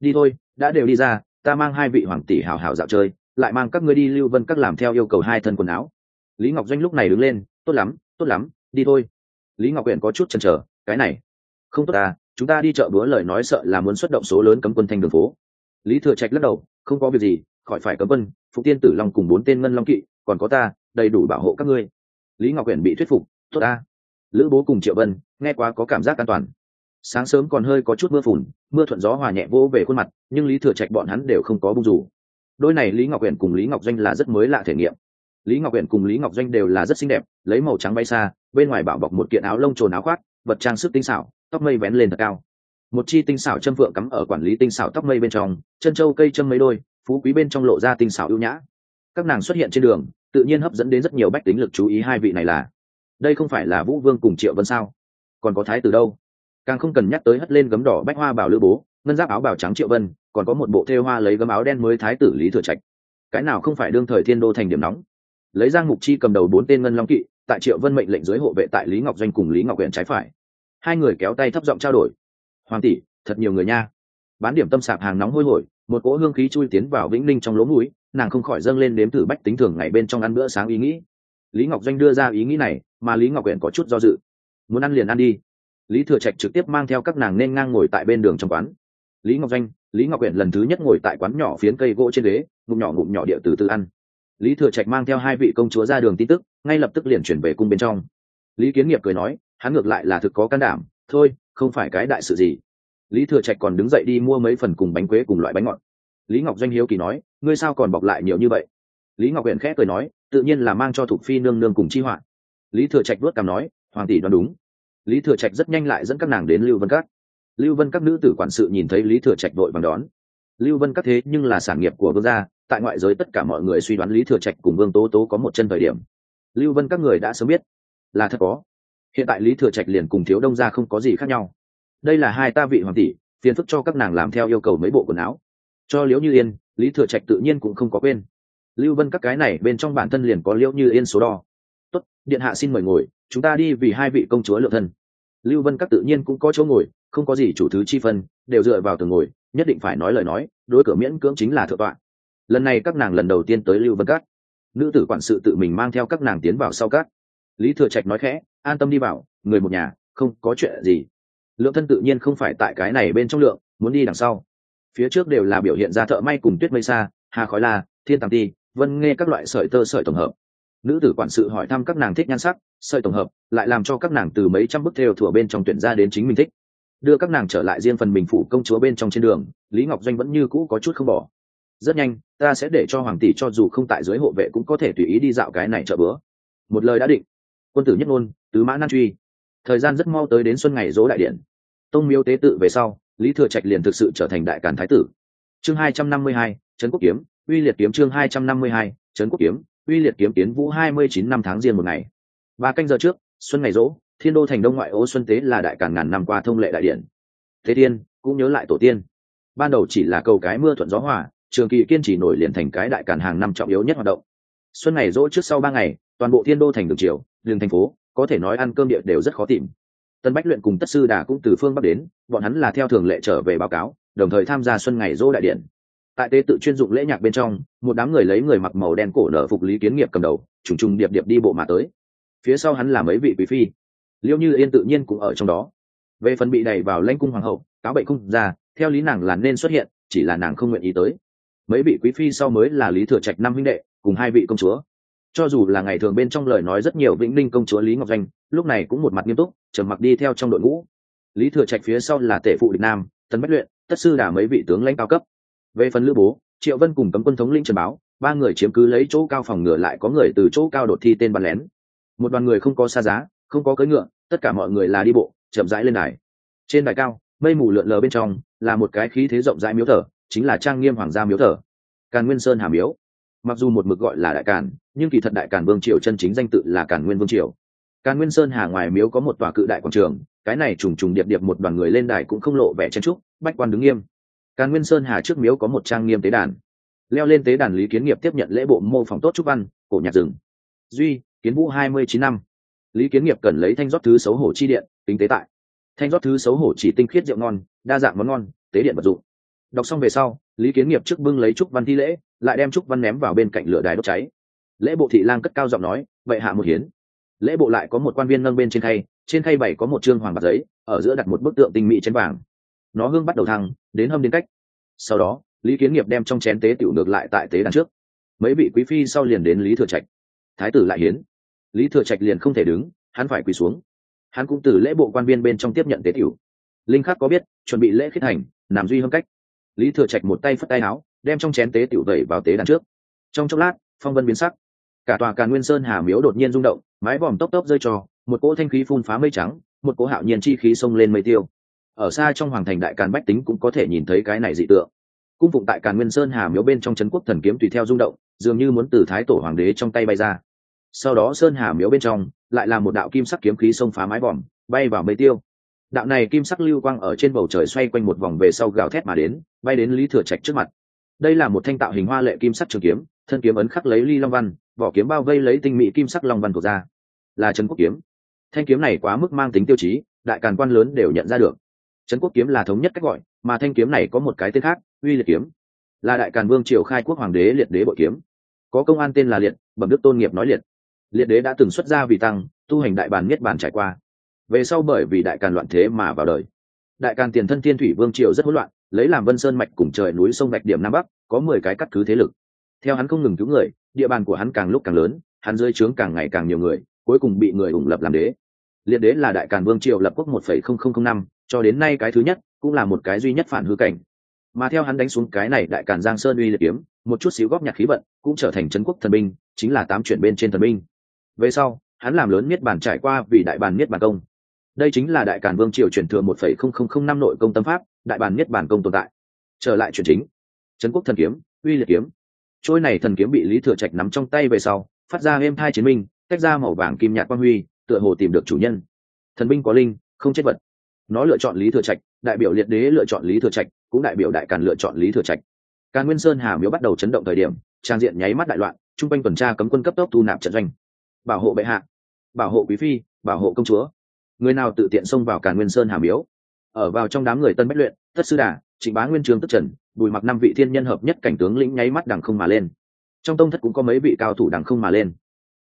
Speaker 1: Đi thôi, đã đều đi ra, ta mang hai vị hoàng tỷ hào hào dạo chơi, lại mang các ngươi đi lưu vân các làm theo yêu cầu hai thân quần áo. Lý ngọc doanh lúc này đứng lên, tốt lắm tốt lắm, đi thôi. Lý ngọc huyện có chút chần chờ, cái này, không tốt à chúng ta đi chợ búa lời nói sợ là muốn xuất động số lớn cấm quân thanh đường phố. Lý thừa trạch lắc đầu, không có việc gì, khỏi phải cấm quân phụ tiên tử long cùng bốn tên ngân long kỵ, còn có ta, đầy đủ bảo hộ các ngươi. Lý ngọc huyền bị thuyết phục, tốt ta. Lữ bố cùng triệu vân, nghe quá có cảm giác an toàn. Sáng sớm còn hơi có chút mưa phùn, mưa thuận gió hòa nhẹ vỗ về khuôn mặt, nhưng lý thừa trạch bọn hắn đều không có bung rủ. Đôi này lý ngọc huyền cùng lý ngọc doanh là rất mới lạ thể nghiệm. Lý ngọc huyền cùng lý ngọc doanh đều là rất xinh đẹp, lấy màu trắng bay xa, bên ngoài bảo bọc một kiện áo lông trồn áo khoác, vật trang sức tinh xảo tóc mây vén lên thật cao. Một chi tinh xảo châm phượng cắm ở quản lý tinh xảo tóc mây bên trong, chân châu cây châm mấy đôi, phú quý bên trong lộ ra tinh xảo ưu nhã. Các nàng xuất hiện trên đường, tự nhiên hấp dẫn đến rất nhiều bách tính lực chú ý hai vị này là, đây không phải là vũ vương cùng triệu vân sao? Còn có thái từ đâu? Càng không cần nhắc tới hất lên gấm đỏ bách hoa bảo lữ bố, ngân giáp áo bảo trắng triệu vân, còn có một bộ thêu hoa lấy gấm áo đen mới thái tử lý thừa trạch. Cái nào không phải đương thời thiên đô thành điểm nóng? Lấy giang mục chi cầm đầu bốn tên ngân long kỵ, tại triệu vân mệnh lệnh dưới hộ vệ tại lý ngọc doanh cùng lý ngọc huyện trái phải hai người kéo tay thấp giọng trao đổi. Hoàng tỷ, thật nhiều người nha. Bán điểm tâm sạp hàng nóng hôi hổi, một cỗ hương khí chui tiến vào vĩnh linh trong lỗ mũi, nàng không khỏi dâng lên đếm thử bách tính thường ngày bên trong ăn bữa sáng ý nghĩ. Lý ngọc doanh đưa ra ý nghĩ này, mà lý ngọc huyện có chút do dự. Muốn ăn liền ăn đi. Lý thừa trạch trực tiếp mang theo các nàng nên ngang ngồi tại bên đường trong quán. Lý ngọc doanh, lý ngọc huyện lần thứ nhất ngồi tại quán nhỏ phiến cây gỗ trên ghế, ngụm nhỏ ngụm nhỏ địa từ từ ăn. Lý thừa trạch mang theo hai vị công chúa ra đường tin tức, ngay lập tức liền chuyển về cung bên trong. Lý kiến nghiệp cười nói hắn ngược lại là thực có can đảm, thôi, không phải cái đại sự gì. Lý thừa trạch còn đứng dậy đi mua mấy phần cùng bánh quế cùng loại bánh ngọt. Lý ngọc doanh hiếu kỳ nói, ngươi sao còn bọc lại nhiều như vậy? Lý ngọc huyện khẽ cười nói, tự nhiên là mang cho thục phi nương nương cùng chi họa. Lý thừa trạch vuốt cằm nói, hoàng tỷ đoán đúng. Lý thừa trạch rất nhanh lại dẫn các nàng đến lưu vân các. Lưu vân các nữ tử quản sự nhìn thấy lý thừa trạch đội bằng đón. Lưu vân các thế nhưng là sản nghiệp của vương gia, tại ngoại giới tất cả mọi người suy đoán lý thừa trạch cùng vương tố tố có một chân thời điểm. Lưu vân các người đã sớm biết là thật có hiện tại lý thừa trạch liền cùng thiếu đông gia không có gì khác nhau. đây là hai ta vị hoàng tỷ, phiền phức cho các nàng làm theo yêu cầu mấy bộ quần áo. cho liễu như yên, lý thừa trạch tự nhiên cũng không có quên. lưu vân các cái này bên trong bản thân liền có liễu như yên số đo. tốt, điện hạ xin mời ngồi, chúng ta đi vì hai vị công chúa lượng thân. lưu vân các tự nhiên cũng có chỗ ngồi, không có gì chủ thứ chi phân, đều dựa vào tường ngồi, nhất định phải nói lời nói, đối cửa miễn cưỡng chính là thượng tọa. lần này các nàng lần đầu tiên tới lưu vân các. nữ tử quản sự tự mình mang theo các nàng tiến vào sau các. lý thừa trạch nói khẽ an tâm đi vào, người một nhà, không có chuyện gì. Lượng thân tự nhiên không phải tại cái này bên trong lượng, muốn đi đằng sau. Phía trước đều là biểu hiện ra thợ may cùng tuyết mây xa, hà khói la, thiên tàng ti, vân nghe các loại sợi tơ sợi tổng hợp. Nữ tử quản sự hỏi thăm các nàng thích nhan sắc, sợi tổng hợp, lại làm cho các nàng từ mấy trăm bức theo thủa bên trong tuyển ra đến chính mình thích. Đưa các nàng trở lại riêng phần mình phủ công chúa bên trong trên đường, lý ngọc doanh vẫn như cũ có chút không bỏ. Rất nhanh, ta sẽ để cho hoàng tỷ cho dù không tại dưới hộ vệ cũng có thể tùy ý đi dạo cái này chợ bữa. Một lời đã định quân tử nhất ngôn, tứ mã nan truy. Thời gian rất mau tới đến xuân ngày dỗ đại điện. Tông miếu tế tự về sau, lý thừa trạch liền thực sự trở thành đại càn thái tử. Chương hai trăm năm mươi hai, trấn quốc kiếm, uy liệt kiếm chương hai trăm năm mươi hai, trấn quốc kiếm, uy liệt kiếm tiến vũ hai mươi chín năm tháng riêng một ngày. Ba canh giờ trước, xuân ngày rỗ, thiên đô thành đông ngoại ô xuân tế là đại càn ngàn năm qua thông lệ đại điện. Thế tiên cũng nhớ lại tổ tiên. Ban đầu chỉ là cầu cái mưa thuận gió hòa, trường kỳ kiên trì nổi liền thành cái đại càn hàng năm trọng yếu nhất hoạt động. Xuân ngày rỗ trước sau ba ngày, toàn bộ thiên đô thành đường triều đường thành phố, có thể nói ăn cơm địa đều rất khó tìm. Tân bách luyện cùng tất sư đà cũng từ phương bắc đến, bọn hắn là theo thường lệ trở về báo cáo, đồng thời tham gia xuân ngày dỗ đại điện. Tại tế tự chuyên dụng lễ nhạc bên trong, một đám người lấy người mặc màu đen cổ nở phục lý kiến nghiệp cầm đầu, trùng trùng điệp điệp đi bộ mà tới. Phía sau hắn là mấy vị quý phi. Liêu như yên tự nhiên cũng ở trong đó. Về phần bị đẩy vào lãnh cung hoàng hậu, cáo bệnh cung ra, theo lý nàng là nên xuất hiện, chỉ là nàng không nguyện ý tới. Mấy vị quý phi sau mới là lý thừa trạch năm huynh đệ, cùng hai vị công chúa cho dù là ngày thường bên trong lời nói rất nhiều vĩnh linh công chúa lý ngọc doanh, lúc này cũng một mặt nghiêm túc, trầm mặc đi theo trong đội ngũ. Lý thừa trạch phía sau là tể phụ địch nam tấn bách luyện, tất sư đả mấy vị tướng lãnh cao cấp. Về phần lữ bố, triệu vân cùng cấm quân thống linh trần báo, ba người chiếm cứ lấy chỗ cao phòng ngựa lại có người từ chỗ cao đột thi tên bắn lén. Một đoàn người không có xa giá, không có cưỡi ngựa, tất cả mọi người là đi bộ, chậm rãi lên đài. Trên đài cao, mây mù lượn lờ bên trong, là một cái khí thế rộng rãi miếu thờ, chính là trang nghiêm hoàng gia miếu thờ. Càn nguyên sơn hà miếu mặc dù một mực gọi là đại càn, nhưng kỳ thật đại càn vương triều chân chính danh tự là càn nguyên vương triều. Càn nguyên sơn hà ngoài miếu có một tòa cự đại quảng trường, cái này trùng trùng điệp điệp một đoàn người lên đài cũng không lộ vẻ chen trúc bách quan đứng nghiêm. Càn nguyên sơn hà trước miếu có một trang nghiêm tế đàn. Leo lên tế đàn lý kiến nghiệp tiếp nhận lễ bộ mô phỏng tốt trúc văn cổ nhạc rừng duy, kiến vũ hai mươi chín năm. Lý kiến nghiệp cần lấy thanh rót thứ xấu hổ chi điện tính tế tại. Thanh rót thứ xấu hổ chỉ tinh khiết rượu ngon, đa dạng món ngon, tế điện vật dụng. Đọc xong về sau, lý kiến nghiệp trước bưng lấy trúc văn thi lễ lại đem trúc văn ném vào bên cạnh lửa đài đốt cháy. Lễ bộ thị lang cất cao giọng nói, vậy hạ một hiến. Lễ bộ lại có một quan viên nâng bên trên khay trên khay bảy có một trương hoàng bạc giấy, ở giữa đặt một bức tượng tinh mỹ chén vàng. Nó hương bắt đầu thăng, đến hâm đến cách. Sau đó, lý kiến nghiệp đem trong chén tế tiểu ngược lại tại tế đàn trước. Mấy vị quý phi sau liền đến lý thừa trạch. Thái tử lại hiến. Lý thừa trạch liền không thể đứng, hắn phải quỳ xuống. Hắn cũng từ lễ bộ quan viên bên trong tiếp nhận tế tiểu. Linh khắc có biết, chuẩn bị lễ khiết hành làm duy hâm cách. Lý thừa trạch một tay phất tay áo đem trong chén tế tiểu vẩy vào tế đàn trước. Trong chốc lát, phong vân biến sắc. Cả tòa càn nguyên sơn hà miếu đột nhiên rung động, mái vòm tốc tốc rơi trò một cỗ thanh khí phun phá mây trắng, một cỗ hạo nhiên chi khí xông lên mây tiêu. Ở xa trong hoàng thành đại càn bách tính cũng có thể nhìn thấy cái này dị tượng. Cung phụng tại càn nguyên sơn hà miếu bên trong trấn quốc thần kiếm tùy theo rung động, dường như muốn từ thái tổ hoàng đế trong tay bay ra. Sau đó sơn hà miếu bên trong lại là một đạo kim sắc kiếm khí xông phá mái vòm, bay vào mây tiêu. Đạo này kim sắc lưu quang ở trên bầu trời xoay quanh một vòng về sau gào thét mà đến, bay đến lý thừa trạch trước mặt đây là một thanh tạo hình hoa lệ kim sắc trường kiếm, thân kiếm ấn khắc lấy ly long văn, vỏ kiếm bao vây lấy tinh mỹ kim sắc long văn thuộc ra là trấn quốc kiếm. Thanh kiếm này quá mức mang tính tiêu chí, đại càn quan lớn đều nhận ra được. Trấn quốc kiếm là thống nhất cách gọi, mà thanh kiếm này có một cái tên khác, uy liệt kiếm. Là đại càn vương triều khai quốc hoàng đế liệt đế bội kiếm. Có công an tên là liệt, bẩm đức tôn nghiệp nói liệt. Liệt đế đã từng xuất ra vì tăng, tu hành đại bản niết bản trải qua. Về sau bởi vì đại càn loạn thế mà vào đời. Đại càn tiền thân thiên thủy vương triều rất hỗn loạn lấy làm vân sơn mạch cùng trời núi sông mạch điểm nam bắc, có mười cái cắt cứ thế lực. Theo hắn không ngừng cứu người, địa bàn của hắn càng lúc càng lớn, hắn dưới trướng càng ngày càng nhiều người, cuối cùng bị người ủng lập làm đế. Liệt đế là đại càn vương triều lập quốc một phẩy không không không năm, cho đến nay cái thứ nhất, cũng là một cái duy nhất phản hư cảnh. Mà theo hắn đánh xuống cái này đại càn giang sơn uy liệt kiếm, một chút xíu góp nhạc khí vận, cũng trở thành trấn quốc thần binh, chính là tám chuyển bên trên thần binh. Về sau, hắn làm lớn miết bản trải qua vì đại bàn miết bản công. Đây chính là đại càn vương triều chuyển thừa một phẩy không không không năm nội công tâm pháp đại bàn niết bản công tồn tại. Trở lại truyền chính. Trấn quốc thần kiếm, uy liệt kiếm. Trôi này thần kiếm bị lý thừa trạch nắm trong tay về sau, phát ra êm thai chiến minh, tách ra màu vàng kim nhạt quang huy, tựa hồ tìm được chủ nhân. Thần binh có linh, không chết vật. Nó lựa chọn lý thừa trạch, đại biểu liệt đế lựa chọn lý thừa trạch, cũng đại biểu đại càn lựa chọn lý thừa trạch. Càn nguyên sơn hà miếu bắt đầu chấn động thời điểm, trang diện nháy mắt đại loạn chung quanh tuần tra cấm quân cấp tốc thu nạp trận doanh. Bảo hộ bệ hạ, bảo hộ quý phi, bảo hộ công chúa. Người nào tự tiện xông vào càn nguyên sơn hà miếu ở vào trong đám người tân bách luyện tất sư đà, trịnh bá nguyên, trường tức trần, bùi mặc năm vị thiên nhân hợp nhất cảnh tướng lĩnh nháy mắt đằng không mà lên. Trong tông thất cũng có mấy vị cao thủ đằng không mà lên.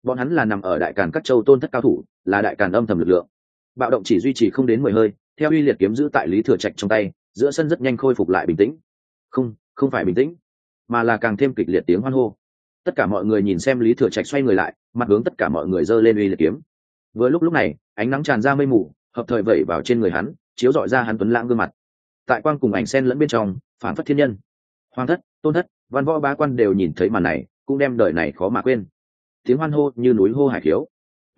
Speaker 1: Bọn hắn là nằm ở đại càn các châu tôn thất cao thủ, là đại càn âm thầm lực lượng. Bạo động chỉ duy trì không đến mười hơi, theo uy liệt kiếm giữ tại lý thừa trạch trong tay, giữa sân rất nhanh khôi phục lại bình tĩnh. Không không phải bình tĩnh, mà là càng thêm kịch liệt tiếng hoan hô. Tất cả mọi người nhìn xem lý thừa trạch xoay người lại, mặt hướng tất cả mọi người giơ lên uy liệt kiếm. Vừa lúc lúc này, ánh nắng tràn ra mây mù, hợp thời vẩy vào trên người hắn chiếu dọi ra hắn tuấn lãng gương mặt. Tại quang cùng ảnh sen lẫn bên trong, phản phất thiên nhân, hoàng thất, tôn thất, văn võ bá quan đều nhìn thấy màn này, cũng đem đời này khó mà quên. Tiếng hoan hô như núi hô hải khiếu.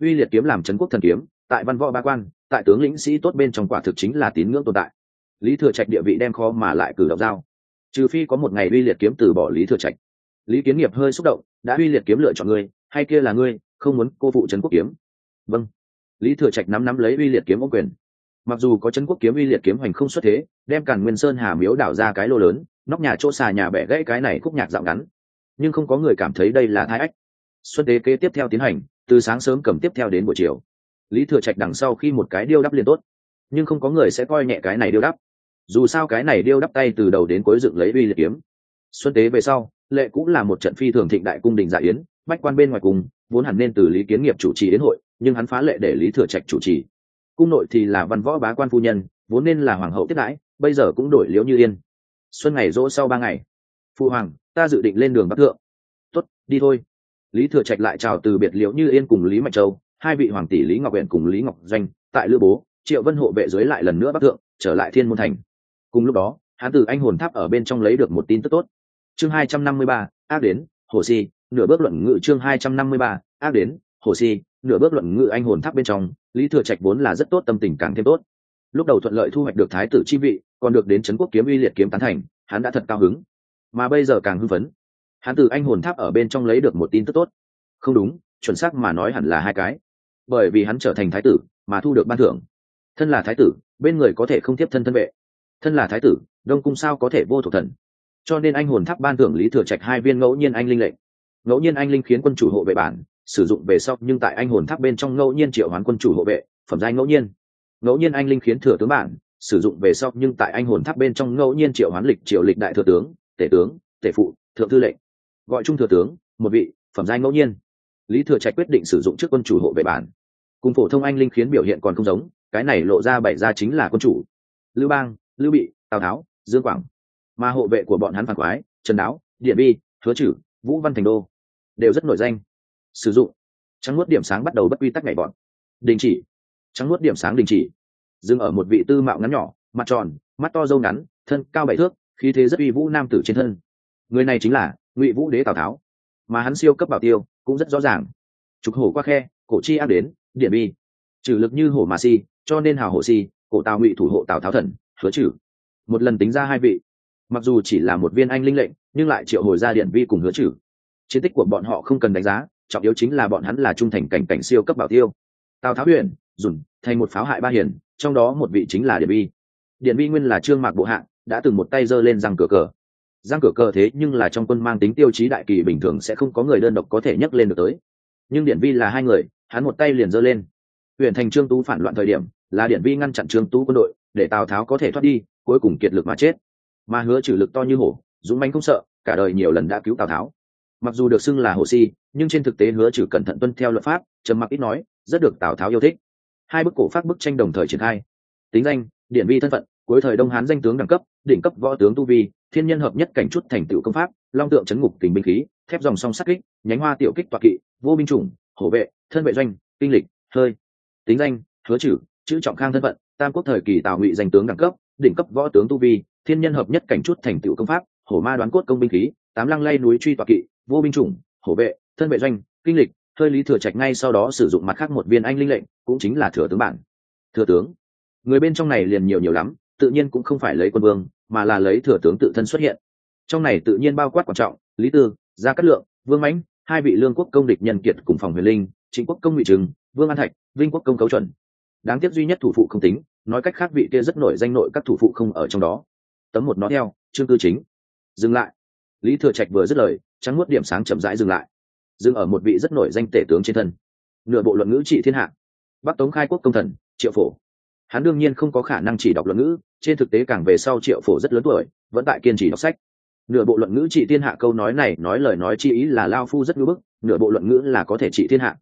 Speaker 1: Uy liệt kiếm làm trấn quốc thần kiếm, tại văn võ bá quan, tại tướng lĩnh sĩ tốt bên trong quả thực chính là tín ngưỡng tồn tại. Lý thừa trạch địa vị đem khó mà lại cử động dao trừ phi có một ngày uy liệt kiếm từ bỏ lý thừa trạch. Lý kiến nghiệp hơi xúc động, đã uy liệt kiếm lựa chọn ngươi, hay kia là ngươi, không muốn cô phụ trấn quốc kiếm? Vâng. Lý thừa trạch nắm nắm lấy uy liệt kiếm ô quyền mặc dù có chân quốc kiếm uy liệt kiếm hoành không xuất thế, đem càn nguyên sơn hà miếu đảo ra cái lô lớn, nóc nhà chỗ xà nhà bẻ gãy cái này khúc nhạc dạo ngắn. Nhưng không có người cảm thấy đây là thái ách. Xuân tế kế tiếp theo tiến hành, từ sáng sớm cầm tiếp theo đến buổi chiều. Lý thừa trạch đằng sau khi một cái điêu đắp liền tốt. Nhưng không có người sẽ coi nhẹ cái này điêu đắp. Dù sao cái này điêu đắp tay từ đầu đến cuối dựng lấy uy liệt kiếm. Xuân tế về sau, lệ cũng là một trận phi thường thịnh đại cung đình dạ yến, bách quan bên ngoài cùng, vốn hẳn nên từ lý kiến nghiệp chủ trì đến hội, nhưng hắn phá lệ để lý thừa trạch chủ trì cung nội thì là văn võ bá quan phu nhân, vốn nên là hoàng hậu tiếp đãi, bây giờ cũng đổi liễu như yên. Xuân ngày rỗ sau ba ngày. Phu hoàng, ta dự định lên đường bắc thượng. Tuất đi thôi. Lý thừa trạch lại chào từ biệt liễu như yên cùng lý mạnh châu, hai vị hoàng tỷ lý ngọc huyện cùng lý ngọc doanh, tại lữ bố, triệu vân hộ vệ dưới lại lần nữa bắc thượng, trở lại thiên môn thành. Cùng lúc đó, hán tử anh hồn tháp ở bên trong lấy được một tin tức tốt. Chương hai trăm năm mươi ba, ác đến, hồ si, nửa bước luận ngự chương hai trăm năm mươi ba, ác đến, hồ si nửa bước luận ngự anh hồn tháp bên trong, lý thừa trạch vốn là rất tốt, tâm tình càng thêm tốt. Lúc đầu thuận lợi thu hoạch được thái tử chi vị, còn được đến trấn quốc kiếm uy liệt kiếm tán thành, hắn đã thật cao hứng. Mà bây giờ càng hưng phấn. Hắn từ anh hồn tháp ở bên trong lấy được một tin tức tốt. Không đúng, chuẩn xác mà nói hẳn là hai cái. Bởi vì hắn trở thành thái tử, mà thu được ban thưởng. Thân là thái tử, bên người có thể không tiếp thân thân vệ. Thân là thái tử, đông cung sao có thể vô thủ thần? Cho nên anh hồn tháp ban thưởng lý thừa trạch hai viên ngẫu nhiên anh linh lệnh. Ngẫu nhiên anh linh khiến quân chủ hộ vệ bản sử dụng về sau, nhưng tại anh hồn tháp bên trong ngẫu nhiên triệu hoán quân chủ hộ vệ, phẩm giai ngẫu nhiên. Ngẫu nhiên anh linh khiến thừa tướng bản, sử dụng về sau, nhưng tại anh hồn tháp bên trong ngẫu nhiên triệu hoán lịch triệu lịch đại thừa tướng, tể tướng, tể phụ, thượng thư lệnh. Gọi chung thừa tướng, một vị, phẩm giai ngẫu nhiên. Lý thừa trạch quyết định sử dụng trước quân chủ hộ vệ bản. Cùng phổ thông anh linh khiến biểu hiện còn không giống, cái này lộ ra bảy ra chính là quân chủ. Lưu bang, lưu bị, tào tháo, dương quảng. Mà hộ vệ của bọn hắn phản quái, trần đáo, điện bi, hứa chử vũ văn thành đô đều rất nổi danh sử dụng. Trắng nuốt điểm sáng bắt đầu bất quy tắc nhảy bọn. Đình chỉ. Trắng nuốt điểm sáng đình chỉ. Dừng ở một vị tư mạo ngắn nhỏ, mặt tròn, mắt to dâu ngắn, thân cao bảy thước, khí thế rất uy vũ nam tử trên thân. Người này chính là ngụy vũ đế tào tháo. Mà hắn siêu cấp bảo tiêu, cũng rất rõ ràng. Trục hổ qua khe, cổ chi ác đến điện bi trừ lực như hổ mà si, cho nên hào hổ si, cổ tào ngụy thủ hộ tào tháo thần, hứa trừ. Một lần tính ra hai vị. Mặc dù chỉ là một viên anh linh lệnh, nhưng lại triệu hồi ra điện vi cùng hứa trừ. Chiến tích của bọn họ không cần đánh giá trọng yếu chính là bọn hắn là trung thành cảnh cảnh siêu cấp bảo tiêu. Tào tháo huyền, dùn, thành một pháo hại ba hiền, trong đó một vị chính là điện vi điện vi nguyên là trương mạc bộ hạ, đã từng một tay giơ lên răng cửa cờ. Răng cửa cờ thế nhưng là trong quân mang tính tiêu chí đại kỳ bình thường sẽ không có người đơn độc có thể nhấc lên được tới. Nhưng điện vi là hai người, hắn một tay liền giơ lên. Huyện thành trương tú phản loạn thời điểm, là điện vi ngăn chặn trương tú quân đội, để tào tháo có thể thoát đi, cuối cùng kiệt lực mà chết. Mà hứa trừ lực to như hổ, dũng manh không sợ, cả đời nhiều lần đã cứu tào tháo. Mặc dù được xưng là hồ si nhưng trên thực tế hứa trừ cẩn thận tuân theo luật pháp, trầm mặc ít nói, rất được tào tháo yêu thích. Hai bức cổ phát bức tranh đồng thời triển khai. Tính danh, điển vi thân phận, cuối thời đông hán danh tướng đẳng cấp, đỉnh cấp võ tướng tu vi, thiên nhân hợp nhất cảnh chút thành tựu công pháp, long tượng chấn ngục tình binh khí, thép dòng song sắc kích, nhánh hoa tiểu kích toạc kỵ, vô binh chủng, hổ vệ, thân vệ doanh, kinh lịch, hơi. Tính danh, hứa trừ, chữ trọng khang thân phận, tam quốc thời kỳ tào ngụy danh tướng đẳng cấp, đỉnh cấp võ tướng tu vi, thiên nhân hợp nhất cảnh chút thành tựu công pháp, hổ ma đoán cốt công binh khí, tám lăng lay núi truy toạc kỵ, vô binh chủng, hổ vệ thân vệ doanh, kinh lịch hơi lý thừa trạch ngay sau đó sử dụng mặt khác một viên anh linh lệnh, cũng chính là thừa tướng bản. Thừa tướng, người bên trong này liền nhiều nhiều lắm, tự nhiên cũng không phải lấy quân vương, mà là lấy thừa tướng tự thân xuất hiện. Trong này tự nhiên bao quát quan trọng, lý tư, gia cát lượng, vương mãnh, hai vị lương quốc công địch nhân kiệt cùng phòng huyền linh chính quốc công ngụy trừng, vương an thạch, vinh quốc công cấu chuẩn. Đáng tiếc duy nhất thủ phụ không tính, nói cách khác vị kia rất nổi danh nội các thủ phụ không ở trong đó. Tấm một nó theo, chương tư chính. Dừng lại. Lý thừa trạch vừa dứt lời, trắng nuốt điểm sáng chậm rãi dừng lại dừng ở một vị rất nổi danh tể tướng trên thân. Nửa bộ luận ngữ trị thiên hạ. Bắc tống khai quốc công thần, triệu phổ. Hắn đương nhiên không có khả năng chỉ đọc luận ngữ, trên thực tế càng về sau triệu phổ rất lớn tuổi, vẫn tại kiên trì đọc sách. Nửa bộ luận ngữ trị thiên hạ câu nói này, nói lời nói chi ý là lao phu rất ngữ bức, nửa bộ luận ngữ là có thể trị thiên hạ.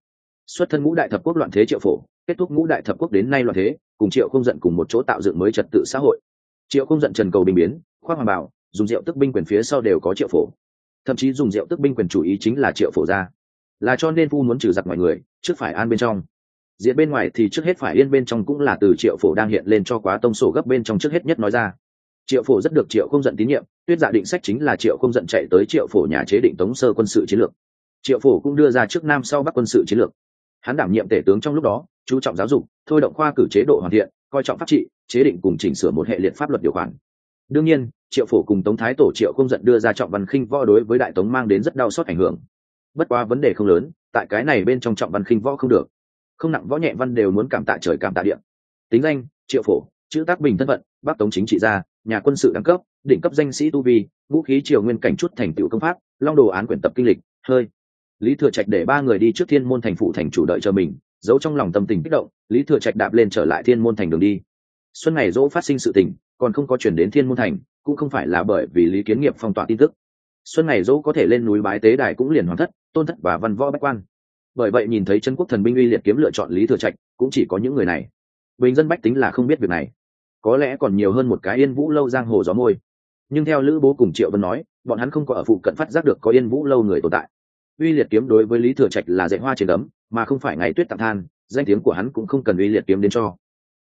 Speaker 1: Xuất thân ngũ đại thập quốc loạn thế triệu phổ, kết thúc ngũ đại thập quốc đến nay loạn thế, cùng triệu không giận cùng một chỗ tạo dựng mới trật tự xã hội. Triệu không giận trần cầu bình biến, khoác hoàng bảo dùng rượu tức binh quyền phía sau đều có triệu phổ thậm chí dùng rượu tức binh quyền chủ ý chính là triệu phổ ra là cho nên phu muốn trừ giặc mọi người, trước phải an bên trong. Diện bên ngoài thì trước hết phải yên bên trong cũng là từ triệu phổ đang hiện lên cho quá tông sổ gấp bên trong trước hết nhất nói ra. Triệu phổ rất được triệu không giận tín nhiệm, tuyết dạ định sách chính là triệu không giận chạy tới triệu phổ nhà chế định tống sơ quân sự chiến lược. Triệu phổ cũng đưa ra trước nam sau bắc quân sự chiến lược. Hắn đảm nhiệm tể tướng trong lúc đó, chú trọng giáo dục, thôi động khoa cử chế độ hoàn thiện, coi trọng pháp trị, chế định cùng chỉnh sửa một hệ liệt pháp luật điều khoản. Đương nhiên triệu phổ cùng tống thái tổ triệu không giận đưa ra trọng văn khinh võ đối với đại tống mang đến rất đau xót ảnh hưởng. Bất quá vấn đề không lớn, tại cái này bên trong trọng văn khinh võ không được. Không nặng võ nhẹ văn đều muốn cảm tạ trời cảm tạ điện tính danh, triệu phổ, chữ tác bình thân phận bắc tống chính trị gia, nhà quân sự đẳng cấp, đỉnh cấp danh sĩ tu vi, vũ khí triều nguyên cảnh chút thành tựu công pháp, long đồ án quyển tập kinh lịch, hơi. Lý thừa trạch để ba người đi trước thiên môn thành phụ thành chủ đợi chờ mình, giấu trong lòng tâm tình kích động, lý thừa trạch đạp lên trở lại thiên môn thành đường đi. Xuân ngày dỗ phát sinh sự tình, còn không có chuyển đến thiên môn thành cũng không phải là bởi vì lý kiến nghiệp phong tỏa tin tức. Xuân ngày dỗ có thể lên núi bái tế đài cũng liền hoàn thất, tôn thất và văn võ bách quan. Bởi vậy nhìn thấy chân quốc thần binh uy liệt kiếm lựa chọn lý thừa trạch, cũng chỉ có những người này. Bình dân bách tính là không biết việc này. Có lẽ còn nhiều hơn một cái yên vũ lâu giang hồ gió môi. Nhưng theo lữ bố cùng triệu vân nói, bọn hắn không có ở phụ cận phát giác được có yên vũ lâu người tồn tại. Uy liệt kiếm đối với lý thừa trạch là dạy hoa trên cấm mà không phải ngày tuyết tạm than, danh tiếng của hắn cũng không cần uy liệt kiếm đến cho.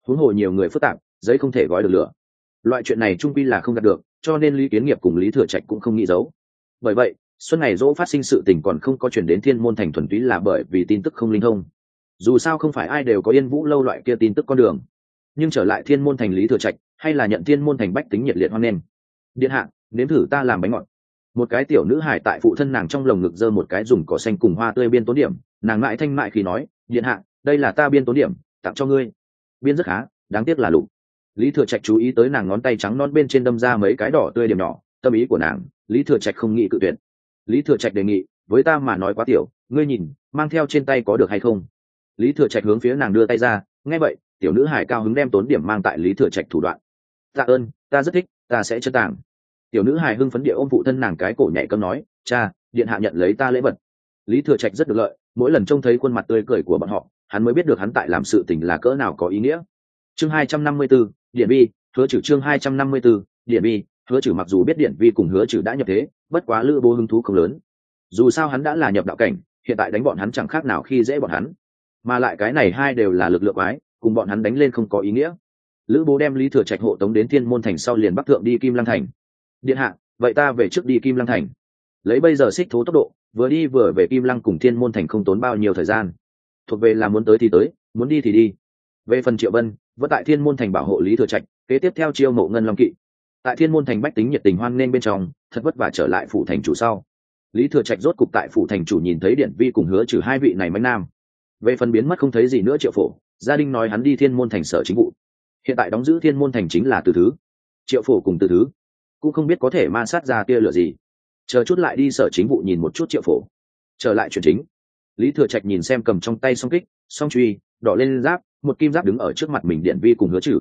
Speaker 1: Huống hồ nhiều người phức tạp, giấy không thể gói được lửa loại chuyện này trung quy là không đạt được, cho nên lý kiến nghiệp cùng lý thừa trạch cũng không nghĩ giấu. Bởi vậy xuân ngày dỗ phát sinh sự tình còn không có chuyển đến thiên môn thành thuần túy là bởi vì tin tức không linh thông. Dù sao không phải ai đều có yên vũ lâu loại kia tin tức con đường. Nhưng trở lại thiên môn thành lý thừa trạch, hay là nhận thiên môn thành bách tính nhiệt liệt hoan nghênh. Điện hạ, nếm thử ta làm bánh ngọt. Một cái tiểu nữ hải tại phụ thân nàng trong lồng ngực giơ một cái dùng cỏ xanh cùng hoa tươi biên tốn điểm. Nàng mãi thanh mại khi nói, điện hạ, đây là ta biên tốn điểm, tặng cho ngươi. Biên rất khá, đáng tiếc là lục lý thừa trạch chú ý tới nàng ngón tay trắng non bên trên đâm ra mấy cái đỏ tươi điểm nhỏ tâm ý của nàng lý thừa trạch không nghĩ cự tuyệt. Lý thừa trạch đề nghị với ta mà nói quá tiểu ngươi nhìn mang theo trên tay có được hay không? Lý thừa trạch hướng phía nàng đưa tay ra nghe vậy tiểu nữ hải cao hứng đem tốn điểm mang tại lý thừa trạch thủ đoạn. Tạ ơn ta rất thích ta sẽ chân tàng. Tiểu nữ hải hưng phấn địa ôm phụ thân nàng cái cổ nhảy cấm nói cha điện hạ nhận lấy ta lễ vật. Lý thừa trạch rất được lợi mỗi lần trông thấy khuôn mặt tươi cười của bọn họ hắn mới biết được hắn tại làm sự tình là cỡ nào có ý nghĩa. Chương hai trăm năm mươi 254, điện bi hứa trừ chương hai trăm năm mươi 254, điện bi hứa trừ mặc dù biết điện vi cùng hứa trừ đã nhập thế bất quá lữ bố hứng thú không lớn. Dù sao hắn đã là nhập đạo cảnh hiện tại đánh bọn hắn chẳng khác nào khi dễ bọn hắn. Mà lại cái này hai đều là lực lượng quái cùng bọn hắn đánh lên không có ý nghĩa. Lữ bố đem lý thừa trạch hộ tống đến thiên môn thành sau liền bắc thượng đi kim lăng thành. Điện hạ vậy ta về trước đi kim lăng thành. Lấy bây giờ xích thố tốc độ vừa đi vừa về kim lăng cùng thiên môn thành không tốn bao nhiêu thời gian. Thuộc về là muốn tới thì tới muốn đi thì đi. Về phần triệu vân vẫn tại thiên môn thành bảo hộ lý thừa trạch, kế tiếp theo chiêu mộ ngân long kỵ. Tại thiên môn thành bách tính nhiệt tình hoan nghênh bên trong, thật vất vả trở lại phủ thành chủ sau. Lý thừa trạch rốt cục tại phủ thành chủ nhìn thấy điện vi cùng hứa trừ hai vị này mạnh nam. Về phần biến mất không thấy gì nữa triệu phổ, gia đình nói hắn đi thiên môn thành sở chính vụ. Hiện tại đóng giữ thiên môn thành chính là từ thứ. Triệu phổ cùng từ thứ. Cũng không biết có thể ma sát ra tia lửa gì. Chờ chút lại đi sở chính vụ nhìn một chút triệu phổ. Trở lại chuyện chính. Lý thừa trạch nhìn xem cầm trong tay song kích, song truy, đỏ lên giáp một kim giáp đứng ở trước mặt mình điện vi cùng hứa trừ.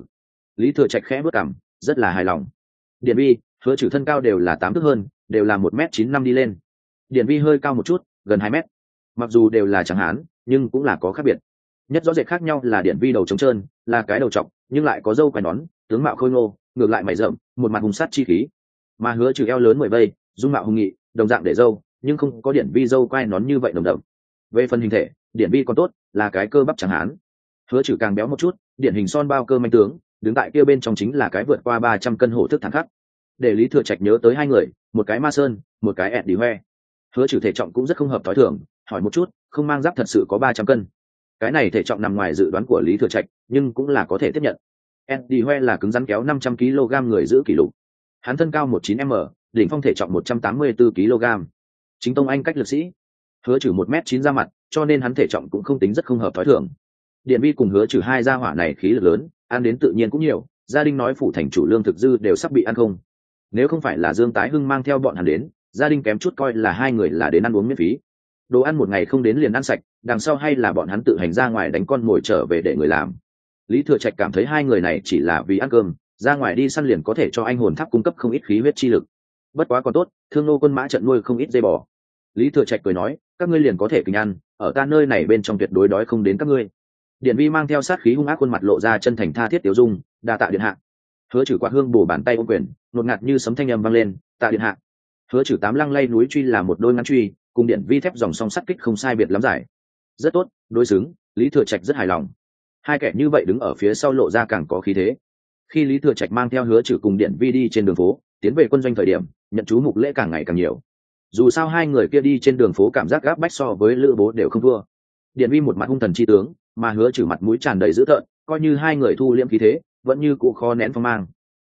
Speaker 1: Lý thừa trạch khẽ bước cảm rất là hài lòng. Điện vi, hứa trừ thân cao đều là tám thước hơn, đều là một m chín năm đi lên. Điện vi hơi cao một chút, gần hai m mặc dù đều là chẳng hán, nhưng cũng là có khác biệt. Nhất rõ rệt khác nhau là điện vi đầu trống trơn, là cái đầu t nhưng lại có dâu quai nón, tướng mạo khôi ngô, ngược lại mày rậm, một mặt hùng sát chi khí. Mà hứa trừ eo lớn mười vây, dung mạo hùng nghị, đồng dạng để dâu nhưng không có điện vi dâu quai nón như vậy đồng đậm. Về phần hình thể, điện vi còn tốt, là cái cơ bắp chẳng hán hứa trừ càng béo một chút, điển hình son bao cơ manh tướng, đứng tại kia bên trong chính là cái vượt qua ba trăm cân hổ thức thẳng khắc. Để lý thừa trạch nhớ tới hai người, một cái ma sơn, một cái ẹn đi hoe hứa trừ thể trọng cũng rất không hợp thói thường, hỏi một chút, không mang giáp thật sự có ba trăm cân. Cái này thể trọng nằm ngoài dự đoán của lý thừa trạch, nhưng cũng là có thể tiếp nhận. Ẹn đi hoe là cứng rắn kéo năm trăm kg người giữ kỷ lục. Hắn thân cao một chín m, đỉnh phong thể trọng một trăm tám mươi bốn kg. Chính tông anh cách lực sĩ. Hứa trừ một m chín ra mặt, cho nên hắn thể trọng cũng không tính rất không hợp thói thường điện vi cùng hứa trừ hai gia hỏa này khí lực lớn, ăn đến tự nhiên cũng nhiều, gia đình nói phủ thành chủ lương thực dư đều sắp bị ăn không. Nếu không phải là dương tái hưng mang theo bọn hắn đến, gia đình kém chút coi là hai người là đến ăn uống miễn phí. Đồ ăn một ngày không đến liền ăn sạch, đằng sau hay là bọn hắn tự hành ra ngoài đánh con mồi trở về để người làm. Lý thừa trạch cảm thấy hai người này chỉ là vì ăn cơm, ra ngoài đi săn liền có thể cho anh hồn tháp cung cấp không ít khí huyết chi lực. Bất quá còn tốt, thương nô quân mã trận nuôi không ít dây bò. Lý thừa trạch cười nói, các ngươi liền có thể kinh ăn, ở ta nơi này bên trong tuyệt đối đói không đến các ngươi điện vi mang theo sát khí hung ác khuôn mặt lộ ra chân thành tha thiết tiểu dung, đa tạ điện hạ. Hứa trừ quạt hương bổ bàn tay ô quyền, ngột ngạt như sấm thanh âm vang lên, tạ điện hạ. Hứa trừ tám lăng lay núi truy là một đôi ngắn truy, cùng điện vi thép dòng song sắt kích không sai biệt lắm giải rất tốt, đối xứng, lý thừa trạch rất hài lòng. Hai kẻ như vậy đứng ở phía sau lộ ra càng có khí thế. Khi lý thừa trạch mang theo hứa trừ cùng điện vi đi trên đường phố, tiến về quân doanh thời điểm, nhận chú mục lễ càng ngày càng nhiều. Dù sao hai người kia đi trên đường phố cảm giác gáp bách so với lữ bố đều không thua. Điện vi một mặt hung thần chi tướng mà hứa trừ mặt mũi tràn đầy dữ tợn, coi như hai người thu liễm khí thế, vẫn như cụ kho nén phong mang.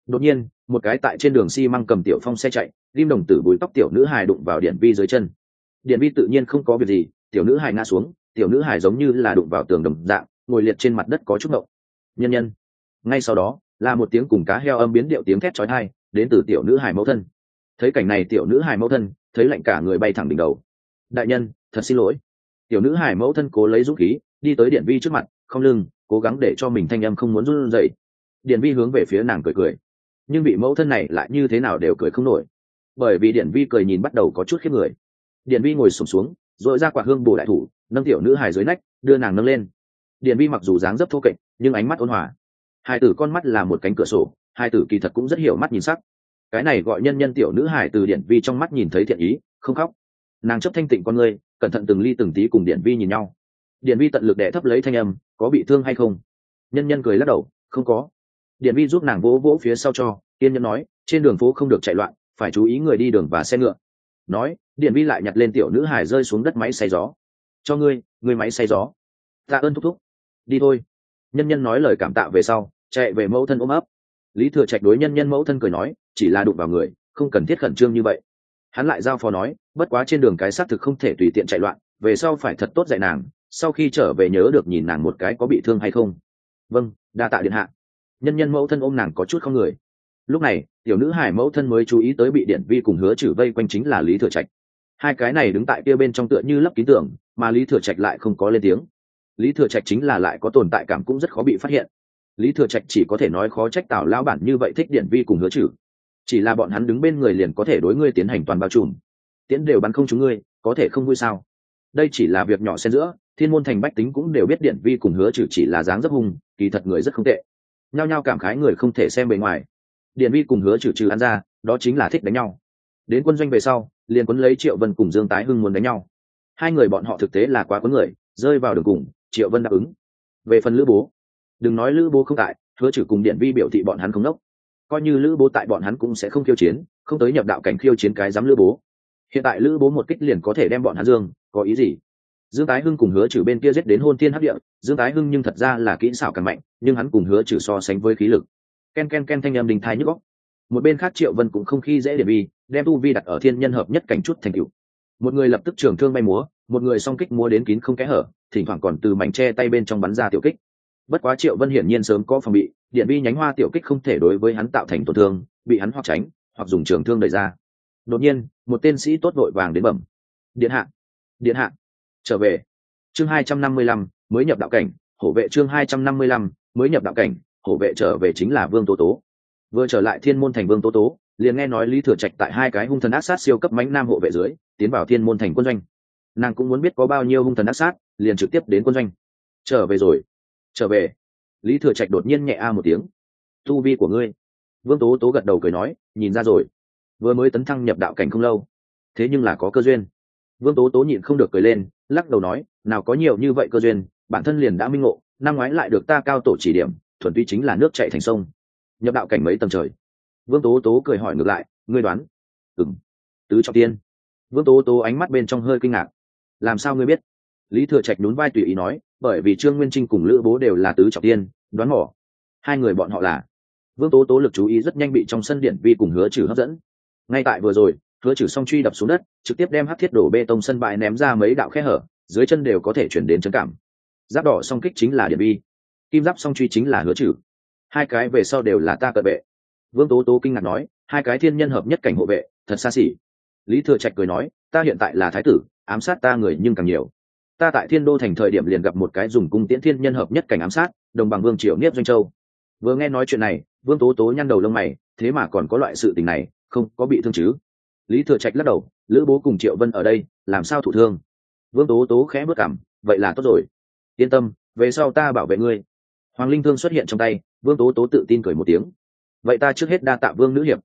Speaker 1: Đột nhiên, một cái tại trên đường xi măng cầm tiểu phong xe chạy lim đồng tử bùi tóc tiểu nữ hài đụng vào điện vi dưới chân. Điện vi tự nhiên không có việc gì, tiểu nữ hài ngã xuống, tiểu nữ hài giống như là đụng vào tường đồng dạng, ngồi liệt trên mặt đất có chút động. Nhân nhân. Ngay sau đó, là một tiếng cùng cá heo âm biến điệu tiếng thét chói tai, đến từ tiểu nữ hài mẫu thân. Thấy cảnh này tiểu nữ hài mẫu thân, thấy lạnh cả người bay thẳng đỉnh đầu. Đại nhân, thật xin lỗi. Tiểu nữ hài mẫu thân cố lấy dũng khí đi tới điện vi trước mặt không lưng cố gắng để cho mình thanh âm không muốn run rẩy. Điện vi hướng về phía nàng cười cười. Nhưng bị mẫu thân này lại như thế nào đều cười không nổi. Bởi vì điện vi cười nhìn bắt đầu có chút khiếp người. Điện vi ngồi sụp xuống, xuống rồi ra quả hương bổ đại thủ nâng tiểu nữ hài dưới nách đưa nàng nâng lên. Điện vi mặc dù dáng dấp thô kệch nhưng ánh mắt ôn hòa. Hai tử con mắt là một cánh cửa sổ hai tử kỳ thật cũng rất hiểu mắt nhìn sắc. Cái này gọi nhân nhân tiểu nữ hải từ điện vi trong mắt nhìn thấy thiện ý không khóc. Nàng chấp thanh tịnh con người cẩn thận từng ly từng tí cùng điện vi nhìn nhau điện vi tận lực đẻ thấp lấy thanh âm, có bị thương hay không? Nhân nhân cười lắc đầu, không có. Điện vi giúp nàng vỗ vỗ phía sau cho tiên nhân nói, trên đường phố không được chạy loạn, phải chú ý người đi đường và xe ngựa. Nói điện vi lại nhặt lên tiểu nữ hải rơi xuống đất máy xay gió. Cho ngươi ngươi máy xay gió. Tạ ơn thúc thúc. Đi thôi. Nhân nhân nói lời cảm tạ về sau, chạy về mẫu thân ôm ấp. Lý thừa trạch đối nhân nhân mẫu thân cười nói, chỉ là đụng vào người, không cần thiết khẩn trương như vậy. Hắn lại giao phó nói, bất quá trên đường cái xác thực không thể tùy tiện chạy loạn, về sau phải thật tốt dạy nàng sau khi trở về nhớ được nhìn nàng một cái có bị thương hay không. Vâng đa tạ điện hạ. Nhân nhân mẫu thân ôm nàng có chút không người. Lúc này, tiểu nữ hải mẫu thân mới chú ý tới bị điện vi cùng hứa trừ vây quanh chính là lý thừa trạch. Hai cái này đứng tại kia bên trong tựa như lấp kín tưởng mà lý thừa trạch lại không có lên tiếng. Lý thừa trạch chính là lại có tồn tại cảm cũng rất khó bị phát hiện. Lý thừa trạch chỉ có thể nói khó trách tào lao bản như vậy thích điện vi cùng hứa trừ chỉ là bọn hắn đứng bên người liền có thể đối ngươi tiến hành toàn bao trùm. Tiễn đều bắn không chúng ngươi, có thể không vui sao? Đây chỉ là việc nhỏ xen giữa thiên môn thành bách tính cũng đều biết điện vi cùng hứa trừ chỉ là dáng rất hung, kỳ thật người rất không tệ. Nhao nhao cảm khái người không thể xem bề ngoài. Điện vi cùng hứa trừ trừ ăn ra, đó chính là thích đánh nhau. Đến quân doanh về sau, liền quấn lấy triệu vân cùng dương tái hưng muốn đánh nhau. Hai người bọn họ thực tế là quá quấn người, rơi vào đường cùng, triệu vân đáp ứng. Về phần lữ bố, đừng nói lữ bố không tại, hứa trừ cùng điện vi biểu thị bọn hắn không đốc coi như lữ bố tại bọn hắn cũng sẽ không khiêu chiến, không tới nhập đạo cảnh khiêu chiến cái dám lữ bố. Hiện tại lữ bố một kích liền có thể đem bọn hắn dương, có ý gì? Dương tái hưng cùng hứa trừ bên kia giết đến hôn tiên hấp địa, dương tái hưng nhưng thật ra là kỹ xảo càng mạnh, nhưng hắn cùng hứa trừ so sánh với khí lực. Ken ken ken thanh em đình thai nhức góc một bên khác triệu vân cũng không khi dễ để vi đem tu vi đặt ở thiên nhân hợp nhất cảnh chút thành cựu một người lập tức trường thương bay múa, một người song kích múa đến kín không kẽ hở, thỉnh thoảng còn từ mảnh tre tay bên trong bắn ra tiểu kích. Bất quá triệu vân hiển nhiên sớm có phòng bị, điện vi nhánh hoa tiểu kích không thể đối với hắn tạo thành tổn thương, bị hắn hoặc tránh, hoặc dùng trường thương đẩy ra. Đột nhiên, một tên sĩ tốt vội vàng đến bẩm. Điện hạ điện hạ trở về. Chương hai trăm năm mươi lăm, mới nhập đạo cảnh, hổ vệ chương hai trăm năm mươi lăm, mới nhập đạo cảnh, hổ vệ trở về chính là vương tố tố. Vừa trở lại thiên môn thành vương tố tố, liền nghe nói lý thừa trạch tại hai cái hung thần ác sát siêu cấp mánh nam hộ vệ dưới, tiến vào thiên môn thành quân doanh. Nàng cũng muốn biết có bao nhiêu hung thần ác sát, liền trực tiếp đến quân doanh. Trở về rồi. Trở về. Lý thừa trạch đột nhiên nhẹ a một tiếng. Tu vi của ngươi. Vương tố tố gật đầu cười nói, nhìn ra rồi. Vừa mới tấn thăng nhập đạo cảnh không lâu. Thế nhưng là có cơ duyên. Vương tố tố nhịn không được cười lên lắc đầu nói, nào có nhiều như vậy cơ duyên, bản thân liền đã minh ngộ, năm ngoái lại được ta cao tổ chỉ điểm, thuần túy chính là nước chạy thành sông. Nhập đạo cảnh mấy tầng trời. Vương tố tố cười hỏi ngược lại, ngươi đoán? Ừng tứ trọng tiên. Vương tố tố ánh mắt bên trong hơi kinh ngạc. Làm sao ngươi biết? Lý thừa trạch nhún vai tùy ý nói, bởi vì trương nguyên trinh cùng lữ bố đều là tứ trọng tiên, đoán mỏ hai người bọn họ là. Vương tố tố lực chú ý rất nhanh bị trong sân điện vi cùng hứa trừ hấp dẫn. Ngay tại vừa rồi hứa trừ song truy đập xuống đất trực tiếp đem hát thiết đổ bê tông sân bãi ném ra mấy đạo khe hở dưới chân đều có thể chuyển đến trấn cảm. Giáp đỏ song kích chính là điện bi, kim giáp song truy chính là hứa trừ. Hai cái về sau đều là ta cận vệ. Vương tố tố kinh ngạc nói hai cái thiên nhân hợp nhất cảnh hộ vệ thật xa xỉ. Lý thừa trạch cười nói ta hiện tại là thái tử ám sát ta người nhưng càng nhiều. Ta tại thiên đô thành thời điểm liền gặp một cái dùng cung tiễn thiên nhân hợp nhất cảnh ám sát đồng bằng vương triều niếp doanh châu. Vừa nghe nói chuyện này vương tố tố nhăn đầu lông mày thế mà còn có loại sự tình này không có bị thương chứ lý thừa trạch lắc đầu, lữ bố cùng triệu vân ở đây, làm sao thủ thương? Vương tố tố khẽ bước cảm, vậy là tốt rồi. Yên tâm, về sau ta bảo vệ ngươi. Hoàng linh thương xuất hiện trong tay, vương tố tố tự tin cười một tiếng. Vậy ta trước hết đa tạ vương nữ hiệp.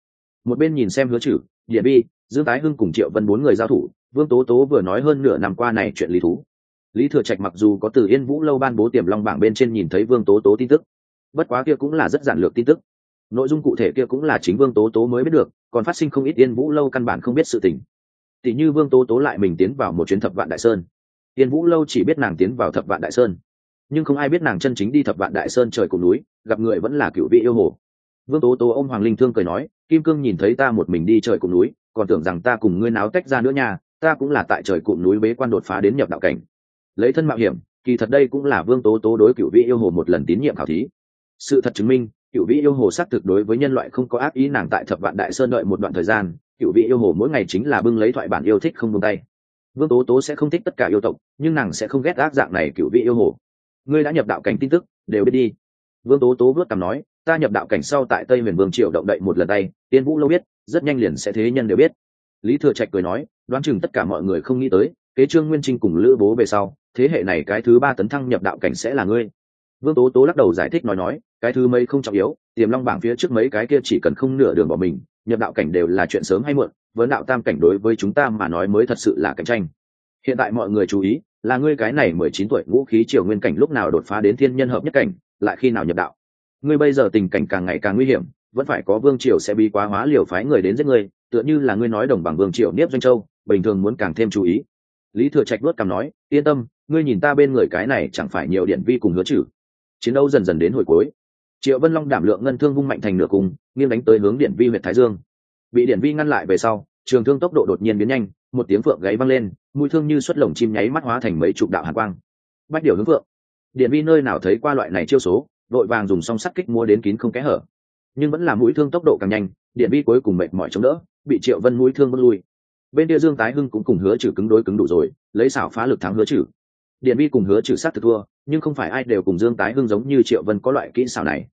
Speaker 1: Một bên nhìn xem hứa chử địa bi, dương tái hưng cùng triệu vân bốn người giao thủ, vương tố tố vừa nói hơn nửa năm qua này chuyện lý thú. Lý thừa trạch mặc dù có từ yên vũ lâu ban bố tiềm long bảng bên trên nhìn thấy vương tố tố tin tức, bất quá kia cũng là rất giản lược tin tức. Nội dung cụ thể kia cũng là chính vương tố tố mới biết được còn phát sinh không ít yên vũ lâu căn bản không biết sự tình. Tỷ như vương tố tố lại mình tiến vào một chuyến thập vạn đại sơn. Yên vũ lâu chỉ biết nàng tiến vào thập vạn đại sơn. Nhưng không ai biết nàng chân chính đi thập vạn đại sơn trời cùng núi, gặp người vẫn là cựu vị yêu hồ. Vương tố tố ô m hoàng linh thương cười nói, kim cương nhìn thấy ta một mình đi trời cùng núi, còn tưởng rằng ta cùng ngươi náo tách ra nữa nha, ta cũng là tại trời cụm núi bế quan đột phá đến nhập đạo cảnh. Lấy thân mạo hiểm, kỳ thật đây cũng là vương tố tố đối cựu vị yêu hồ một lần tín nhiệm khảo thí. Sự thật chứng minh cựu vị yêu hồ xác thực đối với nhân loại không có ác ý, nàng tại thập vạn đại sơn đợi một đoạn thời gian cựu vị yêu hồ mỗi ngày chính là bưng lấy thoại bản yêu thích không buông tay. Vương tố tố sẽ không thích tất cả yêu tộc, nhưng nàng sẽ không ghét ác dạng này cựu vị yêu hồ. Ngươi đã nhập đạo cảnh tin tức, đều biết đi. Vương tố tố vớt cằm nói, ta nhập đạo cảnh sau tại tây miền vương triều động đậy một lần tay, tiên vũ lâu biết, rất nhanh liền sẽ thế nhân đều biết. Lý thừa trạch cười nói, đoán chừng tất cả mọi người không nghĩ tới, kế trương nguyên trinh cùng lữ bố về sau, thế hệ này cái thứ ba tấn thăng nhập đạo cảnh sẽ là ngươi. Vương tố tố lắc đầu giải thích nói nói cái thứ mấy không trọng yếu, tiềm long bảng phía trước mấy cái kia chỉ cần không nửa đường bỏ mình, nhập đạo cảnh đều là chuyện sớm hay muộn, vấn đạo tam cảnh đối với chúng ta mà nói mới thật sự là cạnh tranh. Hiện tại mọi người chú ý, là ngươi cái này mười chín tuổi vũ khí triều nguyên cảnh lúc nào đột phá đến thiên nhân hợp nhất cảnh, lại khi nào nhập đạo. Ngươi bây giờ tình cảnh càng ngày càng nguy hiểm, vẫn phải có vương triều sẽ bị quá hóa liều phái người đến giết ngươi, tựa như là ngươi nói đồng bằng vương triều niếp doanh châu, bình thường muốn càng thêm chú ý. Lý thừa trạch luất cằm nói, yên tâm, ngươi nhìn ta bên người cái này chẳng phải nhiều điện vi cùng hứa trừ. Chiến đấu dần dần đến hồi cuối triệu vân long đảm lượng ngân thương vung mạnh thành nửa cùng, nghiêng đánh tới hướng điện vi huyện thái dương. Bị điện vi ngăn lại về sau, trường thương tốc độ đột nhiên biến nhanh, một tiếng phượng gáy văng lên mũi thương như xuất lồng chim nháy mắt hóa thành mấy chục đạo hạ quang. Bách điều hướng phượng. Điện vi nơi nào thấy qua loại này chiêu số, đội vàng dùng song sắt kích mua đến kín không kẽ hở. Nhưng vẫn là mũi thương tốc độ càng nhanh điện vi cuối cùng mệt mỏi chống đỡ, bị triệu vân mũi thương bước lui. Bên kia dương tái hưng cũng cùng hứa trừ cứng đối cứng đủ rồi, lấy xảo phá lực thắng hứa trừ. Điện vi cùng hứa trừ sát thực thua nhưng không phải ai đều cùng dương tái hưng giống như triệu vân có loại kỹ xảo này.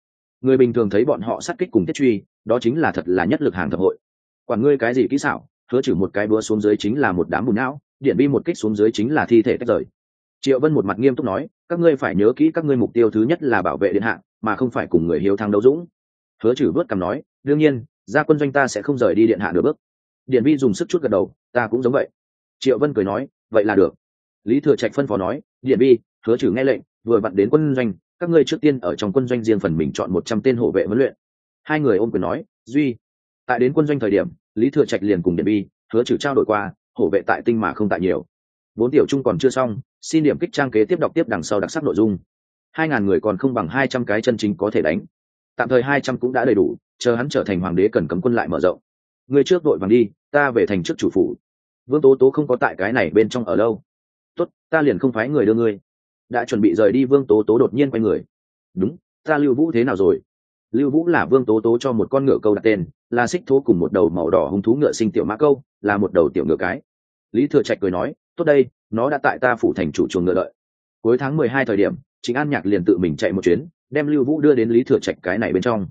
Speaker 1: Người bình thường thấy bọn họ sát kích cùng tiết truy, đó chính là thật là nhất lực hàng thập hội. Quản ngươi cái gì kỹ xảo, hứa trừ một cái búa xuống dưới chính là một đám bùn não, điện vi một kích xuống dưới chính là thi thể tách rời. Triệu vân một mặt nghiêm túc nói, các ngươi phải nhớ kỹ các ngươi mục tiêu thứ nhất là bảo vệ điện hạ, mà không phải cùng người hiếu thắng đấu dũng. Hứa trừ vớt cằm nói, đương nhiên, gia quân doanh ta sẽ không rời đi điện hạ nửa bước. Điện vi dùng sức chút gật đầu, ta cũng giống vậy. Triệu vân cười nói, vậy là được. Lý thừa trạch phân phó nói, điện vi hứa trừ nghe lệnh, vừa vặn đến quân doanh, các ngươi trước tiên ở trong quân doanh riêng phần mình chọn một trăm tên hộ vệ huấn luyện. Hai người ôm quyền nói, duy. Tại đến quân doanh thời điểm, lý thừa trạch liền cùng điện vi hứa trừ trao đổi qua, hộ vệ tại tinh mà không tại nhiều. Vốn tiểu trung còn chưa xong, xin điểm kích trang kế tiếp đọc tiếp đằng sau đặc sắc nội dung. Hai ngàn người còn không bằng hai trăm cái chân chính có thể đánh. Tạm thời hai trăm cũng đã đầy đủ, chờ hắn trở thành hoàng đế cần cấm quân lại mở rộng. Người trước đội vàng đi, ta về thành trước chủ phủ. Vương tố tố không có tại cái này bên trong ở lâu. Tốt, ta liền không phái người đưa ngươi đã chuẩn bị rời đi vương tố tố đột nhiên quay người. Đúng, ta lưu vũ thế nào rồi? Lưu vũ là vương tố tố cho một con ngựa câu đặt tên, là xích thố cùng một đầu màu đỏ hung thú ngựa sinh tiểu mã câu, là một đầu tiểu ngựa cái. Lý thừa trạch cười nói, tốt đây, nó đã tại ta phủ thành chủ chuồng ngựa đợi. Cuối tháng mười hai thời điểm chính an nhạc liền tự mình chạy một chuyến, đem lưu vũ đưa đến lý thừa trạch cái này bên trong.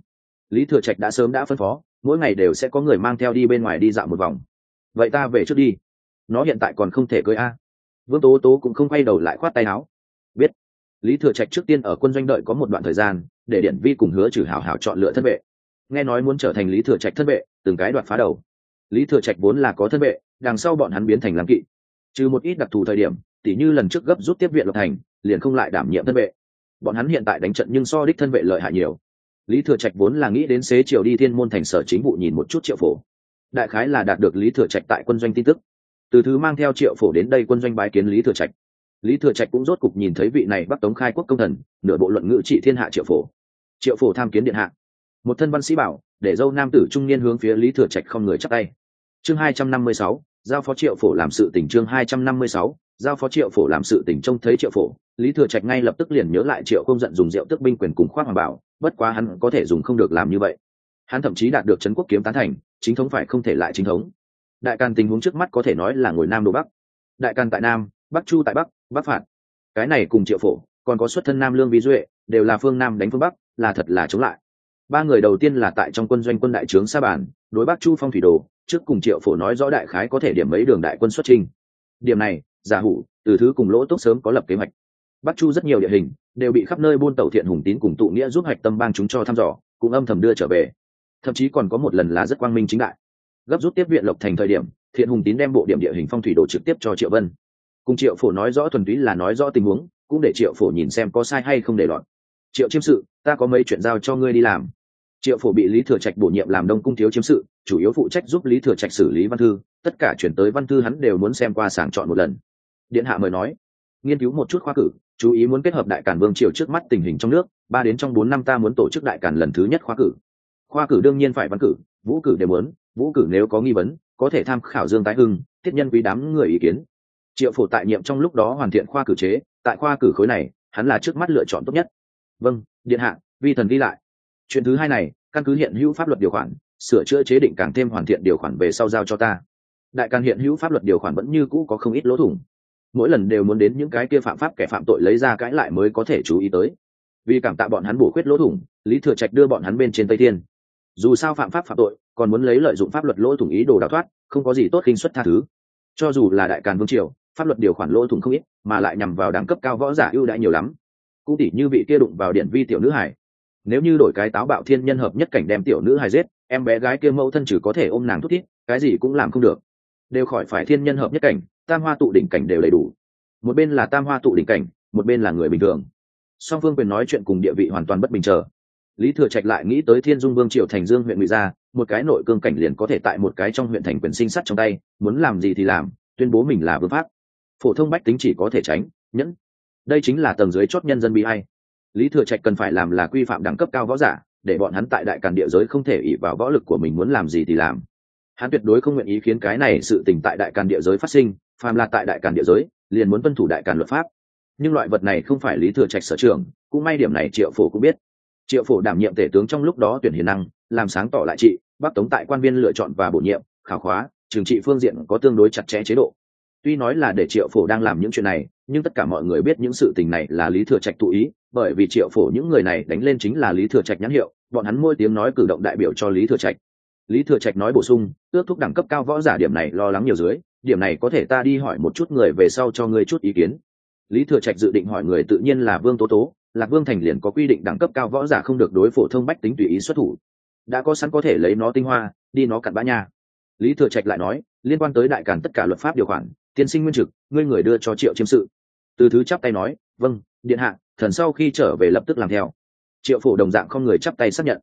Speaker 1: Lý thừa trạch đã sớm đã phân phó, mỗi ngày đều sẽ có người mang theo đi bên ngoài đi dạo một vòng. Vậy ta về trước đi. Nó hiện tại còn không thể cưới a. Vương tố tố cũng không quay đầu lại khoát tay áo lý thừa trạch trước tiên ở quân doanh đợi có một đoạn thời gian, để điện vi cùng hứa trừ hảo hảo chọn lựa thân vệ. Nghe nói muốn trở thành lý thừa trạch thân vệ, từng cái đoạt phá đầu. Lý thừa trạch vốn là có thân vệ, đằng sau bọn hắn biến thành làm kỵ. Trừ một ít đặc thù thời điểm, tỉ như lần trước gấp rút tiếp viện lộc thành, liền không lại đảm nhiệm thân vệ. Bọn hắn hiện tại đánh trận nhưng so đích thân vệ lợi hại nhiều. Lý thừa trạch vốn là nghĩ đến xế chiều đi thiên môn thành sở chính vụ nhìn một chút triệu phổ. Đại khái là đạt được lý thừa trạch tại quân doanh tin tức. Từ thứ mang theo triệu phổ đến đây quân doanh bái kiến lý thừa trạch lý thừa trạch cũng rốt cục nhìn thấy vị này bắc tống khai quốc công thần, nửa bộ luận ngữ trị thiên hạ triệu phổ. Triệu phổ tham kiến điện hạ. Một thân văn sĩ bảo, để dâu nam tử trung niên hướng phía lý thừa trạch không người chắc tay. Chương hai trăm năm mươi sáu, giao phó triệu phổ làm sự tỉnh chương hai trăm năm mươi sáu, giao phó triệu phổ làm sự tỉnh trông thấy triệu phổ, lý thừa trạch ngay lập tức liền nhớ lại triệu không giận dùng rượu tức binh quyền cùng khoác hoàng bảo, bất quá hắn có thể dùng không được làm như vậy. Hắn thậm chí đạt được trấn quốc kiếm tán thành, chính thống phải không thể lại chính thống. Đại càn tình huống trước mắt có thể nói là ngồi nam đô bắc. Đại càn tại nam, bắc chu tại bắc bắc phạt. Cái này cùng triệu phổ, còn có xuất thân nam lương vi duệ, đều là phương nam đánh phương bắc, là thật là chống lại. Ba người đầu tiên là tại trong quân doanh quân đại trướng sa bản, đối bắc chu phong thủy đồ, trước cùng triệu phổ nói rõ đại khái có thể điểm mấy đường đại quân xuất trình. Điểm này, giả hủ, từ thứ cùng lỗ tốt sớm có lập kế hoạch. Bắc chu rất nhiều địa hình, đều bị khắp nơi buôn tàu thiện hùng tín cùng tụ nghĩa giúp hạch tâm bang chúng cho thăm dò, cũng âm thầm đưa trở về. Thậm chí còn có một lần là rất quang minh chính đại. Gấp rút tiếp viện lộc thành thời điểm, thiện hùng tín đem bộ điểm địa hình phong thủy đồ trực tiếp cho triệu vân cùng triệu phổ nói rõ thuần túy là nói rõ tình huống, cũng để triệu phổ nhìn xem có sai hay không để lọt triệu chiêm sự, ta có mấy chuyện giao cho ngươi đi làm. Triệu phổ bị lý thừa trạch bổ nhiệm làm đông cung thiếu chiếm sự, chủ yếu phụ trách giúp lý thừa trạch xử lý văn thư, tất cả chuyển tới văn thư hắn đều muốn xem qua sàng chọn một lần. Điện hạ mời nói. Nghiên cứu một chút khoa cử, chú ý muốn kết hợp đại cản vương triều trước mắt tình hình trong nước, ba đến trong bốn năm ta muốn tổ chức đại cản lần thứ nhất khoa cử. Khoa cử đương nhiên phải văn cử, vũ cử đều muốn, vũ cử nếu có nghi vấn, có thể tham khảo dương tái hưng thiết nhân quý đám người ý kiến triệu phổ tại nhiệm trong lúc đó hoàn thiện khoa cử chế, tại khoa cử khối này, hắn là trước mắt lựa chọn tốt nhất. Vâng điện hạ, vi thần đi lại. Chuyện thứ hai này, căn cứ hiện hữu pháp luật điều khoản, sửa chữa chế định càng thêm hoàn thiện điều khoản về sau giao cho ta. Đại càng hiện hữu pháp luật điều khoản vẫn như cũ có không ít lỗ thủng. Mỗi lần đều muốn đến những cái kia phạm pháp kẻ phạm tội lấy ra cãi lại mới có thể chú ý tới. Vì cảm tạ bọn hắn bổ khuyết lỗ thủng, lý thừa trạch đưa bọn hắn bên trên tây thiên. Dù sao phạm pháp phạm tội, còn muốn lấy lợi dụng pháp luật lỗ thủng ý đồ đào thoát, không có gì tốt khinh xuất tha thứ. Cho dù là đại càn vương triều pháp luật điều khoản lỗ thủng không ít, mà lại nhằm vào đẳng cấp cao võ giả ưu đãi nhiều lắm. Cũng tỉ như vị kia đụng vào điện vi tiểu nữ hải nếu như đổi cái táo bạo thiên nhân hợp nhất cảnh đem tiểu nữ hải giết, em bé gái kia mẫu thân chỉ có thể ôm nàng thút thít, cái gì cũng làm không được. Đều khỏi phải thiên nhân hợp nhất cảnh, tam hoa tụ đỉnh cảnh đều đầy đủ. Một bên là tam hoa tụ đỉnh cảnh, một bên là người bình thường. Song phương quyền nói chuyện cùng địa vị hoàn toàn bất bình chờ. Lý thừa trạch lại nghĩ tới thiên dung vương triều thành dương huyện ngụy gia, một cái nội cương cảnh liền có thể tại một cái trong huyện thành quyền sinh sắt trong tay, muốn làm gì thì làm, tuyên bố mình là vương pháp phổ thông bách tính chỉ có thể tránh, nhẫn. Đây chính là tầng dưới chót nhân dân bị hay lý thừa trạch cần phải làm là quy phạm đẳng cấp cao võ giả, để bọn hắn tại đại càn địa giới không thể ỉ vào võ lực của mình muốn làm gì thì làm. Hắn tuyệt đối không nguyện ý khiến cái này sự tình tại đại càn địa giới phát sinh, phàm là tại đại càn địa giới, liền muốn tuân thủ đại càn luật pháp. Nhưng loại vật này không phải lý thừa trạch sở trường, cũng may điểm này triệu phổ cũng biết. Triệu phổ đảm nhiệm tể tướng trong lúc đó tuyển hiền năng, làm sáng tỏ lại trị bắc tống tại quan viên lựa chọn và bổ nhiệm, khảo khóa trừng trị phương diện có tương đối chặt chẽ chế độ tuy nói là để triệu phổ đang làm những chuyện này, nhưng tất cả mọi người biết những sự tình này là lý thừa trạch tụ ý, bởi vì triệu phổ những người này đánh lên chính là lý thừa trạch nhãn hiệu, bọn hắn môi tiếng nói cử động đại biểu cho lý thừa trạch. Lý thừa trạch nói bổ sung ước thúc đẳng cấp cao võ giả điểm này lo lắng nhiều dưới, điểm này có thể ta đi hỏi một chút người về sau cho ngươi chút ý kiến. Lý thừa trạch dự định hỏi người tự nhiên là vương tố tố, lạc vương thành liền có quy định đẳng cấp cao võ giả không được đối phổ thông bách tính tùy ý xuất thủ. Đã có sẵn có thể lấy nó tinh hoa, đi nó cặn bã nha. Lý thừa trạch lại nói, liên quan tới đại cản tất cả luật pháp điều khoản tiên sinh nguyên trực, ngươi người đưa cho triệu chiêm sự. Từ thứ chắp tay nói vâng điện hạ, thần sau khi trở về lập tức làm theo. Triệu phổ đồng dạng không người chắp tay xác nhận.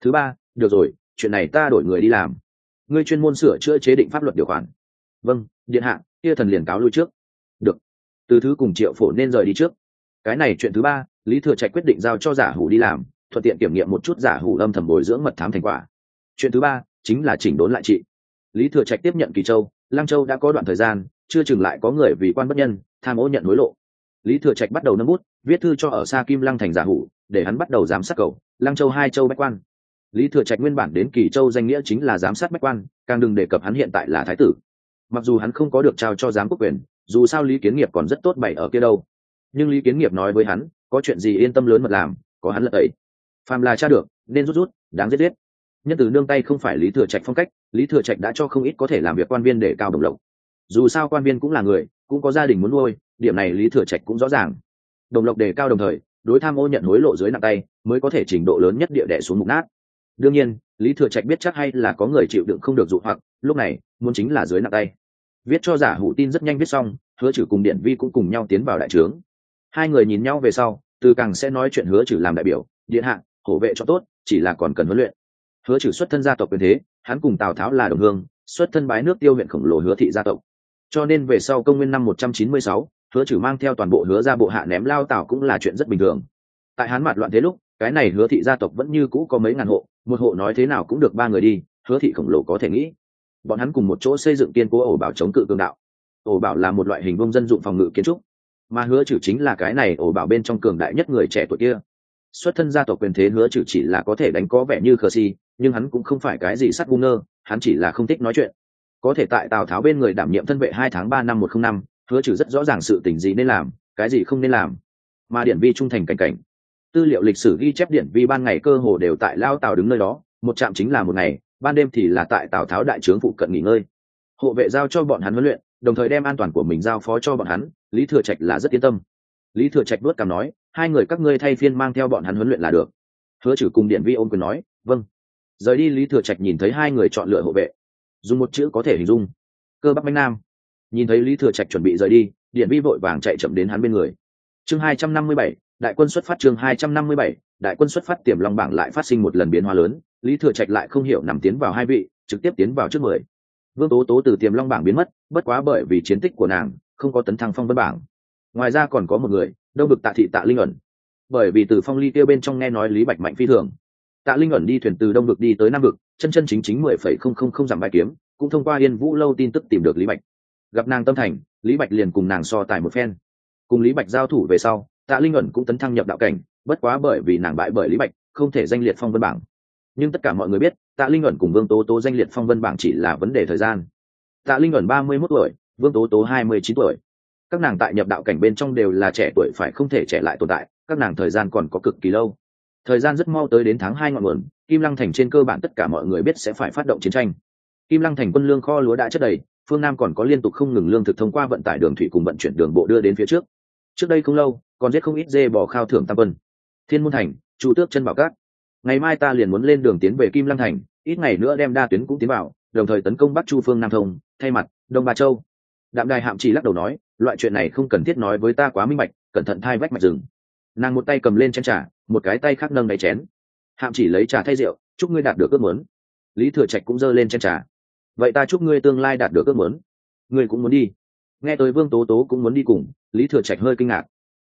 Speaker 1: Thứ ba, được rồi, chuyện này ta đổi người đi làm. Ngươi chuyên môn sửa chữa chế định pháp luật điều khoản. Vâng điện hạ, kia thần liền cáo lui trước. Được. Từ thứ cùng triệu phổ nên rời đi trước. Cái này chuyện thứ ba, lý thừa trạch quyết định giao cho giả hủ đi làm, thuận tiện kiểm nghiệm một chút giả hủ âm thầm bồi dưỡng mật thám thành quả. Chuyện thứ ba, chính là chỉnh đốn lại trị. Lý thừa trạch tiếp nhận kỳ châu lang châu đã có đoạn thời gian chưa chừng lại có người vì quan bất nhân, tham ô nhận hối lộ. Lý thừa trạch bắt đầu nâng bút, viết thư cho ở xa kim lăng thành giả hủ, để hắn bắt đầu giám sát cầu lăng châu hai châu bách quan. Lý thừa trạch nguyên bản đến kỳ châu danh nghĩa chính là giám sát bách quan, càng đừng đề cập hắn hiện tại là thái tử. Mặc dù hắn không có được trao cho giám quốc quyền, dù sao lý kiến nghiệp còn rất tốt bày ở kia đâu. Nhưng lý kiến nghiệp nói với hắn, có chuyện gì yên tâm lớn mật làm, có hắn lật ấy phàm là cha được, nên rút rút, đáng giết giết. Nhân từ nương tay không phải lý thừa trạch phong cách, lý thừa trạch đã cho không ít có thể làm việc quan viên để cao đồng lộc dù sao quan viên cũng là người, cũng có gia đình muốn nuôi, điểm này lý thừa trạch cũng rõ ràng. Đồng lộc đề cao đồng thời, đối tham ô nhận hối lộ dưới nặng tay, mới có thể trình độ lớn nhất địa đẻ xuống mục nát. Đương nhiên, lý thừa trạch biết chắc hay là có người chịu đựng không được dụ hoặc, lúc này, muốn chính là dưới nặng tay. Viết cho giả hủ tin rất nhanh viết xong, hứa trừ cùng điện vi cũng cùng nhau tiến vào đại trướng. Hai người nhìn nhau về sau, từ càng sẽ nói chuyện hứa trừ làm đại biểu, điện hạ, hổ vệ cho tốt, chỉ là còn cần huấn luyện. Hứa trừ xuất thân gia tộc quyền thế, hắn cùng tào tháo là đồng hương, xuất thân bái nước tiêu huyện khổng lồ hứa thị gia tộc cho nên về sau công nguyên năm một trăm chín mươi sáu, hứa trừ mang theo toàn bộ hứa ra bộ hạ ném lao tảo cũng là chuyện rất bình thường. Tại hán mạt loạn thế lúc, cái này hứa thị gia tộc vẫn như cũ có mấy ngàn hộ, một hộ nói thế nào cũng được ba người đi, hứa thị khổng lồ có thể nghĩ. Bọn hắn cùng một chỗ xây dựng kiên cố ổ bảo chống cự cường đạo. Ổ bảo là một loại hình vông dân dụng phòng ngự kiến trúc, mà hứa trừ chính là cái này ổ bảo bên trong cường đại nhất người trẻ tuổi kia. Xuất thân gia tộc quyền thế hứa trừ chỉ là có thể đánh có vẻ như khờ si, nhưng hắn cũng không phải cái gì sắt bu ngơ, hắn chỉ là không thích nói chuyện có thể tại tào tháo bên người đảm nhiệm thân vệ hai tháng ba năm một không năm, hứa trừ rất rõ ràng sự tình gì nên làm, cái gì không nên làm. Mà điển vi trung thành cảnh cảnh. Tư liệu lịch sử ghi chép điển vi ban ngày cơ hồ đều tại lao tào đứng nơi đó, một trạm chính là một ngày, ban đêm thì là tại tào tháo đại trướng phụ cận nghỉ ngơi. Hộ vệ giao cho bọn hắn huấn luyện, đồng thời đem an toàn của mình giao phó cho bọn hắn, lý thừa trạch là rất yên tâm. Lý thừa trạch đuốt cảm nói, hai người các ngươi thay phiên mang theo bọn hắn huấn luyện là được. Hứa trừ cùng điện vi ôm quyền nói vâng. Rời đi, lý thừa trạch nhìn thấy hai người chọn lựa hộ vệ dùng một chữ có thể hình dung. Cơ bắc bánh nam. Nhìn thấy lý thừa trạch chuẩn bị rời đi, điện vi vội vàng chạy chậm đến hắn bên người. Chương hai trăm năm mươi bảy, đại quân xuất phát, chương hai trăm năm mươi bảy, đại quân xuất phát, tiềm long bảng lại phát sinh một lần biến hóa lớn, lý thừa trạch lại không hiểu nằm tiến vào hai vị, trực tiếp tiến vào trước mười. Vương tố tố từ tiềm long bảng biến mất, bất quá bởi vì chiến tích của nàng, không có tấn thăng phong vân bảng. Ngoài ra còn có một người, đông vực tạ thị tạ linh ẩn. Bởi vì từ phong ly tiêu bên trong nghe nói lý bạch mạnh phi thường tạ linh ẩn đi thuyền từ đông vực đi tới nam vực, chân chân chính chính mười phẩy không không không giảm bài kiếm, cũng thông qua yên vũ lâu tin tức tìm được lý bạch. Gặp nàng tâm thành, lý bạch liền cùng nàng so tài một phen. Cùng lý bạch giao thủ về sau, tạ linh ẩn cũng tấn thăng nhập đạo cảnh, bất quá bởi vì nàng bại bởi lý bạch, không thể danh liệt phong vân bảng. Nhưng tất cả mọi người biết, tạ linh ẩn cùng vương tố tố danh liệt phong vân bảng chỉ là vấn đề thời gian. Tạ linh ẩn ba mươi mốt tuổi, vương tố tố hai mươi chín tuổi. Các nàng tại nhập đạo cảnh bên trong đều là trẻ tuổi phải không thể trẻ lại tồn tại, các nàng thời gian còn có cực kỳ lâu thời gian rất mau tới đến tháng hai ngọn nguồn, kim lăng thành trên cơ bản tất cả mọi người biết sẽ phải phát động chiến tranh. Kim lăng thành quân lương kho lúa đã chất đầy, phương nam còn có liên tục không ngừng lương thực thông qua vận tải đường thủy cùng vận chuyển đường bộ đưa đến phía trước. Trước đây không lâu, còn giết không ít dê bò khao thưởng tam quân. Thiên môn thành, chu tước chân bảo cát ngày mai ta liền muốn lên đường tiến về kim lăng thành, ít ngày nữa đem đa tuyến cũng tiến vào, đồng thời tấn công bắc chu phương nam thông, thay mặt đông ba châu. Đạm đài hạm chỉ lắc đầu nói, loại chuyện này không cần thiết nói với ta quá minh bạch, cẩn thận thai vách mạch rừng nàng một tay cầm lên chén trà, một cái tay khác nâng đáy chén. Hạm chỉ lấy trà thay rượu, chúc ngươi đạt được ước muốn. Lý thừa trạch cũng giơ lên chén trà. Vậy ta chúc ngươi tương lai đạt được ước muốn. Ngươi cũng muốn đi. Nghe tới vương tố tố cũng muốn đi cùng, lý thừa trạch hơi kinh ngạc.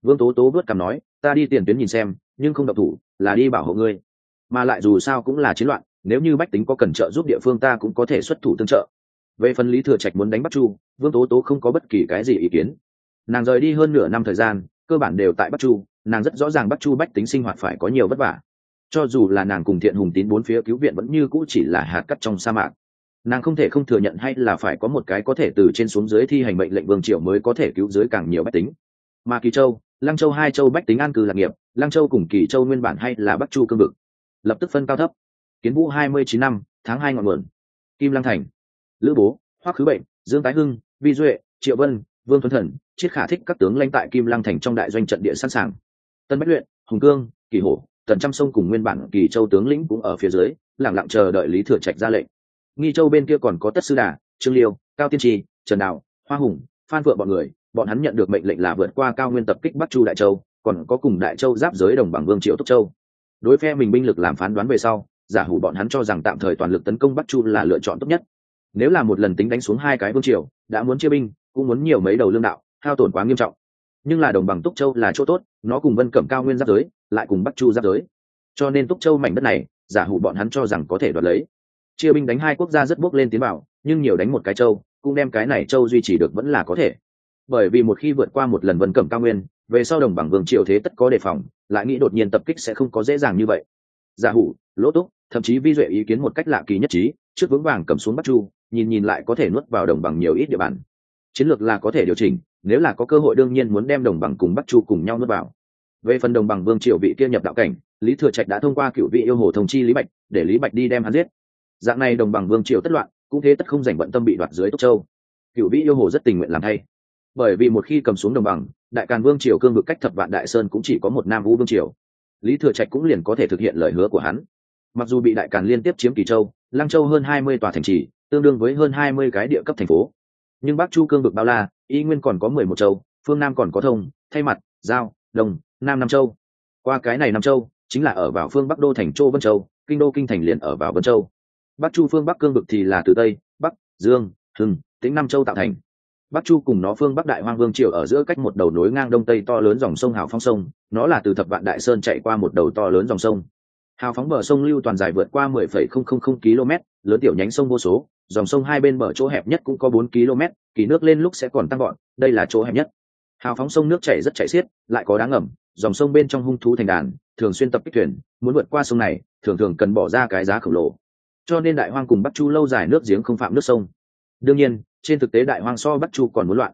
Speaker 1: Vương tố tố vớt cảm nói, ta đi tiền tuyến nhìn xem, nhưng không độc thủ, là đi bảo hộ ngươi. Mà lại dù sao cũng là chiến loạn, nếu như bách tính có cần trợ giúp địa phương ta cũng có thể xuất thủ tương trợ. Về phần lý thừa trạch muốn đánh bắt chu, vương tố tố không có bất kỳ cái gì ý kiến. Nàng rời đi hơn nửa năm thời gian, cơ bản đều tại bắc chu nàng rất rõ ràng bắc chu bách tính sinh hoạt phải có nhiều vất vả. Cho dù là nàng cùng thiện hùng tín bốn phía cứu viện vẫn như cũ chỉ là hạt cắt trong sa mạc. Nàng không thể không thừa nhận hay là phải có một cái có thể từ trên xuống dưới thi hành mệnh lệnh vương triều mới có thể cứu dưới càng nhiều bách tính. Mà kỳ châu, lăng châu hai châu bách tính an cư lạc nghiệp, lăng châu cùng kỳ châu nguyên bản hay là bắc chu cương vực, lập tức phân cao thấp. Kiến vũ hai mươi chín năm, tháng hai ngọn nguồn. Kim lăng thành, lữ bố, hoắc khứ bệnh, dương tái hưng, vi duệ, triệu vân, vương thuấn thần, chiết khả thích các tướng lãnh tại kim lăng thành trong đại doanh trận địa sẵn sàng tân bách luyện hùng cương kỳ hổ tần trăm sông cùng nguyên bản kỳ châu tướng lĩnh cũng ở phía dưới lẳng lặng chờ đợi lý thừa trạch ra lệnh. Nghi châu bên kia còn có tất sư đà trương liêu cao tiên tri trần Đạo, hoa hùng phan phượng bọn người bọn hắn nhận được mệnh lệnh là vượt qua cao nguyên tập kích bắc chu đại châu còn có cùng đại châu giáp giới đồng bằng vương triệu túc châu. Đối phe mình binh lực làm phán đoán về sau giả hủ bọn hắn cho rằng tạm thời toàn lực tấn công bắc chu là lựa chọn tốt nhất. Nếu là một lần tính đánh xuống hai cái vương triều đã muốn chia binh cũng muốn nhiều mấy đầu lương đạo hao tổn quá nghiêm trọng nhưng là đồng bằng túc châu là chỗ tốt, nó cùng vân cẩm cao nguyên giáp giới, lại cùng bắc chu giáp giới. Cho nên túc châu mảnh đất này, giả hủ bọn hắn cho rằng có thể đoạt lấy. Chia binh đánh hai quốc gia rất bước lên tiến bảo, nhưng nhiều đánh một cái châu, cũng đem cái này châu duy trì được vẫn là có thể. Bởi vì một khi vượt qua một lần vân cẩm cao nguyên, về sau đồng bằng vương triều thế tất có đề phòng, lại nghĩ đột nhiên tập kích sẽ không có dễ dàng như vậy. Giả hủ lỗ túc, thậm chí vi duệ ý kiến một cách lạ kỳ nhất trí, trước vững vàng cầm xuống bắc chu, nhìn nhìn lại có thể nuốt vào đồng bằng nhiều ít địa bàn. Chiến lược là có thể điều chỉnh nếu là có cơ hội đương nhiên muốn đem đồng bằng cùng bắc chu cùng nhau nuốt vào. Về phần đồng bằng vương triều vị kia nhập đạo cảnh, lý thừa trạch đã thông qua cựu vị yêu hồ thông chi lý bạch, để lý bạch đi đem hắn giết. Dạng này đồng bằng vương triều tất loạn, cũng thế tất không dành bận tâm bị đoạt dưới tốc châu. Cựu vị yêu hồ rất tình nguyện làm thay. Bởi vì một khi cầm xuống đồng bằng, đại càn vương triều cương vực cách thập vạn đại sơn cũng chỉ có một nam vũ vương triều. Lý thừa trạch cũng liền có thể thực hiện lời hứa của hắn. Mặc dù bị đại càn liên tiếp chiếm kỳ châu, lăng châu hơn hai mươi tòa thành trì, tương đương với hơn hai mươi cái địa cấp thành phố nhưng bắc chu cương vực bao la, y nguyên còn có mười một châu, phương nam còn có thông, thay mặt, giao, đồng, nam nam châu. Qua cái này nam châu, chính là ở vào phương bắc đô thành châu vân châu, kinh đô kinh thành liền ở vào vân châu. Bắc chu phương bắc cương vực thì là từ tây, bắc, dương, hưng tính nam châu tạo thành. Bắc chu cùng nó phương bắc đại hoang vương triều ở giữa cách một đầu nối ngang đông tây to lớn dòng sông hào phong sông, nó là từ thập vạn đại sơn chạy qua một đầu to lớn dòng sông hào phóng bờ sông lưu toàn dài vượt qua 10,000 km lớn tiểu nhánh sông vô số dòng sông hai bên bờ chỗ hẹp nhất cũng có 4 km kỳ nước lên lúc sẽ còn tăng gọn đây là chỗ hẹp nhất. Hào phóng sông nước chảy rất chảy xiết lại có đáng ngầm dòng sông bên trong hung thú thành đàn thường xuyên tập kích thuyền muốn vượt qua sông này thường thường cần bỏ ra cái giá khổng lồ. Cho nên đại hoang cùng bắc chu lâu dài nước giếng không phạm nước sông. Đương nhiên trên thực tế đại hoang so bắc chu còn muốn loạn.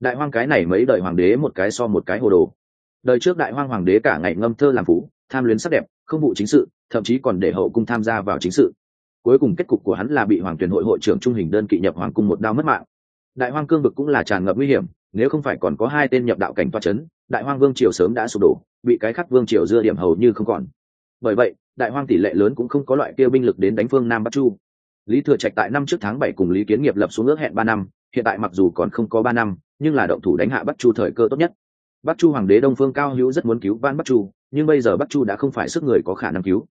Speaker 1: Đại hoang cái này mấy đời hoàng đế một cái so một cái hồ đồ. Đời trước đại hoang hoàng đế cả ngày ngâm thơ làm phú tham luyến sắc đẹp, không vụ chính sự, thậm chí còn để hậu cung tham gia vào chính sự. Cuối cùng kết cục của hắn là bị hoàng tuyển hội hội trưởng trung hình đơn kỵ nhập hoàng cung một đao mất mạng. Đại hoang cương vực cũng là tràn ngập nguy hiểm, nếu không phải còn có hai tên nhập đạo cảnh toa c h ấ n đại hoang vương triều sớm đã sụp đổ, bị cái khắc vương triều dưa điểm hầu như không còn. Bởi vậy, đại hoang tỷ lệ lớn cũng không có loại kêu binh lực đến đánh phương nam bắc chu. Lý thừa trạch tại năm trước tháng bảy cùng lý kiến nghiệp lập xuống ước hẹn ba năm, hiện tại mặc dù còn không có ba năm, nhưng là động thủ đánh hạ bắc chu thời cơ tốt nhất. Bắc chu hoàng đế đông phương cao hữu rất muốn cứu van bắc chu nhưng bây giờ bắc chu đã không phải sức người có khả năng cứu.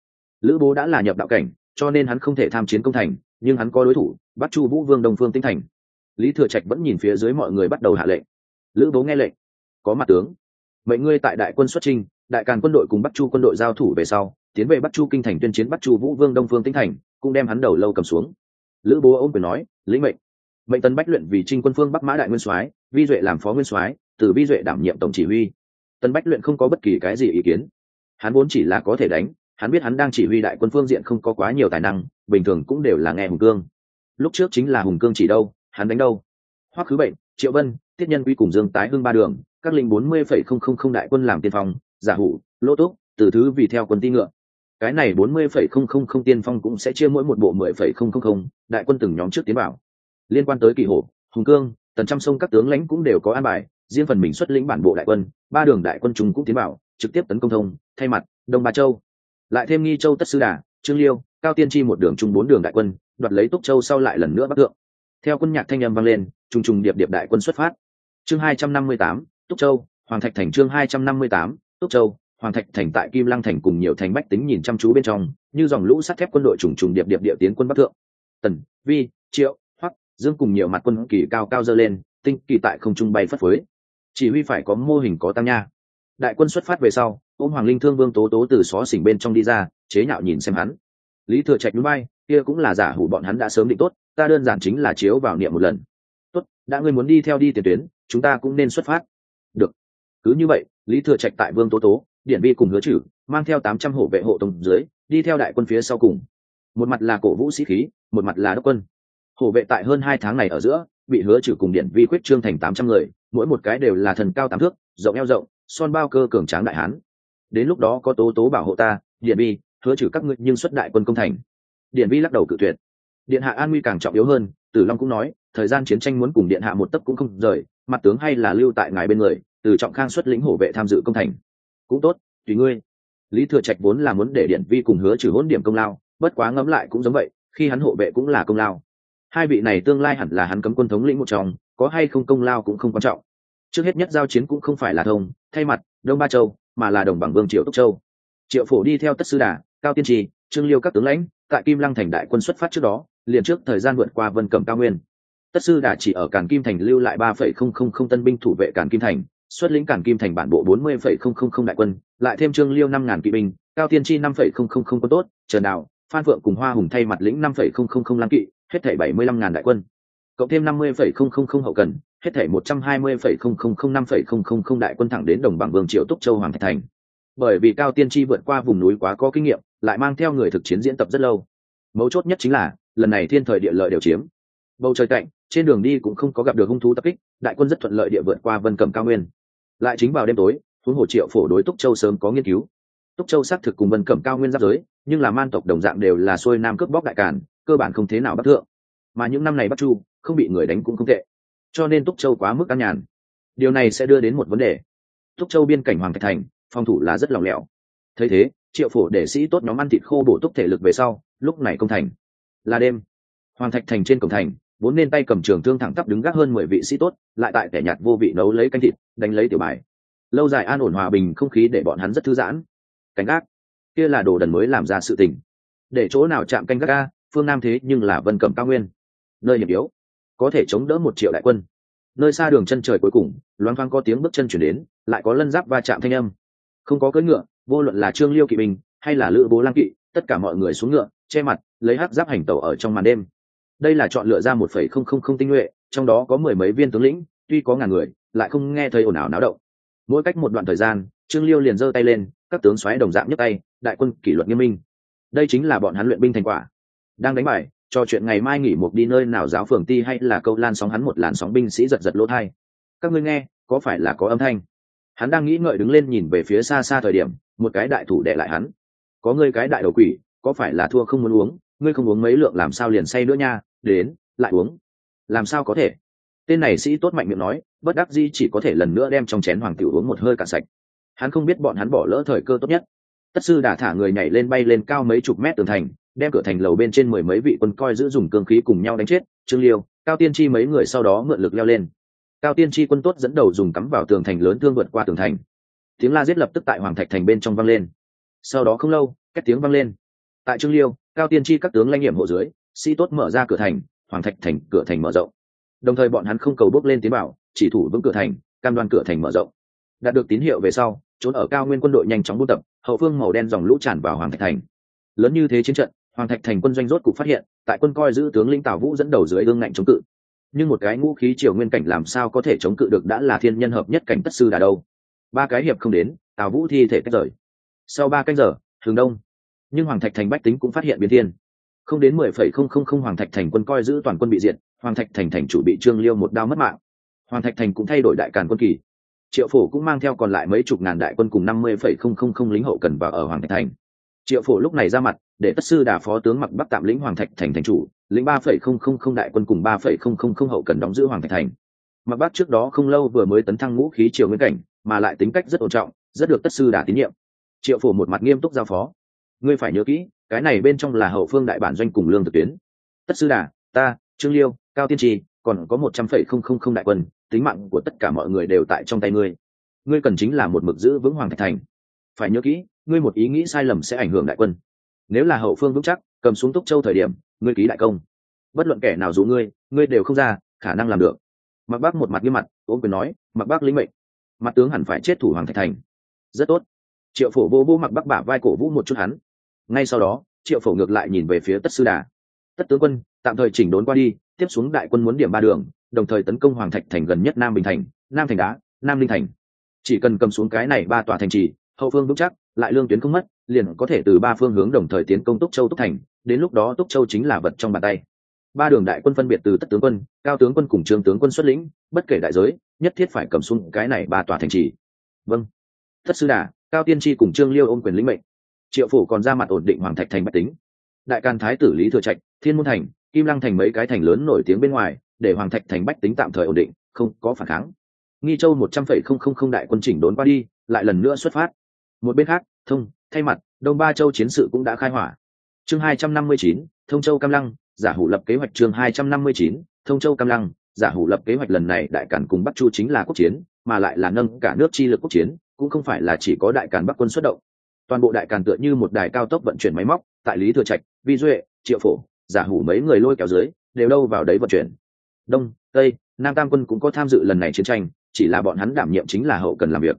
Speaker 1: Lữ bố đã là nhập đạo cảnh, cho nên hắn không thể tham chiến công thành, nhưng hắn có đối thủ, bắc chu vũ vương đông phương tinh thành. Lý thừa trạch vẫn nhìn phía dưới mọi người bắt đầu hạ lệnh. Lữ bố nghe lệnh. Có mặt tướng. Mệnh ngươi tại đại quân xuất trinh đại càn quân đội cùng bắc chu quân đội giao thủ về sau, tiến về bắc chu kinh thành tuyên chiến bắc chu vũ vương đông phương tinh thành, cũng đem hắn đầu lâu cầm xuống. Lữ bố ôm quyền nói, lĩnh mệnh. Mệnh tấn bách luyện vì trinh quân phương bắc mã đại nguyên soái, vi duệ làm phó nguyên soái, từ vi duệ đảm nhiệm tổng chỉ huy tân bách luyện không có bất kỳ cái gì ý kiến. Hắn vốn chỉ là có thể đánh, hắn biết hắn đang chỉ huy đại quân phương diện không có quá nhiều tài năng, bình thường cũng đều là nghe hùng cương. Lúc trước chính là hùng cương chỉ đâu, hắn đánh đâu? Hoắc khứ bệnh, triệu vân, tiết nhân quy cùng dương tái hưng ba đường, các linh bốn mươi phẩy không không không đại quân làm tiên phong, giả hủ, lỗ túc, từ thứ vì theo quân ti ngựa. Cái này bốn mươi phẩy không không không tiên phong cũng sẽ chia mỗi một bộ mười phẩy không không không, đại quân từng nhóm trước tiến bảo liên quan tới kỳ hổ, hùng cương, tần trăm sông các tướng lãnh cũng đều có an bài riêng phần mình xuất lĩnh bản bộ đại quân, ba đường đại quân chúng cũng tiến bảo trực tiếp tấn công thông, thay mặt đông ba châu. Lại thêm nghi châu tất sư đà, trương liêu, cao tiên tri một đường chung bốn đường đại quân, đoạt lấy túc châu sau lại lần nữa bắc thượng. Theo quân nhạc thanh âm vang lên, trùng trùng điệp điệp đại quân xuất phát. Chương hai trăm năm mươi tám, túc châu, hoàng thạch thành chương hai trăm năm mươi tám, túc châu, hoàng thạch thành tại kim lăng thành cùng nhiều thành bách tính nhìn chăm chú bên trong, như dòng lũ sắt thép quân đội trùng trùng điệp điệp địa tiến quân bắc thượng. Tần, vi, triệu, hoắc, dương cùng nhiều mặt quân kỳ cao cao dơ lên, tinh kỳ tại không trung bay phất phới chỉ huy phải có mô hình có tăng nha. Đại quân xuất phát về sau, ôm hoàng linh thương vương tố tố từ xó xỉnh bên trong đi ra, chế nhạo nhìn xem hắn. Lý thừa trạch núi bay kia cũng là giả hủ bọn hắn đã sớm định tốt, ta đơn giản chính là chiếu vào niệm một lần. Tốt, đã ngươi muốn đi theo đi tiền tuyến, chúng ta cũng nên xuất phát. Được. Cứ như vậy, lý thừa trạch tại vương tố tố điển vi cùng hứa chử, mang theo tám trăm hộ vệ hộ tông dưới, đi theo đại quân phía sau cùng. Một mặt là cổ vũ sĩ khí, một mặt là đốc quân. Hộ vệ tại hơn hai tháng này ở giữa, bị hứa chử cùng điển vi quyết trương thành tám trăm người mỗi một cái đều là thần cao tám thước, rộng eo rộng, son bao cơ cường tráng đại hán. Đến lúc đó có tố tố bảo hộ ta, điện vi hứa trừ các ngươi nhưng xuất đại quân công thành. Điện vi lắc đầu cự tuyệt. Điện hạ an nguy càng trọng yếu hơn, tử long cũng nói, thời gian chiến tranh muốn cùng điện hạ một tấc cũng không rời, mặt tướng hay là lưu tại ngài bên người, từ trọng khang xuất lĩnh hổ vệ tham dự công thành. Cũng tốt, tùy ngươi. Lý thừa trạch vốn là muốn để điện vi cùng hứa trừ hỗn điểm công lao, bất quá ngẫm lại cũng giống vậy, khi hắn hộ vệ cũng là công lao hai vị này tương lai hẳn là hắn cấm quân thống lĩnh một trong, có hay không công lao cũng không quan trọng. Trước hết nhất giao chiến cũng không phải là thông, thay mặt, đông ba châu, mà là đồng bằng vương triệu túc châu. Triệu phổ đi theo tất sư đà, cao tiên trì, trương liêu các tướng lãnh, tại kim lăng thành đại quân xuất phát trước đó, liền trước thời gian vượt qua vân cẩm cao nguyên. Tất sư đà chỉ ở càn kim thành lưu lại ba phẩy không không không tân binh thủ vệ càn kim thành, xuất lĩnh càn kim thành bản bộ bốn mươi phẩy không không không đại quân, lại thêm trương liêu năm ngàn kỵ binh, cao tiên tri năm phẩy không không không quân tốt, trần đạo, phan phượng cùng hoa hùng thay mặt lĩnh năm phẩy không không không lăng kỵ hết thảy bảy mươi lăm ngàn đại quân, cộng thêm năm mươi phẩy không không không hậu cần, hết thảy một trăm hai mươi phẩy không không không năm phẩy không không không đại quân thẳng đến đồng bằng vương triều túc châu hoàng thạch thành. Bởi vì cao tiên tri vượt qua vùng núi quá có kinh nghiệm, lại mang theo người thực chiến diễn tập rất lâu. Mấu chốt nhất chính là, lần này thiên thời địa lợi đều chiếm. Bầu trời cạnh, trên đường đi cũng không có gặp được hung thú tập kích, đại quân rất thuận lợi địa vượt qua vân cầm cao nguyên. Lại chính vào đêm tối, huống hồ triệu phổ đối túc châu sớm có nghiên cứu. Túc châu xác thực cùng vân cẩm cao nguyên giáp giới, nhưng là man tộc đồng dạng đều là xuôi nam cướp bóc đại càn cơ bản không thế nào bắt thượng. Mà những năm này bắc chu, không bị người đánh cũng không tệ. Cho nên túc châu quá mức an nhàn. Điều này sẽ đưa đến một vấn đề. Túc châu biên cảnh hoàng thạch thành, phòng thủ là rất lòng lẻo. Thấy thế, triệu phổ để sĩ tốt nhóm ăn thịt khô bổ túc thể lực về sau, lúc này công thành. Là đêm, hoàng thạch thành trên cổng thành vốn nên tay cầm trường thương thẳng tắp đứng gác hơn mười vị sĩ tốt, lại tại kẻ nhạt vô vị nấu lấy canh thịt, đánh lấy tiểu bài. Lâu dài an ổn hòa bình không khí để bọn hắn rất thư giãn. Canh gác kia là đồ đần mới làm ra sự tình. Để chỗ nào chạm canh gác ca phương nam thế nhưng là vân cẩm cao nguyên nơi hiểm yếu có thể chống đỡ một triệu đại quân nơi xa đường chân trời cuối cùng loang thoang có tiếng bước chân chuyển đến lại có lân giáp va chạm thanh âm không có cưỡi ngựa vô luận là trương liêu kỵ binh hay là lữ bố lang kỵ tất cả mọi người xuống ngựa che mặt lấy hát giáp hành tẩu ở trong màn đêm đây là chọn lựa ra một phẩy không không không tinh nhuệ trong đó có mười mấy viên tướng lĩnh tuy có ngàn người lại không nghe thấy ồn ào náo động mỗi cách một đoạn thời gian trương liêu liền giơ tay lên các tướng xoáy đồng dạng nhấc tay đại quân kỷ luật nghiêm minh đây chính là bọn hắn luyện binh thành quả đang đánh bài, cho chuyện ngày mai nghỉ một đi nơi nào giáo phường ti hay là câu lan sóng hắn một làn sóng binh sĩ giật giật lỗ thai. Các ngươi nghe, có phải là có âm thanh? Hắn đang nghĩ ngợi đứng lên nhìn về phía xa xa thời điểm, một cái đại thủ đệ lại hắn. Có ngươi cái đại đầu quỷ, có phải là thua không muốn uống? Ngươi không uống mấy lượng làm sao liền say nữa nha, đến, lại uống. Làm sao có thể? Tên này sĩ tốt mạnh miệng nói, bất đắc di chỉ có thể lần nữa đem trong chén hoàng tiểu uống một hơi cạn sạch. Hắn không biết bọn hắn bỏ lỡ thời cơ tốt nhất. Tất sư đã thả người nhảy lên bay lên cao mấy chục mét tường thành đem cửa thành lầu bên trên mười mấy vị quân coi giữ dùng cương khí cùng nhau đánh chết, trương liêu, cao tiên tri mấy người sau đó mượn lực leo lên. Cao tiên tri quân tốt dẫn đầu dùng cắm vào tường thành lớn thương vượt qua tường thành. Tiếng la giết lập tức tại hoàng thạch thành bên trong vang lên. Sau đó không lâu các tiếng vang lên. Tại trương liêu, cao tiên tri các tướng lãnh nghiệm hộ dưới, sĩ tốt mở ra cửa thành, hoàng thạch thành, cửa thành mở rộng. Đồng thời bọn hắn không cầu bước lên tiến bảo chỉ thủ vững cửa thành, cam đoan cửa thành mở rộng. Đạt được tín hiệu về sau, trốn ở cao nguyên quân đội nhanh chóng buôn tập, hậu phương màu đen dòng lũ tràn vào hoàng thạch thành. Lớn như thế chiến trận hoàng thạch thành quân doanh rốt cục phát hiện, tại quân coi giữ tướng lĩnh tào vũ dẫn đầu dưới ương ngạnh chống cự. Nhưng một cái ngũ khí triều nguyên cảnh làm sao có thể chống cự được đã là thiên nhân hợp nhất cảnh tất sư đà đâu. Ba cái hiệp không đến, tào vũ thi thể tách rời. Sau ba canh giờ thường đông. Nhưng hoàng thạch thành bách tính cũng phát hiện biến thiên. Không đến mười phẩy không không không hoàng thạch thành quân coi giữ toàn quân bị diệt, hoàng thạch thành thành chủ bị trương liêu một đao mất mạng. Hoàng thạch thành cũng thay đổi đại càn quân kỳ. Triệu phổ cũng mang theo còn lại mấy chục ngàn đại quân cùng năm mươi phẩy không không không lính hậu cần vào ở hoàng thạch thành triệu phổ lúc này ra mặt, để tất sư đà phó tướng mặc bắc tạm lĩnh hoàng thạch thành thành chủ, lĩnh ba phẩy không không không đại quân cùng ba phẩy không không không hậu cần đóng giữ hoàng thạch thành. Mặc bắc trước đó không lâu vừa mới tấn thăng ngũ khí triều nguyên cảnh, mà lại tính cách rất ổn trọng, rất được tất sư đà tín nhiệm. Triệu phổ một mặt nghiêm túc giao phó. Ngươi phải nhớ kỹ, cái này bên trong là hậu phương đại bản doanh cùng lương thực tuyến. Tất sư đà, ta, trương liêu, cao tiên tri còn có một trăm phẩy không không không đại quân, tính mạng của tất cả mọi người đều tại trong tay ngươi. Ngươi cần chính là một mực giữ vững hoàng thạch thành. Phải nhớ kỹ ngươi một ý nghĩ sai lầm sẽ ảnh hưởng đại quân. Nếu là hậu phương vững chắc, cầm xuống túc châu thời điểm, ngươi ký đại công. Bất luận kẻ nào dù ngươi ngươi đều không ra, khả năng làm được. Mặc bác một mặt nghiêm mặt ôm quyền nói mặc bác lĩnh mệnh. Mặt tướng hẳn phải chết thủ hoàng thạch thành. Rất tốt. Triệu phổ vô vô mặc bác bả vai cổ vũ một chút hắn. Ngay sau đó, triệu phổ ngược lại nhìn về phía tất sư đà. Tất tướng quân, tạm thời chỉnh đốn qua đi, tiếp xuống đại quân muốn điểm ba đường, đồng thời tấn công hoàng thạch thành gần nhất nam bình thành, nam thành đá, nam linh thành. Chỉ cần cầm xuống cái này ba tòa thành trì, hậu phương vững chắc lại lương tuyến không mất, liền có thể từ ba phương hướng đồng thời tiến công túc châu túc thành, đến lúc đó túc châu chính là vật trong bàn tay. Ba đường đại quân phân biệt từ tất tướng quân, cao tướng quân cùng trương tướng quân xuất lĩnh, bất kể đại giới, nhất thiết phải cầm xuống cái này ba tòa thành trì. Vâng. Thất sư đà, cao tiên tri cùng trương liêu ôm quyền lĩnh mệnh. Triệu phủ còn ra mặt ổn định hoàng thạch thành bạch tính. Đại can thái tử lý thừa trạch, thiên môn thành, kim lăng thành mấy cái thành lớn nổi tiếng bên ngoài, để hoàng thạch thành bách tính tạm thời ổn định, không có phản kháng. Nghi châu một trăm phẩy không không không đại quân chỉnh đốn qua đi, lại lần nữa xuất phát một bên khác, thông, thay mặt, đông ba châu chiến sự cũng đã khai hỏa. Chương hai trăm năm mươi chín, thông châu cam lăng, giả hủ lập kế hoạch chương hai trăm năm mươi chín, thông châu cam lăng, giả hủ lập kế hoạch lần này đại cản cùng bắc chu chính là quốc chiến, mà lại là nâng cả nước chi lực quốc chiến, cũng không phải là chỉ có đại cản bắc quân xuất động. Toàn bộ đại càn tựa như một đài cao tốc vận chuyển máy móc, tại lý thừa trạch, vi duệ, triệu phổ, giả hủ mấy người lôi kéo dưới, đều đâu vào đấy vận chuyển. Đông, tây, nam tam quân cũng có tham dự lần này chiến tranh, chỉ là bọn hắn đảm nhiệm chính là hậu cần làm việc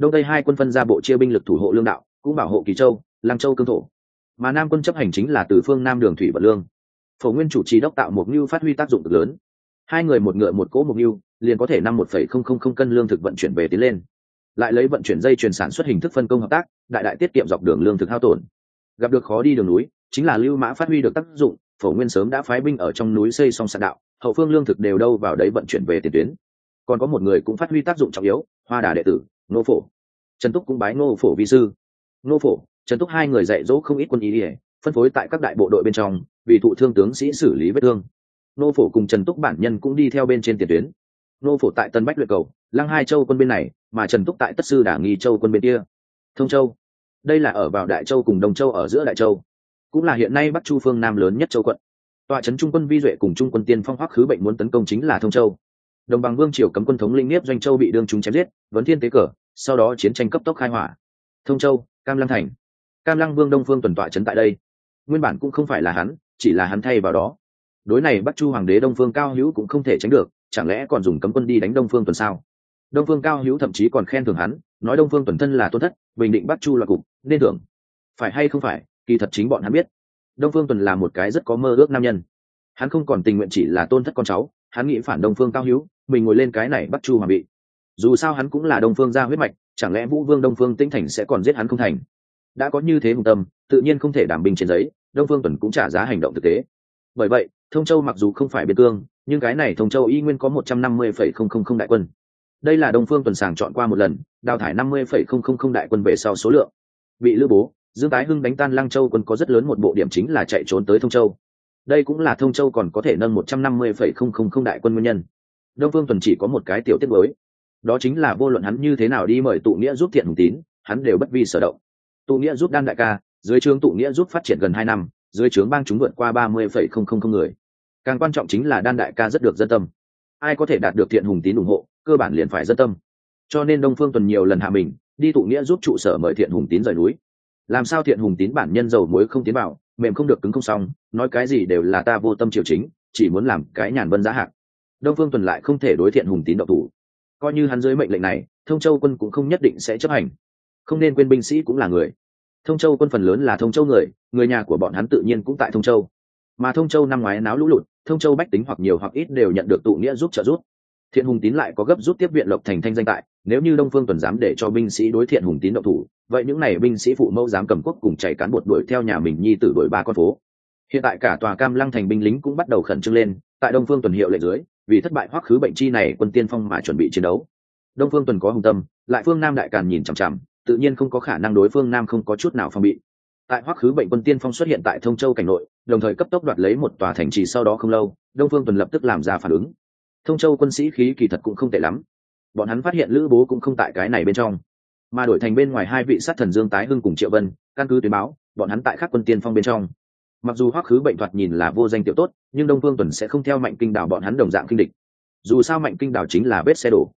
Speaker 1: đông tây hai quân phân ra bộ chia binh lực thủ hộ lương đạo, cũng bảo hộ kỳ châu, lăng châu cương thổ. Mà nam quân chấp hành chính là từ phương nam đường thủy vận lương. Phổ nguyên chủ trì đốc tạo mục mưu phát huy tác dụng cực lớn. Hai người một ngựa một cỗ mục mưu liền có thể năm một phẩy không không không cân lương thực vận chuyển về tiến lên. Lại lấy vận chuyển dây chuyển sản xuất hình thức phân công hợp tác, đại đại tiết kiệm dọc đường lương thực hao tổn. Gặp được khó đi đường núi, chính là lưu mã phát huy được tác dụng, phổ nguyên sớm đã phái binh ở trong núi xây xong sạn đạo, hậu phương lương thực đều đâu vào đấy vận chuyển về tiền tuyến. Còn có một người cũng phát huy tác dụng trọng yếu, hoa đà đệ tử nô phổ. Trần túc cũng bái nô phổ vi sư. Nô phổ, trần túc hai người dạy dỗ không ít quân ý ỉa phân phối tại các đại bộ đội bên trong, vì thụ thương tướng sĩ xử lý vết thương. Nô phổ cùng trần túc bản nhân cũng đi theo bên trên tiền tuyến. Nô phổ tại tân bách luyện cầu, lăng hai châu quân bên này, mà trần túc tại tất sư đả nghi châu quân bên kia. Thông châu. Đây là ở vào đại châu cùng đồng châu ở giữa đại châu. Cũng là hiện nay bắc chu phương nam lớn nhất châu quận. Tọa trấn trung quân vi duệ cùng trung quân tiên phong hoắc khứ bệnh muốn tấn công chính là thông châu. Đồng bằng vương triều cấm quân thống linh nếp doanh châu bị đương chúng chém giết, vấn thiên tế cờ sau đó chiến tranh cấp tốc khai hỏa. Thông châu, cam lăng thành. Cam lăng vương đông phương tuần tọa trấn tại đây. Nguyên bản cũng không phải là hắn, chỉ là hắn thay vào đó. Đối này bắc chu hoàng đế đông phương cao hữu cũng không thể tránh được, chẳng lẽ còn dùng cấm quân đi đánh đông phương tuần sao? Đông phương cao hữu thậm chí còn khen thưởng hắn, nói đông phương tuần thân là tôn thất, bình định bắc chu là cục, nên thưởng. Phải hay không phải, kỳ thật chính bọn hắn biết. Đông phương tuần là một cái rất có mơ ước nam nhân. Hắn không còn tình nguyện chỉ là tôn thất con cháu, hắn nghĩ phản đông phương cao hữu, mình ngồi lên cái này bắc chu hoàng bị dù sao hắn cũng là đông phương gia huyết mạch, chẳng lẽ vũ vương đông phương tinh thành sẽ còn giết hắn không thành? Đã có như thế hùng tâm, tự nhiên không thể đảm bình trên giấy, đông phương tuần cũng trả giá hành động thực tế. Bởi vậy, thông châu mặc dù không phải biên cương, nhưng cái này thông châu y nguyên có một trăm năm mươi phẩy không không không đại quân. Đây là đông phương tuần sàng chọn qua một lần, đào thải năm mươi phẩy không không không đại quân về sau số lượng. Bị lữ bố, dương tái hưng đánh tan lăng châu quân có rất lớn một bộ điểm chính là chạy trốn tới thông châu. Đây cũng là thông châu còn có thể nâng một trăm năm mươi phẩy không không không đại quân nguyên nhân. Đông phương tuần chỉ có một cái tiểu tiết mới đó chính là vô luận hắn như thế nào đi mời tụ nghĩa giúp thiện hùng tín, hắn đều bất vi sở động. Tụ nghĩa giúp đan đại ca, dưới trướng tụ nghĩa giúp phát triển gần hai năm, dưới trướng bang chúng vượt qua ba mươi phẩy không không không người. Càng quan trọng chính là đan đại ca rất được dân tâm. Ai có thể đạt được thiện hùng tín ủng hộ, cơ bản liền phải dân tâm. Cho nên đông phương tuần nhiều lần hạ mình, đi tụ nghĩa giúp trụ sở mời thiện hùng tín rời núi. Làm sao thiện hùng tín bản nhân dầu muối không tiến vào, mềm không được cứng không xong, nói cái gì đều là ta vô tâm triều chính, chỉ muốn làm cái nhàn vân giá hạc. Đông phương tuần lại không thể đối thiện hùng tín độc thủ coi như hắn dưới mệnh lệnh này, thông châu quân cũng không nhất định sẽ chấp hành. Không nên quên binh sĩ cũng là người. Thông châu quân phần lớn là thông châu người người nhà của bọn hắn tự nhiên cũng tại thông châu. Mà thông châu năm ngoái náo lũ lụt, thông châu bách tính hoặc nhiều hoặc ít đều nhận được tụ nghĩa giúp trợ giúp. Thiện hùng tín lại có gấp rút tiếp viện lộc thành thanh danh tại, nếu như đông phương tuần dám để cho binh sĩ đối thiện hùng tín độc thủ, vậy những n à y binh sĩ phụ mẫu dám cầm quốc cùng chạy cán bột đuổi theo nhà mình nhi tử đuổi ba con phố. Hiện tại cả tòa cam lăng thành binh lính cũng bắt đầu khẩn trương lên tại đông phương tuần hiệu lệnh dưới, vì thất bại hoắc khứ bệnh chi này quân tiên phong mà chuẩn bị chiến đấu. Đông phương tuần có hùng tâm, lại phương nam đại càn nhìn chằm chằm, tự nhiên không có khả năng đối phương nam không có chút nào phong bị. Tại hoắc khứ bệnh quân tiên phong xuất hiện tại thông châu cảnh nội, đồng thời cấp tốc đoạt lấy một tòa thành trì sau đó không lâu, đông phương tuần lập tức làm ra phản ứng. Thông châu quân sĩ khí kỳ thật cũng không tệ lắm. Bọn hắn phát hiện lữ bố cũng không tại cái này bên trong, mà đổi thành bên ngoài hai vị sát thần dương tái hưng cùng triệu vân, căn cứ tuyến báo, bọn hắn tại các quân tiên phong bên trong mặc dù hoắc khứ bệnh thoạt nhìn là vô danh tiểu tốt, nhưng đông phương tuần sẽ không theo mạnh kinh đảo bọn hắn đồng dạng kinh địch. Dù sao mạnh kinh đảo chính là vết xe đổ.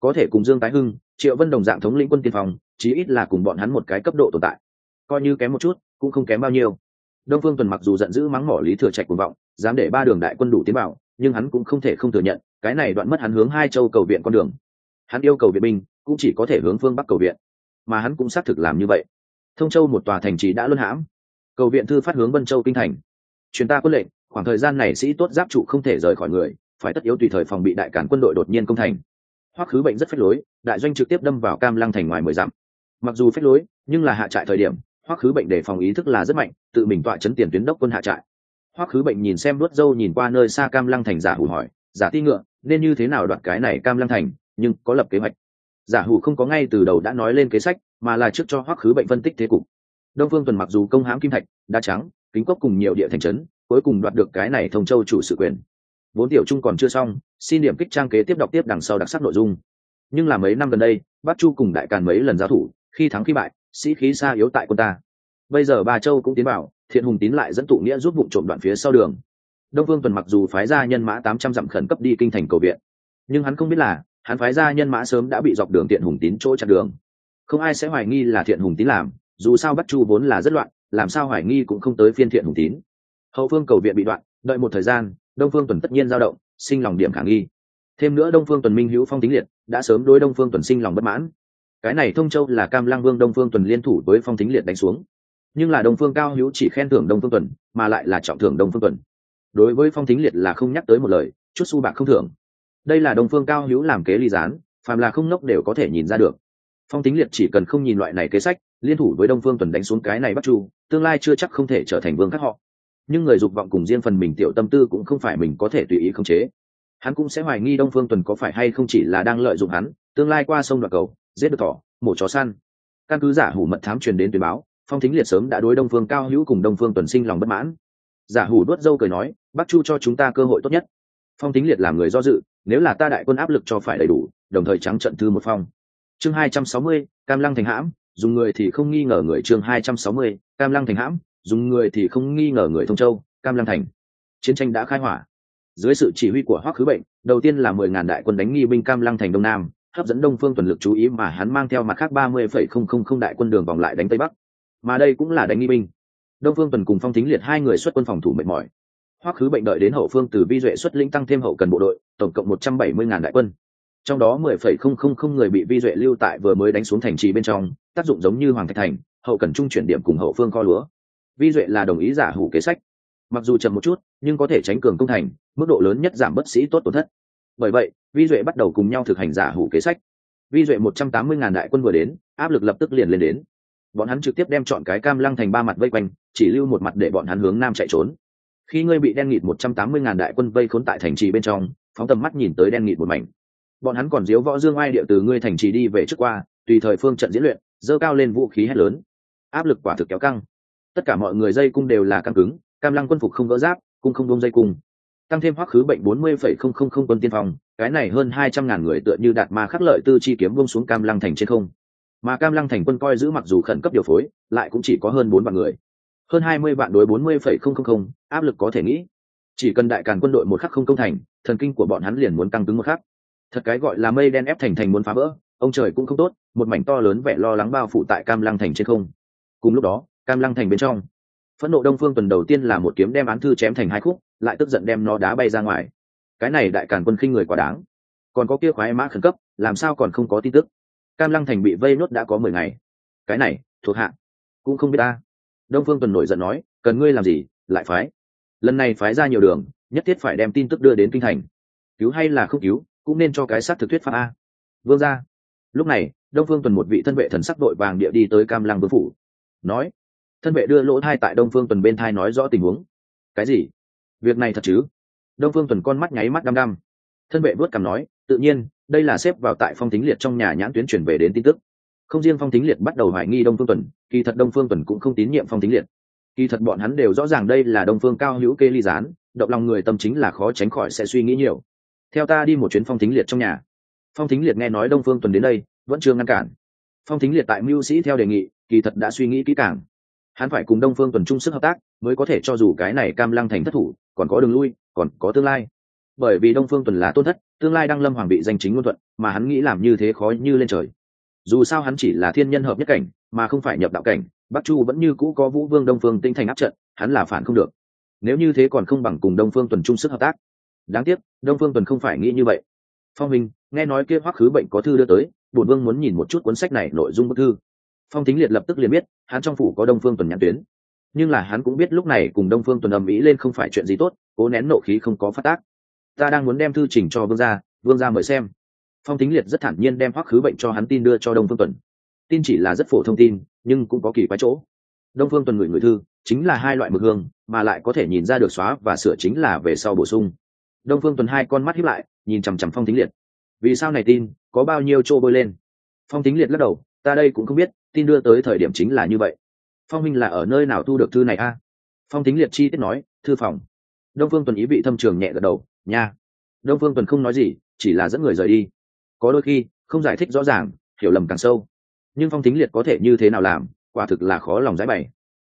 Speaker 1: Có thể cùng dương tái hưng, triệu vân đồng dạng thống lĩnh quân tiên phong, chí ít là cùng bọn hắn một cái cấp độ tồn tại. Coi như kém một chút, cũng không kém bao nhiêu. Đông phương tuần mặc dù giận dữ mắng mỏ lý thừa trạch cuồng vọng, dám để ba đường đại quân đủ tiến vào, nhưng hắn cũng không thể không thừa nhận, cái này đoạn mất hắn hướng hai châu cầu viện con đường. Hắn yêu cầu viện binh, cũng chỉ có thể hướng phương bắc cầu viện. Mà hắn cũng xác thực làm như vậy. Thông châu một tòa thành trì đã luân hãm cầu viện thư phát hướng vân châu kinh thành. Chuyến ta quân lệnh, khoảng thời gian này sĩ tốt giáp trụ không thể rời khỏi người, phải tất yếu tùy thời phòng bị đại cản quân đội đột nhiên công thành. Hoắc khứ bệnh rất phách lối, đại doanh trực tiếp đâm vào cam lăng thành ngoài mười dặm. Mặc dù phách lối, nhưng là hạ trại thời điểm, hoắc khứ bệnh đề phòng ý thức là rất mạnh, tự mình tọa chấn tiền tuyến đốc quân hạ trại. Hoắc khứ bệnh nhìn xem đuốt dâu nhìn qua nơi xa cam lăng thành giả hủ hỏi, giả ti ngựa, nên như thế nào đoạt cái này cam lăng thành, nhưng có lập kế hoạch? Giả hủ không có ngay từ đầu đã nói lên kế sách, mà là trước cho hoắc khứ bệnh phân tích thế cục đông phương tuần mặc dù công hãm kim thạch đa trắng, kính cốc cùng nhiều địa thành trấn, cuối cùng đoạt được cái này thông châu chủ sự quyền. Vốn tiểu trung còn chưa xong, xin điểm kích trang kế tiếp đọc tiếp đằng sau đặc sắc nội dung. Nhưng là mấy năm gần đây bắc chu cùng đại càn mấy lần giao thủ, khi thắng khi bại, sĩ khí xa yếu tại quân ta. Bây giờ ba châu cũng tiến vào, thiện hùng tín lại dẫn tụ nghĩa giúp vụ trộm đoạn phía sau đường. Đông vương tuần mặc dù phái ra nhân mã tám trăm dặm khẩn cấp đi kinh thành cầu viện, nhưng hắn không biết là, hắn phái ra nhân mã sớm đã bị dọc đường thiện hùng tín chỗ chặn đường. Không ai sẽ hoài nghi là thiện hùng tín làm dù sao bắc chu vốn là rất loạn, làm sao hoài nghi cũng không tới phiên thiện hùng tín. Hậu phương cầu viện bị đoạn, đợi một thời gian, đông phương tuần tất nhiên dao động, sinh lòng điểm khả nghi. Thêm nữa đông phương tuần minh hữu phong tính liệt, đã sớm đối đông phương tuần sinh lòng bất mãn. Cái này thông châu là cam lang vương đông phương tuần liên thủ với phong tính liệt đánh xuống. Nhưng là đông phương cao hữu chỉ khen thưởng đông phương tuần, mà lại là trọng thưởng đông phương tuần. Đối với phong tính liệt là không nhắc tới một lời, chút su bạc không thưởng. Đây là đông phương cao hữu làm kế ly gián, phàm là không nốc đều có thể nhìn ra được. Phong tính liệt chỉ cần không nhìn loại này kế sách liên thủ với đông phương tuần đánh xuống cái này bắt chu, tương lai chưa chắc không thể trở thành vương các họ. Nhưng người dục vọng cùng riêng phần mình tiểu tâm tư cũng không phải mình có thể tùy ý khống chế. Hắn cũng sẽ hoài nghi đông phương tuần có phải hay không chỉ là đang lợi dụng hắn, tương lai qua sông đoạt cầu, giết được thỏ, mổ chó săn. Căn cứ giả hủ mật thám truyền đến tuyên báo, phong thính liệt sớm đã đối đông phương cao hữu cùng đông phương tuần sinh lòng bất mãn. Giả hủ đuốt dâu cười nói, bắc chu cho chúng ta cơ hội tốt nhất. Phong thính liệt làm người do dự, nếu là ta đại quân áp lực cho phải đầy đủ, đồng thời trắng trận thư một phong. Chương hai trăm sáu mươi, cam lăng thành hãm dùng người thì không nghi ngờ người chương hai trăm sáu mươi, cam lăng thành hãm. Dùng người thì không nghi ngờ người thông châu, cam lăng thành. Chiến tranh đã khai hỏa. Dưới sự chỉ huy của hoắc khứ bệnh, đầu tiên là mười ngàn đại quân đánh nghi binh cam lăng thành đông nam, hấp dẫn đông phương tuần lực chú ý mà hắn mang theo mặt khác ba mươi phẩy không không không đại quân đường vòng lại đánh tây bắc. Mà đây cũng là đánh nghi binh. Đông phương tuần cùng phong thính liệt hai người xuất quân phòng thủ mệt mỏi. Hoắc khứ bệnh đợi đến hậu phương từ vi duệ xuất lĩnh tăng thêm hậu cần bộ đội, tổng cộng một trăm bảy mươi ngàn đại quân trong đó mười phẩy không không không người bị vi duệ lưu tại vừa mới đánh xuống thành trì bên trong, tác dụng giống như hoàng thạch thành, hậu cần trung chuyển điểm cùng hậu phương kho lúa. Vi duệ là đồng ý giả hủ kế sách. Mặc dù chậm một chút, nhưng có thể tránh cường công thành, mức độ lớn nhất giảm bất sĩ tốt tổn thất. Bởi vậy, vi duệ bắt đầu cùng nhau thực hành giả hủ kế sách. Vi duệ một trăm tám mươi ngàn đại quân vừa đến, áp lực lập tức liền lên đến. Bọn hắn trực tiếp đem chọn cái cam lăng thành ba mặt vây quanh, chỉ lưu một mặt để bọn hắn hướng nam chạy trốn. Khi ngươi bị đen nghịt một trăm tám mươi ngàn đại quân vây khốn tại thành trì bên trong, phóng tầm mắt nhìn tới đen nghịt một mảnh bọn hắn còn diếu võ dương ai địa từ ngươi thành trì đi về trước qua tùy thời phương trận diễn luyện dơ cao lên vũ khí hét lớn. Áp lực quả thực kéo căng. Tất cả mọi người dây cung đều là căng cứng cam lăng quân phục không gỡ giáp cung không bông dây cung. Tăng thêm hoắc khứ bệnh bốn mươi phẩy không không không quân tiên phòng, cái này hơn hai trăm ngàn người tựa như đạt ma khắc lợi tư chi kiếm vông xuống cam lăng thành trên không. Mà cam lăng thành quân coi giữ mặc dù khẩn cấp điều phối lại cũng chỉ có hơn bốn vạn người. Hơn hai mươi vạn đối bốn mươi phẩy không không không áp lực có thể nghĩ. Chỉ cần đại càn quân đội một khắc không công thành thần kinh của bọn hắn liền muốn căng cứng một khắc thật cái gọi là mây đen ép thành thành muốn phá vỡ, ông trời cũng không tốt, một mảnh to lớn vẻ lo lắng bao phủ tại cam lăng thành trên không. Cùng lúc đó, cam lăng thành bên trong, phẫn nộ đông phương tuần đầu tiên là một kiếm đem án thư chém thành hai khúc, lại tức giận đem nó đá bay ra ngoài. Cái này đại càn quân khinh người quá đáng. Còn có kia khoái mã khẩn cấp, làm sao còn không có tin tức? Cam lăng thành bị vây nốt đã có mười ngày. Cái này, thuộc hạ, cũng không biết ta. Đông phương tuần nổi giận nói, cần ngươi làm gì, lại phái. Lần này phái ra nhiều đường, nhất thiết phải đem tin tức đưa đến kinh thành. Cứu hay là không cứu cũng nên cho cái sát thực thuyết pháp a. Vương ra lúc này, đông phương tuần một vị thân vệ thần sắc đội vàng địa đi tới cam lăng vương phủ. Nói, thân vệ đưa lỗ thai tại đông phương tuần bên thai nói rõ tình huống. Cái gì? Việc này thật chứ? Đông phương tuần con mắt nháy mắt đăm đăm. Thân vệ vớt cằm nói, tự nhiên, đây là xếp vào tại phong tính liệt trong nhà nhãn tuyến chuyển về đến tin tức. Không riêng phong tính liệt bắt đầu hoài nghi đông phương tuần, kỳ thật đông phương tuần cũng không tín nhiệm phong tính liệt. Kỳ thật bọn hắn đều rõ ràng đây là đông phương cao hữu kê ly gián, động lòng người tâm chính là khó tránh khỏi sẽ suy nghĩ nhiều theo ta đi một chuyến phong Thính liệt trong nhà. Phong Thính liệt nghe nói đông phương tuần đến đây, vẫn chưa ngăn cản. Phong Thính liệt tại mưu sĩ theo đề nghị, kỳ thật đã suy nghĩ kỹ càng. Hắn phải cùng đông phương tuần chung sức hợp tác, mới có thể cho dù cái này cam lăng thành thất thủ, còn có đường lui, còn có tương lai. Bởi vì đông phương tuần là tôn thất, tương lai đang lâm hoàng bị danh chính ngôn thuận, mà hắn nghĩ làm như thế khó như lên trời. Dù sao hắn chỉ là thiên nhân hợp nhất cảnh, mà không phải nhập đạo cảnh, bắc chu vẫn như cũ có vũ vương đông phương tinh thành áp trận, hắn là phản không được. Nếu như thế còn không bằng cùng đông phương tuần chung sức hợp tác đáng tiếc, đông phương tuần không phải nghĩ như vậy. Phong minh, nghe nói kia hoắc khứ bệnh có thư đưa tới, bổn vương muốn nhìn một chút cuốn sách này nội dung bức thư. Phong tính liệt lập tức liền biết, hắn trong phủ có đông phương tuần nhãn tuyến. Nhưng là hắn cũng biết lúc này cùng đông phương tuần ầm ĩ lên không phải chuyện gì tốt, cố nén nộ khí không có phát tác. Ta đang muốn đem thư trình cho vương gia vương gia mời xem. Phong tính liệt rất thản nhiên đem hoắc khứ bệnh cho hắn tin đưa cho đông phương tuần. Tin chỉ là rất phổ thông tin, nhưng cũng có kỳ quái chỗ. Đông phương tuần gửi người thư, chính là hai loại mực hương, mà lại có thể nhìn ra được xóa và sửa chính là về sau bổ sung đông phương tuần hai con mắt hiếp lại, nhìn chằm chằm phong tính liệt. Vì sao này tin, có bao nhiêu chỗ bôi lên? Phong tính liệt lắc đầu, ta đây cũng không biết, tin đưa tới thời điểm chính là như vậy. Phong minh là ở nơi nào thu được thư này a? Phong tính liệt chi tiết nói, thư phòng. Đông phương tuần ý vị thâm trường nhẹ gật đầu, nha. Đông phương tuần không nói gì, chỉ là dẫn người rời đi. Có đôi khi, không giải thích rõ ràng, hiểu lầm càng sâu. Nhưng phong tính liệt có thể như thế nào làm, quả thực là khó lòng giải bày.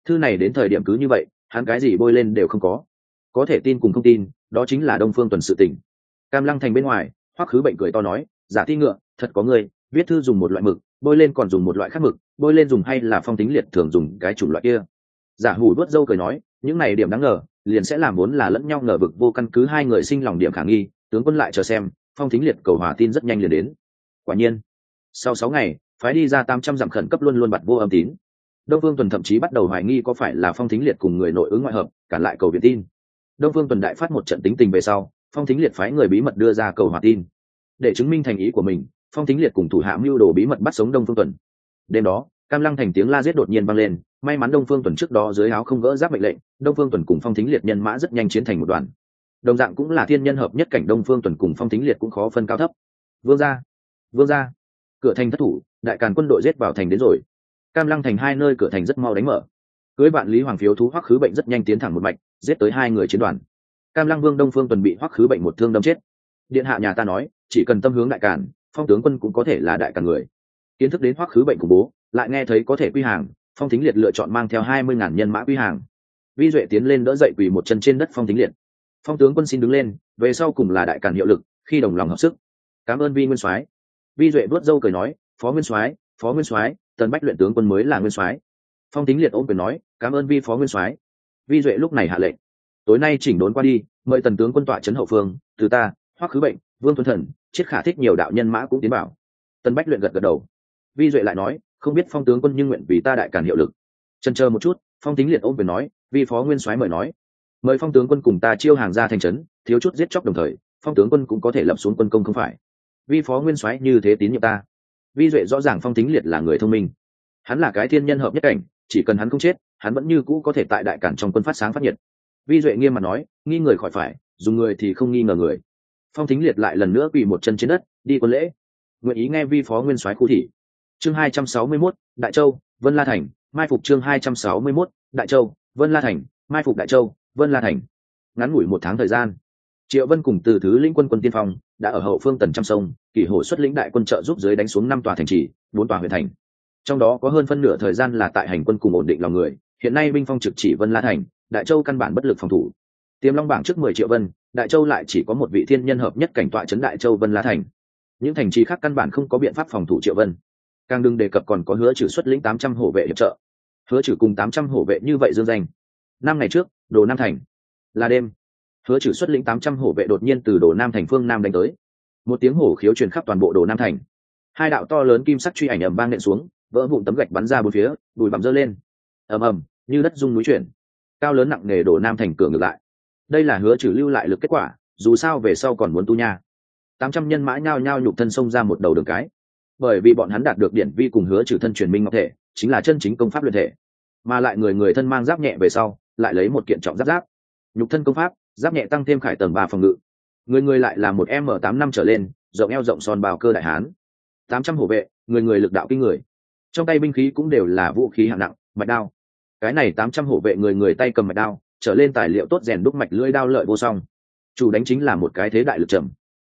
Speaker 1: Thư này đến thời điểm cứ như vậy, hắn cái gì bôi lên đều không có. Có thể tin cùng không tin đó chính là đông phương tuần sự tình. Cam lăng thành bên ngoài, hoắc khứ bệnh cười to nói, giả thi ngựa, thật có người viết thư dùng một loại mực, bôi lên còn dùng một loại khác mực, bôi lên dùng hay là phong tính liệt thường dùng cái chủng loại kia. Giả hủ đuốt dâu cười nói, những này điểm đáng ngờ, liền sẽ làm vốn là lẫn nhau ngờ vực vô căn cứ hai người sinh lòng điểm khả nghi, tướng quân lại chờ xem, phong thính liệt cầu hòa tin rất nhanh liền đến. Quả nhiên, sau sáu ngày, phái đi ra tám trăm dặm khẩn cấp luôn luôn bật vô âm tín. Đông phương tuần thậm chí bắt đầu hoài nghi có phải là phong thính liệt cùng người nội ứng ngoại hợp, cản lại cầu viện tin đông phương tuần đại phát một trận tính tình về sau, phong thính liệt phái người bí mật đưa ra cầu hòa tin. Để chứng minh thành ý của mình, phong thính liệt cùng thủ hạ mưu đồ bí mật bắt sống đông phương tuần. Đêm đó, cam lăng thành tiếng la giết đột nhiên vang lên, may mắn đông phương tuần trước đó dưới áo không gỡ giáp mệnh lệnh, đông phương tuần cùng phong thính liệt nhân mã rất nhanh chiến thành một đoàn. Đồng dạng cũng là thiên nhân hợp nhất cảnh đông phương tuần cùng phong thính liệt cũng khó phân cao thấp. Vương gia vương gia. Cửa thành thất thủ, đại càn quân đội giết vào thành đến rồi. Cam lăng thành hai nơi cửa thành rất mau đánh mở. Cưới bạn lý hoàng phiếu thú hoắc khứ bệnh rất nhanh tiến thẳng một mạch giết tới hai người chiến đoàn. Cam lăng vương đông phương tuần bị hoắc khứ bệnh một thương đâm chết. Điện hạ nhà ta nói, chỉ cần tâm hướng đại càn, phong tướng quân cũng có thể là đại càn người. Kiến thức đến hoắc khứ bệnh của bố, lại nghe thấy có thể quy hàng, phong thính liệt lựa chọn mang theo hai mươi ngàn nhân mã quy hàng. Vi duệ tiến lên đỡ dậy quỳ một chân trên đất phong thính liệt. Phong tướng quân xin đứng lên, về sau cùng là đại càn hiệu lực, khi đồng lòng hợp sức. Cảm ơn vi nguyên soái. Vi duệ vớt dâu cười nói, phó nguyên soái, phó nguyên soái, tần bách luyện tướng quân mới là nguyên soái. Phong tính liệt ôm cười nói, cảm ơn vi phó nguyên soái vi duệ lúc này hạ lệnh. Tối nay chỉnh đốn qua đi, mời tần tướng quân tọa trấn hậu phương, từ ta, hoắc khứ bệnh, vương tuấn thần chiết khả thích nhiều đạo nhân mã cũng tiến bảo tần bách luyện gật gật đầu. Vi duệ lại nói, không biết phong tướng quân nhưng nguyện vì ta đại càn hiệu lực. Trần chờ một chút, phong tính liệt ôm về nói, vi phó nguyên soái mời nói. Mời phong tướng quân cùng ta chiêu hàng ra thành trấn, thiếu chút giết chóc đồng thời, phong tướng quân cũng có thể lập xuống quân công không phải. Vi phó nguyên soái như thế tín nhiệm ta. Vi duệ rõ ràng phong tính liệt là người thông minh. Hắn là cái thiên nhân hợp nhất cảnh, chỉ cần hắn không chết hắn vẫn như cũ có thể tại đại cản trong quân phát sáng phát nhiệt. Vi duệ nghiêm mặt nói nghi người khỏi phải dùng người thì không nghi ngờ người. Phong thính liệt lại lần nữa quỳ một chân trên đất đi quân lễ. Nguyện ý nghe vi phó nguyên soái khu thị. Chương hai trăm sáu mươi 261, đại châu vân la thành mai phục chương hai trăm sáu mươi 261, đại châu vân la thành mai phục đại châu vân la thành. Ngắn ngủi một tháng thời gian triệu vân cùng từ thứ lĩnh quân quân tiên phong đã ở hậu phương tần trăm sông kỷ hổ xuất lĩnh đại quân trợ giúp dưới đánh xuống năm tòa thành trì bốn tòa huyện thành. Trong đó có hơn phân nửa thời gian là tại hành quân cùng ổn định lòng người hiện nay binh phong trực chỉ vân la thành, đại châu căn bản bất lực phòng thủ. Tiềm long bảng trước mười triệu vân, đại châu lại chỉ có một vị thiên nhân hợp nhất cảnh tọa trấn đại châu vân la thành. Những thành trì khác căn bản không có biện pháp phòng thủ triệu vân. Càng đừng đề cập còn có hứa trừ xuất lĩnh tám trăm hộ vệ hiệp trợ. Hứa trừ cùng tám trăm hộ vệ như vậy dương danh. Năm ngày trước, đồ nam thành. Là đêm, hứa trừ xuất lĩnh tám trăm hộ vệ đột nhiên từ đồ nam thành phương nam đánh tới. Một tiếng hổ khiếu truyền khắp toàn bộ đồ nam thành. Hai đạo to lớn kim sắc truy ảnh ầm vang nện xuống, vỡ vụn tấm gạch bắn ra bốn phía đùi bặm dơ lên. Ầm ầm như đất dung núi chuyển. Cao lớn nặng nề đổ nam thành cửa ngược lại. Đây là hứa trừ lưu lại lực kết quả, dù sao về sau còn muốn tu nha. Tám trăm nhân mã nhao nhao nhục thân xông ra một đầu đường cái. Bởi vì bọn hắn đạt được điển vi cùng hứa trừ thân truyền minh ngọc thể, chính là chân chính công pháp luyện thể. Mà lại người người thân mang giáp nhẹ về sau, lại lấy một kiện trọng giáp giáp. Nhục thân công pháp, giáp nhẹ tăng thêm khải tầng ba phòng ngự. Người người lại là một m tám năm trở lên, rộng eo rộng son bào cơ đại hán. Tám trăm hộ vệ, người người lực đạo kinh người. Trong tay binh khí cũng đều là vũ khí hạng nặng mạch đao cái này tám trăm hộ vệ người người tay cầm mạch đao, trở lên tài liệu tốt rèn đúc mạch lưỡi đao lợi vô song. Chủ đánh chính là một cái thế đại lực trầm.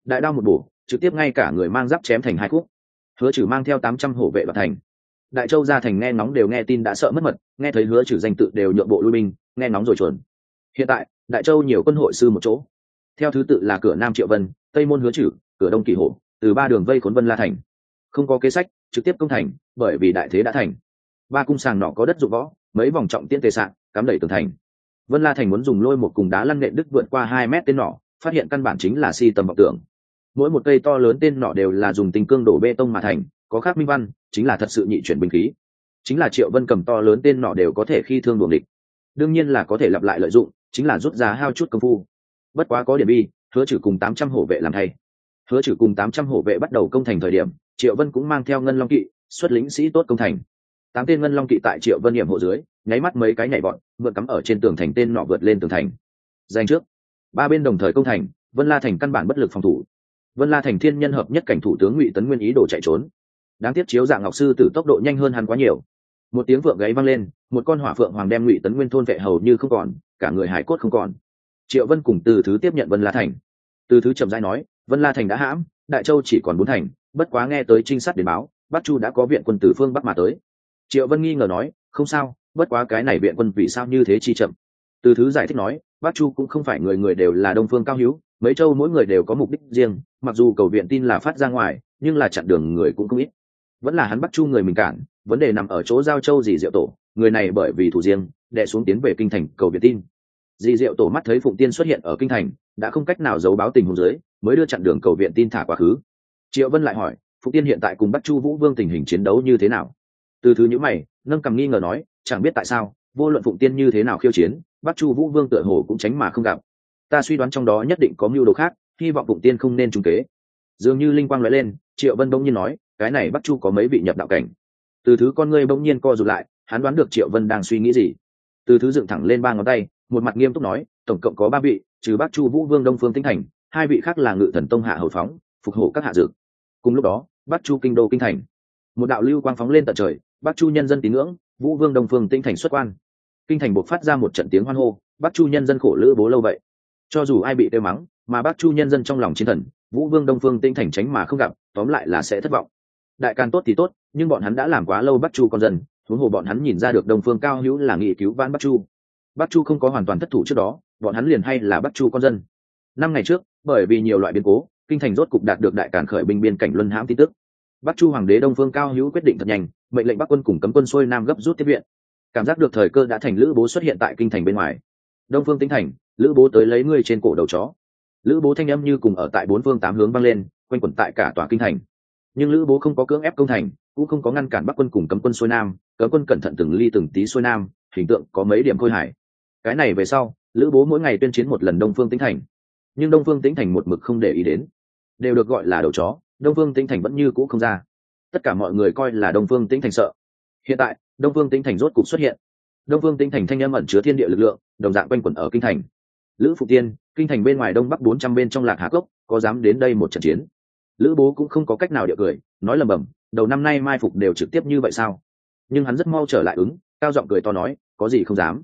Speaker 1: Đại đao một bổ, trực tiếp ngay cả người mang giáp chém thành hai khúc. Hứa trừ mang theo tám trăm hộ vệ vào thành. Đại châu ra thành nghe nóng đều nghe tin đã sợ mất mật, nghe thấy hứa trừ danh tự đều nhượng bộ lui binh, nghe nóng rồi chuẩn. Hiện tại, đại châu nhiều quân hội sư một chỗ. Theo thứ tự là cửa nam triệu vân, tây môn hứa trừ cửa đông kỳ hổ, từ ba đường vây khốn vân la thành. Không có kế sách, trực tiếp công thành, bởi vì đại thế đã thành. Ba cung sàng nọ có đất dụng võ mấy vòng trọng tiên tề sạn, cắm đẩy tường thành. Vân la thành muốn dùng lôi một cùng đá lăn nện đức vượt qua hai mét tên nỏ, phát hiện căn bản chính là si tầm vọng tưởng. Mỗi một cây to lớn tên nỏ đều là dùng tình cương đổ bê tông mà thành, có khác minh văn, chính là thật sự nhị chuyển binh khí. Chính là triệu vân cầm to lớn tên nỏ đều có thể khi thương buồng địch. Đương nhiên là có thể lặp lại lợi dụng, chính là rút giá hao chút công phu. Bất quá có điểm bi hứa trừ cùng tám trăm hổ vệ làm thay hứa trừ cùng tám trăm hổ vệ bắt đầu công thành thời điểm, triệu vân cũng mang theo ngân long kỵ, xuất lính sĩ tốt công thành tám tên ngân long kỵ tại triệu vân hiểm hộ dưới, nháy mắt mấy cái nhảy bọn vượt cắm ở trên tường thành tên nọ vượt lên tường thành. Giành trước. Ba bên đồng thời công thành, vân la thành căn bản bất lực phòng thủ. Vân la thành thiên nhân hợp nhất cảnh thủ tướng ngụy tấn nguyên ý đồ chạy trốn. Đáng tiếc chiếu dạng ngọc sư từ tốc độ nhanh hơn hắn quá nhiều. Một tiếng vượng gáy vang lên, một con hỏa phượng hoàng đem ngụy tấn nguyên thôn vệ hầu như không còn, cả người hải cốt không còn. Triệu vân cùng từ thứ tiếp nhận vân la thành. Từ thứ chậm rãi nói, vân la thành đã hãm, đại châu chỉ còn bốn thành, bất quá nghe tới trinh sát đến báo, bắc chu đã có viện quân từ phương bắc mà tới triệu vân nghi ngờ nói, không sao, bất quá cái này viện quân vì sao như thế chi chậm? Từ thứ giải thích nói bác chu cũng không phải người người đều là đông phương cao hữu, mấy châu mỗi người đều có mục đích riêng, mặc dù cầu viện tin là phát ra ngoài, nhưng là chặn đường người cũng không ít. Vẫn là hắn bắt chu người mình cản, vấn đề nằm ở chỗ giao châu dì diệu tổ, người này bởi vì thủ riêng đệ xuống tiến về kinh thành cầu viện tin. Dì diệu tổ mắt thấy phụng tiên xuất hiện ở kinh thành, đã không cách nào giấu báo tình huống dưới, mới đưa chặn đường cầu viện tin thả quá khứ. Triệu vân lại hỏi, phụng tiên hiện tại cùng bắt chu vũ vương tình hình chiến đấu như thế nào? Từ thứ nhữ mày, nâng cầm nghi ngờ nói, chẳng biết tại sao, vô luận phụng tiên như thế nào khiêu chiến, bắc chu vũ vương tựa hồ cũng tránh mà không gặp. Ta suy đoán trong đó nhất định có mưu đồ khác, hy vọng phụng tiên không nên trung kế. Dường như linh quang nói lên, triệu vân bỗng nhiên nói, cái này bắc chu có mấy vị nhập đạo cảnh? Từ thứ con ngươi bỗng nhiên co rụt lại, hắn đoán được triệu vân đang suy nghĩ gì. Từ thứ dựng thẳng lên ba ngón tay, một mặt nghiêm túc nói, tổng cộng có ba vị, trừ bắc chu vũ vương đông phương tinh thành, hai vị khác là ngự thần tông hạ hầu phóng, phục hộ các hạ dược. Cùng lúc đó, bắc chu kinh đô kinh thành, một đạo lưu quang phóng lên tận trời bắc chu nhân dân tín ngưỡng, vũ vương đông phương tinh thành xuất quan. Kinh thành buộc phát ra một trận tiếng hoan hô bắc chu nhân dân khổ lữ bố lâu vậy. Cho dù ai bị tê mắng, mà bắc chu nhân dân trong lòng chiến thần, vũ vương đông phương tinh thành tránh mà không gặp, tóm lại là sẽ thất vọng. Đại càng tốt thì tốt, nhưng bọn hắn đã làm quá lâu bắc chu con dân, huống hồ bọn hắn nhìn ra được đông phương cao hữu là nghị cứu vãn bắc chu. Bắc chu không có hoàn toàn thất thủ trước đó, bọn hắn liền hay là bắc chu con dân. Năm ngày trước, bởi vì nhiều loại biến cố, kinh thành rốt cục đạt được đại càn khởi binh biên cảnh luân hãm tin tức bắc chu hoàng đế đông phương cao hữu quyết định thật nhanh, mệnh lệnh bắc quân cùng cấm quân xuôi nam gấp rút tiếp viện. Cảm giác được thời cơ đã thành lữ bố xuất hiện tại kinh thành bên ngoài. Đông phương tính thành, lữ bố tới lấy ngươi trên cổ đầu chó. Lữ bố thanh âm như cùng ở tại bốn phương tám hướng vang lên, quanh quẩn tại cả tòa kinh thành. Nhưng lữ bố không có cưỡng ép công thành, cũng không có ngăn cản bắc quân cùng cấm quân xuôi nam, cấm quân cẩn thận từng ly từng tí xuôi nam, hình tượng có mấy điểm khôi hài. Cái này về sau, lữ bố mỗi ngày tuyên chiến một lần đông phương tính thành. Nhưng đông phương tính thành một mực không để ý đến, đều được gọi là đầu chó đông phương tĩnh thành vẫn như cũ không ra. Tất cả mọi người coi là đông phương tĩnh thành sợ. Hiện tại, đông phương tĩnh thành rốt cục xuất hiện. Đông phương tĩnh thành thanh âm ẩn chứa thiên địa lực lượng, đồng dạng quanh quẩn ở kinh thành. Lữ phụ tiên, kinh thành bên ngoài đông bắc bốn trăm bên trong lạc hà cốc, có dám đến đây một trận chiến? Lữ bố cũng không có cách nào địa cười, nói lầm bầm đầu năm nay mai phục đều trực tiếp như vậy sao? Nhưng hắn rất mau trở lại ứng, cao giọng cười to nói, có gì không dám.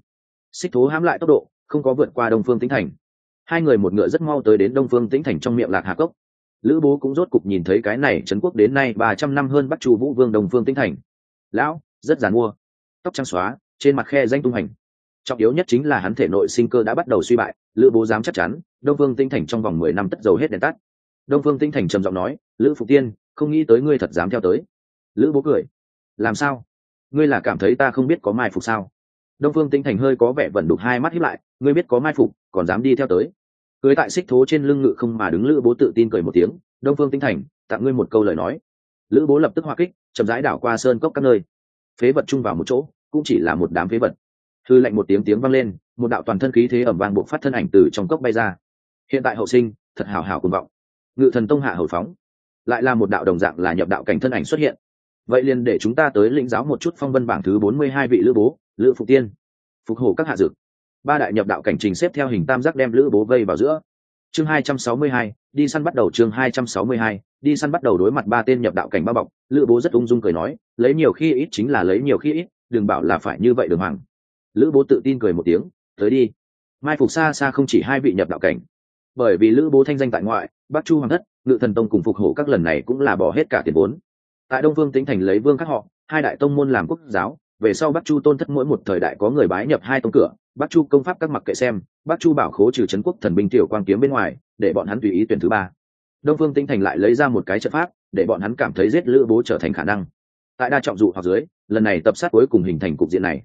Speaker 1: Xích thố hãm lại tốc độ, không có vượt qua đông phương tĩnh thành. Hai người một ngựa rất mau tới đến đông phương tĩnh thành trong miệng lạc hà cốc lữ bố cũng rốt cục nhìn thấy cái này trấn quốc đến nay ba trăm năm hơn bắt chu vũ vương đông phương tinh thành. Lão, rất giàn mua. Tóc trắng xóa, trên mặt khe danh tung hành. Trọng yếu nhất chính là hắn thể nội sinh cơ đã bắt đầu suy bại, lữ bố dám chắc chắn đông phương tinh thành trong vòng mười năm tất dầu hết đèn tắt. Đông phương tinh thành trầm giọng nói, lữ phục tiên, không nghĩ tới ngươi thật dám theo tới. Lữ bố cười, làm sao? Ngươi là cảm thấy ta không biết có mai phục sao? Đông phương tinh thành hơi có vẻ vẩn đục hai mắt hiếp lại, ngươi biết có mai phục, còn dám đi theo tới? Cưới tại xích thố trên lưng ngự không mà đứng lữ bố tự tin cười một tiếng, đông phương tinh thành, tặng ngươi một câu lời nói. Lữ bố lập tức hoa kích, chậm rãi đảo qua sơn cốc các nơi. Phế vật chung vào một chỗ, cũng chỉ là một đám phế vật. Thư lệnh một tiếng tiếng vang lên, một đạo toàn thân khí thế ẩm vang buộc phát thân ảnh từ trong cốc bay ra. Hiện tại hậu sinh, thật hào hào cùng vọng. Ngự thần tông hạ hậu phóng. Lại là một đạo đồng dạng là nhập đạo cảnh thân ảnh xuất hiện. Vậy liền để chúng ta tới lĩnh giáo một chút phong vân bảng thứ bốn mươi hai vị lữ bố, lữ phục tiên. Phục hổ các hạ dược ba đại nhập đạo cảnh trình xếp theo hình tam giác đem lữ bố vây vào giữa. Chương hai trăm sáu mươi hai, đi săn bắt đầu chương hai trăm sáu mươi hai, đi săn bắt đầu đối mặt ba tên nhập đạo cảnh bao bọc, lữ bố rất ung dung cười nói, lấy nhiều khi ít chính là lấy nhiều khi ít, đừng bảo là phải như vậy đường hoàng. Lữ bố tự tin cười một tiếng, tới đi. Mai phục xa xa không chỉ hai vị nhập đạo cảnh. Bởi vì lữ bố thanh danh tại ngoại bắc chu hoàng thất, ngự thần tông cùng phục hổ các lần này cũng là bỏ hết cả tiền vốn. Tại đông vương tính thành lấy vương các họ, hai đại tông môn làm quốc giáo, về sau bắc chu tôn thất mỗi một thời đại có người bái nhập hai tông cửa bắc chu công pháp các mặc kệ xem bắc chu bảo khố trừ trấn quốc thần binh tiểu quang kiếm bên ngoài, để bọn hắn tùy ý tuyển thứ ba. Đông phương tinh thành lại lấy ra một cái trận pháp, để bọn hắn cảm thấy giết lữ bố trở thành khả năng. Tại đa trọng dụ hoặc dưới, lần này tập sát cuối cùng hình thành cục diện này.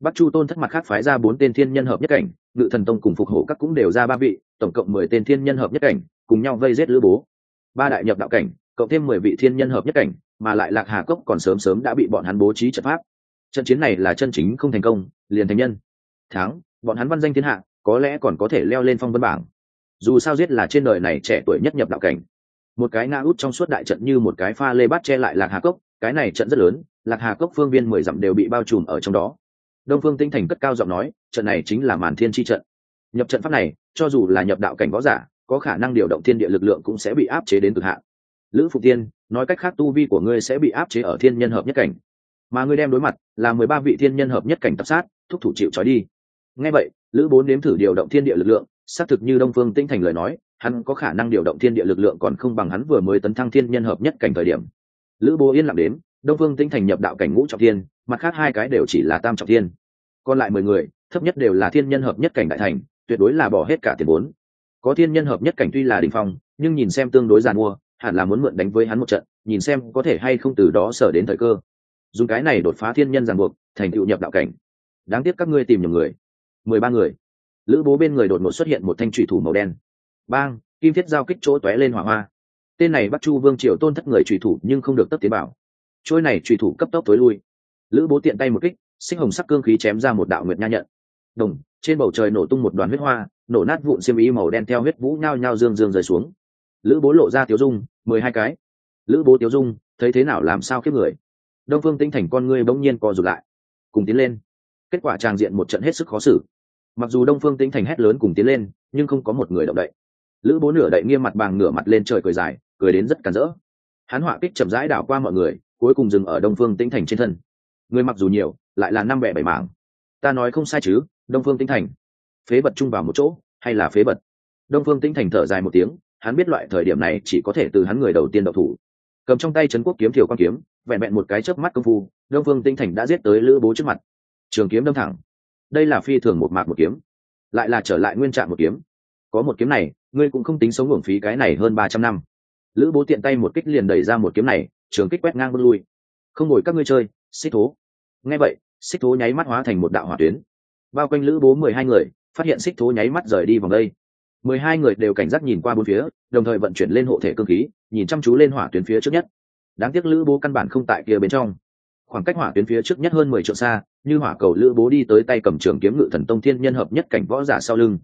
Speaker 1: Bắc chu tôn thất mặt khác phái ra bốn tên thiên nhân hợp nhất cảnh, ngự thần tông cùng phục hộ các cũng đều ra ba vị, tổng cộng mười tên thiên nhân hợp nhất cảnh, cùng nhau vây giết lữ bố. Ba đại nhập đạo cảnh, cộng thêm mười vị thiên nhân hợp nhất cảnh, mà lại lạc hà cốc còn sớm sớm đã bị bọn hắn bố trí trận pháp. Trận chiến này là chân chính không thành công, liền thành nhân thắng, bọn hắn văn danh thiên hạ, có lẽ còn có thể leo lên phong vân bảng. Dù sao giết là trên đời này trẻ tuổi nhất nhập đạo cảnh. Một cái ngã út trong suốt đại trận như một cái pha lê bát che lại lạc hà cốc, cái này trận rất lớn, lạc hà cốc phương viên mười dặm đều bị bao trùm ở trong đó. Đông phương tinh thành cất cao giọng nói, trận này chính là màn thiên tri trận. Nhập trận pháp này, cho dù là nhập đạo cảnh võ giả, có khả năng điều động thiên địa lực lượng cũng sẽ bị áp chế đến cực hạn. Lữ phụ tiên, nói cách khác tu vi của ngươi sẽ bị áp chế ở thiên nhân hợp nhất cảnh. Mà ngươi đem đối mặt là mười ba vị thiên nhân hợp nhất cảnh tập sát, thúc thủ chịu trói đi ngay vậy, lữ bốn nếm thử điều động thiên địa lực lượng, xác thực như đông phương tinh thành lời nói, hắn có khả năng điều động thiên địa lực lượng còn không bằng hắn vừa mới tấn thăng thiên nhân hợp nhất cảnh thời điểm. Lữ bố yên lặng đến, đông phương tinh thành nhập đạo cảnh ngũ trọng thiên, mặt khác hai cái đều chỉ là tam trọng thiên. Còn lại mười người, thấp nhất đều là thiên nhân hợp nhất cảnh đại thành, tuyệt đối là bỏ hết cả tiền vốn. Có thiên nhân hợp nhất cảnh tuy là đ ỉ n h phong, nhưng nhìn xem tương đối giàn mua hẳn là muốn mượn đánh với hắn một trận, nhìn xem có thể hay không từ đó sở đến thời cơ. Dùng cái này đột phá thiên nhân ràng buộc, thành tựu nhập đạo cảnh. Đáng tiếc các ngươi tìm nhầm người mười ba người. Lữ bố bên người đột ngột xuất hiện một thanh trùy thủ màu đen. Bang, kim thiết giao kích chỗ tóe lên hỏa hoa. Tên này bắc chu vương triều tôn thất người trùy thủ nhưng không được tất tế bảo trôi này trùy thủ cấp tốc tối lui. Lữ bố tiện tay một kích sinh hồng sắc cương khí chém ra một đạo nguyệt nha nhận. Đồng, trên bầu trời nổ tung một đoàn huyết hoa, nổ nát vụn xiêm y màu đen theo huyết vũ nhao nhao dương dương rơi xuống. Lữ bố lộ ra tiếu dung, mười hai cái. Lữ bố tiếu dung, thấy thế nào làm sao kiếp người. Đông phương tinh thành con ngươi bỗng nhiên co rụt lại. Cùng tiến lên. Kết quả tràng diện một trận hết sức khó xử mặc dù đông phương tinh thành hét lớn cùng tiến lên, nhưng không có một người động đậy. Lữ bố nửa đậy nghiêm mặt bằng nửa mặt lên trời cười dài, cười đến rất cản rỡ. Hắn họa kích chậm rãi đảo qua mọi người, cuối cùng dừng ở đông phương tinh thành trên thân. Người mặc dù nhiều, lại là năm bẻ bảy mảng. Ta nói không sai chứ, đông phương tinh thành. Phế vật chung vào một chỗ, hay là phế vật? Đông phương tinh thành thở dài một tiếng, hắn biết loại thời điểm này chỉ có thể từ hắn người đầu tiên đậu thủ. Cầm trong tay trấn quốc kiếm thiều quan kiếm, vẹn vẹn một cái chớp mắt công phu, đông phương tinh thành đã giết tới lữ bố trước mặt. Trường kiếm đâm thẳng đây là phi thường một mạc một kiếm, lại là trở lại nguyên trạng một kiếm. Có một kiếm này, ngươi cũng không tính sống hưởng phí cái này hơn ba trăm năm. Lữ bố tiện tay một kích liền đẩy ra một kiếm này, trường kích quét ngang bước lui. Không ngồi các ngươi chơi, xích thố. Nghe vậy, xích thố nháy mắt hóa thành một đạo hỏa tuyến. Bao quanh lữ bố mười hai người, phát hiện xích thố nháy mắt rời đi vòng đây. mười hai người đều cảnh giác nhìn qua bốn phía, đồng thời vận chuyển lên hộ thể cơ khí, nhìn chăm chú lên hỏa tuyến phía trước nhất. Đáng tiếc lữ bố căn bản không tại kia bên trong khoảng cách hỏa tuyến phía trước nhất hơn mười triệu xa, như hỏa cầu lữ bố đi tới tay cầm trường kiếm ngự thần tông thiên nhân hợp nhất cảnh võ giả sau lưng.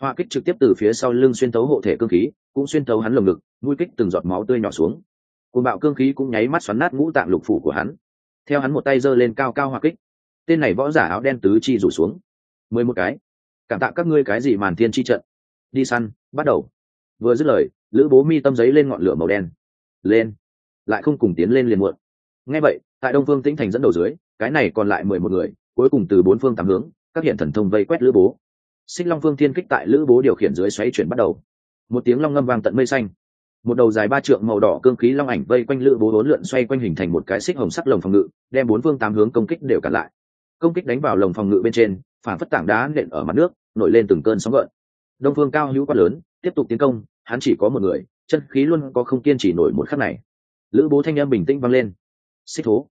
Speaker 1: Hoa kích trực tiếp từ phía sau lưng xuyên thấu hộ thể cương khí, cũng xuyên thấu hắn lồng ngực, mũi kích từng giọt máu tươi nhỏ xuống. Côn bạo cương khí cũng nháy mắt xoắn nát ngũ tạng lục phủ của hắn. Theo hắn một tay giơ lên cao cao hoa kích, tên này võ giả áo đen tứ chi rủ xuống. Mười một cái. Cảm tạ các ngươi cái gì màn thiên chi trận? Đi săn, bắt đầu. Vừa dứt lời, lữ bố mi tâm giấy lên ngọn lửa màu đen. Lên. Lại không cùng tiến lên liền muộn. Ngay vậy tại đông phương tĩnh thành dẫn đầu dưới, cái này còn lại mười một người, cuối cùng từ bốn phương tám hướng, các hiện thần thông vây quét lữ bố. Xích long phương thiên kích tại lữ bố điều khiển dưới xoáy chuyển bắt đầu. Một tiếng long ngâm vang tận mây xanh. Một đầu dài ba trượng màu đỏ cương khí long ảnh vây quanh lữ bố bốn lượn xoay quanh hình thành một cái xích hồng sắc lồng phòng ngự, đem bốn phương tám hướng công kích đều cản lại. Công kích đánh vào lồng phòng ngự bên trên, phản phất tảng đá nện ở mặt nước, nổi lên từng cơn sóng gợn. Đông phương cao hữu quát lớn, tiếp tục tiến công, hắn chỉ có một người, chân khí luôn có không kiên trì nổi một khắc này. Lữ bố thanh âm bình tĩnh vang lên xích thố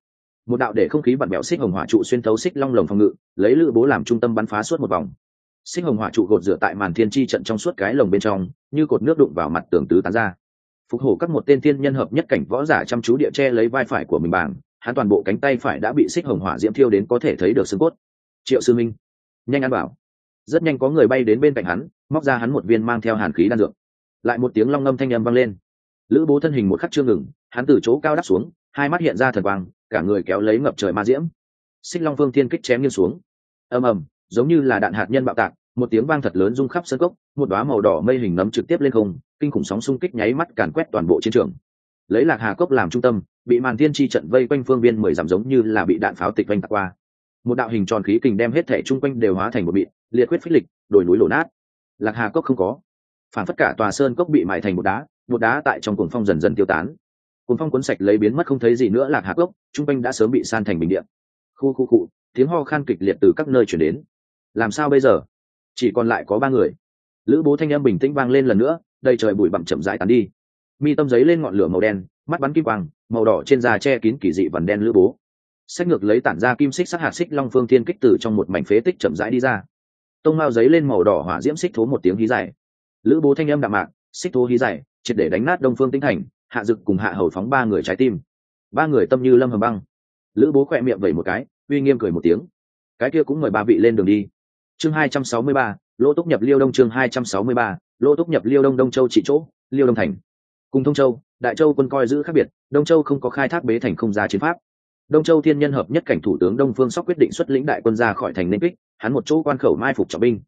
Speaker 1: một đạo để không khí vặn bẹo xích hồng hỏa trụ xuyên thấu xích long lồng phòng ngự, lấy lữ bố làm trung tâm bắn phá suốt một vòng. Xích hồng hỏa trụ gột rửa tại màn thiên chi trận trong suốt cái lồng bên trong, như cột nước đụng vào mặt tường tứ tán ra. Phục hổ các một tên thiên nhân hợp nhất cảnh võ giả chăm chú địa che lấy vai phải của mình bảng, hắn toàn bộ cánh tay phải đã bị xích hồng hỏa diễm thiêu đến có thể thấy được xương cốt. Triệu sư minh, nhanh ăn bảo. Rất nhanh có người bay đến bên cạnh hắn, móc ra hắn một viên mang theo hàn khí đan dược. Lại một tiếng long ngâm thanh â m vang lên lữ bố thân hình một khắc chưa ngừng, hắn từ chỗ cao đắp xuống, hai mắt hiện ra thần quang, cả người kéo lấy ngập trời ma diễm. Xích long phương thiên kích chém nghiêng xuống. Ầm ầm, giống như là đạn hạt nhân bạo tạc, một tiếng vang thật lớn rung khắp sân cốc, một đoá màu đỏ mây hình nấm trực tiếp lên không, kinh khủng sóng xung kích nháy mắt càn quét toàn bộ chiến trường. Lấy lạc hà cốc làm trung tâm, bị màn thiên chi trận vây quanh phương viên mười dặm giống như là bị đạn pháo tịch vanh tạc qua. Một đạo hình tròn khí kình đem hết thể chung quanh đều hóa thành một bịt liệt huyết phích lịch, đồi núi đổ nát. Lạc hà cốc không có. Phản phất cả tòa sơn cốc bị mại thành một đá một đá tại trong cuồng phong dần dần tiêu tán. Cuồng phong cuốn sạch lấy biến mất không thấy gì nữa lạc hà cốc chung quanh đã sớm bị san thành bình điện khu khu cụ tiếng ho khan kịch liệt từ các nơi chuyển đến. Làm sao bây giờ? Chỉ còn lại có ba người. Lữ bố thanh âm bình tĩnh vang lên lần nữa, đầy trời bụi bặm chậm rãi tàn đi. Mi tâm giấy lên ngọn lửa màu đen, mắt bắn kim quang, màu đỏ trên da che kín kỳ dị vằn đen lữ bố. Sách ngược lấy tản ra kim xích sắc hạt xích long phương thiên kích từ trong một mảnh phế tích chậm rãi đi ra. Tông mao giấy lên màu đỏ hỏa diễm xích thố một tiếng hí dài. Lữ bố thanh âm đạm mạc, xích thố hí dài triệt để đánh nát đông phương tinh thành, hạ dực cùng hạ hầu phóng ba người trái tim. Ba người tâm như lâm hầm băng. Lữ bố khỏe miệng vẩy một cái, uy nghiêm cười một tiếng. Cái kia cũng mời ba vị lên đường đi. Chương hai trăm sáu mươi ba lỗ túc nhập liêu đông chương hai trăm sáu mươi ba lỗ túc nhập liêu đông đông châu trị chỗ, liêu đông thành. Cùng thông châu, đại châu quân coi giữ khác biệt, đông châu không có khai thác bế thành không ra chiến pháp. Đông châu thiên nhân hợp nhất cảnh thủ tướng đông phương sóc quyết định xuất lĩnh đại quân ra khỏi thành nên kích, hắn một chỗ quan khẩu mai phục trọng binh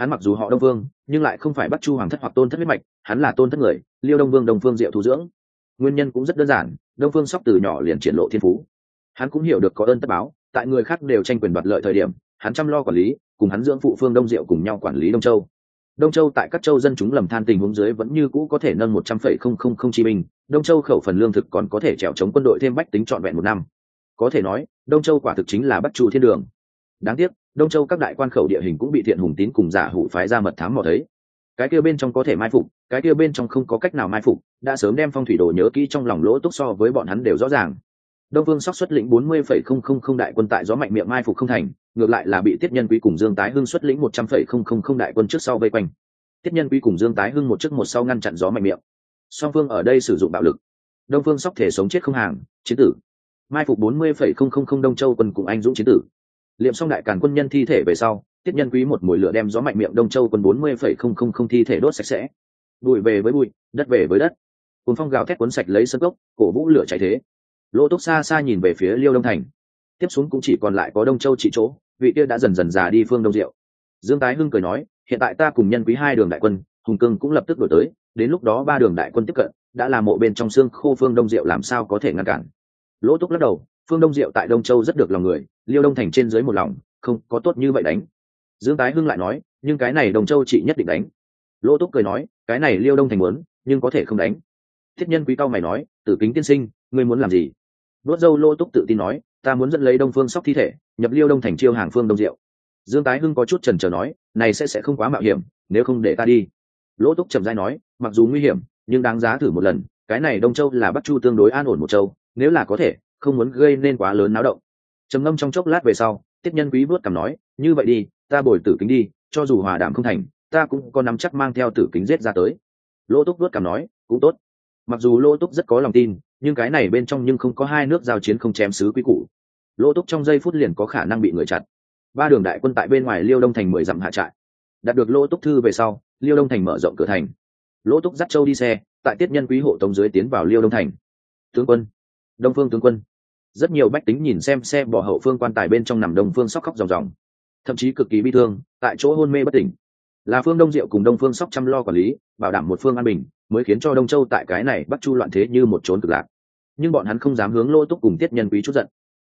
Speaker 1: hắn mặc dù họ đông vương, nhưng lại không phải bắt chu hoàng thất hoặc tôn thất huyết mạch, hắn là tôn thất người, liêu đông vương đông phương diệu thu dưỡng. Nguyên nhân cũng rất đơn giản, đông phương sóc từ nhỏ liền triển lộ thiên phú. Hắn cũng hiểu được có ơn tất báo, tại người khác đều tranh quyền đoạt lợi thời điểm, hắn chăm lo quản lý, cùng hắn dưỡng phụ phương đông diệu cùng nhau quản lý đông châu. Đông châu tại các châu dân chúng lầm than tình huống dưới vẫn như cũ có thể nâng một trăm phẩy không không không chi binh đông châu khẩu phần lương thực còn có thể trèo chống quân đội thêm bách tính trọn vẹn một năm. Có thể nói, đông châu quả thực chính là bắt chu thiên đường. Đáng tiếc đông châu các đại quan khẩu địa hình cũng bị thiện hùng tín cùng giả hủ phái ra mật thám mò thấy. Cái kia bên trong có thể mai phục, cái kia bên trong không có cách nào mai phục, đã sớm đem phong thủy đồ nhớ kỹ trong lòng lỗ túc so với bọn hắn đều rõ ràng. Đông vương sóc xuất lĩnh bốn mươi phẩy không không không đại quân tại gió mạnh miệng mai phục không thành, ngược lại là bị tiết nhân quý cùng dương tái hưng xuất lĩnh một trăm phẩy không không không đại quân trước sau vây quanh. Tiết nhân quý cùng dương tái hưng một trước một sau ngăn chặn gió mạnh miệng. Song phương ở đây sử dụng bạo lực. Đông phương sóc thể sống chết không hàng, chiến tử. Mai phục bốn mươi phẩy không không không đông châu quân cùng anh dũng chiến tử liệm xong đại càn quân nhân thi thể về sau, tiết nhân quý một mùi lửa đem gió mạnh miệng đông châu quân bốn mươi phẩy không không không thi thể đốt sạch sẽ. Bụi về với bụi, đất về với đất. Cuốn phong gào thét cuốn sạch lấy sân gốc, cổ vũ lửa cháy thế. Lỗ túc xa xa nhìn về phía liêu đông thành. Tiếp xuống cũng chỉ còn lại có đông châu trị chỗ, vị kia đã dần dần già đi phương đông diệu. Dương tái hưng cười nói, hiện tại ta cùng nhân quý hai đường đại quân, hùng cương cũng lập tức đổi tới, đến lúc đó ba đường đại quân tiếp cận, đã làm mộ bên trong xương khô phương đông diệu làm sao có thể ngăn cản. Lỗ túc lắc đầu phương đông diệu tại đông châu rất được lòng người, liêu đông thành trên dưới một lòng, không có tốt như vậy đánh. Dương tái hưng lại nói, nhưng cái này đồng châu chị nhất định đánh. Lỗ túc cười nói, cái này liêu đông thành muốn, nhưng có thể không đánh. Thiết nhân quý cao mày nói, tử kính tiên sinh, ngươi muốn làm gì? Đốt dâu lỗ túc tự tin nói, ta muốn dẫn lấy đông phương sóc thi thể, nhập liêu đông thành chiêu hàng phương đông diệu. Dương tái hưng có chút trần trờ nói, này sẽ sẽ không quá mạo hiểm, nếu không để ta đi. Lỗ túc trầm dai nói, mặc dù nguy hiểm, nhưng đáng giá thử một lần, cái này đông châu là bắc chu tương đối an ổn một châu, nếu là có thể không muốn gây nên quá lớn náo động. Trầm ngâm trong chốc lát về sau, Tiết nhân quý vớt cảm nói, như vậy đi, ta bồi tử kính đi, cho dù hòa đảm không thành, ta cũng có nắm chắc mang theo tử kính giết ra tới. Lỗ túc vớt cảm nói, cũng tốt. Mặc dù lỗ túc rất có lòng tin, nhưng cái này bên trong nhưng không có hai nước giao chiến không chém sứ quý cũ. lỗ túc trong giây phút liền có khả năng bị người chặt ba đường đại quân tại bên ngoài liêu đông thành mười dặm hạ trại. Đạt được lỗ túc thư về sau, liêu đông thành mở rộng cửa thành. Lỗ túc dắt châu đi xe, tại tiết nhân quý hộ tống dưới tiến vào liêu đông thành. Tướng quân, đông phương tướng quân rất nhiều bách tính nhìn xem xe bỏ hậu phương quan tài bên trong nằm đông phương sóc khóc ròng ròng. Thậm chí cực kỳ bi thương, tại chỗ hôn mê bất tỉnh. Là phương đông diệu cùng đông phương sóc chăm lo quản lý, bảo đảm một phương an bình, mới khiến cho đông châu tại cái này bắt chu loạn thế như một trốn cực lạc. Nhưng bọn hắn không dám hướng lỗ túc cùng tiết nhân quý chút giận.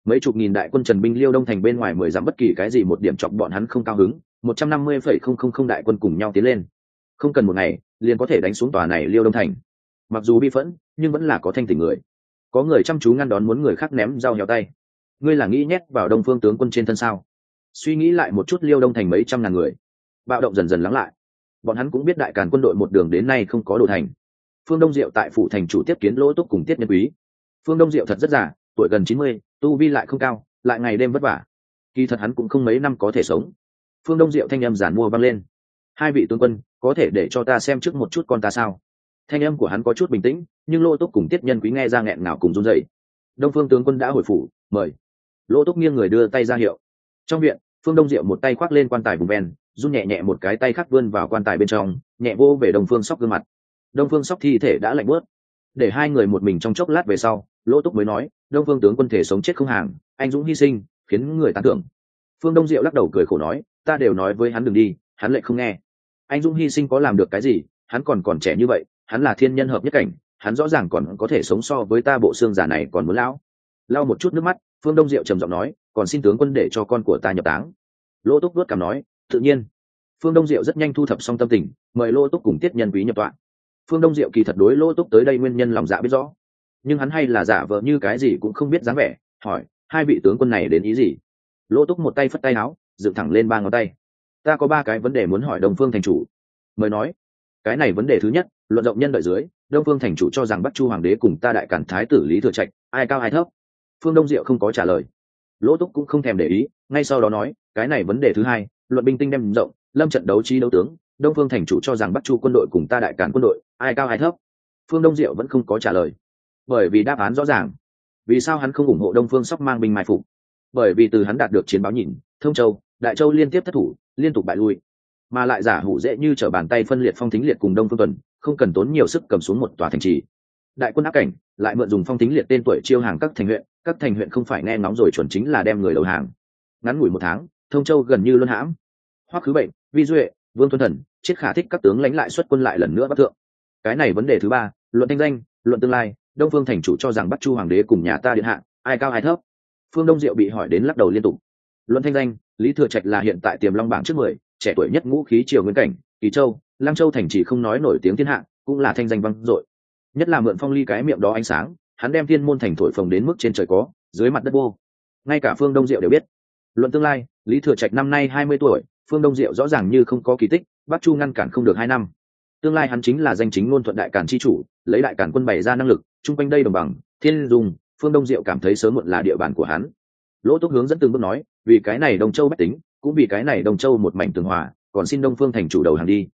Speaker 1: Mấy chục nghìn đại quân trần binh liêu đông thành bên ngoài mười dám bất kỳ cái gì một điểm chọc bọn hắn không cao hứng, một trăm năm mươi phẩy không không không đại quân cùng nhau tiến lên. Không cần một ngày, liền có thể đánh xuống tòa này liêu đông thành. Mặc dù bi phẫn, nhưng vẫn là có thanh tỉnh người có người chăm chú ngăn đón muốn người khác ném dao nhào tay. Ngươi là nghĩ nhét vào đông phương tướng quân trên thân sao? Suy nghĩ lại một chút liêu đông thành mấy trăm ngàn người. Bạo động dần dần lắng lại. Bọn hắn cũng biết đại càn quân đội một đường đến nay không có đồ thành. Phương đông diệu tại phủ thành chủ tiếp kiến lỗ túc cùng tiết nhân quý. Phương đông diệu thật rất già, tuổi gần chín mươi tu vi lại không cao lại ngày đêm vất vả. Kỳ thật hắn cũng không mấy năm có thể sống. Phương đông diệu thanh âm giản mua vang lên. Hai vị tướng quân có thể để cho ta xem trước một chút con ta sao? Thanh âm của hắn có chút bình tĩnh, nhưng lô túc cùng tiết nhân quý nghe ra nghẹn nào cùng run dậy đông phương tướng quân đã hồi phủ, mời. Lô túc nghiêng người đưa tay ra hiệu. Trong viện, phương đông diệu một tay khoác lên quan tài vùng ven, run nhẹ nhẹ một cái tay khác vươn vào quan tài bên trong, nhẹ vô về đông phương sóc gương mặt. Đông phương sóc thi thể đã lạnh bớt. Để hai người một mình trong chốc lát về sau lỗ túc mới nói, đông phương tướng quân thể sống chết không hàng, anh dũng hy sinh, khiến người tán tưởng. phương đông diệu lắc đầu cười khổ nói, ta đều nói với hắn đừng đi, hắn lại không nghe. Anh dũng hy sinh có làm được cái gì, hắn còn còn trẻ như vậy hắn là thiên nhân hợp nhất cảnh, hắn rõ ràng còn có thể sống so với ta bộ xương giả này còn muốn lão. Lau một chút nước mắt, phương đông diệu trầm giọng nói, còn xin tướng quân để cho con của ta nhập táng. Lỗ túc vớt cảm nói, tự nhiên. Phương đông diệu rất nhanh thu thập xong tâm tình, mời lỗ túc cùng tiết nhân quý nhập tọa. Phương đông diệu kỳ thật đối lỗ túc tới đây nguyên nhân lòng dạ biết rõ. Nhưng hắn hay là giả vờ như cái gì cũng không biết dáng vẻ, hỏi, hai vị tướng quân này đến ý gì? Lỗ túc một tay phất tay áo, dựng thẳng lên ba ngón tay. Ta có ba cái vấn đề muốn hỏi đồng phương thành chủ. Mời nói cái này vấn đề thứ nhất, luận rộng nhân đợi dưới, đông phương thành chủ cho rằng bắc chu hoàng đế cùng ta đại cản thái tử lý thừa trạch, ai cao ai thấp? Phương đông diệu không có trả lời. Lỗ túc cũng không thèm để ý, ngay sau đó nói, cái này vấn đề thứ hai, luận binh tinh đem rộng, lâm trận đấu trí đấu tướng, đông phương thành chủ cho rằng bắc chu quân đội cùng ta đại cản quân đội, ai cao ai thấp? Phương đông diệu vẫn không có trả lời. Bởi vì đáp án rõ ràng. Vì sao hắn không ủng hộ đông phương sóc mang binh mai phục? Bởi vì từ hắn đạt được chiến báo nhìn, thông châu, đại châu liên tiếp thất thủ, liên tục bại lui mà lại giả hủ dễ như t r ở bàn tay phân liệt phong thính liệt cùng đông phương tuần, không cần tốn nhiều sức cầm xuống một tòa thành trì. Đại quân áp cảnh, lại mượn dùng phong thính liệt tên tuổi chiêu hàng các thành huyện, các thành huyện không phải nghe ngóng rồi chuẩn chính là đem người đầu hàng. Ngắn ngủi một tháng, thông châu gần như luân hãm. Hoắc khứ bệnh, vi duệ, vương tuân thần chiết khả thích các tướng lãnh lại xuất quân lại lần nữa bắc thượng. Cái này vấn đề thứ ba, luận thanh danh, luận tương lai, đông phương thành chủ cho rằng bắt chu hoàng đế cùng nhà ta điện hạ, ai cao ai thấp. Phương đông diệu bị hỏi đến lắc đầu liên tục. Luận thanh danh, lý thừa trạch là hiện tại tiềm long bảng trước mười trẻ tuổi nhất ngũ khí triều nguyên cảnh, kỳ châu lang châu thành chỉ không nói nổi tiếng thiên hạ, cũng là thanh danh vang dội. Nhất là mượn phong ly cái miệng đó ánh sáng, hắn đem thiên môn thành thổi phồng đến mức trên trời có, dưới mặt đất vô. Ngay cả phương đông diệu đều biết. Luận tương lai, lý thừa trạch năm nay hai mươi tuổi, phương đông diệu rõ ràng như không có kỳ tích, bắc chu ngăn cản không được hai năm. Tương lai hắn chính là danh chính ngôn thuận đại cản chi chủ, lấy đại cản quân bày ra năng lực, chung quanh đây đồng bằng, thiên dùng phương đông diệu cảm thấy sớm muộn là địa bàn của hắn. Lỗ túc hướng dẫn từng bước nói, vì cái này đồng châu bách tính cũng vì cái này đồng châu một mảnh tường hòa, còn xin đông phương thành chủ đầu hàng đi.